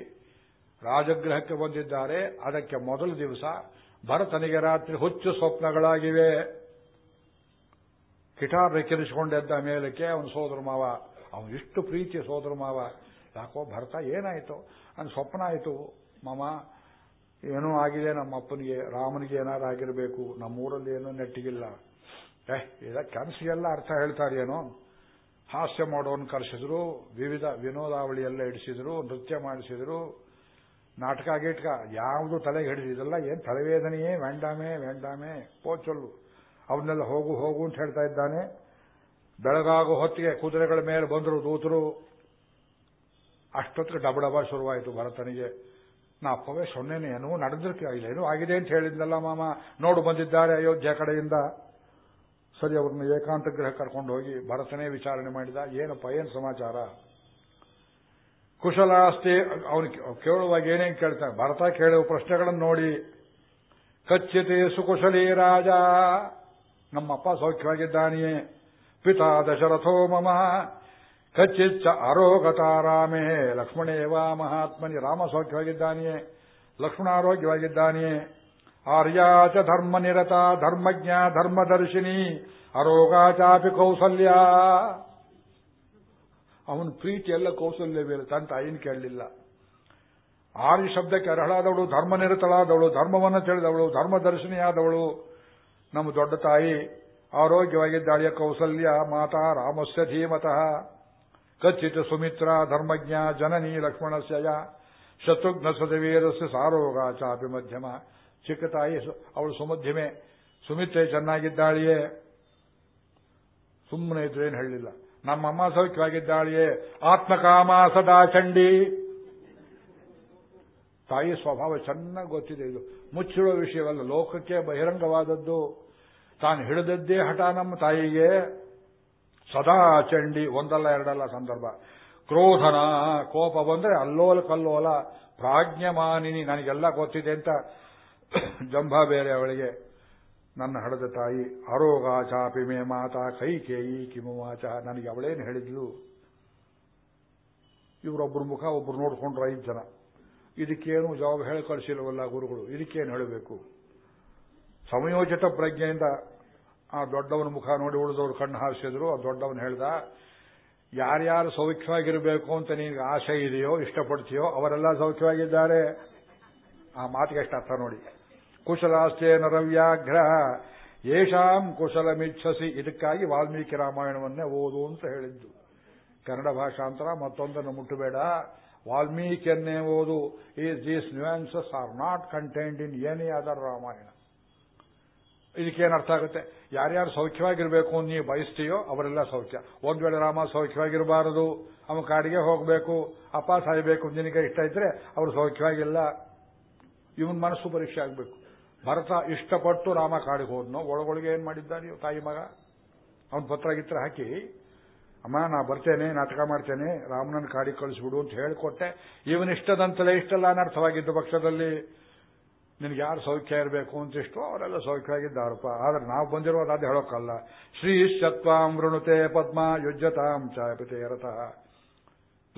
ರಾಜಗೃಹಕ್ಕೆ ಬಂದಿದ್ದಾರೆ. ಅದಕ್ಕೆ ಮೊದಲ ದಿವಸ ಭರತನಿಗೆ ರಾತ್ರಿ ಹುಚ್ಚು ಸ್ವಪ್ನಗಳಾಗಿವೆ. ಕಿಟಾರ್ ಕಿರಿಸಿಕೊಂಡೆದ್ದ ಮೇಲಕ್ಕೆ ಅವನು ಸೋದರ ಮಾವ ಅವನು ಇಷ್ಟು ಪ್ರೀತಿಯ ಸೋದರ ಮಾವ ಯಾಕೋ ಭರ್ತ ಏನಾಯಿತು ನನ್ನ ಸ್ವಪ್ನ ಆಯಿತು, ಮಾಮ, ಏನೂ ಆಗಿದೆ ನಮ್ಮ ಅಪ್ಪನಿಗೆ ರಾಮನಿಗೆ ಏನಾರು ಆಗಿರಬೇಕು, ನಮ್ಮೂರಲ್ಲಿ ಏನೋ ನೆಟ್ಟಿಗಿಲ್ಲ. ಏ, ಇದ ಕನಸಿಗೆಲ್ಲ ಅರ್ಥ ಹೇಳ್ತಾರೇನೋ ಹಾಸ್ಯ ಮಾಡೋನ್ ಕರೆಸಿದ್ರು, ವಿವಿಧ ವಿನೋದಾವಳಿಯೆಲ್ಲ ಇಡಿಸಿದ್ರು, ನೃತ್ಯ ಮಾಡಿಸಿದ್ರು. ನಾಟಕ ಗೀಟಕ, ಯಾವುದು ತಲೆಗೆ ಹಿಡಿದಿದೆಲ್ಲ ಏನ್ ತಲೆವೇದನೆಯೇ, ವೆಂಡಾಮೆ ವೆಂಡಾಮೆ, ಪೋಚೊಲ್ಲು. ಅವನ್ನೆಲ್ಲ ಹೋಗು ಹೋಗು ಅಂತ ಹೇಳ್ತಾ ಇದ್ದಾನೆ. ಬೆಳಗಾಗೋ ಹೊತ್ತಿಗೆ ಕುದುರೆಗಳ ಮೇಲೆ ಬಂದರು, ದೂತರು. ಅಷ್ಟೊತ್ತಿಗೆ ಡಬ ಡಬ ಶುರುವಾಯಿತು ಭರತನಿಗೆ. ನಾ ಅಪ್ಪವೇ ಸೊನ್ನೆನೇ, ಏನೋ ನಡೆದಿರ್ತೀವಿ ಇಲ್ಲೇನೋ ಆಗಿದೆ ಅಂತ ಹೇಳಿದ್ನಲ್ಲ ಮಾಮ. ನೋಡು ಬಂದಿದ್ದಾರೆ ಅಯೋಧ್ಯೆ ಕಡೆಯಿಂದ. ಸರಿ, ಅವ್ರನ್ನ ಏಕಾಂತ ಗೃಹ ಕರ್ಕೊಂಡು ಹೋಗಿ ಭರತನೇ ವಿಚಾರಣೆ ಮಾಡಿದ. ಏನಪ್ಪ, ಏನು ಸಮಾಚಾರ? ಕುಶಲಾಸ್ತಿ ಅವನು ಕೇಳುವಾಗ ಏನೇನು ಕೇಳ್ತಾನೆ ಭರತ ಕೇಳುವ ಪ್ರಶ್ನೆಗಳನ್ನು ನೋಡಿ. ಕಚ್ಚಿತೆ ಸುಕುಶಲೇ ರಾಜ. ನಮ್ಮಪ್ಪ ಸೌಖ್ಯವಾಗಿದ್ದಾನೆಯೇ. ಪಿತಾ ದಶರಥೋ ಮಮ. ಕಚ್ಚಿಚ್ಚ ಆರೋಗತಾರಾಮೇ ಲಕ್ಷ್ಮಣೇವಾ ಮಹಾತ್ಮನಿ. ರಾಮ ಸೌಖ್ಯವಾಗಿದ್ದಾನೆಯೇ. ಲಕ್ಷ್ಮಣ ಆರೋಗ್ಯವಾಗಿದ್ದಾನೆಯೇ. ಆರ್ಯಾಚ ಧರ್ಮ ನಿರತ, ಧರ್ಮಜ್ಞ, ಧರ್ಮದರ್ಶಿನಿ. ಅರೋಗಾಚಾಪಿ ಕೌಸಲ್ಯ. ಅವನ ಪ್ರೀತಿ ಎಲ್ಲ ಕೌಸಲ್ಯವಿಲ್ಲ ತನ್ನ ತಾಯಿನ ಕೇಳಲಿಲ್ಲ. ಆರ್ಯ ಶಬ್ದಕ್ಕೆ ಅರ್ಹಳಾದವಳು ಧರ್ಮನಿರತಳಾದವಳು ಧರ್ಮವನ್ನು ತಿಳಿದವಳು ಧರ್ಮದರ್ಶಿನಿಯಾದವಳು ನಮ್ಮ ದೊಡ್ಡ ತಾಯಿ ಆರೋಗ್ಯವಾಗಿದ್ದಾಳೆಯ ಕೌಸಲ್ಯ, ಮಾತಾ ರಾಮಸ್ಯ ಧೀಮತಃ. ಕಚ್ಚಿತ ಸುಮಿತ್ರ ಧರ್ಮಜ್ಞ ಜನನಿ ಲಕ್ಷ್ಮಣಸ್ಯ ಶತ್ರುಘ್ನ ಸದವೀರಸ್ಯ ಸಾರೋಗ ಚಾಪಿ ಮಧ್ಯಮ ಚಿಕ್ಕ ತಾಯಿ ಅವಳು ಸುಮಧ್ಯಮೆ ಸುಮಿತ್ರೆ ಚೆನ್ನಾಗಿದ್ದಾಳಿಯೇ? ಸುಮ್ಮನೆ ಇದ್ರೆ ಏನು ಹೇಳಲಿಲ್ಲ. ನಮ್ಮಮ್ಮ ಸೌಖ್ಯವಾಗಿದ್ದಾಳಿಯೇ? ಆತ್ಮಕಾಮ ಸದಾ ಚಂಡಿ. ತಾಯಿ ಸ್ವಭಾವ ಚೆನ್ನಾಗಿ ಗೊತ್ತಿದೆ ಇದು. ಮುಚ್ಚಿಡುವ ವಿಷಯವಲ್ಲ, ಲೋಕಕ್ಕೆ ಬಹಿರಂಗವಾದದ್ದು. ತಾನು ಹಿಡಿದದ್ದೇ ಹಠ ನಮ್ಮ ತಾಯಿಗೆ. ಸದಾ ಚಂಡಿ, ಒಂದಲ್ಲ ಎರಡಲ್ಲ ಸಂದರ್ಭ. ಕ್ರೋಧನ, ಕೋಪ ಬಂದ್ರೆ ಅಲ್ಲೋಲ ಕಲ್ಲೋಲ, ಪ್ರಾಜ್ಞಮಾನಿನಿ, ನನಗೆಲ್ಲ ಗೊತ್ತಿದೆ ಅಂತ (coughs) ಜಂಭ ಬೇರೆ ಅವಳಿಗೆ, ನನ್ನ ಹಡದ ತಾಯಿ, ಅರೋಗ ಚಾಪಿ ಮೇ ಮಾತಾ ಕೈಕೇಯಿ ಕಿಮುವಾಚ ನನಗೆ ಅವಳೇನು ಹೇಳಿದ್ಲು? ಇವರೊಬ್ಬರ ಮುಖ ಒಬ್ರು ನೋಡ್ಕೊಂಡ್ರು ಐದು ಜನ. ಇದಕ್ಕೇನು ಜವಾಬ್ ಹೇಳಿ ಕಳಿಸಿಲ್ವಲ್ಲ ಗುರುಗಳು, ಇದಕ್ಕೇನು ಹೇಳಬೇಕು? ಸಮಯೋಚಿತ ಪ್ರಜ್ಞೆಯಿಂದ ಆ ದೊಡ್ಡವನ ಮುಖ ನೋಡಿ ಉಳಿದವರು ಕಣ್ಣು ಹಾರಿಸಿದ್ರು, ಆ ದೊಡ್ಡವನು ಹೇಳ್ದ, ಯಾರ್ಯಾರು ಸೌಖ್ಯವಾಗಿರಬೇಕು ಅಂತ ನಿನಗೆ ಆಸೆ ಇದೆಯೋ, ಇಷ್ಟಪಡ್ತೀಯೋ, ಅವರೆಲ್ಲ ಸೌಖ್ಯವಾಗಿದ್ದಾರೆ. ಆ ಮಾತಿಗೆ ಎಷ್ಟು ಅರ್ಥ ನೋಡಿ. ಕುಶಲಾಸ್ತೇನ ರವ್ಯಾಘ್ರ ಯೇಷಾಂ ಕುಶಲಮಿಚ್ಛಸಿ, ಇದಕ್ಕಾಗಿ ವಾಲ್ಮೀಕಿ ರಾಮಾಯಣವನ್ನೇ ಓದು ಅಂತ ಹೇಳಿದ್ದು. ಕನ್ನಡ ಭಾಷಾಂತರ ಮತ್ತೊಂದನ್ನು ಮುಟ್ಟಬೇಡ. ವಾಲ್ಮೀಕಿಯನ್ನೇ ಓದು. Is these nuances are not contained in any other Ramayana. ಇದಕ್ಕೇನು ಅರ್ಥ ಆಗುತ್ತೆ? ಯಾರ್ಯಾರು ಸೌಖ್ಯವಾಗಿರಬೇಕು ಅಂತ ನೀವು ಬಯಸ್ತೀಯೋ ಅವರೆಲ್ಲ ಸೌಖ್ಯ. ಒಂದ್ ವೇಳೆ ರಾಮ ಸೌಖ್ಯವಾಗಿರಬಾರದು ಅವನ ಕಾಡಿಗೆ ಹೋಗಬೇಕು, ಅಪ್ಪ ಸಾಯಬೇಕು ನಿನಗೆ ಇಷ್ಟ ಇದ್ರೆ ಅವರು ಸೌಖ್ಯವಾಗಿಲ್ಲ. ಇವನ್ ಮನಸ್ಸು ಪರೀಕ್ಷೆ ಆಗಬೇಕು. ಭರತ ಇಷ್ಟಪಟ್ಟು ರಾಮ ಕಾಡಿಗೆ ಹೋದ್ನು, ಒಳಗೊಳಗೆ ಏನ್ ನೀವು ತಾಯಿ ಮಗ? ಅವನ್ ಪತ್ರ ಗಿತ್ರ ಹಾಕಿ, ಅಮ್ಮ, ನಾ ಬರ್ತೇನೆ, ನಾಟಕ ಮಾಡ್ತೇನೆ, ರಾಮನನ್ನ ಕಾಡಿಗೆ ಕಳಿಸ್ಬಿಡು ಅಂತ ಹೇಳಿಕೊಟ್ಟೆ. ಇವನಿಷ್ಟದಂತಲೇ ಇಷ್ಟಲ್ಲ ಅನರ್ಥವಾಗಿದ್ದು ಪಕ್ಷದಲ್ಲಿ. ನಿನಗೆ ಯಾರು ಸೌಖ್ಯ ಇರಬೇಕು ಅಂತ ಇಷ್ಟೋ ಅವರೆಲ್ಲ ಸೌಖ್ಯವಾಗಿದ್ದಾರಪ್ಪ. ಆದ್ರೆ ನಾವು ಬಂದಿರೋದು ಅದು ಹೇಳೋಕ್ಕಲ್ಲ ಶ್ರೀ ಸತ್ವಾಂ ವೃಣುತೆ ಪದ್ಮ ಯುಜ್ಜತಾಂ ಚಾಯಪತೆ ರಥ.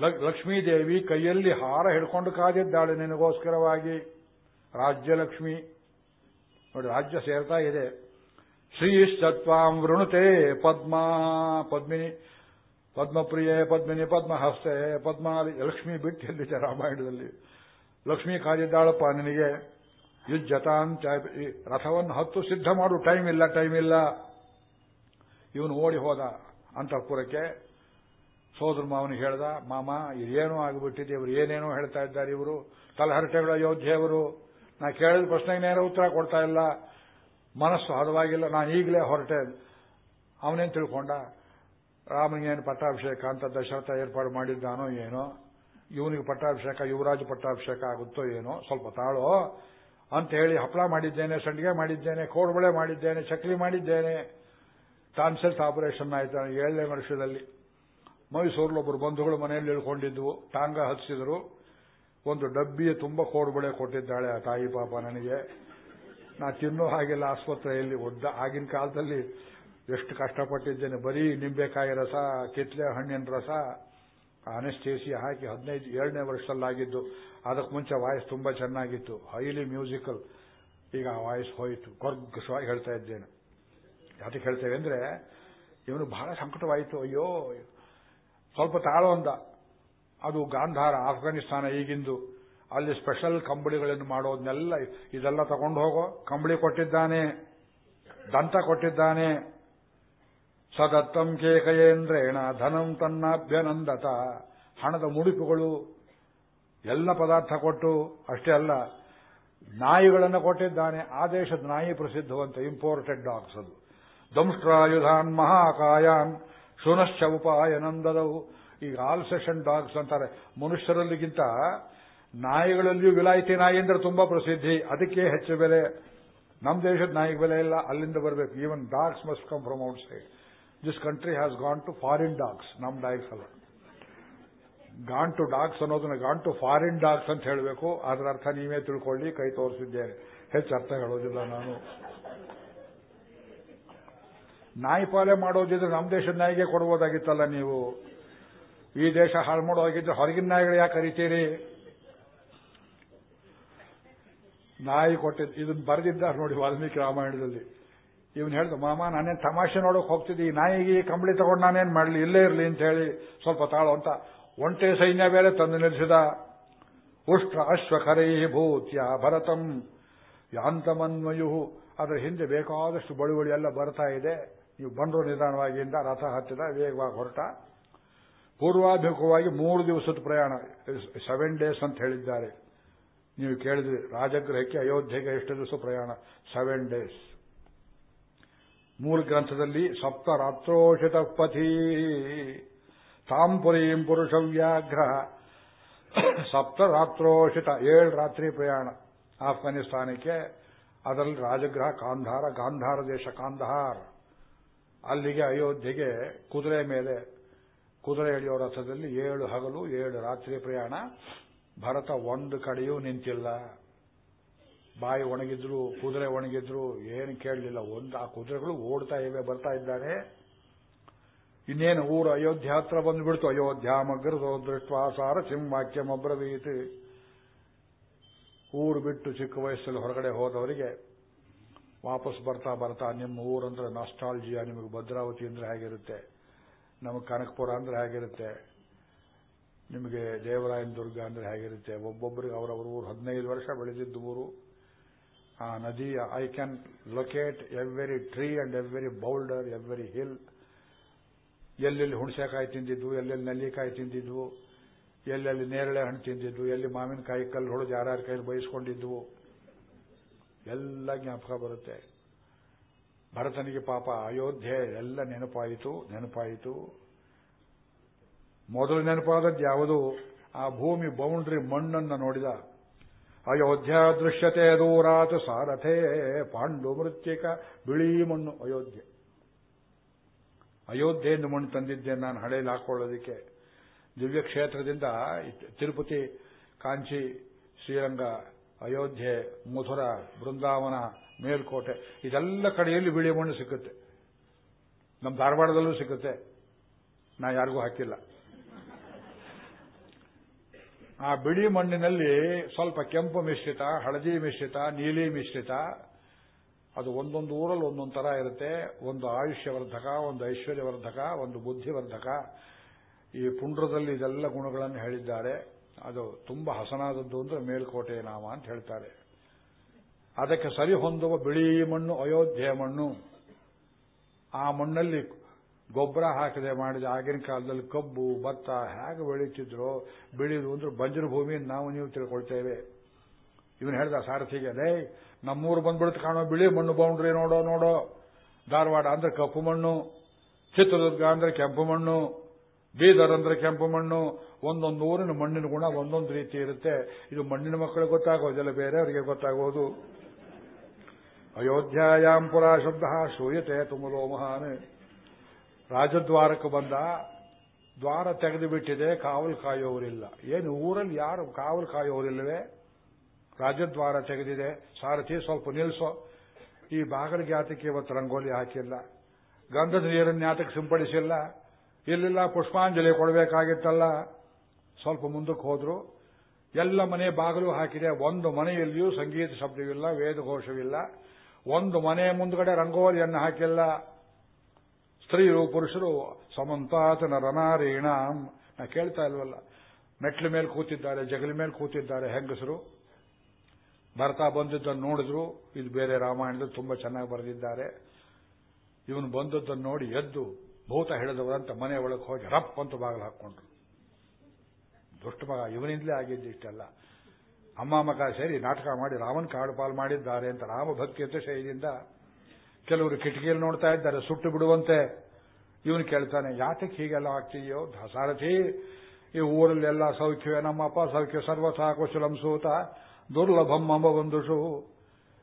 ಲಕ್ಷ್ಮೀದೇವಿ ಕೈಯಲ್ಲಿ ಹಾರ ಹಿಡ್ಕೊಂಡು ಕಾದಿದ್ದಾಳೆ ನಿನಗೋಸ್ಕರವಾಗಿ. ರಾಜ್ಯಲಕ್ಷ್ಮಿ. ನೋಡಿ, ರಾಜ್ಯ ಸೇರ್ತಾ ಇದೆ. ಶ್ರೀ ಶತ್ವಾಂ ವೃಣುತೆ ಪದ್ಮ ಪದ್ಮಿನಿ. ಪದ್ಮಪ್ರಿಯೆ ಪದ್ಮಿನಿ, ಪದ್ಮಹಸ್ತೆ ಪದ್ಮ ಲಕ್ಷ್ಮಿ ಬಿಟ್ಟು ಎಲ್ಲಿದೆ ರಾಮಾಯಣದಲ್ಲಿ ಲಕ್ಷ್ಮಿ ಕಾದಿದ್ದಾಳಪ್ಪ ನಿನಗೆ. ಯುಜ್ಜತಾನ್ ರಥವನ್ನು ಹತ್ತು ಸಿದ್ಧ ಮಾಡು, ಟೈಮ್ ಇಲ್ಲ ಟೈಮ್ ಇಲ್ಲ. ಇವನು ಓಡಿ ಹೋದ ಅಂತಃಪುರಕ್ಕೆ. ಸೋದರ ಮಾವನಿಗೆ ಹೇಳ್ದ, ಮಾಮ ಇದೇನೋ ಆಗಿಬಿಟ್ಟಿದೆ, ಇವರು ಏನೇನೋ ಹೇಳ್ತಾ ಇದ್ದಾರೆ ಇವರು. ತಲಹರಟೆಗಳ ಅಯೋಧ್ಯೆಯವರು ನಾ ಕೇಳಿದ ಪ್ರಶ್ನೆಗೆ ನೇರ ಉತ್ತರ ಕೊಡ್ತಾ ಇಲ್ಲ. ಮನಸ್ಸು ಹದವಾಗಿಲ್ಲ, ನಾನು ಈಗಲೇ ಹೊರಟೆ. ಅವನೇನು ತಿಳ್ಕೊಂಡ ರಾಮನಿಗೇನು ಪಟ್ಟಾಭಿಷೇಕ ಅಂತ ದಶರಥ ಏರ್ಪಾಡು ಮಾಡಿದ್ದಾನೋ ಏನೋ? ಇವನಿಗೆ ಪಟ್ಟಾಭಿಷೇಕ, ಯುವರಾಜ ಪಟ್ಟಾಭಿಷೇಕ ಆಗುತ್ತೋ ಏನೋ? ಸ್ವಲ್ಪ ತಾಳೋ. ಅಂತ ಹೇಳಿ ಹಪ್ಪಳ ಮಾಡಿದ್ದೇನೆ, ಸಂಡಿಗೆ ಮಾಡಿದ್ದೇನೆ, ಕೋಡ್ಬಳೆ ಮಾಡಿದ್ದೇನೆ, ಚಕ್ಲಿ ಮಾಡಿದ್ದೇನೆ. ಟಾನ್ಸೆಲ್ಸ್ ಆಪರೇಷನ್ ಆಯಿತು, ಏಳನೇ ವರ್ಷದಲ್ಲಿ. ಮೈಸೂರಲ್ಲಿ ಒಬ್ಬರು ಬಂಧುಗಳು ಮನೆಯಲ್ಲಿ ಇಳ್ಕೊಂಡಿದ್ವು. ಟಾಂಗ ಹಚ್ಚಿದ್ರು ಒಂದು ಡಬ್ಬಿಯ ತುಂಬ ಕೋಡ್ಬಳೆ ಕೊಟ್ಟಿದ್ದಾಳೆ ಆ ತಾಯಿ ಪಾಪ ನನಗೆ. ನಾ ತಿನ್ನೋ ಹಾಗೆಲ್ಲ ಆಸ್ಪತ್ರೆಯಲ್ಲಿ ಒದ್ದ. ಆಗಿನ ಕಾಲದಲ್ಲಿ ಎಷ್ಟು ಕಷ್ಟಪಟ್ಟಿದ್ದೇನೆ. ಬರೀ ನಿಂಬೆಕಾಯಿ ರಸ ಕಿತ್ಲೆ ಹಣ್ಣಿನ ರಸ ಅನೆಸ್ಟೇಸಿ ಹಾಕಿ ಹದಿನೈದು ಏಳನೇ ವರ್ಷದಲ್ಲಾಗಿದ್ದು, ಅದಕ್ಕೆ ಮುಂಚೆ ವಾಯ್ಸ್ ತುಂಬಾ ಚೆನ್ನಾಗಿತ್ತು. ಹೈಲಿ ಮ್ಯೂಸಿಕಲ್ ಈಗ ಆ ವಾಯ್ಸ್ ಹೋಯಿತು. ಕೊರ್ಗಸವಾಗಿ ಹೇಳ್ತಾ ಇದ್ದೇನೆ. ಯಾತಕ್ಕೆ ಹೇಳ್ತೇವೆ ಅಂದ್ರೆ, ಇವನು ಬಹಳ ಸಂಕಟವಾಯಿತು. ಅಯ್ಯೋ, ಸ್ವಲ್ಪ ತಾಳು ಅಂದ ಅದು ಗಾಂಧಾರ, ಆಫ್ಘಾನಿಸ್ತಾನ ಈಗಿಂದು. ಅಲ್ಲಿ ಸ್ಪೆಷಲ್ ಕಂಬಳಿಗಳನ್ನು ಮಾಡೋದನ್ನೆಲ್ಲ ಇದೆಲ್ಲ ತಗೊಂಡು ಹೋಗೋ. ಕಂಬಳಿ ಕೊಟ್ಟಿದ್ದಾನೆ. ದಂತ ಕೊಟ್ಟಿದ್ದಾನೆ. ಸದತ್ತಂ ಕೇಕಯೇಂದ್ರೇಣ ಧನಂ ತನ್ನಾಭ್ಯನಂದತ. ಹಣದ ಮುಡುಪುಗಳು ಎಲ್ಲ ಪದಾರ್ಥ ಕೊಟ್ಟು, ಅಷ್ಟೇ ಅಲ್ಲ, ನಾಯಿಗಳನ್ನು ಕೊಟ್ಟಿದ್ದಾನೆ. ಆ ದೇಶದ ನಾಯಿ ಪ್ರಸಿದ್ಧವಂತ ಇಂಪೋರ್ಟೆಡ್ ಡಾಗ್ಸ್ ಅದು. ದಂಷ್ಟ್ರಾಯುಧಾನ್ ಮಹಾಕಾಯಾನ್, ಶುನಶ್ಚ ಉಪಾಯನಂದದವು. ಈಗ ಆಲ್ ಸೆಷನ್ ಡಾಗ್ಸ್ ಅಂತಾರೆ. ಮನುಷ್ಯರಲ್ಲಿಗಿಂತ ನಾಯಿಗಳಲ್ಲಿಯೂ ವಿಲಾಯಿತಿ ನಾಯಿ ಅಂದ್ರೆ ತುಂಬಾ ಪ್ರಸಿದ್ಧಿ. ಅದಕ್ಕೆ ಹೆಚ್ಚು ಬೆಲೆ. ನಮ್ಮ ದೇಶದ ನಾಯಿಗೆ ಬೆಲೆ ಇಲ್ಲ. ಅಲ್ಲಿಂದ ಬರಬೇಕು. Even dogs must come from outside this country has gone to foreign dogs ನಮ್ ಡಾಗ್ಸ್ ಅಲ್ಲ. ಗಾನ್ ಟು ಡಾಗ್ಸ್ ಅನ್ನೋದನ್ನ ಗಾನ್ ಟು ಫಾರಿನ್ ಡಾಗ್ಸ್ ಅಂತ ಹೇಳಬೇಕು. ಅದರ ಅರ್ಥ ನೀವೇ ತಿಳ್ಕೊಳ್ಳಿ, ಕೈ ತೋರಿಸಿದ್ದೇನೆ. ಹೆಚ್ಚು ಅರ್ಥ ಹೇಳೋದಿಲ್ಲ ನಾನು. ನಾಯಿ ಪಾಲೆ ಮಾಡೋದಿದ್ರೆ ನಮ್ಮ ದೇಶದ ನಾಯಿಗೆ ಕೊಡಬಹುದಾಗಿತ್ತಲ್ಲ ನೀವು? ಈ ದೇಶ ಹಾಳು ಮಾಡೋದಾಗಿದ್ರೆ ಹೊರಗಿನ ನಾಯಿಗಳು ಯಾಕೆ ಕರಿತೀರಿ? ನಾಯಿ ಕೊಟ್ಟಿದ್ದು ಇದನ್ನು ಬರೆದಿದ್ದಾರೆ ನೋಡಿ ವಾಲ್ಮೀಕಿ ರಾಮಾಯಣದಲ್ಲಿ. ಇವನು ಹೇಳ್ದ, ಮಾಮ, ನಾನೇನು ತಮಾಷೆ ನೋಡೋಕೆ ಹೋಗ್ತಿದ್ದಿ. ಈ ನಾಯಿಗೆ ಕಂಬಳಿ ತಗೊಂಡು ನಾನೇನು ಮಾಡಲಿ? ಇಲ್ಲೇ ಇರಲಿ ಅಂತ ಹೇಳಿ ಸ್ವಲ್ಪ ತಾಳು ಅಂತ ಒಂಟೆ ಸೈನ್ಯ ಬೇರೆ ತಂದು ನಿಲ್ಲಿಸಿದ. ಉಷ್ಟ್ರ ಅಶ್ವಕರೈ ಭೂತ್ಯ ಭರತಂ ಯಾಂತಮನ್ವಯು. ಅದರ ಹಿಂದೆ ಬೇಕಾದಷ್ಟು ಬಳುವಳಿ ಎಲ್ಲ ಬರ್ತಾ ಇದೆ. ನೀವು ಬಂದ್ರು ನಿಧಾನವಾಗಿಯಿಂದ ರಥ ಹತ್ತಿದ ವೇಗವಾಗಿ ಹೊರಟ. ಪೂರ್ವಾಭಿಮುಖವಾಗಿ ಮೂರು ದಿವಸದ ಪ್ರಯಾಣ ಸೆವೆನ್ ಡೇಸ್ ಅಂತ ಹೇಳಿದ್ದಾರೆ. ನೀವು ಕೇಳಿದ್ರಿ, ರಾಜಗೃಹಕ್ಕೆ ಅಯೋಧ್ಯೆಗೆ ಎಷ್ಟು ದಿವಸ ಪ್ರಯಾಣ? ಸೆವೆನ್ ಡೇಸ್ ಮೂಲ ಗ್ರಂಥದಲ್ಲಿ ಸಪ್ತ ರಾತ್ರೋಷಿತ ಪಥಿ ತಾಂಪುರೀಂ ಪುರುಷ ವ್ಯಾಘ್ರ. ಸಪ್ತ ರಾತ್ರೋಷಿತ ಏಳು ರಾತ್ರಿ ಪ್ರಯಾಣ ಆಫ್ಘಾನಿಸ್ತಾನಕ್ಕೆ, ಅದರಲ್ಲಿ ರಾಜಗೃಹ ಕಾಂಧಾರ, ಗಾಂಧಾರ ದೇಶ ಕಾಂಧಾರ್. ಅಲ್ಲಿಗೆ ಅಯೋಧ್ಯೆಗೆ ಕುದುರೆ ಮೇಲೆ, ಕುದುರೆ ಎಳೆಯೋ ರಥದಲ್ಲಿ ಏಳು ಹಗಲು, ಏಳು ರಾತ್ರಿ ಪ್ರಯಾಣ. ಭರತ ಒಂದು ಕಡೆಯೂ ನಿಂತಿಲ್ಲ. ಬಾಯಿ ಒಣಗಿದ್ರು, ಕುದುರೆ ಒಣಗಿದ್ರು, ಏನು ಕೇಳಲಿಲ್ಲ. ಒಂದು ಆ ಕುದುರೆಗಳು ಓಡ್ತಾ ಇವೆ, ಬರ್ತಾ ಇದ್ದಾರೆ ಇನ್ನೇನು ಊರು ಅಯೋಧ್ಯ ಹತ್ರ ಬಂದ್ಬಿಡ್ತು. ಸಾರ ಸಿಂಹಾಕ್ಯ ಊರು ಬಿಟ್ಟು ಚಿಕ್ಕ ವಯಸ್ಸಲ್ಲಿ ಹೊರಗಡೆ ಹೋದವರಿಗೆ ವಾಪಸ್ ಬರ್ತಾ ಬರ್ತಾ ನಿಮ್ಮ ಊರಂದ್ರೆ ನಾಸ್ಟಾಲ್ಜಿಯಾ ನಿಮಗೆ ಭದ್ರಾವತಿ ಅಂದ್ರೆ ಹೇಗಿರುತ್ತೆ? ನಮಗೆ ಕನಕಪುರ ಅಂದ್ರೆ ಹೇಗಿರುತ್ತೆ? ನಿಮಗೆ ದೇವರಾಯನ ದುರ್ಗ ಅಂದ್ರೆ ಹೇಗಿರುತ್ತೆ? ಒಬ್ಬೊಬ್ಬರಿಗೆ ಅವರವರ ಊರು ಹದಿನೈದು ವರ್ಷ ಬೆಳೆದಿದ್ದು ಊರು. ಆ ನದಿ I can locate every tree and every boulder every hill ಎಲ್ಲೆಲ್ಲಿ ಹುಣಸೆಕಾಯಿ ತಿಂದಿದ್ವು, ಎಲ್ಲೆಲ್ಲಿ ನೆಲ್ಲಿಕಾಯಿ ತಿಂದಿದ್ವು, ಎಲ್ಲೆಲ್ಲಿ ನೇರಳೆ ಹಣ್ಣು ತಿಂದಿದ್ವು, ಎಲ್ಲಿ ಮಾವಿನಕಾಯಿ ಕಲ್ಲು ಹೊಡೆದು ಯಾರ್ಯಾರ ಕೈಯಲ್ಲಿ ಬಯಸ್ಕೊಂಡಿದ್ವು. ಎಲ್ಲ ಜ್ಞಾಪಕ ಬರುತ್ತೆ. ಭರತನಿಗೆ ಪಾಪ ಅಯೋಧ್ಯೆ ಎಲ್ಲ ನೆನಪಾಯಿತು ನೆನಪಾಯಿತು. ಮೊದಲು ನೆನಪಾದದ್ದು ಯಾವುದು? ಆ ಭೂಮಿ ಬೌಂಡ್ರಿ ಮಣ್ಣನ್ನು ನೋಡಿದ. ಅಯೋಧ್ಯ ದೃಶ್ಯತೆ ದೂರಾತ್ ಸಾರಥೇ ಪಾಂಡು ಮೃತ್ಯಿಕ ಬಿಳಿ ಮಣ್ಣು, ಅಯೋಧ್ಯೆ. ಅಯೋಧ್ಯೆಯಿಂದ ಮಣ್ಣು ತಂದಿದ್ದೆ ನಾನು ಹಳೆಯಲ್ಲಿ ಹಾಕೊಳ್ಳೋದಕ್ಕೆ. ದಿವ್ಯ ಕ್ಷೇತ್ರದಿಂದ ತಿರುಪತಿ, ಕಾಂಚಿ, ಶ್ರೀರಂಗ, ಅಯೋಧ್ಯೆ ಮಧುರ ಬೃಂದಾವನ, ಮೇಲ್ಕೋಟೆ, ಇದೆಲ್ಲ ಕಡೆಯಲ್ಲಿ ಬಿಳಿ ಮಣ್ಣು ಸಿಕ್ಕುತ್ತೆ. ನಮ್ಮ ಧಾರವಾಡದಲ್ಲೂ ಸಿಕ್ಕುತ್ತೆ. ನಾ ಯಾರಿಗೂ ಹಾಕಿಲ್ಲ. ಆ ಬಿಳಿ ಮಣ್ಣಿನಲ್ಲಿ ಸ್ವಲ್ಪ ಕೆಂಪು ಮಿಶ್ರಿತ, ಹಳದಿ ಮಿಶ್ರಿತ, ನೀಲಿ ಮಿಶ್ರಿತ, ಅದು ಒಂದೊಂದು ಊರಲ್ಲಿ ಒಂದೊಂದು ತರ ಇರುತ್ತೆ. ಒಂದು ಆಯುಷ್ಯವರ್ಧಕ, ಒಂದು ಐಶ್ವರ್ಯವರ್ಧಕ, ಒಂದು ಬುದ್ಧಿವರ್ಧಕ. ಈ ಪುಂಡ್ರದಲ್ಲಿ ಇದೆಲ್ಲ ಗುಣಗಳನ್ನು ಹೇಳಿದ್ದಾರೆ. ಅದು ತುಂಬಾ ಹಸನಾದದ್ದು ಅಂದ್ರೆ ಮೇಲ್ಕೋಟೆ ನಾಮ ಅಂತ ಹೇಳ್ತಾರೆ. ಅದಕ್ಕೆ ಸರಿ ಹೊಂದುವ ಬಿಳಿ ಮಣ್ಣು ಅಯೋಧ್ಯೆ ಮಣ್ಣು. ಆ ಮಣ್ಣಲ್ಲಿ ಗೊಬ್ಬರ ಹಾಕದೆ ಮಾಡಿದ ಆಗಿನ ಕಾಲದಲ್ಲಿ ಕಬ್ಬು, ಭತ್ತ ಹೇಗೆ ಬೆಳೀತಿದ್ರು, ಬೆಳೆಯುವುದು ಅಂದ್ರೆ ಬಂಜರು ಭೂಮಿ ನಾವು ನೀವು ತಿಳ್ಕೊಳ್ತೇವೆ. ಇವನು ಹೇಳ್ದ ಸಾರಥಿಗೆ ಅದೇ ನಮ್ಮೂರು ಬಂದ್ಬಿಡ್ತು ಕಾಣೋ ಬಿಳಿ ಮಣ್ಣು ಬೌಂಡ್ರಿ ನೋಡೋ ನೋಡೋ. ಧಾರವಾಡ ಅಂದ್ರೆ ಕಪ್ಪು ಮಣ್ಣು, ಚಿತ್ರದುರ್ಗ ಅಂದ್ರೆ ಕೆಂಪು ಮಣ್ಣು, ಬೀದರ್ ಅಂದ್ರೆ ಕೆಂಪು ಮಣ್ಣು, ಒಂದೊಂದು ಊರಿನ ಮಣ್ಣಿನ ಗುಣ ಒಂದೊಂದು ರೀತಿ ಇರುತ್ತೆ. ಇದು ಮಣ್ಣಿನ ಮಕ್ಕಳಿಗೆ ಗೊತ್ತಾಗೋದಿಲ್ಲ ಬೇರೆಯವರಿಗೆ ಗೊತ್ತಾಗೋದು. ಅಯೋಧ್ಯಾಯಾಂ ಪುರ ಶಬ್ದ ಶೂಯತೆ ತುಮಲೋ ಮಹಾನ್. ರಾಜದ್ವಾರಕ್ಕೆ ಬಂದ ದ್ವಾರ ತೆಗೆದು ಬಿಟ್ಟಿದೆ ಕಾವಲು ಕಾಯೋರಿಲ್ಲ. ಏನು ಊರಲ್ಲಿ ಯಾರು ಕಾವಲು ಕಾಯೋರಿಲ್ಲವೇ? ರಾಜದ್ವಾರ ತೆಗೆದಿದೆ. ಸಾರಥಿ, ಸ್ವಲ್ಪ ನಿಲ್ಲಿಸೋ ಈ ಬಾಗಲ ಜಾತಕ್ಕೆ ಇವತ್ತು ರಂಗೋಲಿ ಹಾಕಿಲ್ಲ. ಗಂಧದ ನೀರನ್ನು ಯಾತಕ್ಕೆ ಸಿಂಪಡಿಸಿಲ್ಲ. ಇಲ್ಲಿಲ್ಲ, ಪುಷ್ಪಾಂಜಲಿ ಕೊಡಬೇಕಾಗಿತ್ತಲ್ಲ. ಸ್ವಲ್ಪ ಮುಂದಕ್ಕೆ ಹೋದ್ರು. ಎಲ್ಲ ಮನೆ ಬಾಗಿಲು ಹಾಕಿದೆ. ಒಂದು ಮನೆಯಲ್ಲಿಯೂ ಸಂಗೀತ ಶಬ್ದವಿಲ್ಲ, ವೇದಘೋಷವಿಲ್ಲ. ಒಂದು ಮನೆ ಮುಂದ್ಗಡೆ ರಂಗೋಲಿಯನ್ನು ಹಾಕಿಲ್ಲ. ಸ್ತ್ರೀಯರು ಪುರುಷರು ಸಮಂತಾತನ ರನಾರೀಣ ನಾ ಕೇಳ್ತಾ ಇಲ್ವಲ್ಲ. ಮೆಟ್ಲ ಮೇಲೆ ಕೂತಿದ್ದಾರೆ, ಜಗಲ ಮೇಲೆ ಕೂತಿದ್ದಾರೆ ಹೆಂಗಸರು. ಬರ್ತಾ ಬಂದಿದ್ದನ್ನು ನೋಡಿದ್ರು. ಇದು ಬೇರೆ ರಾಮಾಯಣದಲ್ಲಿ ತುಂಬಾ ಚೆನ್ನಾಗಿ ಬರೆದಿದ್ದಾರೆ. ಇವನು ಬಂದದ್ದನ್ನು ನೋಡಿ ಎದ್ದು ಭೂತ ಹಿಡಿದವರಂತ ಮನೆ ಒಳಗೆ ಹೋಗಿ ರಪ್ ಅಂತ ಬಾಗಿಲು ಹಾಕೊಂಡ್ರು ದುಷ್ಟ ಮಗ ಇವನಿಂದಲೇ ಆಗಿದ್ದು ಇಷ್ಟೆಲ್ಲ. ಅಮ್ಮ ಮಗ ಸೇರಿ ನಾಟಕ ಮಾಡಿ ರಾಮನ್ ಕಾಡು ಪಾಲು ಮಾಡಿದ್ದಾರೆ ಅಂತ ರಾಮ ರಾಮಭಕ್ತಿ ಅತಿಶಯದಿಂದ ಕೆಲವರು ಕಿಟಕಿಯಲ್ಲಿ ನೋಡ್ತಾ ಇದ್ದಾರೆ, ಸುಟ್ಟು ಬಿಡುವಂತೆ. ಇವನು ಕೇಳ್ತಾನೆ, ಯಾತಕ್ಕೆ ಹೀಗೆಲ್ಲ ಆಗ್ತೀಯೋ? ದಸಾರಥಿ, ಈ ಊರಲ್ಲೆಲ್ಲ ಸೌಖ್ಯವೇ ನಮ್ಮಪ್ಪ, ಸೌಖ್ಯ ಸರ್ವಥಾ ಕುಶಲಂ ಸೂತ. ದುರ್ಲಭಂ ಅಂಬ ಬಂದುಷು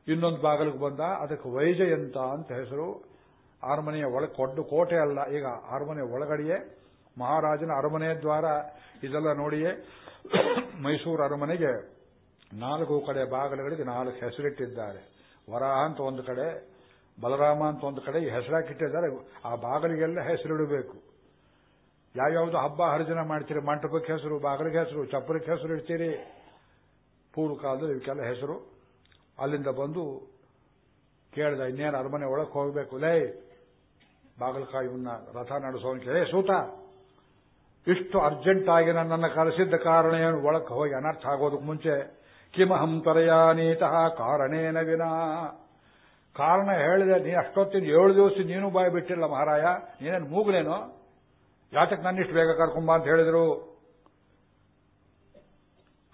ಇನ್ನೊಂದು ಬಾಗಿಲಿಗೆ ಬಂದ, ಅದಕ್ಕೆ ವೈಜಯಂತ ಅಂತ ಹೆಸರು. ಅರಮನೆಯ ಒಳ ಕೊಡ್ಡು ಕೋಟೆ ಅಲ್ಲ, ಈಗ ಅರಮನೆ ಒಳಗಡೆಯೇ, ಮಹಾರಾಜನ ಅರಮನೆ ದ್ವಾರ. ಇದೆಲ್ಲ ನೋಡಿಯೇ, ಮೈಸೂರು ಅರಮನೆಗೆ ನಾಲ್ಕು ಕಡೆ ಬಾಗಿಲುಗಳಿಗೆ ನಾಲ್ಕು ಹೆಸರಿಟ್ಟಿದ್ದಾರೆ. ವರಾಹ ಅಂತ ಒಂದು ಕಡೆ ಬಲರಾಮ ಅಂತ ಒಂದು ಕಡೆ ಹೆಸರಾಕಿಟ್ಟಿದ್ದಾರೆ. ಆ ಬಾಗಿಲಿಗೆಲ್ಲ ಹೆಸರಿಡಬೇಕು. ಯಾವ್ಯಾವುದು ಹಬ್ಬ ಹರಿಜನ ಮಾಡ್ತೀರಿ? ಮಂಟಪಕ್ಕೆ ಹೆಸರು, ಬಾಗಿಲಿಗೆ ಹೆಸರು, ಚಪ್ಪರಕ್ಕೆ ಹೆಸರು ಇಡ್ತೀರಿ? ಪೂರ್ವ ಕಾಲದಲ್ಲಿ ಇವಕ್ಕೆಲ್ಲ ಹೆಸರು. ಅಲ್ಲಿಂದ ಬಂದು ಕೇಳಿದ, ಇನ್ನೇನು ಅರಮನೆ ಒಳಗೆ ಹೋಗಬೇಕು? ಲೇ, ಬಾಗಲಕಾಯಿ ಇವನ್ನ ರಥ ನಡೆಸೋಕೆ ಏ, ಸೂತ, ಇಷ್ಟು ಅರ್ಜೆಂಟ್ ಆಗಿ ನನ್ನನ್ನು ಕರೆಸಿದ್ದ ಕಾರಣ ಏನು? ಒಳಕ್ಕೆ ಹೋಗಿ ಅನರ್ಥ ಆಗೋದಕ್ಕೆ ಮುಂಚೆ ಕಿಮಹಂ ತರಯಾನೀತಃ ಕಾರಣೇನ ವಿನಾ ಕಾರಣ ಹೇಳಿದೆ, ನೀ ಅಷ್ಟೊತ್ತಿನ ಏಳು ದಿವಸ ನೀನು ಬಾಯಿ ಬಿಟ್ಟಿಲ್ಲ ಮಹಾರಾಯ, ನೀನೇನು ಮೂಗನೇನು ಯಾತಕ್ಕೆ ನನ್ನಿಷ್ಟು ಬೇಗ ಕರ್ಕೊಂಬ ಅಂತ ಹೇಳಿದ್ರು?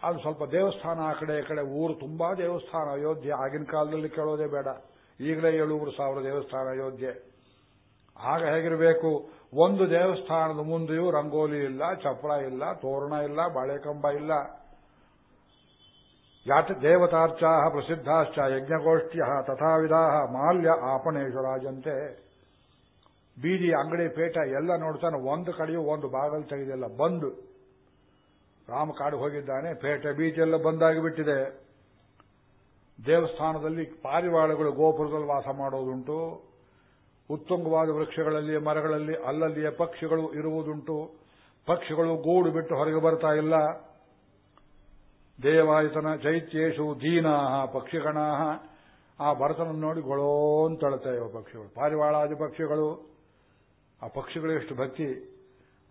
ಅದು ಸ್ವಲ್ಪ ದೇವಸ್ಥಾನ ಆ ಕಡೆ ಈ ಕಡೆ, ಊರು ತುಂಬಾ ದೇವಸ್ಥಾನ, ಅಯೋಧ್ಯೆ. ಆಗಿನ ಕಾಲದಲ್ಲಿ ಕೇಳೋದೇ ಬೇಡ. ಈಗಲೇ ಏಳುವರು ಸಾವಿರ ದೇವಸ್ಥಾನ ಅಯೋಧ್ಯೆ. ಆಗ ಹೇಗಿರಬೇಕು? ಒಂದು ದೇವಸ್ಥಾನದ ಮುಂದೆಯೂ ರಂಗೋಲಿ ಇಲ್ಲ, ಚಪ್ಪಳ ಇಲ್ಲ, ತೋರಣ ಇಲ್ಲ, ಬಾಳೆಕಂಬ ಇಲ್ಲ. ಯಾತ ದೇವತಾರ್ಚಾ ಪ್ರಸಿದ್ಧಾಶ್ಚ ಯಜ್ಞಗೋಷ್ಠಿಯ ತಥಾವಿಧಾ ಮಾಲ್ಯ ಆಪಣೇಶ್ವರಾಜಂತೆ ಬೀದಿ, ಅಂಗಡಿ, ಪೇಟ ಎಲ್ಲ ನೋಡ್ತಾನೆ. ಒಂದು ಕಡೆಯೂ ಒಂದು ಬಾಗಲು ತೆಗೆದಿಲ್ಲ, ಬಂದು. ರಾಮ ಕಾಡು ಹೋಗಿದ್ದಾನೆ, ಪೇಟೆ ಬೀಚೆಲ್ಲ ಬಂದಾಗಿಬಿಟ್ಟಿದೆ. ದೇವಸ್ಥಾನದಲ್ಲಿ ಪಾರಿವಾಳಗಳು ಗೋಪುರದಲ್ಲಿ ವಾಸ ಮಾಡೋದುಂಟು. ಉತ್ತುಂಗವಾದ ವೃಕ್ಷಗಳಲ್ಲಿ ಮರಗಳಲ್ಲಿ, ಅಲ್ಲಲ್ಲಿಯ ಪಕ್ಷಿಗಳು ಇರುವುದುಂಟು. ಪಕ್ಷಿಗಳು ಗೂಡು ಬಿಟ್ಟು ಹೊರಗೆ ಬರ್ತಾ ಇಲ್ಲ. ದೇವಾಯತನ ಚೈತ್ಯೇಶು ದೀನಾ ಪಕ್ಷಿಗಣಾ ಆ ಭರತನ ನೋಡಿ ಗೊಳೋ ಇವ ಪಕ್ಷಿಗಳು. ಪಾರಿವಾಳಾದಿ ಪಕ್ಷಿಗಳು. ಆ ಪಕ್ಷಿಗಳು ಎಷ್ಟು ಭಕ್ತಿ.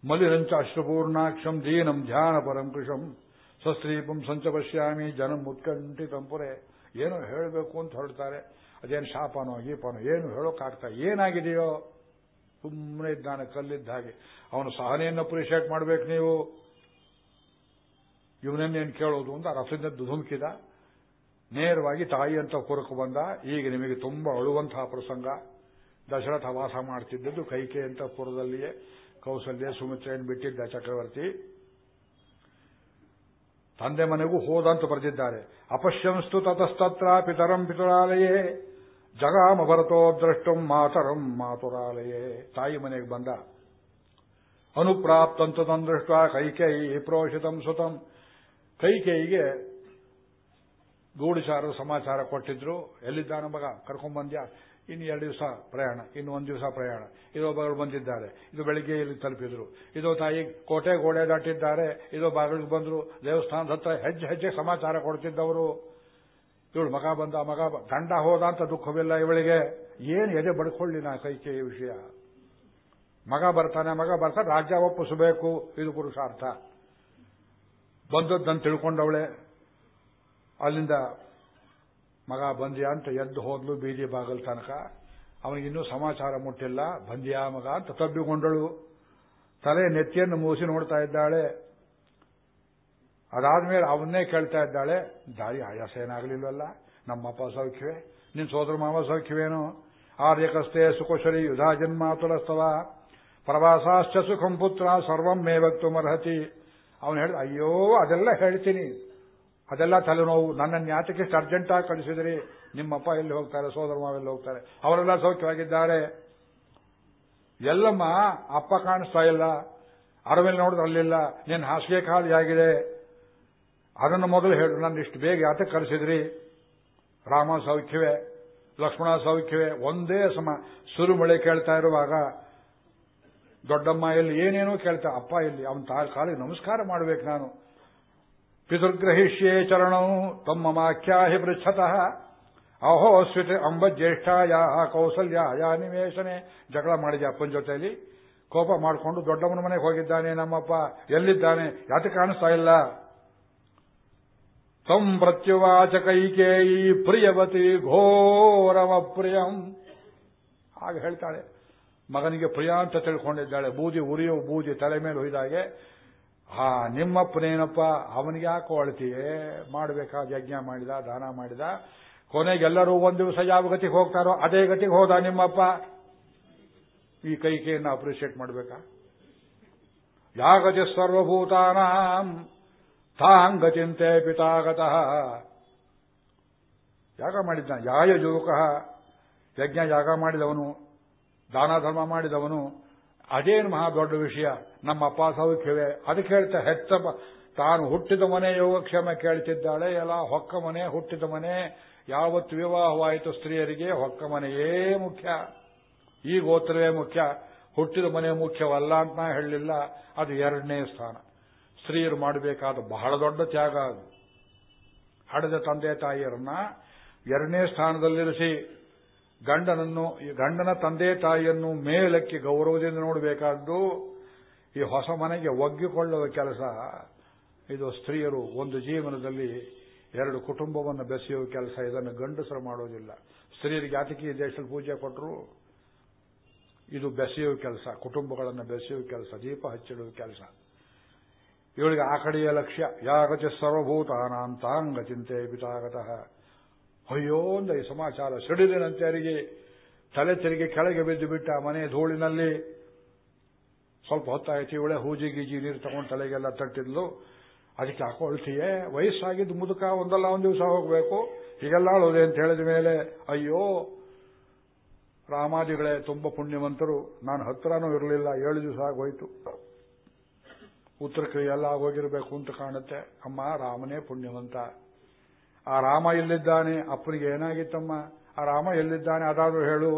ಮಲಿರಂಚ ಅಶ್ವಪೂರ್ಣಾಕ್ಷಂ ದೀನಂ ಧ್ಯಾನ ಪರಂ ಕೃಷಂ. ಸ್ವಸ್ತ್ರೀಪಂ ಸಂಚ ಪಶ್ಯಾಮಿ ಜನಂ ಉತ್ಕಂಠಿತಂಪುರೆ ಏನೋ ಹೇಳಬೇಕು ಅಂತ ಹೊರಡ್ತಾರೆ. ಅದೇನು ಶಾಪನೋ ಗೀಪನೋ ಏನು ಹೇಳೋಕ್ಕಾಗ್ತಾ ಏನಾಗಿದೆಯೋ. ಸುಮ್ಮನೆ ಇದ್ದಾನೆ ಕಲ್ಲಿದ್ದ ಹಾಗೆ ಅವನು ಸಹನೆಯನ್ನು ಅಪ್ರಿಷಿಯೇಟ್ ಮಾಡಬೇಕು ನೀವು. ಇವನನ್ನೇನು ಕೇಳೋದು ಅಂತ ರಸದಿಂದ ಧುಮುಕಿದ. ನೇರವಾಗಿ ತಾಯಿ ಅಂತ ಕೊರಕು ಬಂದ. ಈಗ ನಿಮಗೆ ತುಂಬಾ ಅಳುವಂತಹ ಪ್ರಸಂಗ. ದಶರಥ ವಾಸ ಮಾಡ್ತಿದ್ದದ್ದು ಕೈಕೆ ಅಂತ ಪುರದಲ್ಲಿಯೇ ಕೌಸಲ್ಯ ಸುಮಿತ್ರೆಯನ್ನು ಬಿಟ್ಟಿದ್ದ ಚಕ್ರವರ್ತಿ? ತಂದೆ ಮನೆಗೂ ಹೋದಂತ ಬರೆದಿದ್ದಾರೆ. ಅಪಶ್ಯಂಸ್ತು ತತಸ್ತತ್ರ ಪಿತರಂ ಪಿತುರಾಲಯೇ. ಜಗಾಮ ಭರತೋ ದ್ರಷ್ಟುಂ ಮಾತರಂ ಮಾತುರಾಲಯೇ. ತಾಯಿ ಮನೆಗೆ ಬಂದ. ಅನುಪ್ರಾಪ್ತಂತು ತಂದೃಷ್ಟ ಕೈಕೈ ಪ್ರೋಷಿತಂ ಸುತಂ. ಕೈಕೇಯಿಗೆ ಗೂಢಚಾರರು ಸಮಾಚಾರ ಕೊಟ್ಟಿದ್ರು. ಎಲ್ಲಿದ್ದಾನ ಮಗ? ಕರ್ಕೊಂಡ್ಬಂದ್ಯಾ ಇನ್ನು ಎರಡು ದಿವಸ ಪ್ರಯಾಣ, ಇನ್ನು ಒಂದು ದಿವಸ ಪ್ರಯಾಣ. ಇದೋ ಬಾಗಿಲು ಬಂದಿದ್ದಾರೆ. ಇದು ಬೆಳಿಗ್ಗೆ ಇಲ್ಲಿ ತಲುಪಿದ್ರು? ಇದೋ ತಾಯಿ ಕೋಟೆ ಗೋಡೆ ದಾಟಿದ್ದಾರೆ. ಇದೋ ಬಾಗಿಲಿಗೆ ಬಂದ್ರು. ದೇವಸ್ಥಾನದ ಹತ್ರ ಹೆಜ್ಜೆ ಹೆಜ್ಜೆ ಸಮಾಚಾರ ಕೊಡ್ತಿದ್ದವರು. ಇವಳು ಮಗ ಬಂದ, ಮಗ ಗಂಡ ಹೋದ ಅಂತ ದುಃಖವಿಲ್ಲ ಇವಳಿಗೆ. ಏನು ಎದೆ ಬಡ್ಕೊಳ್ಳಿ ನಾ ಕೈಕೆ ಈ ವಿಷಯ? ಮಗ ಬರ್ತಾನೆ ಮಗ ಬರ್ತಾನೆ, ರಾಜ್ಯ ಒಪ್ಪಿಸಬೇಕು. ಇದು ಪುರುಷಾರ್ಥ. ಬಂದದ್ದನ್ನು ತಿಳ್ಕೊಂಡವಳೆ, ಅಲ್ಲಿಂದ ಮಗ ಬಂದ್ಯಾ ಅಂತ ಎದ್ದು ಹೋದ್ಲು ಬೀದಿ ಬಾಗಲ್ ತನಕ. ಅವನಿಗಿನ್ನೂ ಸಮಾಚಾರ ಮುಟ್ಟಿಲ್ಲ. ಬಂದ್ಯಾ ಮಗ ಅಂತ ತಬ್ಬಿಕೊಂಡಳು. ತಲೆ ನೆತ್ತಿಯನ್ನು ಮೂಸಿ ನೋಡ್ತಾ ಇದ್ದಾಳೆ. ಅದಾದ್ಮೇಲೆ ಅವನ್ನೇ ಕೇಳ್ತಾ ಇದ್ದಾಳೆ, ದಾರಿ ಆಯಾಸ ಏನಾಗಲಿಲ್ವಲ್ಲ? ನಮ್ಮಪ್ಪ ಸೌಖ್ಯವೇ? ನಿನ್ ಸೋದರ ಮಾವ ಸೌಖ್ಯವೇನು? ಆರ್ಯಕಸ್ತೆ ಸುಖಶರಿ ಯುಧಾ ಜನ್ಮಾತುಲಸ್ತವ ಪ್ರವಾಸಾಶ್ಚ ಸುಖಂ ಪುತ್ರ ಸರ್ವಂ ಮೇ ಅರ್ಹತಿ ಅವನು ಹೇಳಿದ, ಅಯ್ಯೋ, ಅದೆಲ್ಲ ಹೇಳ್ತೀನಿ ಅದೆಲ್ಲ ತಲೆನೋವು. ನನ್ನನ್ನು ಯಾತಕ್ಕೆ ಅರ್ಜೆಂಟಾಗಿ ಕಳಿಸಿದ್ರಿ. ನಿಮ್ಮಪ್ಪ ಎಲ್ಲಿ ಹೋಗ್ತಾರೆ? ಸೋದರ ಮಾವೆಲ್ಲಿ ಹೋಗ್ತಾರೆ? ಅವರೆಲ್ಲ ಸೌಖ್ಯವಾಗಿದ್ದಾರೆ. ಎಲ್ಲಮ್ಮ, ಅಪ್ಪ ಕಾಣಿಸ್ತಾ ಇಲ್ಲ. ಅರಮೇಲೆ ನೋಡಿದ್ರೆ ಅಲ್ಲಿಲ್ಲ. ನಿನ್ನ ಹಾಸಿಗೆ ಆಗಿದೆ. ಅದನ್ನು ಮೊದಲು ಹೇಳು. ನನ್ನ ಇಷ್ಟು ಬೇಗ ಯಾತಕ್ಕೆ ಕಳಿಸಿದ್ರಿ? ರಾಮ ಸೌಖ್ಯವೇ, ಲಕ್ಷ್ಮಣ ಸೌಖ್ಯವೇ, ಒಂದೇ ಸಮ ಸುರುಮಳೆ ಕೇಳ್ತಾ ಇರುವಾಗ ದೊಡ್ಡಮ್ಮ ಎಲ್ಲಿ ಏನೇನೋ ಕೇಳ್ತಾ, ಅಪ್ಪ ಇಲ್ಲಿ ಅವನ ತಾಯ ಕಾಲಿಗೆ ನಮಸ್ಕಾರ ಮಾಡಬೇಕು ನಾನು. ಪಿತೃಗ್ರಹಿಷ್ಯೇ ಚರಣವು ತಮ್ಮ ಮಾಖ್ಯಾಹಿ ಪೃಚ್ಛತಃ. ಅಹೋ ಸ್ವಿತ ಅಂಬ ಜ್ಯೇಷ್ಠಾಯ ಕೌಸಲ್ಯಾಯ ನಿವೇಶನೆ. ಜಗಳ ಮಾಡಿದೆ ಅಪ್ಪನ ಜೊತೆಯಲ್ಲಿ. ಕೋಪ ಮಾಡಿಕೊಂಡು ದೊಡ್ಡಮ್ಮನ ಮನೆಗೆ ಹೋಗಿದ್ದಾನೆ ನಮ್ಮಪ್ಪ. ಎಲ್ಲಿದ್ದಾನೆ? ಯಾಕೆ ಕಾಣಿಸ್ತಾ ಇಲ್ಲ? ತಂ ಪ್ರತ್ಯುವಾಚ ಕೈಕೇಯಿ ಪ್ರಿಯವತಿ ಘೋರವ ಪ್ರಿಯಂ. ಆಗ ಹೇಳ್ತಾಳೆ. ಮಗನಿಗೆ ಪ್ರಿಯ ಅಂತ ತಿಳ್ಕೊಂಡಿದ್ದಾಳೆ. ಬೂದಿ ಉರಿಯೋ, ಬೂದಿ ತಲೆ ಮೇಲೆ ಹೊಯ್ದಾಗೆ ಹಾ, ನಿಮ್ಮಪ್ಪನೇನಪ್ಪ, ಅವನಿಗೆ ಯಾಕೋ ಅಳ್ತೀಯೇ? ಮಾಡಬೇಕಾದ ಯಜ್ಞ ಮಾಡಿದ, ದಾನ ಮಾಡಿದ. ಕೊನೆಗೆಲ್ಲರೂ ಒಂದು ದಿವಸ ಯಾವ ಗತಿಗೆ ಹೋಗ್ತಾರೋ ಅದೇ ಗತಿಗೆ ಹೋದ ನಿಮ್ಮಪ್ಪ. ಈ ಕೈಕೆಯನ್ನು ಅಪ್ರಿಷಿಯೇಟ್ ಮಾಡಬೇಕಾ? ಯಾಗತಿ ಸರ್ವಭೂತಾನ ತಾಂಗತಿಂತೆ ಪಿತಾಗತಃ. ಯಾಗ ಮಾಡಿದ್ದ ಯಾಯ ಯುವಕ ಯಜ್ಞ ಯಾಗ ಮಾಡಿದವನು. ದಾನ ಧರ್ಮ ಮಾಡಿದವನು ಅದೇನು ಮಹಾ ದೊಡ್ಡ ವಿಷಯ? ನಮ್ಮಪ್ಪ ಸೌಖ್ಯವೇ. ಅದಕ್ಕೆ ಹೇಳ್ತಾ ಹೆತ್ತ ತಾನು ಹುಟ್ಟಿದ ಮನೆ ಯೋಗಕ್ಷೇಮ ಕೇಳ್ತಿದ್ದಾಳೆ. ಎಲ್ಲ ಹೊಕ್ಕ ಮನೆ, ಹುಟ್ಟಿದ ಮನೆ. ಯಾವತ್ತು ವಿವಾಹವಾಯಿತು ಸ್ತ್ರೀಯರಿಗೆ? ಹೊಕ್ಕ ಮನೆಯೇ ಮುಖ್ಯ. ಈ ಗೋತ್ರವೇ ಮುಖ್ಯ. ಹುಟ್ಟಿದ ಮನೆ ಮುಖ್ಯವಲ್ಲ ಅಂತ ನಾ ಹೇಳಲಿಲ್ಲ. ಅದು ಎರಡನೇ ಸ್ಥಾನ. ಸ್ತ್ರೀಯರು ಮಾಡಬೇಕಾದ ಬಹಳ ದೊಡ್ಡ ತ್ಯಾಗ ಅದು. ಹಡೆದ ತಂದೆ ತಾಯಿಯರನ್ನ ಎರಡನೇ ಸ್ಥಾನದಲ್ಲಿರಿಸಿ ಗಂಡನನ್ನು ಗಂಡನ ತಂದೆ ತಾಯಿಯನ್ನು ಮೇಲಕ್ಕೆ ಗೌರವದಿಂದ ನೋಡಬೇಕಾದ್ದು, ಈ ಹೊಸ ಮನೆಗೆ ಒಗ್ಗಿಕೊಳ್ಳುವ ಕೆಲಸ. ಇದು ಸ್ತ್ರೀಯರು ಒಂದು ಜೀವನದಲ್ಲಿ ಎರಡು ಕುಟುಂಬವನ್ನು ಬೆಸೆಯುವ ಕೆಲಸ. ಇದನ್ನು ಗಂಡಸರು ಮಾಡೋದಿಲ್ಲ. ಸ್ತ್ರೀಯರಿಗೆ ಯಾತಕ್ಕೆ ದೇಶದಲ್ಲಿ ಪೂಜೆ ಕೊಟ್ಟರು. ಇದು ಬೆಸೆಯುವ ಕೆಲಸ. ಕುಟುಂಬಗಳನ್ನು ಬೆಸೆಯುವ ಕೆಲಸ. ದೀಪ ಹಚ್ಚಿಡುವ ಕೆಲಸ. ಇವಳಿಗೆ ಆ ಕಡೆಯ ಲಕ್ಷ್ಯ. ಯಾಗತಿ ಸರ್ವಭೂತಾನಾಂತಾಂಗ ಚಿಂತೆ ಪಿತಾಗತಃ. ಅಯ್ಯೋ ಅಂದ ಈ ಸಮಾಚಾರ ಸಿಡಿಲಿನಂತೆ ಅವರಿಗೆ ತಲೆ ತೆರಿಗೆ ಕೆಳಗೆ ಬಿದ್ದು ಬಿಟ್ಟ ಮನೆ ಧೂಳಿನಲ್ಲಿ. ಸ್ವಲ್ಪ ಹೊತ್ತಾಯ್ತು, ಇವಳೆ ಹೂಜಿ ಗೀಜಿ ನೀರು ತಗೊಂಡು ತಲೆಗೆಲ್ಲ ತಟ್ಟಿದ್ಲು. ಅದಕ್ಕೆ ಹಾಕೊಳ್ತೀಯೇ ವಯಸ್ಸಾಗಿದ್ದು ಮುದುಕ, ಒಂದಲ್ಲ ಒಂದು ದಿವಸ ಹೋಗಬೇಕು. ಹೀಗೆಲ್ಲ ಆಳೋದೆ ಅಂತ ಹೇಳಿದ ಮೇಲೆ, ಅಯ್ಯೋ, ರಾಮಾದಿಗಳೇ, ತುಂಬ ಪುಣ್ಯವಂತರು. ನಾನು ಹತ್ರನೂ ಇರಲಿಲ್ಲ, ಏಳು ದಿವಸ ಆಗೋಯ್ತು. ಉತ್ತರ ಕ್ರಿಯೆಲ್ಲ ಆಗೋಗಿರಬೇಕು ಅಂತ ಕಾಣುತ್ತೆ. ಅಮ್ಮ, ರಾಮನೇ ಪುಣ್ಯವಂತ. ಆ ರಾಮ ಎಲ್ಲಿದ್ದಾನೆ? ಅಪ್ಪನಿಗೆ ಏನಾಗಿತ್ತಮ್ಮ? ಆ ರಾಮ ಎಲ್ಲಿದ್ದಾನೆ? ಅದಾದ್ರೂ ಹೇಳು.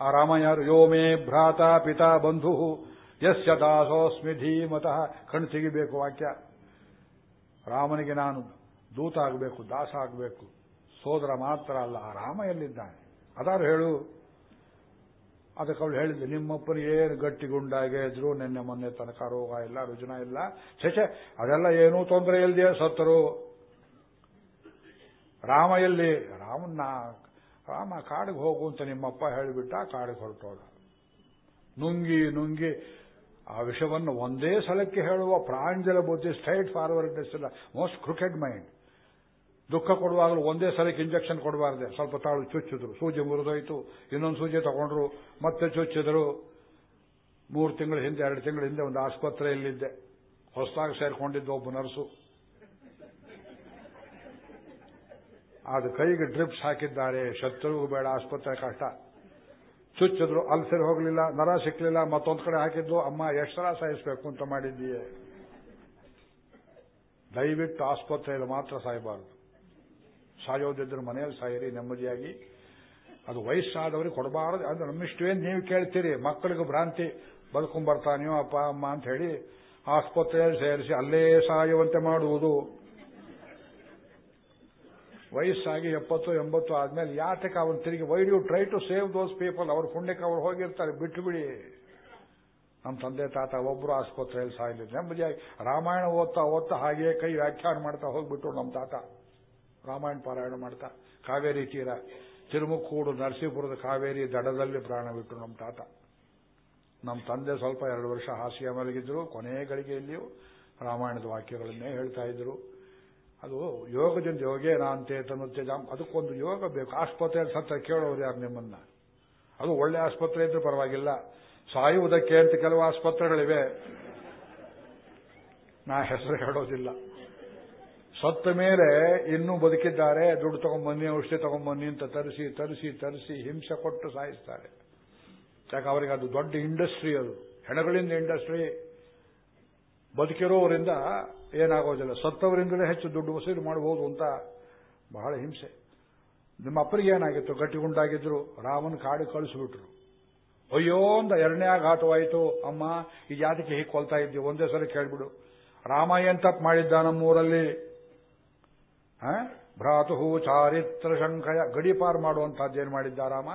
ಆ ರಾಮ ಯಾರು? ಯೋ ಮೇ ಭ್ರಾತ ಪಿತಾ ಬಂಧು. ಯಸ್ಯ ದಾಸೋಸ್ಮಿ ಧೀಮತಃ. ಕಣ್ಣು ತೆಗಿಬೇಕು ವಾಕ್ಯ. ರಾಮನಿಗೆ ನಾನು ದೂತ ಆಗಬೇಕು, ದಾಸ ಆಗಬೇಕು. ಸೋದರ ಮಾತ್ರ ಅಲ್ಲ, ಆ ರಾಮ ಎಲ್ಲಿದ್ದಾನೆ? ಅದಾರು ಹೇಳು. ಅದಕ್ಕೆ ಅವಳು ಹೇಳಿದ್ಲು ನಿಮ್ಮಪ್ಪನ ಏನು ಗಟ್ಟಿಗುಂಡಾಗೆ ಇದ್ರು ನಿನ್ನೆ ಮೊನ್ನೆ ತನಕ ರೋಗ ಇಲ್ಲ, ರುಜನ ಇಲ್ಲ. ಛೆ ಅದೆಲ್ಲ ಏನೂ ತೊಂದರೆ ಇಲ್ಲದೆ ಸತ್ತರು. ರಾಮ ಎಲ್ಲಿ ರಾಮನ್ನ, ರಾಮ ಕಾಡಿಗೆ ಹೋಗು ಅಂತ ನಿಮ್ಮಪ್ಪ ಹೇಳಿಬಿಟ್ಟ ಕಾಡಿಗೆ ಹೊರಟೋದ. ನುಂಗಿ ನುಂಗಿ ಆ ವಿಷಯವನ್ನು ಒಂದೇ ಸಲಕ್ಕೆ ಹೇಳುವ ಪ್ರಾಂಜಲ ಬುದ್ಧಿ, ಸ್ಟ್ರೈಟ್ ಫಾರ್ವರ್ಡ್ನೆಸ್ ಇಲ್ಲ, ಮೋಸ್ಟ್ ಕ್ರಿಕೆಟ್ ಮೈಂಡ್. ದುಃಖ ಕೊಡುವಾಗಲೂ ಒಂದೇ ಸಲಕ್ಕೆ ಇಂಜೆಕ್ಷನ್ ಕೊಡಬಾರ್ದೆ. ಸ್ವಲ್ಪ ತಾಳು ಚುಚ್ಚಿದ್ರು, ಸೂಜಿ ಮುರಿದೋಯ್ತು, ಇನ್ನೊಂದು ಸೂಜಿ ತಗೊಂಡ್ರು, ಮತ್ತೆ ಚುಚ್ಚಿದ್ರು. ಮೂರು ತಿಂಗಳ ಹಿಂದೆ, ಎರಡು ತಿಂಗಳ ಹಿಂದೆ ಒಂದು ಆಸ್ಪತ್ರೆಯಲ್ಲಿದ್ದೆ. ಹೊಸದಾಗಿ ಸೇರ್ಕೊಂಡಿದ್ದು ಒಬ್ಬ ನರ್ಸು. ಅದು ಕೈಗೆ ಡ್ರಿಪ್ಸ್ ಹಾಕಿದ್ದಾರೆ. ಶತ್ರುಗೂ ಬೇಡ, ಆಸ್ಪತ್ರೆ ಕಷ್ಟ. ಚುಚ್ಚಿದ್ರು ಅಲ್ಲಿ ಸರಿ ಹೋಗಲಿಲ್ಲ, ನರ ಸಿಕ್ಕಲಿಲ್ಲ ಮತ್ತೊಂದು ಕಡೆ ಹಾಕಿದ್ದು, ಅಮ್ಮ ಎಷ್ಟರ ಸಲ ಸಾಯಿಸ್ಬೇಕು ಅಂತ ಮಾಡಿದ್ದೀಯೆ. ದಯವಿಟ್ಟು ಆಸ್ಪತ್ರೆಯಲ್ಲಿ ಮಾತ್ರ ಸಾಯಬಾರದು. ಸಾಯೋದಿದ್ರೆ ಮನೆಯಲ್ಲಿ ಸಾಯಿರಿ, ನೆಮ್ಮದಿಯಾಗಿ. ಅದು ವಯಸ್ಸಾದವರಿಗೆ ಕೊಡಬಾರದು. ಅದು ನಮ್ಮಿಷ್ಟವೇನು ನೀವು ಕೇಳ್ತೀರಿ. ಮಕ್ಕಳಿಗೆ ಭ್ರಾಂತಿ. ಬದುಕೊಂಡ್ಬರ್ತಾನೆಯೋ ಅಪ್ಪ, ಅಮ್ಮ ಅಂತ ಹೇಳಿ ಆಸ್ಪತ್ರೆಯಲ್ಲಿ ಸೇರಿಸಿ ಅಲ್ಲೇ ಸಾಯುವಂತೆ ಮಾಡುವುದು. ವಯಸ್ಸಾಗಿ ಎಪ್ಪತ್ತು, ಎಂಬತ್ತು ಆದ್ಮೇಲೆ ಯಾತಕ್ಕೆ ಅವನು ತಿರುಗಿ why you try to save those people ಅವ್ರ ಪುಣ್ಯಕ್ಕೆ ಅವ್ರು ಹೋಗಿರ್ತಾರೆ ಬಿಟ್ಟು ಬಿಡಿ ನಮ್ಮ ತಂದೆ, ತಾತ ಒಬ್ಬರು ಆಸ್ಪತ್ರೆಯಲ್ಲಿ ಸಾಯಲಿಲ್ಲ ನೆಮ್ಮದಿಯಾಗಿ, ರಾಮಾಯಣ ಓದ್ತಾ ಓದ್ತಾ ಹಾಗೆಯೇ ಕೈ ವ್ಯಾಖ್ಯಾನ ಮಾಡ್ತಾ ಹೋಗ್ಬಿಟ್ಟು ನಮ್ಮ ತಾತ. ರಾಮಾಯಣ ಪಾರಾಯಣ ಮಾಡ್ತಾ, ಕಾವೇರಿ ತೀರ. ತಿರುಮುಕ್ಕೂಡು ನರಸೀಪುರದ ಕಾವೇರಿ ದಡದಲ್ಲಿ ಪ್ರಾಣ ಬಿಟ್ಟರು ನಮ್ಮ ತಾತ. ನಮ್ಮ ತಂದೆ ಸ್ವಲ್ಪ ಎರಡು ವರ್ಷ ಹಾಸಿಗೆ ಮಲಗಿದ್ರು ಕೊನೆಯ ಗಳಿಗೆಯಲ್ಲಿಯೂ ರಾಮಾಯಣದ ವಾಕ್ಯಗಳನ್ನೇ ಹೇಳ್ತಾ ಇದ್ರು. ಅದು ಯೋಗದಿಂದ ಯೋಗೇನ ಅಂತೆ ತನ್ನುತ್ತೆ ಅದಕ್ಕೊಂದು ಯೋಗ ಬೇಕು. ಆಸ್ಪತ್ರೆಯಲ್ಲಿ ಸತ್ತ ಕೇಳೋರು ಯಾರು ನಿಮ್ಮನ್ನ? ಅದು ಒಳ್ಳೆ ಆಸ್ಪತ್ರೆ ಇದ್ರೆ ಪರವಾಗಿಲ್ಲ. ಸಾಯುವುದಕ್ಕೆ ಅಂತ ಕೆಲವು ಆಸ್ಪತ್ರೆಗಳಿವೆ. ನಾ ಹೆಸರು ಹೇಳೋದಿಲ್ಲ. ಸತ್ತ ಮೇಲೆ ಇನ್ನೂ ಬದುಕಿದ್ದಾರೆ. ದುಡ್ಡು ತಗೊಂಬನ್ನಿ, ಔಷಧಿ ತಗೊಂಬನ್ನಿ ಅಂತ ತರಿಸಿ ತರಿಸಿ ತರಿಸಿ ಹಿಂಸೆ ಕೊಟ್ಟು ಸಾಯಿಸ್ತಾರೆ. ಯಾಕೆ, ಅವರಿಗೆ ಅದು ದೊಡ್ಡ ಇಂಡಸ್ಟ್ರಿ ಅದು. ಹೆಣಗಳಿಂದ ಇಂಡಸ್ಟ್ರಿ. ಬದುಕಿರೋವರಿಂದ ಏನಾಗೋದಿಲ್ಲ. ಸತ್ತವರಿಂದಲೇ ಹೆಚ್ಚು ದುಡ್ಡು ವಸೂಲಿ ಮಾಡಬಹುದು ಅಂತ ಬಹಳ ಹಿಂಸೆ. ನಿಮ್ಮ ಅಪ್ಪರಿಗೆ ಏನಾಗಿತ್ತು? ಗಟ್ಟಿಗುಂಡಾಗಿದ್ರು ರಾಮನ ಕಾಡು ಕಳಿಸ್ಬಿಟ್ರು. ಅಯ್ಯೋ ಅಂದ ಎರಡನೇ ಆಘಾತವಾಯಿತು. ಅಮ್ಮ, ಈ ಜಾತಿಗೆ ಹೀಗೆ ಕೊಲ್ತಾ ಇದ್ದೀವಿ ಒಂದೇ ಸಲ ಕೇಳ್ಬಿಡು. ರಾಮ ಏನ್ ತಪ್ಪು ಮಾಡಿದ್ದ ನಮ್ಮೂರಲ್ಲಿ? ಭ್ರಾತು ಚಾರಿತ್ರ ಶಂಕಯ ಗಡಿಪಾರು ಮಾಡುವಂತಹದ್ದೇನು ಮಾಡಿದ್ದ ರಾಮ?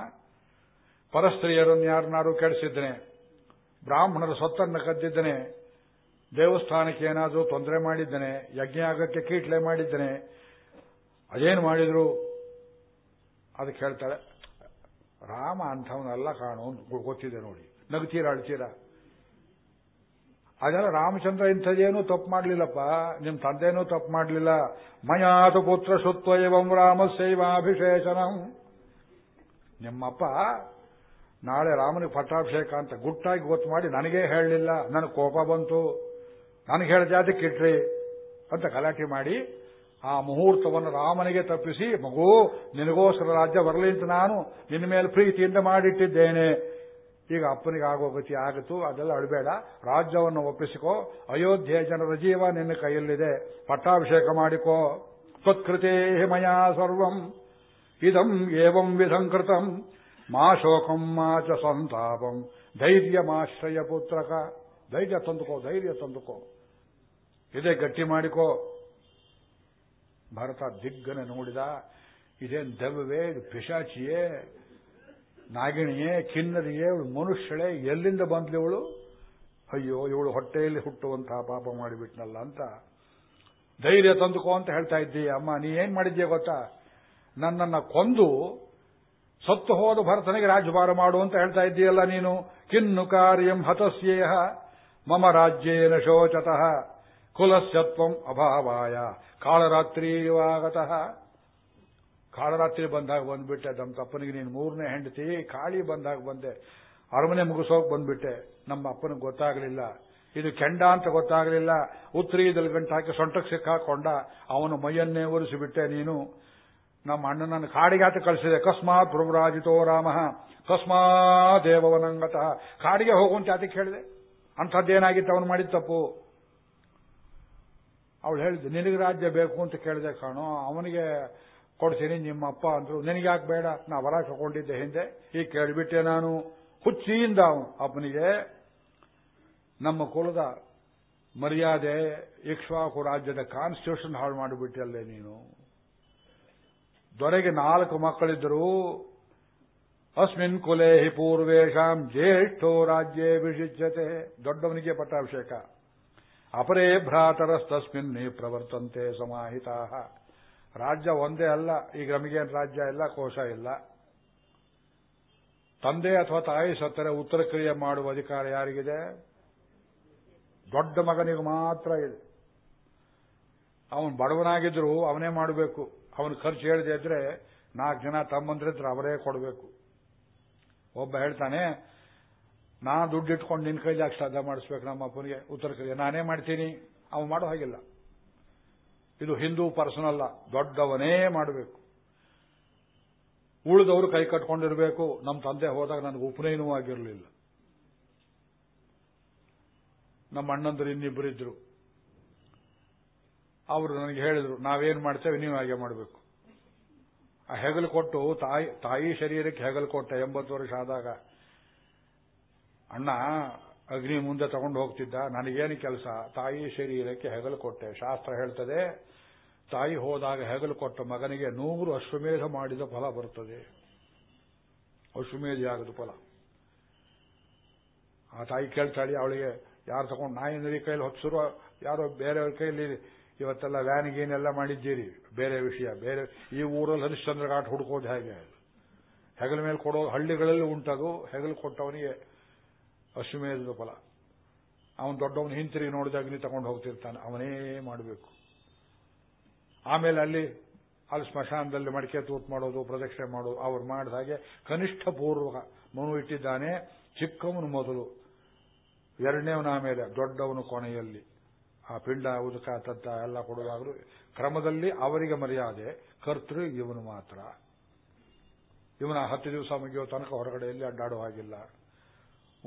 ಪರಸ್ತ್ರೀಯರನ್ನು ಯಾರನ್ನಾರು ಕೆಡಿಸಿದ್ದನೆ ಬ್ರಾಹ್ಮಣರ ಸೊತ್ತನ್ನು ಕದ್ದಿದ್ದನೆ ದೇವಸ್ಥಾನಕ್ಕೆ ಏನಾದರೂ ತೊಂದರೆ ಮಾಡಿದ್ದೇನೆ ಯಜ್ಞಯಾಗಕ್ಕೆ ಕೀಟ್ಲೆ ಮಾಡಿದ್ದೇನೆ, ಅದೇನು ಮಾಡಿದ್ರು? ಅದಕ್ಕೆ ಕೇಳ್ತಾಳೆ, ರಾಮ ಅಂಥವನ್ನೆಲ್ಲ ಕಾಣು ಗೊತ್ತಿದೆ ನೋಡಿ. ನಗ್ತೀರಾ ಅಳ್ತೀರಾ? ಅದೆಲ್ಲ ರಾಮಚಂದ್ರ ಇಂಥದ್ದೇನೂ ತಪ್ಪು ಮಾಡಲಿಲ್ಲಪ್ಪ. ನಿಮ್ಮ ತಂದೆನೂ ತಪ್ಪು ಮಾಡಲಿಲ್ಲ. ಮಯಾತು ಪುತ್ರ ಸುತ್ವ ಇವಂ ರಾಮಸೈವಾಭಿಷೇಚನಂ ನಿಮ್ಮಪ್ಪ ನಾಳೆ ರಾಮನಿಗೆ ಪಟ್ಟಾಭಿಷೇಕ ಅಂತ ಗುಟ್ಟಾಗಿ ಗೊತ್ತು ಮಾಡಿ ನನಗೇ ಹೇಳಲಿಲ್ಲ. ನನಗೆ ಕೋಪ ಬಂತು. ನನಗೆ ಹೇಳಿದೆ ಅದಕ್ಕೆ ಇಟ್ರಿ ಅಂತ ಗಲಾಟೆ ಮಾಡಿ ಆ ಮುಹೂರ್ತವನ್ನು ರಾಮನಿಗೆ ತಪ್ಪಿಸಿ, ಮಗು, ನಿನಗೋಸ್ಕರ ರಾಜ್ಯ ಬರಲಿ ಅಂತ ನಾನು ನಿನ್ನ ಮೇಲೆ ಪ್ರೀತಿಯಿಂದ ಮಾಡಿಟ್ಟಿದ್ದೇನೆ. ಈಗ ಅಪ್ಪನಿಗೆ ಆಗೋ ಗತಿ ಆಗಿತು ಅದೆಲ್ಲ ಅಳಬೇಡ. ರಾಜ್ಯವನ್ನು ಒಪ್ಪಿಸಿಕೋ. ಅಯೋಧ್ಯೆ ಜನರ ಜೀವ ನಿನ್ನ ಕೈಯಲ್ಲಿದೆ. ಪಟ್ಟಾಭಿಷೇಕ ಮಾಡಿಕೋ. ತ್ವತ್ಕೃತೇ ಮಯಾ ಸರ್ವಂ. ಇದಂ ಏವಂ ವಿಧಂ ಕೃತಂ. ಮಾ ಶೋಕಂ, ಮಾ ಚ ಸಂತಾಪಂ. ಧೈರ್ಯಮಾಶ್ರಯ ಪುತ್ರಕ. ಧೈರ್ಯ ತಂದುಕೋ ಧೈರ್ಯ ತಂದುಕೋ. ಇದೇ ಗಟ್ಟಿ ಮಾಡಿಕೋ. ಭಾರತ ದಿಗ್ಗನೆ ನೋಡಿದ. ಇದೇನು ದೆವ್ವವೇ, ಇದು ಪಿಶಾಚಿಯೇ, ನಾಗಿಣಿಯೇ, ಕಿನ್ನರಿಯೇ, ಇವಳು ಮನುಷ್ಯಳೇ, ಎಲ್ಲಿಂದ ಬಂದ್ಲಿ ಇವಳು? ಅಯ್ಯೋ, ಇವಳು ಹೊಟ್ಟೆಯಲ್ಲಿ ಹುಟ್ಟುವಂತಹ ಪಾಪ ಮಾಡಿಬಿಟ್ನಲ್ಲ ಅಂತ. ಧೈರ್ಯ ತಂದುಕೋ ಅಂತ ಹೇಳ್ತಾ ಇದ್ದೀಯ. ಅಮ್ಮ, ನೀ ಏನ್ ಮಾಡಿದ್ದೀಯ ಗೊತ್ತಾ? ನನ್ನನ್ನ ಕೊಂದು ಸತ್ತು ಹೋದ ಭರತನಿಗೆ ರಾಜ್ಯಭಾರ ಮಾಡು ಅಂತ ಹೇಳ್ತಾ ಇದ್ದೀಯಲ್ಲ ನೀನು. ಕಿನ್ನು ಕಾರ್ಯಂ ಹತಸ್ಯೇಹ, ಮಮ ರಾಜ್ಯೇನ ಶೋಚತಃ. ಕುಲಸ್ಯತ್ವಂ ಅಭಾವಾಯ. ಕಾಳರಾತ್ರಿವಾಗತಃ ಕಾಳರಾತ್ರಿ ಬಂದಾಗ ಬಂದ್ಬಿಟ್ಟೆ, ನಮ್ಮ ತಪ್ಪನಿಗೆ ನೀನು ಮೂರನೇ ಹೆಂಡತಿ ಕಾಳಿ ಬಂದಾಗ ಬಂದೆ. ಅರಮನೆ ಮುಗಿಸೋಕೆ ಬಂದ್ಬಿಟ್ಟೆ. ನಮ್ಮ ಅಪ್ಪನಿಗೆ ಗೊತ್ತಾಗಲಿಲ್ಲ. ಇದು ಕೆಂಡ ಅಂತ ಗೊತ್ತಾಗಲಿಲ್ಲ. ಉತ್ತರೀದಲ್ಲಿ ಗಂಟು ಹಾಕಿ ಸೊಂಟಕ್ಕೆ ಸಿಕ್ಕಾಕೊಂಡ. ಅವನು ಮೈಯನ್ನೇ ಒರೆಸಿಬಿಟ್ಟೆ ನೀನು. ನಮ್ಮ ಅಣ್ಣನನ್ನು ಕಾಡಿಗಾತ ಕಳಿಸಿದೆ. ಅಕಸ್ಮಾತ್ ಪ್ರಭುರಾಜಿತೋ ರಾಮ. ಕಸ್ಮಾ ದೇವವನಂಗತಃ. ಕಾಡಿಗೆ ಹೋಗುವಂತೆ ಅದಕ್ಕೆ ಹೇಳಿದೆ ಅಂಥದ್ದೇನಾಗಿತ್ತು? ಅವನು ಮಾಡಿದ ತಪ್ಪು. ಅವಳು ಹೇಳಿದ್ದು, ನಿನಗೆ ರಾಜ್ಯ ಬೇಕು ಅಂತ ಕೇಳಿದೆ ಕಾಣೋ, ಅವನಿಗೆ ಕೊಡ್ತೀನಿ ನಿಮ್ಮ ಅಪ್ಪ ಅಂದ್ರು, ನಿನಗೆ ಯಾಕೆ ಬೇಡ? ನಾ ವರ ತಗೊಂಡಿದ್ದೆ ಹಿಂದೆ ಈಗ ಕೇಳಿಬಿಟ್ಟೆ ನಾನು. ಹುಚ್ಚಿಯಿಂದ ಅವನು, ಅಪ್ಪನಿಗೆ ನಮ್ಮ ಕುಲದ ಮರ್ಯಾದೆ, ಇಕ್ಷ್ವಾಕು ರಾಜ್ಯದ ಕಾನ್ಸ್ಟಿಟ್ಯೂಷನ್ ಹಾಳು ಮಾಡಿಬಿಟ್ಟಲ್ಲೇ ನೀನು. ದೊರೆಗೆ ನಾಲ್ಕು ಮಕ್ಕಳಿದ್ದರು, ಅಸ್ಮಿನ್ ಕುಲೆ ಹಿ ಪೂರ್ವೇಶಾಂ ಜ್ಯೇಷ್ಠೋ ರಾಜ್ಯೇ ವಿಷಿಚ್ಯತೆ ದೊಡ್ಡವನಿಗೆ ಪಟ್ಟಾಭಿಷೇಕ. ಅಪರೇ ಭ್ರಾತರಸ್ತಸ್ಮಿನ್ ಪ್ರವರ್ತಂತೆ ಸಮಾಹಿತಾ ರಾಜ್ಯ ಒಂದೇ ಅಲ್ಲ ಈಗ ನಮಗೇನು ರಾಜ್ಯ ಇಲ್ಲ, ಕೋಶ ಇಲ್ಲ. ತಂದೆ ಅಥವಾ ತಾಯಿ ಸತ್ತರೆ ಉತ್ತರ ಕ್ರಿಯೆ ಮಾಡುವ ಅಧಿಕಾರ ಯಾರಿಗಿದೆ? ದೊಡ್ಡ ಮಗನಿಗೆ ಮಾತ್ರ ಇದೆ. ಅವನು ಬಡವನಾಗಿದ್ರು ಅವನೇ ಮಾಡಬೇಕು. ಅವನು ಖರ್ಚು ಹೇಳದೆ ಇದ್ರೆ ನಾಲ್ಕು ಜನ ತಮ್ಮಂದ್ರಿದ್ರೆ ಅವರೇ ಕೊಡಬೇಕು. ಒಬ್ಬ ಹೇಳ್ತಾನೆ ನಾ ದುಡ್ಡು ಇಟ್ಕೊಂಡು ನಿನ್ನ ಕೈಲಿ ಯಾಕೆ ಶ್ರದ್ಧೆ ಮಾಡಿಸ್ಬೇಕು ನಮ್ಮ ಅಪ್ಪನಿಗೆ? ಉತ್ತರ ಕ್ರಿಯೆ ನಾನೇ ಮಾಡ್ತೀನಿ. ಅವನು ಮಾಡೋ ಹಾಗಿಲ್ಲ. ಇದು ಹಿಂದೂ ಪರ್ಸನ್ ಅಲ್ಲ. ದೊಡ್ಡವನೇ ಮಾಡಬೇಕು. ಉಳಿದವರು ಕೈ ಕಟ್ಕೊಂಡಿರಬೇಕು. ನಮ್ಮ ತಂದೆ ಹೋದಾಗ ನನಗೆ ಉಪನಯನವೂ ಆಗಿರಲಿಲ್ಲ. ನಮ್ಮ ಅಣ್ಣಂದರು ಇನ್ನಿಬ್ಬರಿದ್ರು ಅವರು ನನಗೆ ಹೇಳಿದ್ರು, ನಾವೇನು ಮಾಡ್ತೇವೆ? ನೀವು ಹಾಗೆ ಮಾಡಬೇಕು. ಆ ಹೆಗಲು ಕೊಟ್ಟು ತಾಯಿ ತಾಯಿ ಶರೀರಕ್ಕೆ ಹೆಗಲು ಕೊಟ್ಟ ಎಂಬತ್ತು ವರ್ಷ ಆದಾಗ ಅಣ್ಣ, ಅಗ್ನಿ ಮುಂದೆ ತಗೊಂಡು ಹೋಗ್ತಿದ್ದ, ನನಗೇನು ಕೆಲಸ? ತಾಯಿ ಶರೀರಕ್ಕೆ ಹೆಗಲು ಕೊಟ್ಟೆ. ಶಾಸ್ತ್ರ ಹೇಳ್ತದೆ, ತಾಯಿ ಹೋದಾಗ ಹೆಗಲು ಕೊಟ್ಟ ಮಗನಿಗೆ ನೂರು ಅಶ್ವಮೇಧ ಮಾಡಿದ ಫಲ ಬರುತ್ತದೆ ಅಶ್ವಮೇಧಿಯಾಗದ ಫಲ. ಆ ತಾಯಿ ಕೇಳ್ತಾಳಿ, ಅವಳಿಗೆ, ಯಾರು ತಗೊಂಡು ನಾಯಿನರಿ ಕೈಯಲ್ಲಿ ಹೊತ್ಸಿರೋ ಯಾರೋ ಬೇರೆಯವ್ರ ಕೈಯಲ್ಲಿ ಇವತ್ತೆಲ್ಲ ವ್ಯಾನ್ ಗೀನೆಲ್ಲ ಮಾಡಿದ್ದೀರಿ. ಬೇರೆ ವಿಷಯ, ಬೇರೆ, ಈ ಊರಲ್ಲಿ ಹರಿಶ್ಚಂದ್ರ ಘಾಟ್ ಹುಡುಕೋದು ಹೇಗೆ? ಹೆಗಲ ಮೇಲೆ ಕೊಡೋ ಹಳ್ಳಿಗಳಲ್ಲಿ ಉಂಟದು, ಹೆಗಲು ಕೊಟ್ಟವನಿಗೆ ಅಶ್ವಮೇಧದ ಫಲ. ಅವನು ದೊಡ್ಡವನು ಹಿಂತಿರುಗಿ ನೋಡಿದ ಅಗ್ನಿ ತಗೊಂಡು ಹೋಗ್ತಿರ್ತಾನೆ. ಅವನೇ ಮಾಡಬೇಕು. ಆಮೇಲೆ ಅಲ್ಲಿ ಅಲ್ಲಿ ಸ್ಮಶಾನದಲ್ಲಿ ಮಡಿಕೆ ತೂತ್ ಮಾಡೋದು, ಪ್ರದಕ್ಷಿಣೆ ಮಾಡೋದು, ಅವ್ರು ಮಾಡಿದ ಹಾಗೆ ಕನಿಷ್ಠ ಪೂರ್ವಕ ಮನು ಇಟ್ಟಿದ್ದಾನೆ ಚಿಕ್ಕವನು ಮೊದಲು. ಎರಡನೇವನ ಆಮೇಲೆ ದೊಡ್ಡವನು ಕೊನೆಯಲ್ಲಿ. ಆ ಪಿಂಡ, ಉದಕ, ತತ್ತ ಎಲ್ಲ ಕೊಡುವಾಗಲೂ ಕ್ರಮದಲ್ಲಿ ಅವರಿಗೆ ಮರ್ಯಾದೆ, ಕರ್ತೃ ಇವನು ಮಾತ್ರ. ಇವನ ಹತ್ತು ದಿವಸ ಮುಗಿಯೋ ತನಕ ಹೊರಗಡೆಯಲ್ಲಿ ಅಡ್ಡಾಡೋ ಹಾಗಿಲ್ಲ.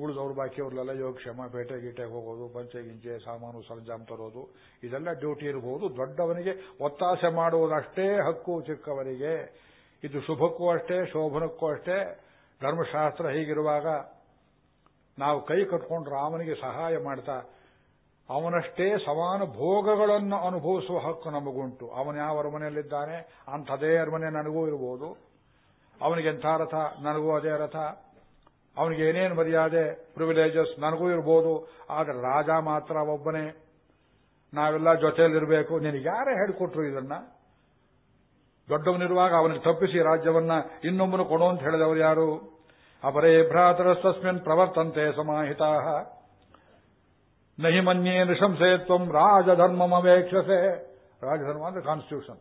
ಉಳಿದವ್ರು ಬಾಕಿಯವ್ರಲ್ಲೆಲ್ಲ ಯೋಗಕ್ಷೇಮ ಬೇಟೆ ಗೀಟೆಗೆ ಹೋಗೋದು, ಪಂಚೆ, ಗಿಂಚೆ, ಸಾಮಾನು, ಸರಂಜಾಮ್ ತರೋದು, ಇದೆಲ್ಲ ಡ್ಯೂಟಿ ಇರಬಹುದು ದೊಡ್ಡವನಿಗೆ ಒತ್ತಾಸೆ ಮಾಡುವುದಷ್ಟೇ ಹಕ್ಕು ಚಿಕ್ಕವರಿಗೆ. ಇದು ಶುಭಕ್ಕೂ ಅಷ್ಟೇ, ಶೋಭನಕ್ಕೂ ಅಷ್ಟೇ. ಧರ್ಮಶಾಸ್ತ್ರ ಹೀಗಿರುವಾಗ ನಾವು ಕೈ ಕಟ್ಕೊಂಡು ರಾಮನಿಗೆ ಸಹಾಯ ಮಾಡ್ತಾ, ಅವನಷ್ಟೇ ಸಮಾನ ಭೋಗಗಳನ್ನು ಅನುಭವಿಸುವ ಹಕ್ಕು ನಮಗುಂಟು. ಅವನು ಯಾವ ಅರಮನೆಯಲ್ಲಿದ್ದಾನೆ, ಅಂಥದೇ ಅರಮನೆ ನನಗೂ ಇರಬಹುದು ಅವನಿಗೆಂಥ ರಥ, ನನಗೂ ಅದೇ ರಥ. ಅವನಿಗೆ ಏನೇನು ಮರ್ಯಾದೆ ಪ್ರಿವಿಲೇಜಸ್ ನನಗೂ ಇರ್ಬೋದು, ಆದರೆ ರಾಜ ಮಾತ್ರ ಒಬ್ಬನೇ. ನಾವೆಲ್ಲ ಜೊತೆಯಲ್ಲಿರಬೇಕು. ನಿನಗೆ ಯಾರೇ ಹೇಳಿಕೊಟ್ರು ಇದನ್ನ? ದೊಡ್ಡವನಿರುವಾಗ ಅವನಿಗೆ ತಪ್ಪಿಸಿ ರಾಜ್ಯವನ್ನ ಇನ್ನೊಬ್ಬನು ಕೊಡು ಅಂತ ಹೇಳಿದವರು ಯಾರು? ಅಪರೇ ಭ್ರಾತರಸ್ತಸ್ಮಿನ್ ಪ್ರವರ್ತಂತೆ ಸಮಾಹಿತಾ ನಹಿ ಮನ್ಯೇ ನಿಶಂಸೇತ್ವಂ ರಾಜಧರ್ಮಮವೇಕ್ಷಸೆ ರಾಜಧರ್ಮ ಅಂದ್ರೆ ಕಾನ್ಸ್ಟಿಟ್ಯೂಷನ್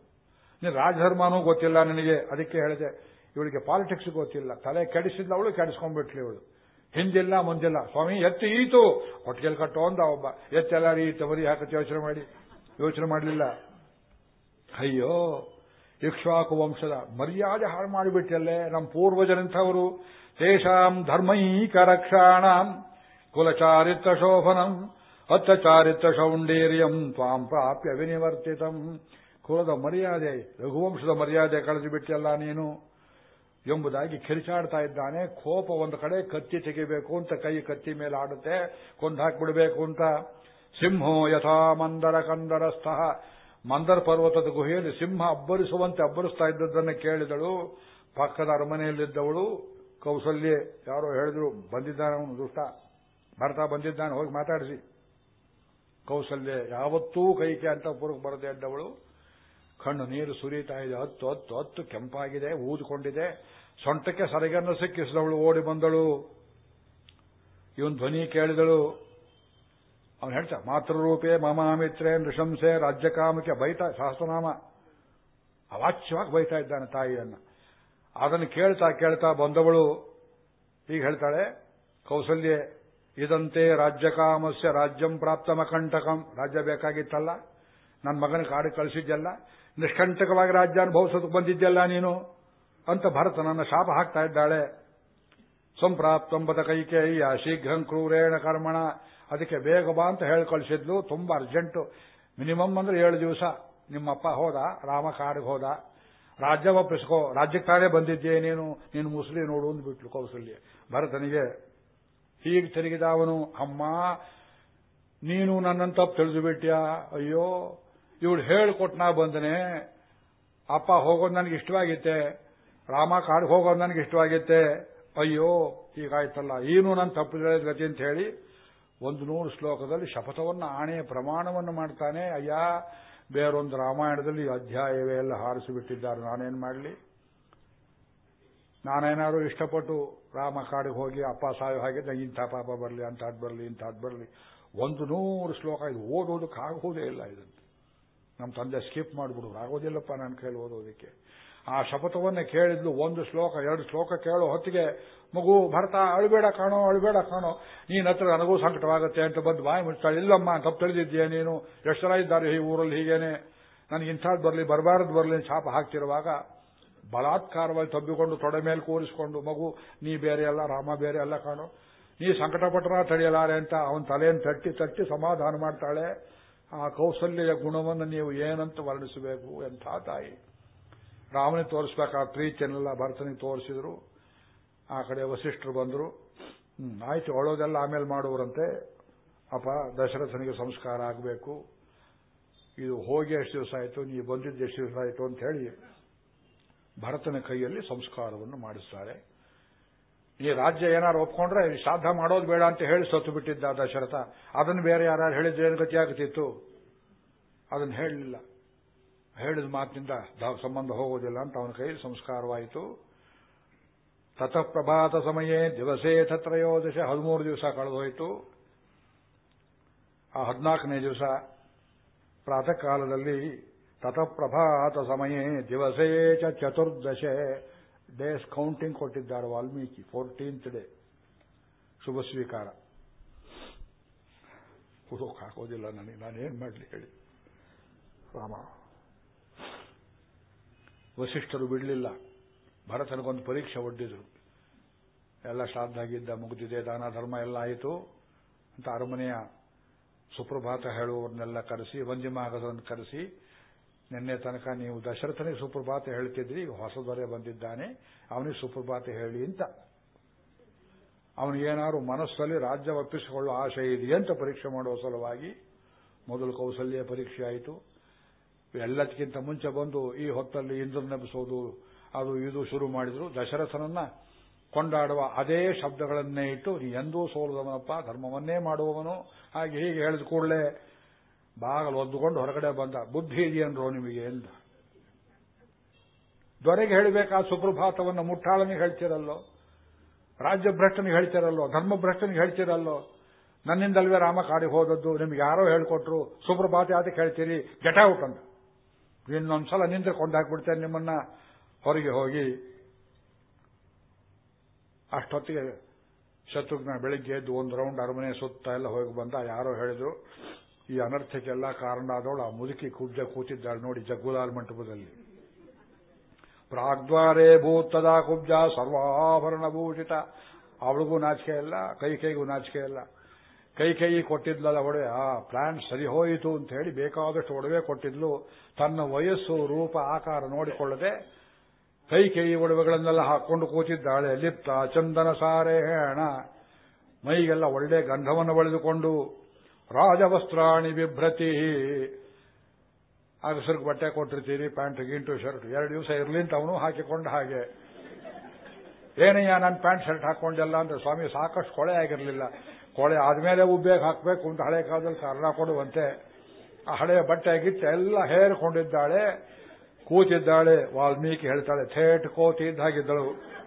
ನೀನು ರಾಜಧರ್ಮನೂ ಗೊತ್ತಿಲ್ಲ ನಿನಗೆ, ಅದಕ್ಕೆ ಹೇಳಿದೆ. ಇವಳಿಗೆ ಪಾಲಿಟಿಕ್ಸ್ ಗೊತ್ತಿಲ್ಲ. ತಲೆ ಕೆಡಿಸಿದ್ಲ ಅವಳು, ಕೆಡಿಸ್ಕೊಂಡ್ಬಿಟ್ಲಿ ಇವಳು. ಹಿಂದಿಲ್ಲ, ಮುಂದಿಲ್ಲ. ಸ್ವಾಮಿ, ಎತ್ತಿ ಈತು. ಹೊಟ್ಟಿಗೆಲ್ ಕಟ್ಟೋ ಅಂದ ಒಬ್ಬ. ಎತ್ತೆಲ್ಲ ರೀತಿ ಮರಿ ಹಾಕತ್ತೆ ಯೋಚನೆ ಮಾಡಿ. ಯೋಚನೆ ಮಾಡಲಿಲ್ಲ. ಅಯ್ಯೋ, ಇಕ್ಷ್ವಾಕು ವಂಶದ ಮರ್ಯಾದೆ ಹಾಳು ಮಾಡಿಬಿಟ್ಟಲ್ಲೇ ನಮ್ಮ ಪೂರ್ವಜರಂಥವರು. ತೇಷಾಂ ಧರ್ಮೈಕ ರಕ್ಷಾಣ ಕುಲಚಾರಿತ್ರ ಶೋಭನಂ ಅತ್ತ ಚಾರಿತ್ರ ಶೌಂಡೇರ್ಯಂ ತ್ವಾಂ ಪ್ರಾಪ್ಯ ವಿನಿವರ್ತಿತಂ. ಕುಲದ ಮರ್ಯಾದೆ ರಘುವಂಶದ ಮರ್ಯಾದೆ ಕಳೆದು ಬಿಟ್ಟಲ್ಲ ನೀನು. ಎಂಬುದಾಗಿ ಕಿರಿಚಾಡ್ತಾ ಇದ್ದಾನೆ. ಕೋಪ ಒಂದು ಕಡೆ, ಕತ್ತಿ ತೆಗಿಬೇಕು ಅಂತ ಕೈ ಕತ್ತಿ ಮೇಲೆ ಆಡುತ್ತೆ. ಕೊಂದು ಹಾಕ್ಬಿಡ್ಬೇಕು ಅಂತ. ಸಿಂಹೋ ಯಥಾ ಮಂದರ ಕಂದರಸ್ಥ. ಮಂದರ ಪರ್ವತದ ಗುಹೆಯಲ್ಲಿ ಸಿಂಹ ಅಬ್ಬರಿಸುವಂತೆ ಅಬ್ಬರಿಸ್ತಾ ಇದ್ದದ್ದನ್ನು ಕೇಳಿದಳು. ಪಕ್ಕದ ಅರಮನೆಯಲ್ಲಿದ್ದವಳು. ಕೌಸಲ್ಯ ಯಾರೋ ಹೇಳಿದ್ರು, ಬಂದಿದ್ದಾನೆ ಅವನು ದುಷ್ಟ. ಬರ್ತಾ ಬಂದಿದ್ದಾನೆ, ಹೋಗಿ ಮಾತಾಡಿಸಿ. ಕೌಸಲ್ಯ, ಯಾವತ್ತೂ ಕೈಕೆ ಅಂತ ಪುರಕ್ಕೆ ಬರದೆ ಇದ್ದವಳು. ಕಣ್ಣು ನೀರು ಸುರಿತಾ ಇದೆ, ಹತ್ತು ಹತ್ತು ಹತ್ತು ಕೆಂಪಾಗಿದೆ, ಊದ್ಕೊಂಡಿದೆ. ಸೊಂಟಕ್ಕೆ ಸರಿಗನ್ನು ಸಿಕ್ಕಿಸಿದವಳು, ಓಡಿ ಬಂದಳು. ಇವನ್ ಧ್ವನಿ ಕೇಳಿದಳು. ಅವನು ಹೇಳ್ತಾ, ಮಾತೃರೂಪೇ ಮಮಾಮಿತ್ರೆ ನೃಶಂಸೆ ರಾಜ್ಯಕಾಮಕ್ಕೆ ಬೈತಾ ಸಹಸ್ರನಾಮ ಅವಾಚ್ಯವಾಗಿ ಬೈತಾ ಇದ್ದಾನೆ ತಾಯಿಯನ್ನ. ಅದನ್ನು ಕೇಳ್ತಾ ಕೇಳ್ತಾ ಬಂದವಳು. ಈಗ ಹೇಳ್ತಾಳೆ, ಕೌಸಲ್ಯ, ಇದಂತೆ ರಾಜ್ಯಕಾಮಸ್ಯ ರಾಜ್ಯಂ ಪ್ರಾಪ್ತಮಕಂಟಕಂ. ರಾಜ್ಯ ಬೇಕಾಗಿತ್ತಲ್ಲ ನನ್ನ ಮಗನ ಕಾಡು ಕಳಿಸಿದ್ಯಲ್ಲ ನಿಷ್ಕಂಟಕವಾಗಿ ರಾಜ್ಯ ಅನುಭವಿಸೋದಕ್ಕೆ ಬಂದಿದ್ದೆಲ್ಲ ನೀನು? ಅಂತ ಭರತ ನನ್ನ ಶಾಪ ಹಾಕ್ತಾ ಇದ್ದಾಳೆ. ಸಂಪ್ರಾಪ್ತಂಬದ ಕೈಕೇಯ ಶೀಘ್ರಂ ಕ್ರೂರೇಣ ಕರ್ಮಣ. ಅದಕ್ಕೆ ಬೇಗ ಬಾ ಅಂತ ಹೇಳಿ ಕಳಿಸಿದ್ಲು. ತುಂಬಾ ಅರ್ಜೆಂಟು. ಮಿನಿಮಮ್ ಅಂದ್ರೆ ಏಳು ದಿವಸ. ನಿಮ್ಮಪ್ಪ ಹೋದ, ರಾಮ ಕಾಡಿಗೆ ಹೋದ. ರಾಜ್ಯ ಒಪ್ಪಿಸ್ಕೋ. ರಾಜ್ಯಕ್ಕೆ ತಾನೇ ಬಂದಿದ್ದೆ ನೀನು? ನೀನು ಮುಸ್ಲಿ ನೋಡು ಅಂದ್ಬಿಟ್ಲು ಕೌಸಲ್ಯ. ಭರತನಿಗೆ, ಹೀಗೆ ತಿರುಗಿದ ಅವನು, ಅಮ್ಮ, ನೀನು ನನ್ನನ್ನು ತಪ್ಪು ತಿಳಿದು ಬಿಟ್ಯಾ ಅಯ್ಯೋ ಇವಳು ಹೇಳಿಕೊಟ್ಟು ನಾ ಬಂದನೆ, ಅಪ್ಪ, ಹೋಗೋದು ನನಗೆ ಇಷ್ಟವಾಗಿತ್ತೆ ರಾಮ ಕಾಡಿಗೆ ಹೋಗೋದು ನನಗೆ ಇಷ್ಟವಾಗಿತ್ತೆ ಅಯ್ಯೋ, ಹೀಗಾಯ್ತಲ್ಲ. ಏನು ನನ್ನ ತಪ್ಪು ಗತಿ ಅಂತ ಹೇಳಿ ಒಂದು ನೂರು ಶ್ಲೋಕದಲ್ಲಿ ಶಪಥವನ್ನು, ಆಣೆಯ ಪ್ರಮಾಣವನ್ನು ಮಾಡ್ತಾನೆ. ಅಯ್ಯ, ಬೇರೊಂದು ರಾಮಾಯಣದಲ್ಲಿ ಅಧ್ಯಾಯವೇ ಎಲ್ಲ ಹಾರಿಸಿಬಿಟ್ಟಿದ್ದಾರೆ. ನಾನೇನು ಮಾಡಲಿ? ನಾನೇನಾದ್ರೂ ಇಷ್ಟಪಟ್ಟು ರಾಮ ಕಾಡಿಗೆ ಹೋಗಿ, ಅಪ್ಪ, ಸಾಯೋ ಹಾಗೆ ಇಂಥ ಪಾಪ ಬರಲಿ ಅಂಥದ್ದು ಬರಲಿ ಇಂಥದ್ದು ಬರಲಿ. ಒಂದು ನೂರು ಶ್ಲೋಕ ಇದು ಓದೋದಕ್ಕಾಗುವುದೇ ಇಲ್ಲ ಇದನ್ನು. ನಮ್ಮ ತಂದೆ ಸ್ಕಿಪ್ ಮಾಡಿಬಿಡು, ಆಗೋದಿಲ್ಲಪ್ಪ ನನ್ನ ಕೈಲಿ ಓದೋದಕ್ಕೆ. ಆ ಶಪಥವನ್ನೇ ಕೇಳಿದ್ಲು, ಒಂದು ಶ್ಲೋಕ, ಎರಡು ಶ್ಲೋಕ ಕೇಳೋ ಹೊತ್ತಿಗೆ, ಮಗು ಭರತ, ಅಳಬೇಡ ಕಾಣೋ ಅಳಬೇಡ ಕಾಣೋ, ನೀನ್ ಹತ್ರ ನನಗೂ ಸಂಕಟವಾಗುತ್ತೆ ಅಂತ ಬಂದು ಬಾಯಿ ಮುಚ್ಚಾಳೆ, ಇಲ್ಲಮ್ಮ, ತಪ್ಪು ತಿಳಿದಿದ್ದೀಯ ನೀನು, ಎಷ್ಟು ಜನ ಇದ್ದಾರೆ ಈ ಊರಲ್ಲಿ ಹೀಗೇನೆ? ನನಗೆ ಇಂಥದ್ದು ಬರಲಿ, ಬರಬಾರದು ಬರಲಿ ಶಾಪ ಹಾಕ್ತಿರುವಾಗ ಬಲಾತ್ಕಾರವಾಗಿ ತಬ್ಬಿಕೊಂಡು ತೊಡೆ ಮೇಲೆ ಕೂರಿಸಿಕೊಂಡು, ಮಗು, ನೀ ಬೇರೆ ಅಲ್ಲ, ರಾಮ ಬೇರೆ ಅಲ್ಲ ಕಾಣೋ, ನೀ ಸಂಕಟಪಟ್ಟರ ತಡೆಯಲಾರೆ ಅಂತ ಅವನ ತಲೆಯನ್ನು ತಟ್ಟಿ ತಟ್ಟಿ ಸಮಾಧಾನ ಮಾಡ್ತಾಳೆ. ಆ ಕೌಸಲ್ಯ ಗುಣವನ್ನು ನೀವು ಏನಂತ ವರ್ಣಿಸಬೇಕು ಎಂಥ ತಾಯಿ. ರಾಮನಿಗೆ ಆ ಪ್ರೀತಿಯನ್ನೆಲ್ಲ ಭರತನಿಗೆ ತೋರಿಸಿದ್ರು. ಆ ಕಡೆ ವಸಿಷ್ಠರು ಬಂದರು. ಆಯ್ತು ಒಳೋದೆಲ್ಲ ಆಮೇಲೆ ಮಾಡುವರಂತೆ ಅಪ್ಪ, ದಶರಥನಿಗೆ ಸಂಸ್ಕಾರ ಆಗಬೇಕು. ಇದು ಹೋಗಿ ಎಷ್ಟು ದಿವಸ ಆಯಿತು, ನೀವು ಬಂದಿದ್ದು ಎಷ್ಟು ದಿವಸ ಆಯಿತು ಅಂತ ಹೇಳಿ ಭರತನ ಕೈಯಲ್ಲಿ ಸಂಸ್ಕಾರವನ್ನು ಮಾಡಿಸ್ತಾರೆ. ಈ ರಾಜ್ಯ ಏನಾರು ಒಪ್ಕೊಂಡ್ರೆ ಶ್ರಾದ್ದ ಮಾಡೋದು ಬೇಡ ಅಂತ ಹೇಳಿ ಸತ್ತು ಬಿಟ್ಟಿದ್ದ ದಶರಥ. ಅದನ್ನು ಬೇರೆ ಯಾರು ಹೇಳಿದ್ರೆ ಏನು ಗತಿಯಾಗುತ್ತಿತ್ತು ಅದನ್ನು ಹೇಳಲಿಲ್ಲ. ಹೇಳಿದ ಮಾತಿನಿಂದ ಸಂಬಂಧ ಹೋಗೋದಿಲ್ಲ ಅಂತ ಅವನ ಕೈ ಸಂಸ್ಕಾರವಾಯಿತು. ತತಃ ಪ್ರಭಾತ ಸಮಯೇ ದಿವಸೇ ತತ್ರಯೋದಶ ಹದಿಮೂರು ದಿವಸ ಕಳೆದೋಯಿತು. ಆ ಹದಿನಾಲ್ಕನೇ ದಿವಸ ಪ್ರಾತಃ ಕಾಲದಲ್ಲಿ ತತಃ ಪ್ರಭಾತ ಸಮಯೇ ದಿವಸೇ ಚತುರ್ದಶೆ ಡೇಸ್ ಕೌಂಟಿಂಗ್ ಕೊಟ್ಟಿದ್ದಾರೆ ವಾಲ್ಮೀಕಿ ಫೋರ್ಟೀನ್ತ್ ಡೇ ಶುಭ ಸ್ವೀಕಾರ. ಹಾಕೋದಿಲ್ಲ ನನಗೆ ನಾನೇನ್ ಮಾಡಲಿ ಹೇಳಿ. ರಾಮ. ವಸಿಷ್ಠರು ಬಿಡಲಿಲ್ಲ. ಭರತನಿಗೊಂದು ಪರೀಕ್ಷೆ ಒಡ್ಡಿದ್ರು. ಎಲ್ಲ ಶ್ರಾದ್ದಾಗಿದ್ದ ಮುಗಿದಿದೆ, ದಾನ, ಧರ್ಮ ಎಲ್ಲ ಆಯಿತು. ಅಂತ ಅರಮನೆಯ ಸುಪ್ರಭಾತ ಹೇಳುವವರನ್ನೆಲ್ಲ ಕರೆಸಿ ವಂದಿಮಾಗದನ್ನು ಕರೆಸಿ ನಿನ್ನೆ ತನಕ ನೀವು ದಶರಥನಿಗೆ ಸುಪ್ರಭಾತ ಹೇಳ್ತಿದ್ರಿ, ಈಗ ದೊರೆ ಬಂದಿದ್ದಾನೆ, ಅವನಿಗೆ ಸುಪ್ರಭಾತ ಹೇಳಿ ಅಂತ. ಅವನಿಗೇನಾದ್ರು ಮನಸ್ಸಲ್ಲಿ ರಾಜ್ಯ ಒಪ್ಪಿಸಿಕೊಳ್ಳುವ ಆಶೆ ಇದೆಯಂತ ಪರೀಕ್ಷೆ ಮಾಡುವ ಸಲುವಾಗಿ ಮೊದಲು ಕೌಸಲ್ಯ ಪರೀಕ್ಷೆ ಆಯಿತು. ಎಲ್ಲದಕ್ಕಿಂತ ಮುಂಚೆ ಬಂದು ಈ ಹೊತ್ತಲ್ಲಿ ಇಂದ್ರನೆಬ್ಬಿಸೋದು ಅದು ಇದು ಶುರು ಮಾಡಿದ್ರು. ದಶರಥನನ್ನ ಕೊಂಡಾಡುವ ಅದೇ ಶಬ್ದಗಳನ್ನೇ ಇಟ್ಟು, ನೀ ಎಂದೂ ಸೋಲದವನಪ್ಪ ಧರ್ಮವನ್ನೇ ಮಾಡುವವನು, ಹಾಗೆ ಹೀಗೆ ಹೇಳಿದ ಕೂಡಲೇ ಬಾಗಲು ಒದ್ದುಕೊಂಡು ಹೊರಗಡೆ ಬಂದ, ಬುದ್ಧಿ ಇದೆಯನ್ರೋ ನಿಮಗೆ? ಎಂದ. ದೊರೆಗೆ ಹೇಳಬೇಕಾದ ಸುಪ್ರಭಾತವನ್ನು ಮುಟ್ಟಾಳನಿಗೆ ಹೇಳ್ತಿರಲ್ಲೋ, ರಾಜ್ಯಭ್ರಷ್ಟನಿಗೆ ಹೇಳ್ತಿರಲ್ಲೋ, ಧರ್ಮಭ್ರಷ್ಟನಿಗೆ ಹೇಳ್ತಿರಲ್ಲೋ, ನನ್ನಿಂದಲ್ವೇ ರಾಮ ಕಾಡಿಗೆ ಹೋದದ್ದು, ನಿಮ್ಗೆ ಯಾರೋ ಹೇಳಿಕೊಟ್ರು, ಸುಪ್ರಭಾತ ಯಾತಕ್ಕೆ ಹೇಳ್ತೀರಿ ಗೆಟ್ ಔಟ್ ಅಂತ ಇನ್ನೊಂದ್ಸಲ ನಿಂದ್ರೆ ಕೊಂಡಾಕ್ಬಿಡ್ತೇನೆ ನಿಮ್ಮನ್ನ, ಹೊರಗೆ ಹೋಗಿ. ಅಷ್ಟೊತ್ತಿಗೆ ಶತ್ರುಘ್ನ ಬೆಳಿಗ್ಗೆ ಎದ್ದು ಒಂದು ರೌಂಡ್ ಅರಮನೆ ಸುತ್ತ ಎಲ್ಲ ಹೋಗಿ ಬಂದ, ಯಾರೋ ಹೇಳಿದ್ರು ಈ ಅನರ್ಥಕ್ಕೆಲ್ಲ ಕಾರಣ ಆದವಳು ಆ ಮುದುಕಿ ಕುಬ್ಜ ಕೂತಿದ್ದಾಳೆ ನೋಡಿ ಜಗ್ಗುಲಾಲ್ ಮಂಟಪದಲ್ಲಿ. ಪ್ರಾಗ್ದ್ವಾರೇ ಭೂತದ ಕುಬ್ಜ ಸರ್ವಾಭರಣ ಭೂಷಿತ ಅವಳಿಗೂ ನಾಚಿಕೆ ಇಲ್ಲ, ಕೈ ಕೈಗೂ ನಾಚಿಕೆ ಇಲ್ಲ. ಕೈ ಕೈ ಕೊಟ್ಟಿದ್ಲಲ್ಲ ಒಡವೆ ಆ ಪ್ಲಾನ್ ಸರಿ ಹೋಯಿತು ಅಂತ ಹೇಳಿ ಬೇಕಾದಷ್ಟು ಒಡವೆ ಕೊಟ್ಟಿದ್ಲು. ತನ್ನ ವಯಸ್ಸು, ರೂಪ, ಆಕಾರ ನೋಡಿಕೊಳ್ಳದೆ ಕೈ ಕೈ ಒಡವೆಗಳನ್ನೆಲ್ಲ ಹಾಕೊಂಡು ಕೂತಿದ್ದಾಳೆ. ಲಿಪ್ತ ಚಂದನ ಸಾರೆ ಹೇಣ ಮೈಗೆಲ್ಲ ಒಳ್ಳೆ ಗಂಧವನ್ನು ಬಳಿದುಕೊಂಡು ರಾಜವಸ್ತ್ರಾಣಿ ಬಿಭ್ರತಿ. ಅಗಸರ್ಗೆ ಬಟ್ಟೆ ಕೊಟ್ಟಿರ್ತೀರಿ ಪ್ಯಾಂಟ್, ಗಿಂಟು, ಶರ್ಟ್. ಎರಡು ದಿವಸ ಇರ್ಲಿ ಅಂತ ಅವನು ಹಾಕಿಕೊಂಡ ಹಾಗೆ. ಏನಯ್ಯ, ನಾನು ಪ್ಯಾಂಟ್, ಶರ್ಟ್ ಹಾಕೊಂಡೆಲ್ಲ ಅಂದ್ರೆ ಸ್ವಾಮಿ ಸಾಕಷ್ಟು ಕೊಳೆ ಆಗಿರಲಿಲ್ಲ. ಕೊಳೆ ಆದ್ಮೇಲೆ ಉಬ್ಬೇಗ ಹಾಕಬೇಕು ಅಂತ ಹಳೆ ಕಾಲದಲ್ಲಿ ಕಾರಣ ಕೊಡುವಂತೆ. ಆ ಹಳೆಯ ಬಟ್ಟೆ, ಗಿಟ್ಟೆ ಎಲ್ಲ ಹೇರಿಕೊಂಡಿದ್ದಾಳೆ. ಕೂತಿದ್ದಾಳೆ, ವಾಲ್ಮೀಕಿ ಹೇಳ್ತಾಳೆ, ಥೇಟ್ ಕೋತಿ ಇದ್ದಾಗಿದ್ದಳು.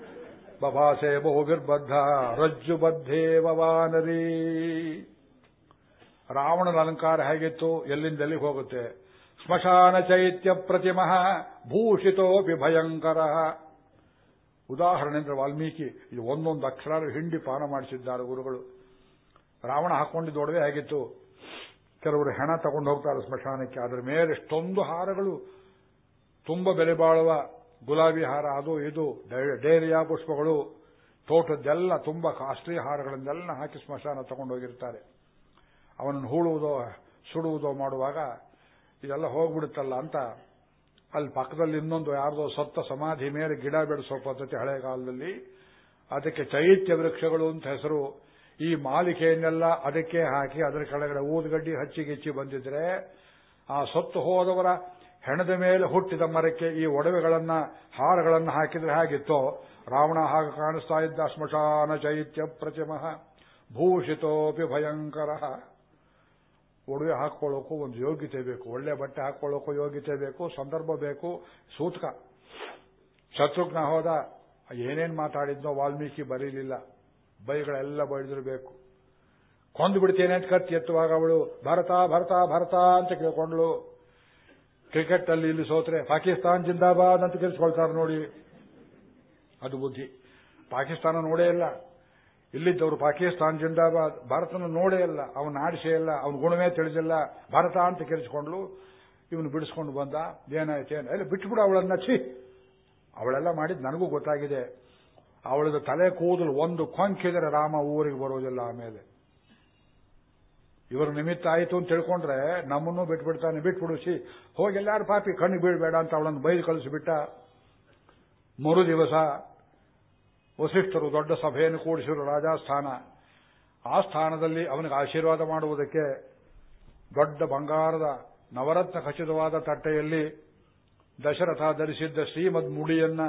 ಬಭಾಸೆ ಬಹುಬಿರ್ಬದ್ಧ ರಜ್ಜು ಬದ್ಧೇ ವಾನರಿ ರಾವಣನ ಅಲಂಕಾರ ಹೇಗಿತ್ತು? ಎಲ್ಲಿಂದಲ್ಲಿ ಹೋಗುತ್ತೆ? ಸ್ಮಶಾನ ಚೈತ್ಯ ಪ್ರತಿಮಃ ಭೂಷಿತೋಪಿ ಭಯಂಕರ ಉದಾಹರಣೆ ಅಂದ್ರೆ ವಾಲ್ಮೀಕಿ ಇದು ಒಂದೊಂದು ಅಕ್ಷರ ಹಿಂಡಿ ಪಾನ ಮಾಡಿಸಿದ್ದಾರೆ ಗುರುಗಳು. ರಾವಣ ಹಾಕೊಂಡಿದ್ದ ಒಡವೆ ಆಗಿತ್ತು ಕೆಲವರು ಹೆಣ ತಗೊಂಡು ಹೋಗ್ತಾರೆ ಸ್ಮಶಾನಕ್ಕೆ ಅದರ ಮೇಲೆ ಎಷ್ಟೊಂದು ಹಾರಗಳು. ತುಂಬ ಬೆಲೆ ಬಾಳುವ ಗುಲಾಬಿ ಹಾರ, ಅದು ಇದು ಡೇರಿಯಾ ಪುಷ್ಪಗಳು. ತೋಟದ್ದೆಲ್ಲ ತುಂಬಾ ಕಾಸ್ಟ್ಲಿ ಹಾರಗಳನ್ನೆಲ್ಲ ಹಾಕಿ ಸ್ಮಶಾನ ತಗೊಂಡೋಗಿರ್ತಾರೆ ಅವನನ್ನು ಹೂಳುವುದೋ, ಸುಡುವುದೋ ಮಾಡುವಾಗ ಇದೆಲ್ಲ ಹೋಗ್ಬಿಡುತ್ತಲ್ಲ ಅಂತ ಅಲ್ಲಿ ಪಕ್ಕದಲ್ಲಿ ಇನ್ನೊಂದು ಯಾರ್ದೋ ಸತ್ತ ಸಮಾಧಿ ಮೇಲೆ ಗಿಡ ಬೆಳೆಸೋ ಪದ್ಧತಿ ಹಳೆಗಾಲದಲ್ಲಿ ಅದಕ್ಕೆ ಚೈತ್ಯ ವೃಕ್ಷಗಳು ಅಂತ ಹೆಸರು. ಈ ಮಾಲಿಕೆಯನ್ನೆಲ್ಲ ಅದಕ್ಕೆ ಹಾಕಿ ಅದರ ಕೆಳಗಡೆ ಊದುಗಡ್ಡಿ ಹಚ್ಚಿಗಿಚ್ಚಿ ಬಂದಿದ್ರೆ ಆ ಸತ್ತು ಹೋದವರ ಹೆಣದ ಮೇಲೆ ಹುಟ್ಟಿದ ಮರಕ್ಕೆ ಈ ಒಡವೆಗಳನ್ನ, ಹಾರಗಳನ್ನು ಹಾಕಿದ್ರೆ ಹಾಗಿತ್ತೋ, ರಾವಣ ಹಾಗೆ ಕಾಣಿಸ್ತಾ ಇದ್ದ ಸ್ಮಶಾನ ಚೈತ್ಯ ಪ್ರತಿಮಃ ಭೂಷಿತೋಪಿ ಭಯಂಕರ. ಒಡವೆ ಹಾಕೊಳ್ಳೋಕು ಒಂದು ಯೋಗ್ಯತೆ ಬೇಕು. ಒಳ್ಳೆ ಬಟ್ಟೆ ಹಾಕೊಳ್ಳೋಕು ಯೋಗ್ಯತೆ ಬೇಕು, ಸಂದರ್ಭ ಬೇಕು ಸೂತಕ ಶತ್ರುಘ್ನ ಹೋದ, ಏನೇನ್ ಮಾತಾಡಿದ್ನೋ ವಾಲ್ಮೀಕಿ ಬರೀಲಿಲ್ಲ. ಬೈಗಳೆಲ್ಲ ಬೈದಿರಬೇಕು ಕೊಂದು ಬಿಡ್ತೇನೆ ಅಂತ ಕತ್ತಿ ಎತ್ತುವಾಗ ಅವಳು, ಭಾರತ ಭಾರತ ಭಾರತ ಅಂತ ಕೇಳ್ಕೊಂಡ್ಳು. ಕ್ರಿಕೆಟ್ ಅಲ್ಲಿ ಇಲ್ಲಿ ಸೋತ್ರೆ, ಪಾಕಿಸ್ತಾನ್ ಜಿಂದಾಬಾದ್ ಅಂತ ಕೇಳಿಸ್ಕೊಳ್ತಾರೆ ನೋಡಿ. ಅದು ಬುದ್ಧಿ. ಪಾಕಿಸ್ತಾನ ನೋಡೇ ಇಲ್ಲ. ಇಲ್ಲಿದ್ದವರು ಪಾಕಿಸ್ತಾನ್ ಜಿಂದಾಬಾದ್, ಭಾರತನ ನೋಡೇ ಇಲ್ಲ, ಅವನ ಆಡಿಸೇ ಇಲ್ಲ, ಅವನ ಗುಣವೇ ತಿಳಿದಿಲ್ಲ. ಭಾರತ ಅಂತ ಕೇಳಿಸ್ಕೊಂಡ್ಲು ಇವನು ಬಿಡಿಸ್ಕೊಂಡು ಬಂದ ಏನಾಯ್ತು ಏನು, ಎಲ್ಲ ಬಿಟ್ಬಿಡು ಅವಳನ್ನ, ಛಿ. ಅವಳೆಲ್ಲ ಮಾಡಿದ್ ನನಗೂ ಗೊತ್ತಾಗಿದೆ. ಅವಳದ ತಲೆ ಕೂದಲು ಒಂದು ಕೊಂಕಿದರೆ ರಾಮ ಊರಿಗೆ ಬರೋದಿಲ್ಲ ಆಮೇಲೆ. ಇವರ ನಿಮಿತ್ತ ಆಯಿತು ಅಂತ ತಿಳ್ಕೊಂಡ್ರೆ ನಮ್ಮನ್ನು ಬಿಟ್ಬಿಡ್ತಾನೆ ಬಿಟ್ಬಿಡಿಸಿ ಹೋಗಿ ಎಲ್ಲಾರು ಪಾಪಿ ಕಣ್ಣು ಬೀಳ್ಬೇಡ ಅಂತ ಅವಳನ್ನು ಬೈದು ಕಳಿಸಿಬಿಟ್ಟ. ಮರು ದಿವಸ ವಸಿಷ್ಠರು ದೊಡ್ಡ ಸಭೆಯನ್ನು ಕೂಡಿಸಿರು ರಾಜಸ್ಥಾನ, ಆ ಸ್ಥಾನದಲ್ಲಿ ಅವನಿಗೆ ಆಶೀರ್ವಾದ ಮಾಡುವುದಕ್ಕೆ ದೊಡ್ಡ ಬಂಗಾರದ ನವರತ್ನ ಖಚಿತವಾದ ತಟ್ಟೆಯಲ್ಲಿ ದಶರಥ ಧರಿಸಿದ್ದ ಶ್ರೀಮದ್ ಮುಡಿಯನ್ನ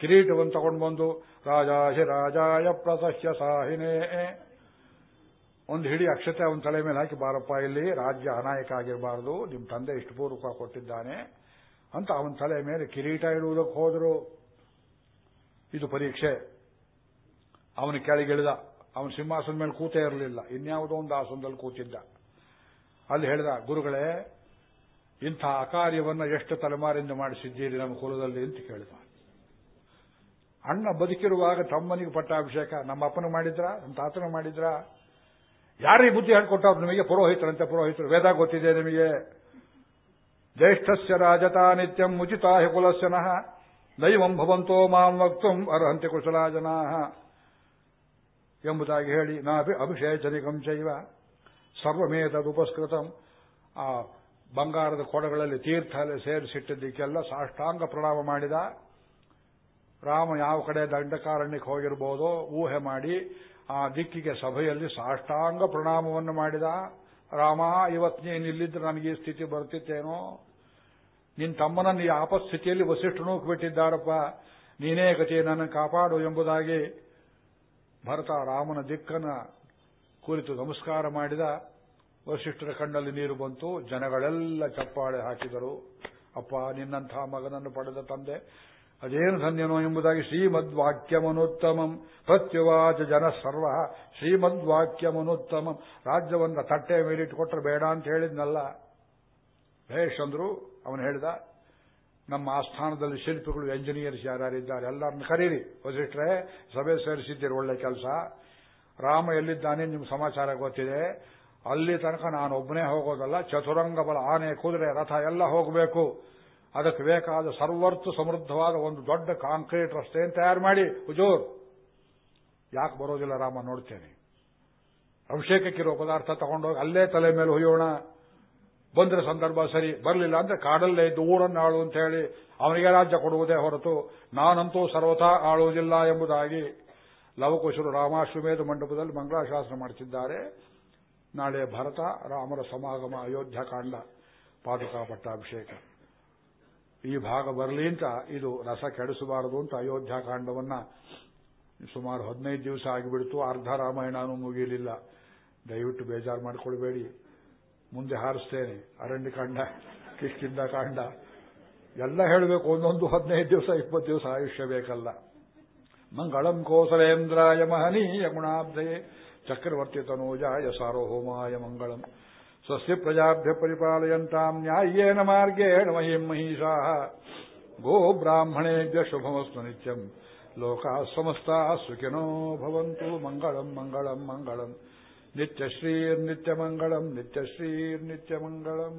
ಕಿರೀಟವನ್ನು ತಗೊಂಡು ಬಂದು ರಾಜಾಶಿ ರಾಜಾಯ ಪ್ರಸಹ್ಯ ಸಾಹಿನೇ ಒಂದು ಹಿಡಿ ಅಕ್ಷತೆ ಅವನ ತಲೆ ಮೇಲೆ ಹಾಕಿ, ಬಾರಪ್ಪ, ಇಲ್ಲಿ ರಾಜ್ಯ ಅನಾಯಕ ಆಗಿರಬಾರದು ನಿಮ್ಮ ತಂದೆ ಇಷ್ಟು ಪೂರ್ವಕ ಕೊಟ್ಟಿದ್ದಾನೆ ಅಂತ ಅವನ ತಲೆ ಮೇಲೆ ಕಿರೀಟ ಇಡುವುದಕ್ಕೆ ಹೋದರು. ಇದು ಪರೀಕ್ಷೆ. ಅವನು ಕೆಳಗಿಳಿದ. ಅವನ ಸಿಂಹಾಸನ ಮೇಲೆ ಕೂತೇ ಇರಲಿಲ್ಲ. ಇನ್ಯಾವುದೋ ಒಂದು ಆಸನದಲ್ಲಿ ಕೂತಿದ್ದ. ಅಲ್ಲಿ ಹೇಳಿದ, ಗುರುಗಳೇ, ಇಂಥ ಅಕಾರ್ಯವನ್ನು ಎಷ್ಟು ತಲೆಮಾರಿಂದ ಮಾಡಿಸಿದ್ದೀರಿ ನಮ್ಮ ಕುಲದಲ್ಲಿ? ಅಂತ ಕೇಳಿದ. ಅಣ್ಣ ಬದುಕಿರುವಾಗ ತಮ್ಮನಿಗೆ ಪಟ್ಟಾಭಿಷೇಕ, ನಮ್ಮ ಅಪ್ಪನ ಮಾಡಿದ್ರ? ನಮ್ಮ ತಾತನ ಮಾಡಿದ್ರ? ಯಾರೇ ಬುದ್ಧಿ ಹೇಳ್ಕೊಟ್ಟವ್ರು? ನಿಮಗೆ ಪುರೋಹಿತರಂತೆ ಪುರೋಹಿತರು. ವೇದ ಗೊತ್ತಿದೆ ನಿಮಗೆ. ಜ್ಯೇಷ್ಠಸ್ಯ ರಾಜತಾ ನಿತ್ಯಂ ಉಚಿತಾ ಹಿ ಕುಲಸ್ಯನಃ ದೈವಂ ಭವಂತೋ ಮಾಂ ವಕ್ತುಂ ಅರ್ಹಂತೆ ಕುಶಲಾ ಜನಾ ಎಂಬುದಾಗಿ ಹೇಳಿ ನಾಭಿ ಅಭಿಷೇಚನಿಕಂ ಚೈವ. ಸರ್ವಮೇತದುಪಸ್ಕೃತಂ. ಆ ಬಂಗಾರದ ಕೊಡಗಳಲ್ಲಿ ತೀರ್ಥ ಸೇರಿಸಿಟ್ಟಿದ್ದಕ್ಕೆಲ್ಲ ಸಾಷ್ಟಾಂಗ ಪ್ರಣಾಮ ಮಾಡಿದ. ರಾಮ ಯಾವ ಕಡೆ ದಂಡಕಾರಣ್ಯಕ್ಕೆ ಹೋಗಿರ್ಬೋದು ಊಹೆ ಮಾಡಿ ಆ ದಿಕ್ಕಿಗೆ ಸಭೆಯಲ್ಲಿ ಸಾಷ್ಟಾಂಗ ಪ್ರಣಾಮವನ್ನು ಮಾಡಿದ. ರಾಮ, ಇವತ್ತು ನೀನು ಇಲ್ಲಿದ್ರೆ ನನಗೆ ಈ ಸ್ಥಿತಿ ಬರ್ತಿತ್ತೇನೋ? ನಿನ್ನ ತಮ್ಮನನ್ನು ಈ ಆಪಸ್ಥಿತಿಯಲ್ಲಿ ವಸಿಷ್ಠನೂ ಬಿಟ್ಟಿದ್ದಾರಪ್ಪ. ನೀನೇ ಗತಿ ನನ್ನ ಕಾಪಾಡು ಎಂಬುದಾಗಿ ಭರತ ರಾಮನ ದಿಕ್ಕನ ಕುರಿತು ನಮಸ್ಕಾರ ಮಾಡಿದ, ವಸಿಷ್ಠರ ಕಣ್ಣಲ್ಲಿ ನೀರು ಬಂತು, ಜನಗಳೆಲ್ಲ ಚಪ್ಪಾಳೆ ಹಾಕಿದರು. ಅಪ್ಪ, ನಿನ್ನಂಥ ಮಗನನ್ನು ಪಡೆದ ತಂದೆ, ಅದೇನು ಧನ್ಯನೋ ಎಂಬುದಾಗಿ ಶ್ರೀಮದ್ವಾಕ್ಯಮನುತ್ತಮಂ. ಪ್ರತ್ಯುವಾಚ ಜನ ಸರ್ವ, ಶ್ರೀಮದ್ವಾಕ್ಯಮನುತ್ತಮಂ. ರಾಜ್ಯವನ್ನ ತಟ್ಟೆ ಮೇಲಿಟ್ಟುಕೊಟ್ರೆ ಬೇಡ ಅಂತ ಹೇಳಿದ್ನಲ್ಲ. ಭೇಷ್ ಅಂದ್ರು, ಅವನು ಹೇಳಿದ ನಮ್ಮ ಆಸ್ಥಾನದಲ್ಲಿ ಶಿಲ್ಪಿಗಳು ಎಂಜಿನಿಯರ್ಸ್ ಯಾರ್ಯಾರಿದ್ದಾರೆ ಎಲ್ಲರನ್ನು ಕರೀರಿ. ವಸಿಷ್ಠರೇ ಸಭೆ ಸೇರಿಸಿದ್ದೀರಿ, ಒಳ್ಳೆ ಕೆಲಸ. ರಾಮ ಎಲ್ಲಿದ್ದಾನೆ ನಿಮ್ಗೆ ಸಮಾಚಾರ ಗೊತ್ತಿದೆ? ಅಲ್ಲಿ ತನಕ ನಾನು ಒಬ್ಬನೇ ಹೋಗೋದಲ್ಲ. ಚತುರಂಗ ಬಲ ಆನೆ, ಕುದುರೆ, ರಥ ಎಲ್ಲ ಹೋಗಬೇಕು. ಅದಕ್ಕೆ ಬೇಕಾದ ಸರ್ವರ್ತು ಸಮೃದ್ಧವಾದ ಒಂದು ದೊಡ್ಡ ಕಾಂಕ್ರೀಟ್ ರಸ್ತೆಯನ್ನು ತಯಾರು ಮಾಡಿ. ಹುಜೂರ್. ಯಾಕೆ ಬರೋದಿಲ್ಲ ರಾಮ, ನೋಡ್ತೇನೆ. ಅಭಿಷೇಕಕ್ಕಿರೋ ಪದಾರ್ಥ ತಗೊಂಡೋಗಿ ಅಲ್ಲೇ ತಲೆ ಮೇಲೆ ಹುಯ್ಯೋಣ. ಬಂದ್ರೆ ಸಂದರ್ಭ ಸರಿ, ಬರಲಿಲ್ಲ ಅಂದ್ರೆ ಕಾಡಲ್ಲೇ ಆಳು ಅಂತ ಹೇಳಿ ಅವನಿಗೆ ರಾಜ್ಯ ಕೊಡುವುದೇ ಹೊರತು ನಾನಂತೂ ಸರ್ವಥಾ ಆಳುವುದಿಲ್ಲ ಎಂಬುದಾಗಿ ಲವಕುಶರು ರಾಮಾಶ್ವಮೇಧ ಮಂಟಪದಲ್ಲಿ ಮಂಗಳಾಶಾಸನ ಮಾಡುತ್ತಿದ್ದಾರೆ ನಾಳೆ ಭರತ ರಾಮರ ಸಮಾಗಮ ಅಯೋಧ್ಯಕಾಂಡ ಪಾದುಕಾ ಪಟ್ಟಾಭಿಷೇಕ. ಈ ಭಾಗ ಬರಲಿ ಅಂತ ಇದು ರಸ ಕೆಡಿಸಬಾರದು ಅಂತ ಅಯೋಧ್ಯಕಾಂಡವನ್ನ ಸುಮಾರು ಹದಿನೈದು ದಿವಸ ಆಗಿಬಿಡ್ತು. ಅರ್ಧ ರಾಮಾಯಣನೂ ಮುಗಿಯಲಿಲ್ಲ. ದಯವಿಟ್ಟು ಬೇಜಾರು ಮಾಡಿಕೊಳ್ಬೇಡಿ. ಮುಂದೆ ಹಾರಿಸ್ತೇನೆ. ಅರಣ್ಯಕಾಂಡ ಕಿಷ್ಕಿಂದ ಕಾಂಡ. ಎಲ್ಲ ಹೇಳಬೇಕು. ಒಂದೊಂದು ಹದಿನೈದು ದಿವಸ, ಇಪ್ಪತ್ತು ದಿವಸ ಆಯುಷ್ಯ ಬೇಕಲ್ಲ. ಮಂಗಳಂ ಕೋಸಲೇಂದ್ರಾಯ ಮಹನೀಯ ಗುಣಾಬ್ಧಯೇ. ಚಕ್ರವರ್ತಿ ತನೂಜಾಯ ಸಾರ್ವಭೌಮಾಯ ಮಂಗಳಂ. ಸ್ವಸ್ಯ ಪ್ರಜಾಭ್ಯ ಪರಿಪಾಲಯಂತಾಂ ನ್ಯಾಯೇನ ಮಾರ್ಗೇಣ ಮಹಿಂ ಮಹಿಷಾ. ಗೋ ಬ್ರಾಹ್ಮಣೇಭ್ಯ ಶುಭಮಸ್ತು ನಿತ್ಯಂ. ಲೋಕಾ ಸಮಸ್ತಾ ಸುಖಿನೋ ಭವಂತು. ಮಂಗಳಂ ಮಂಗಳಂ ಮಂಗಳಂ. ನಿತ್ಯಶ್ರೀರ್ನಿತ್ಯಮಂಗಳಂ ನಿತ್ಯಶ್ರೀರ್ನಿತ್ಯಮಂಗಳಂ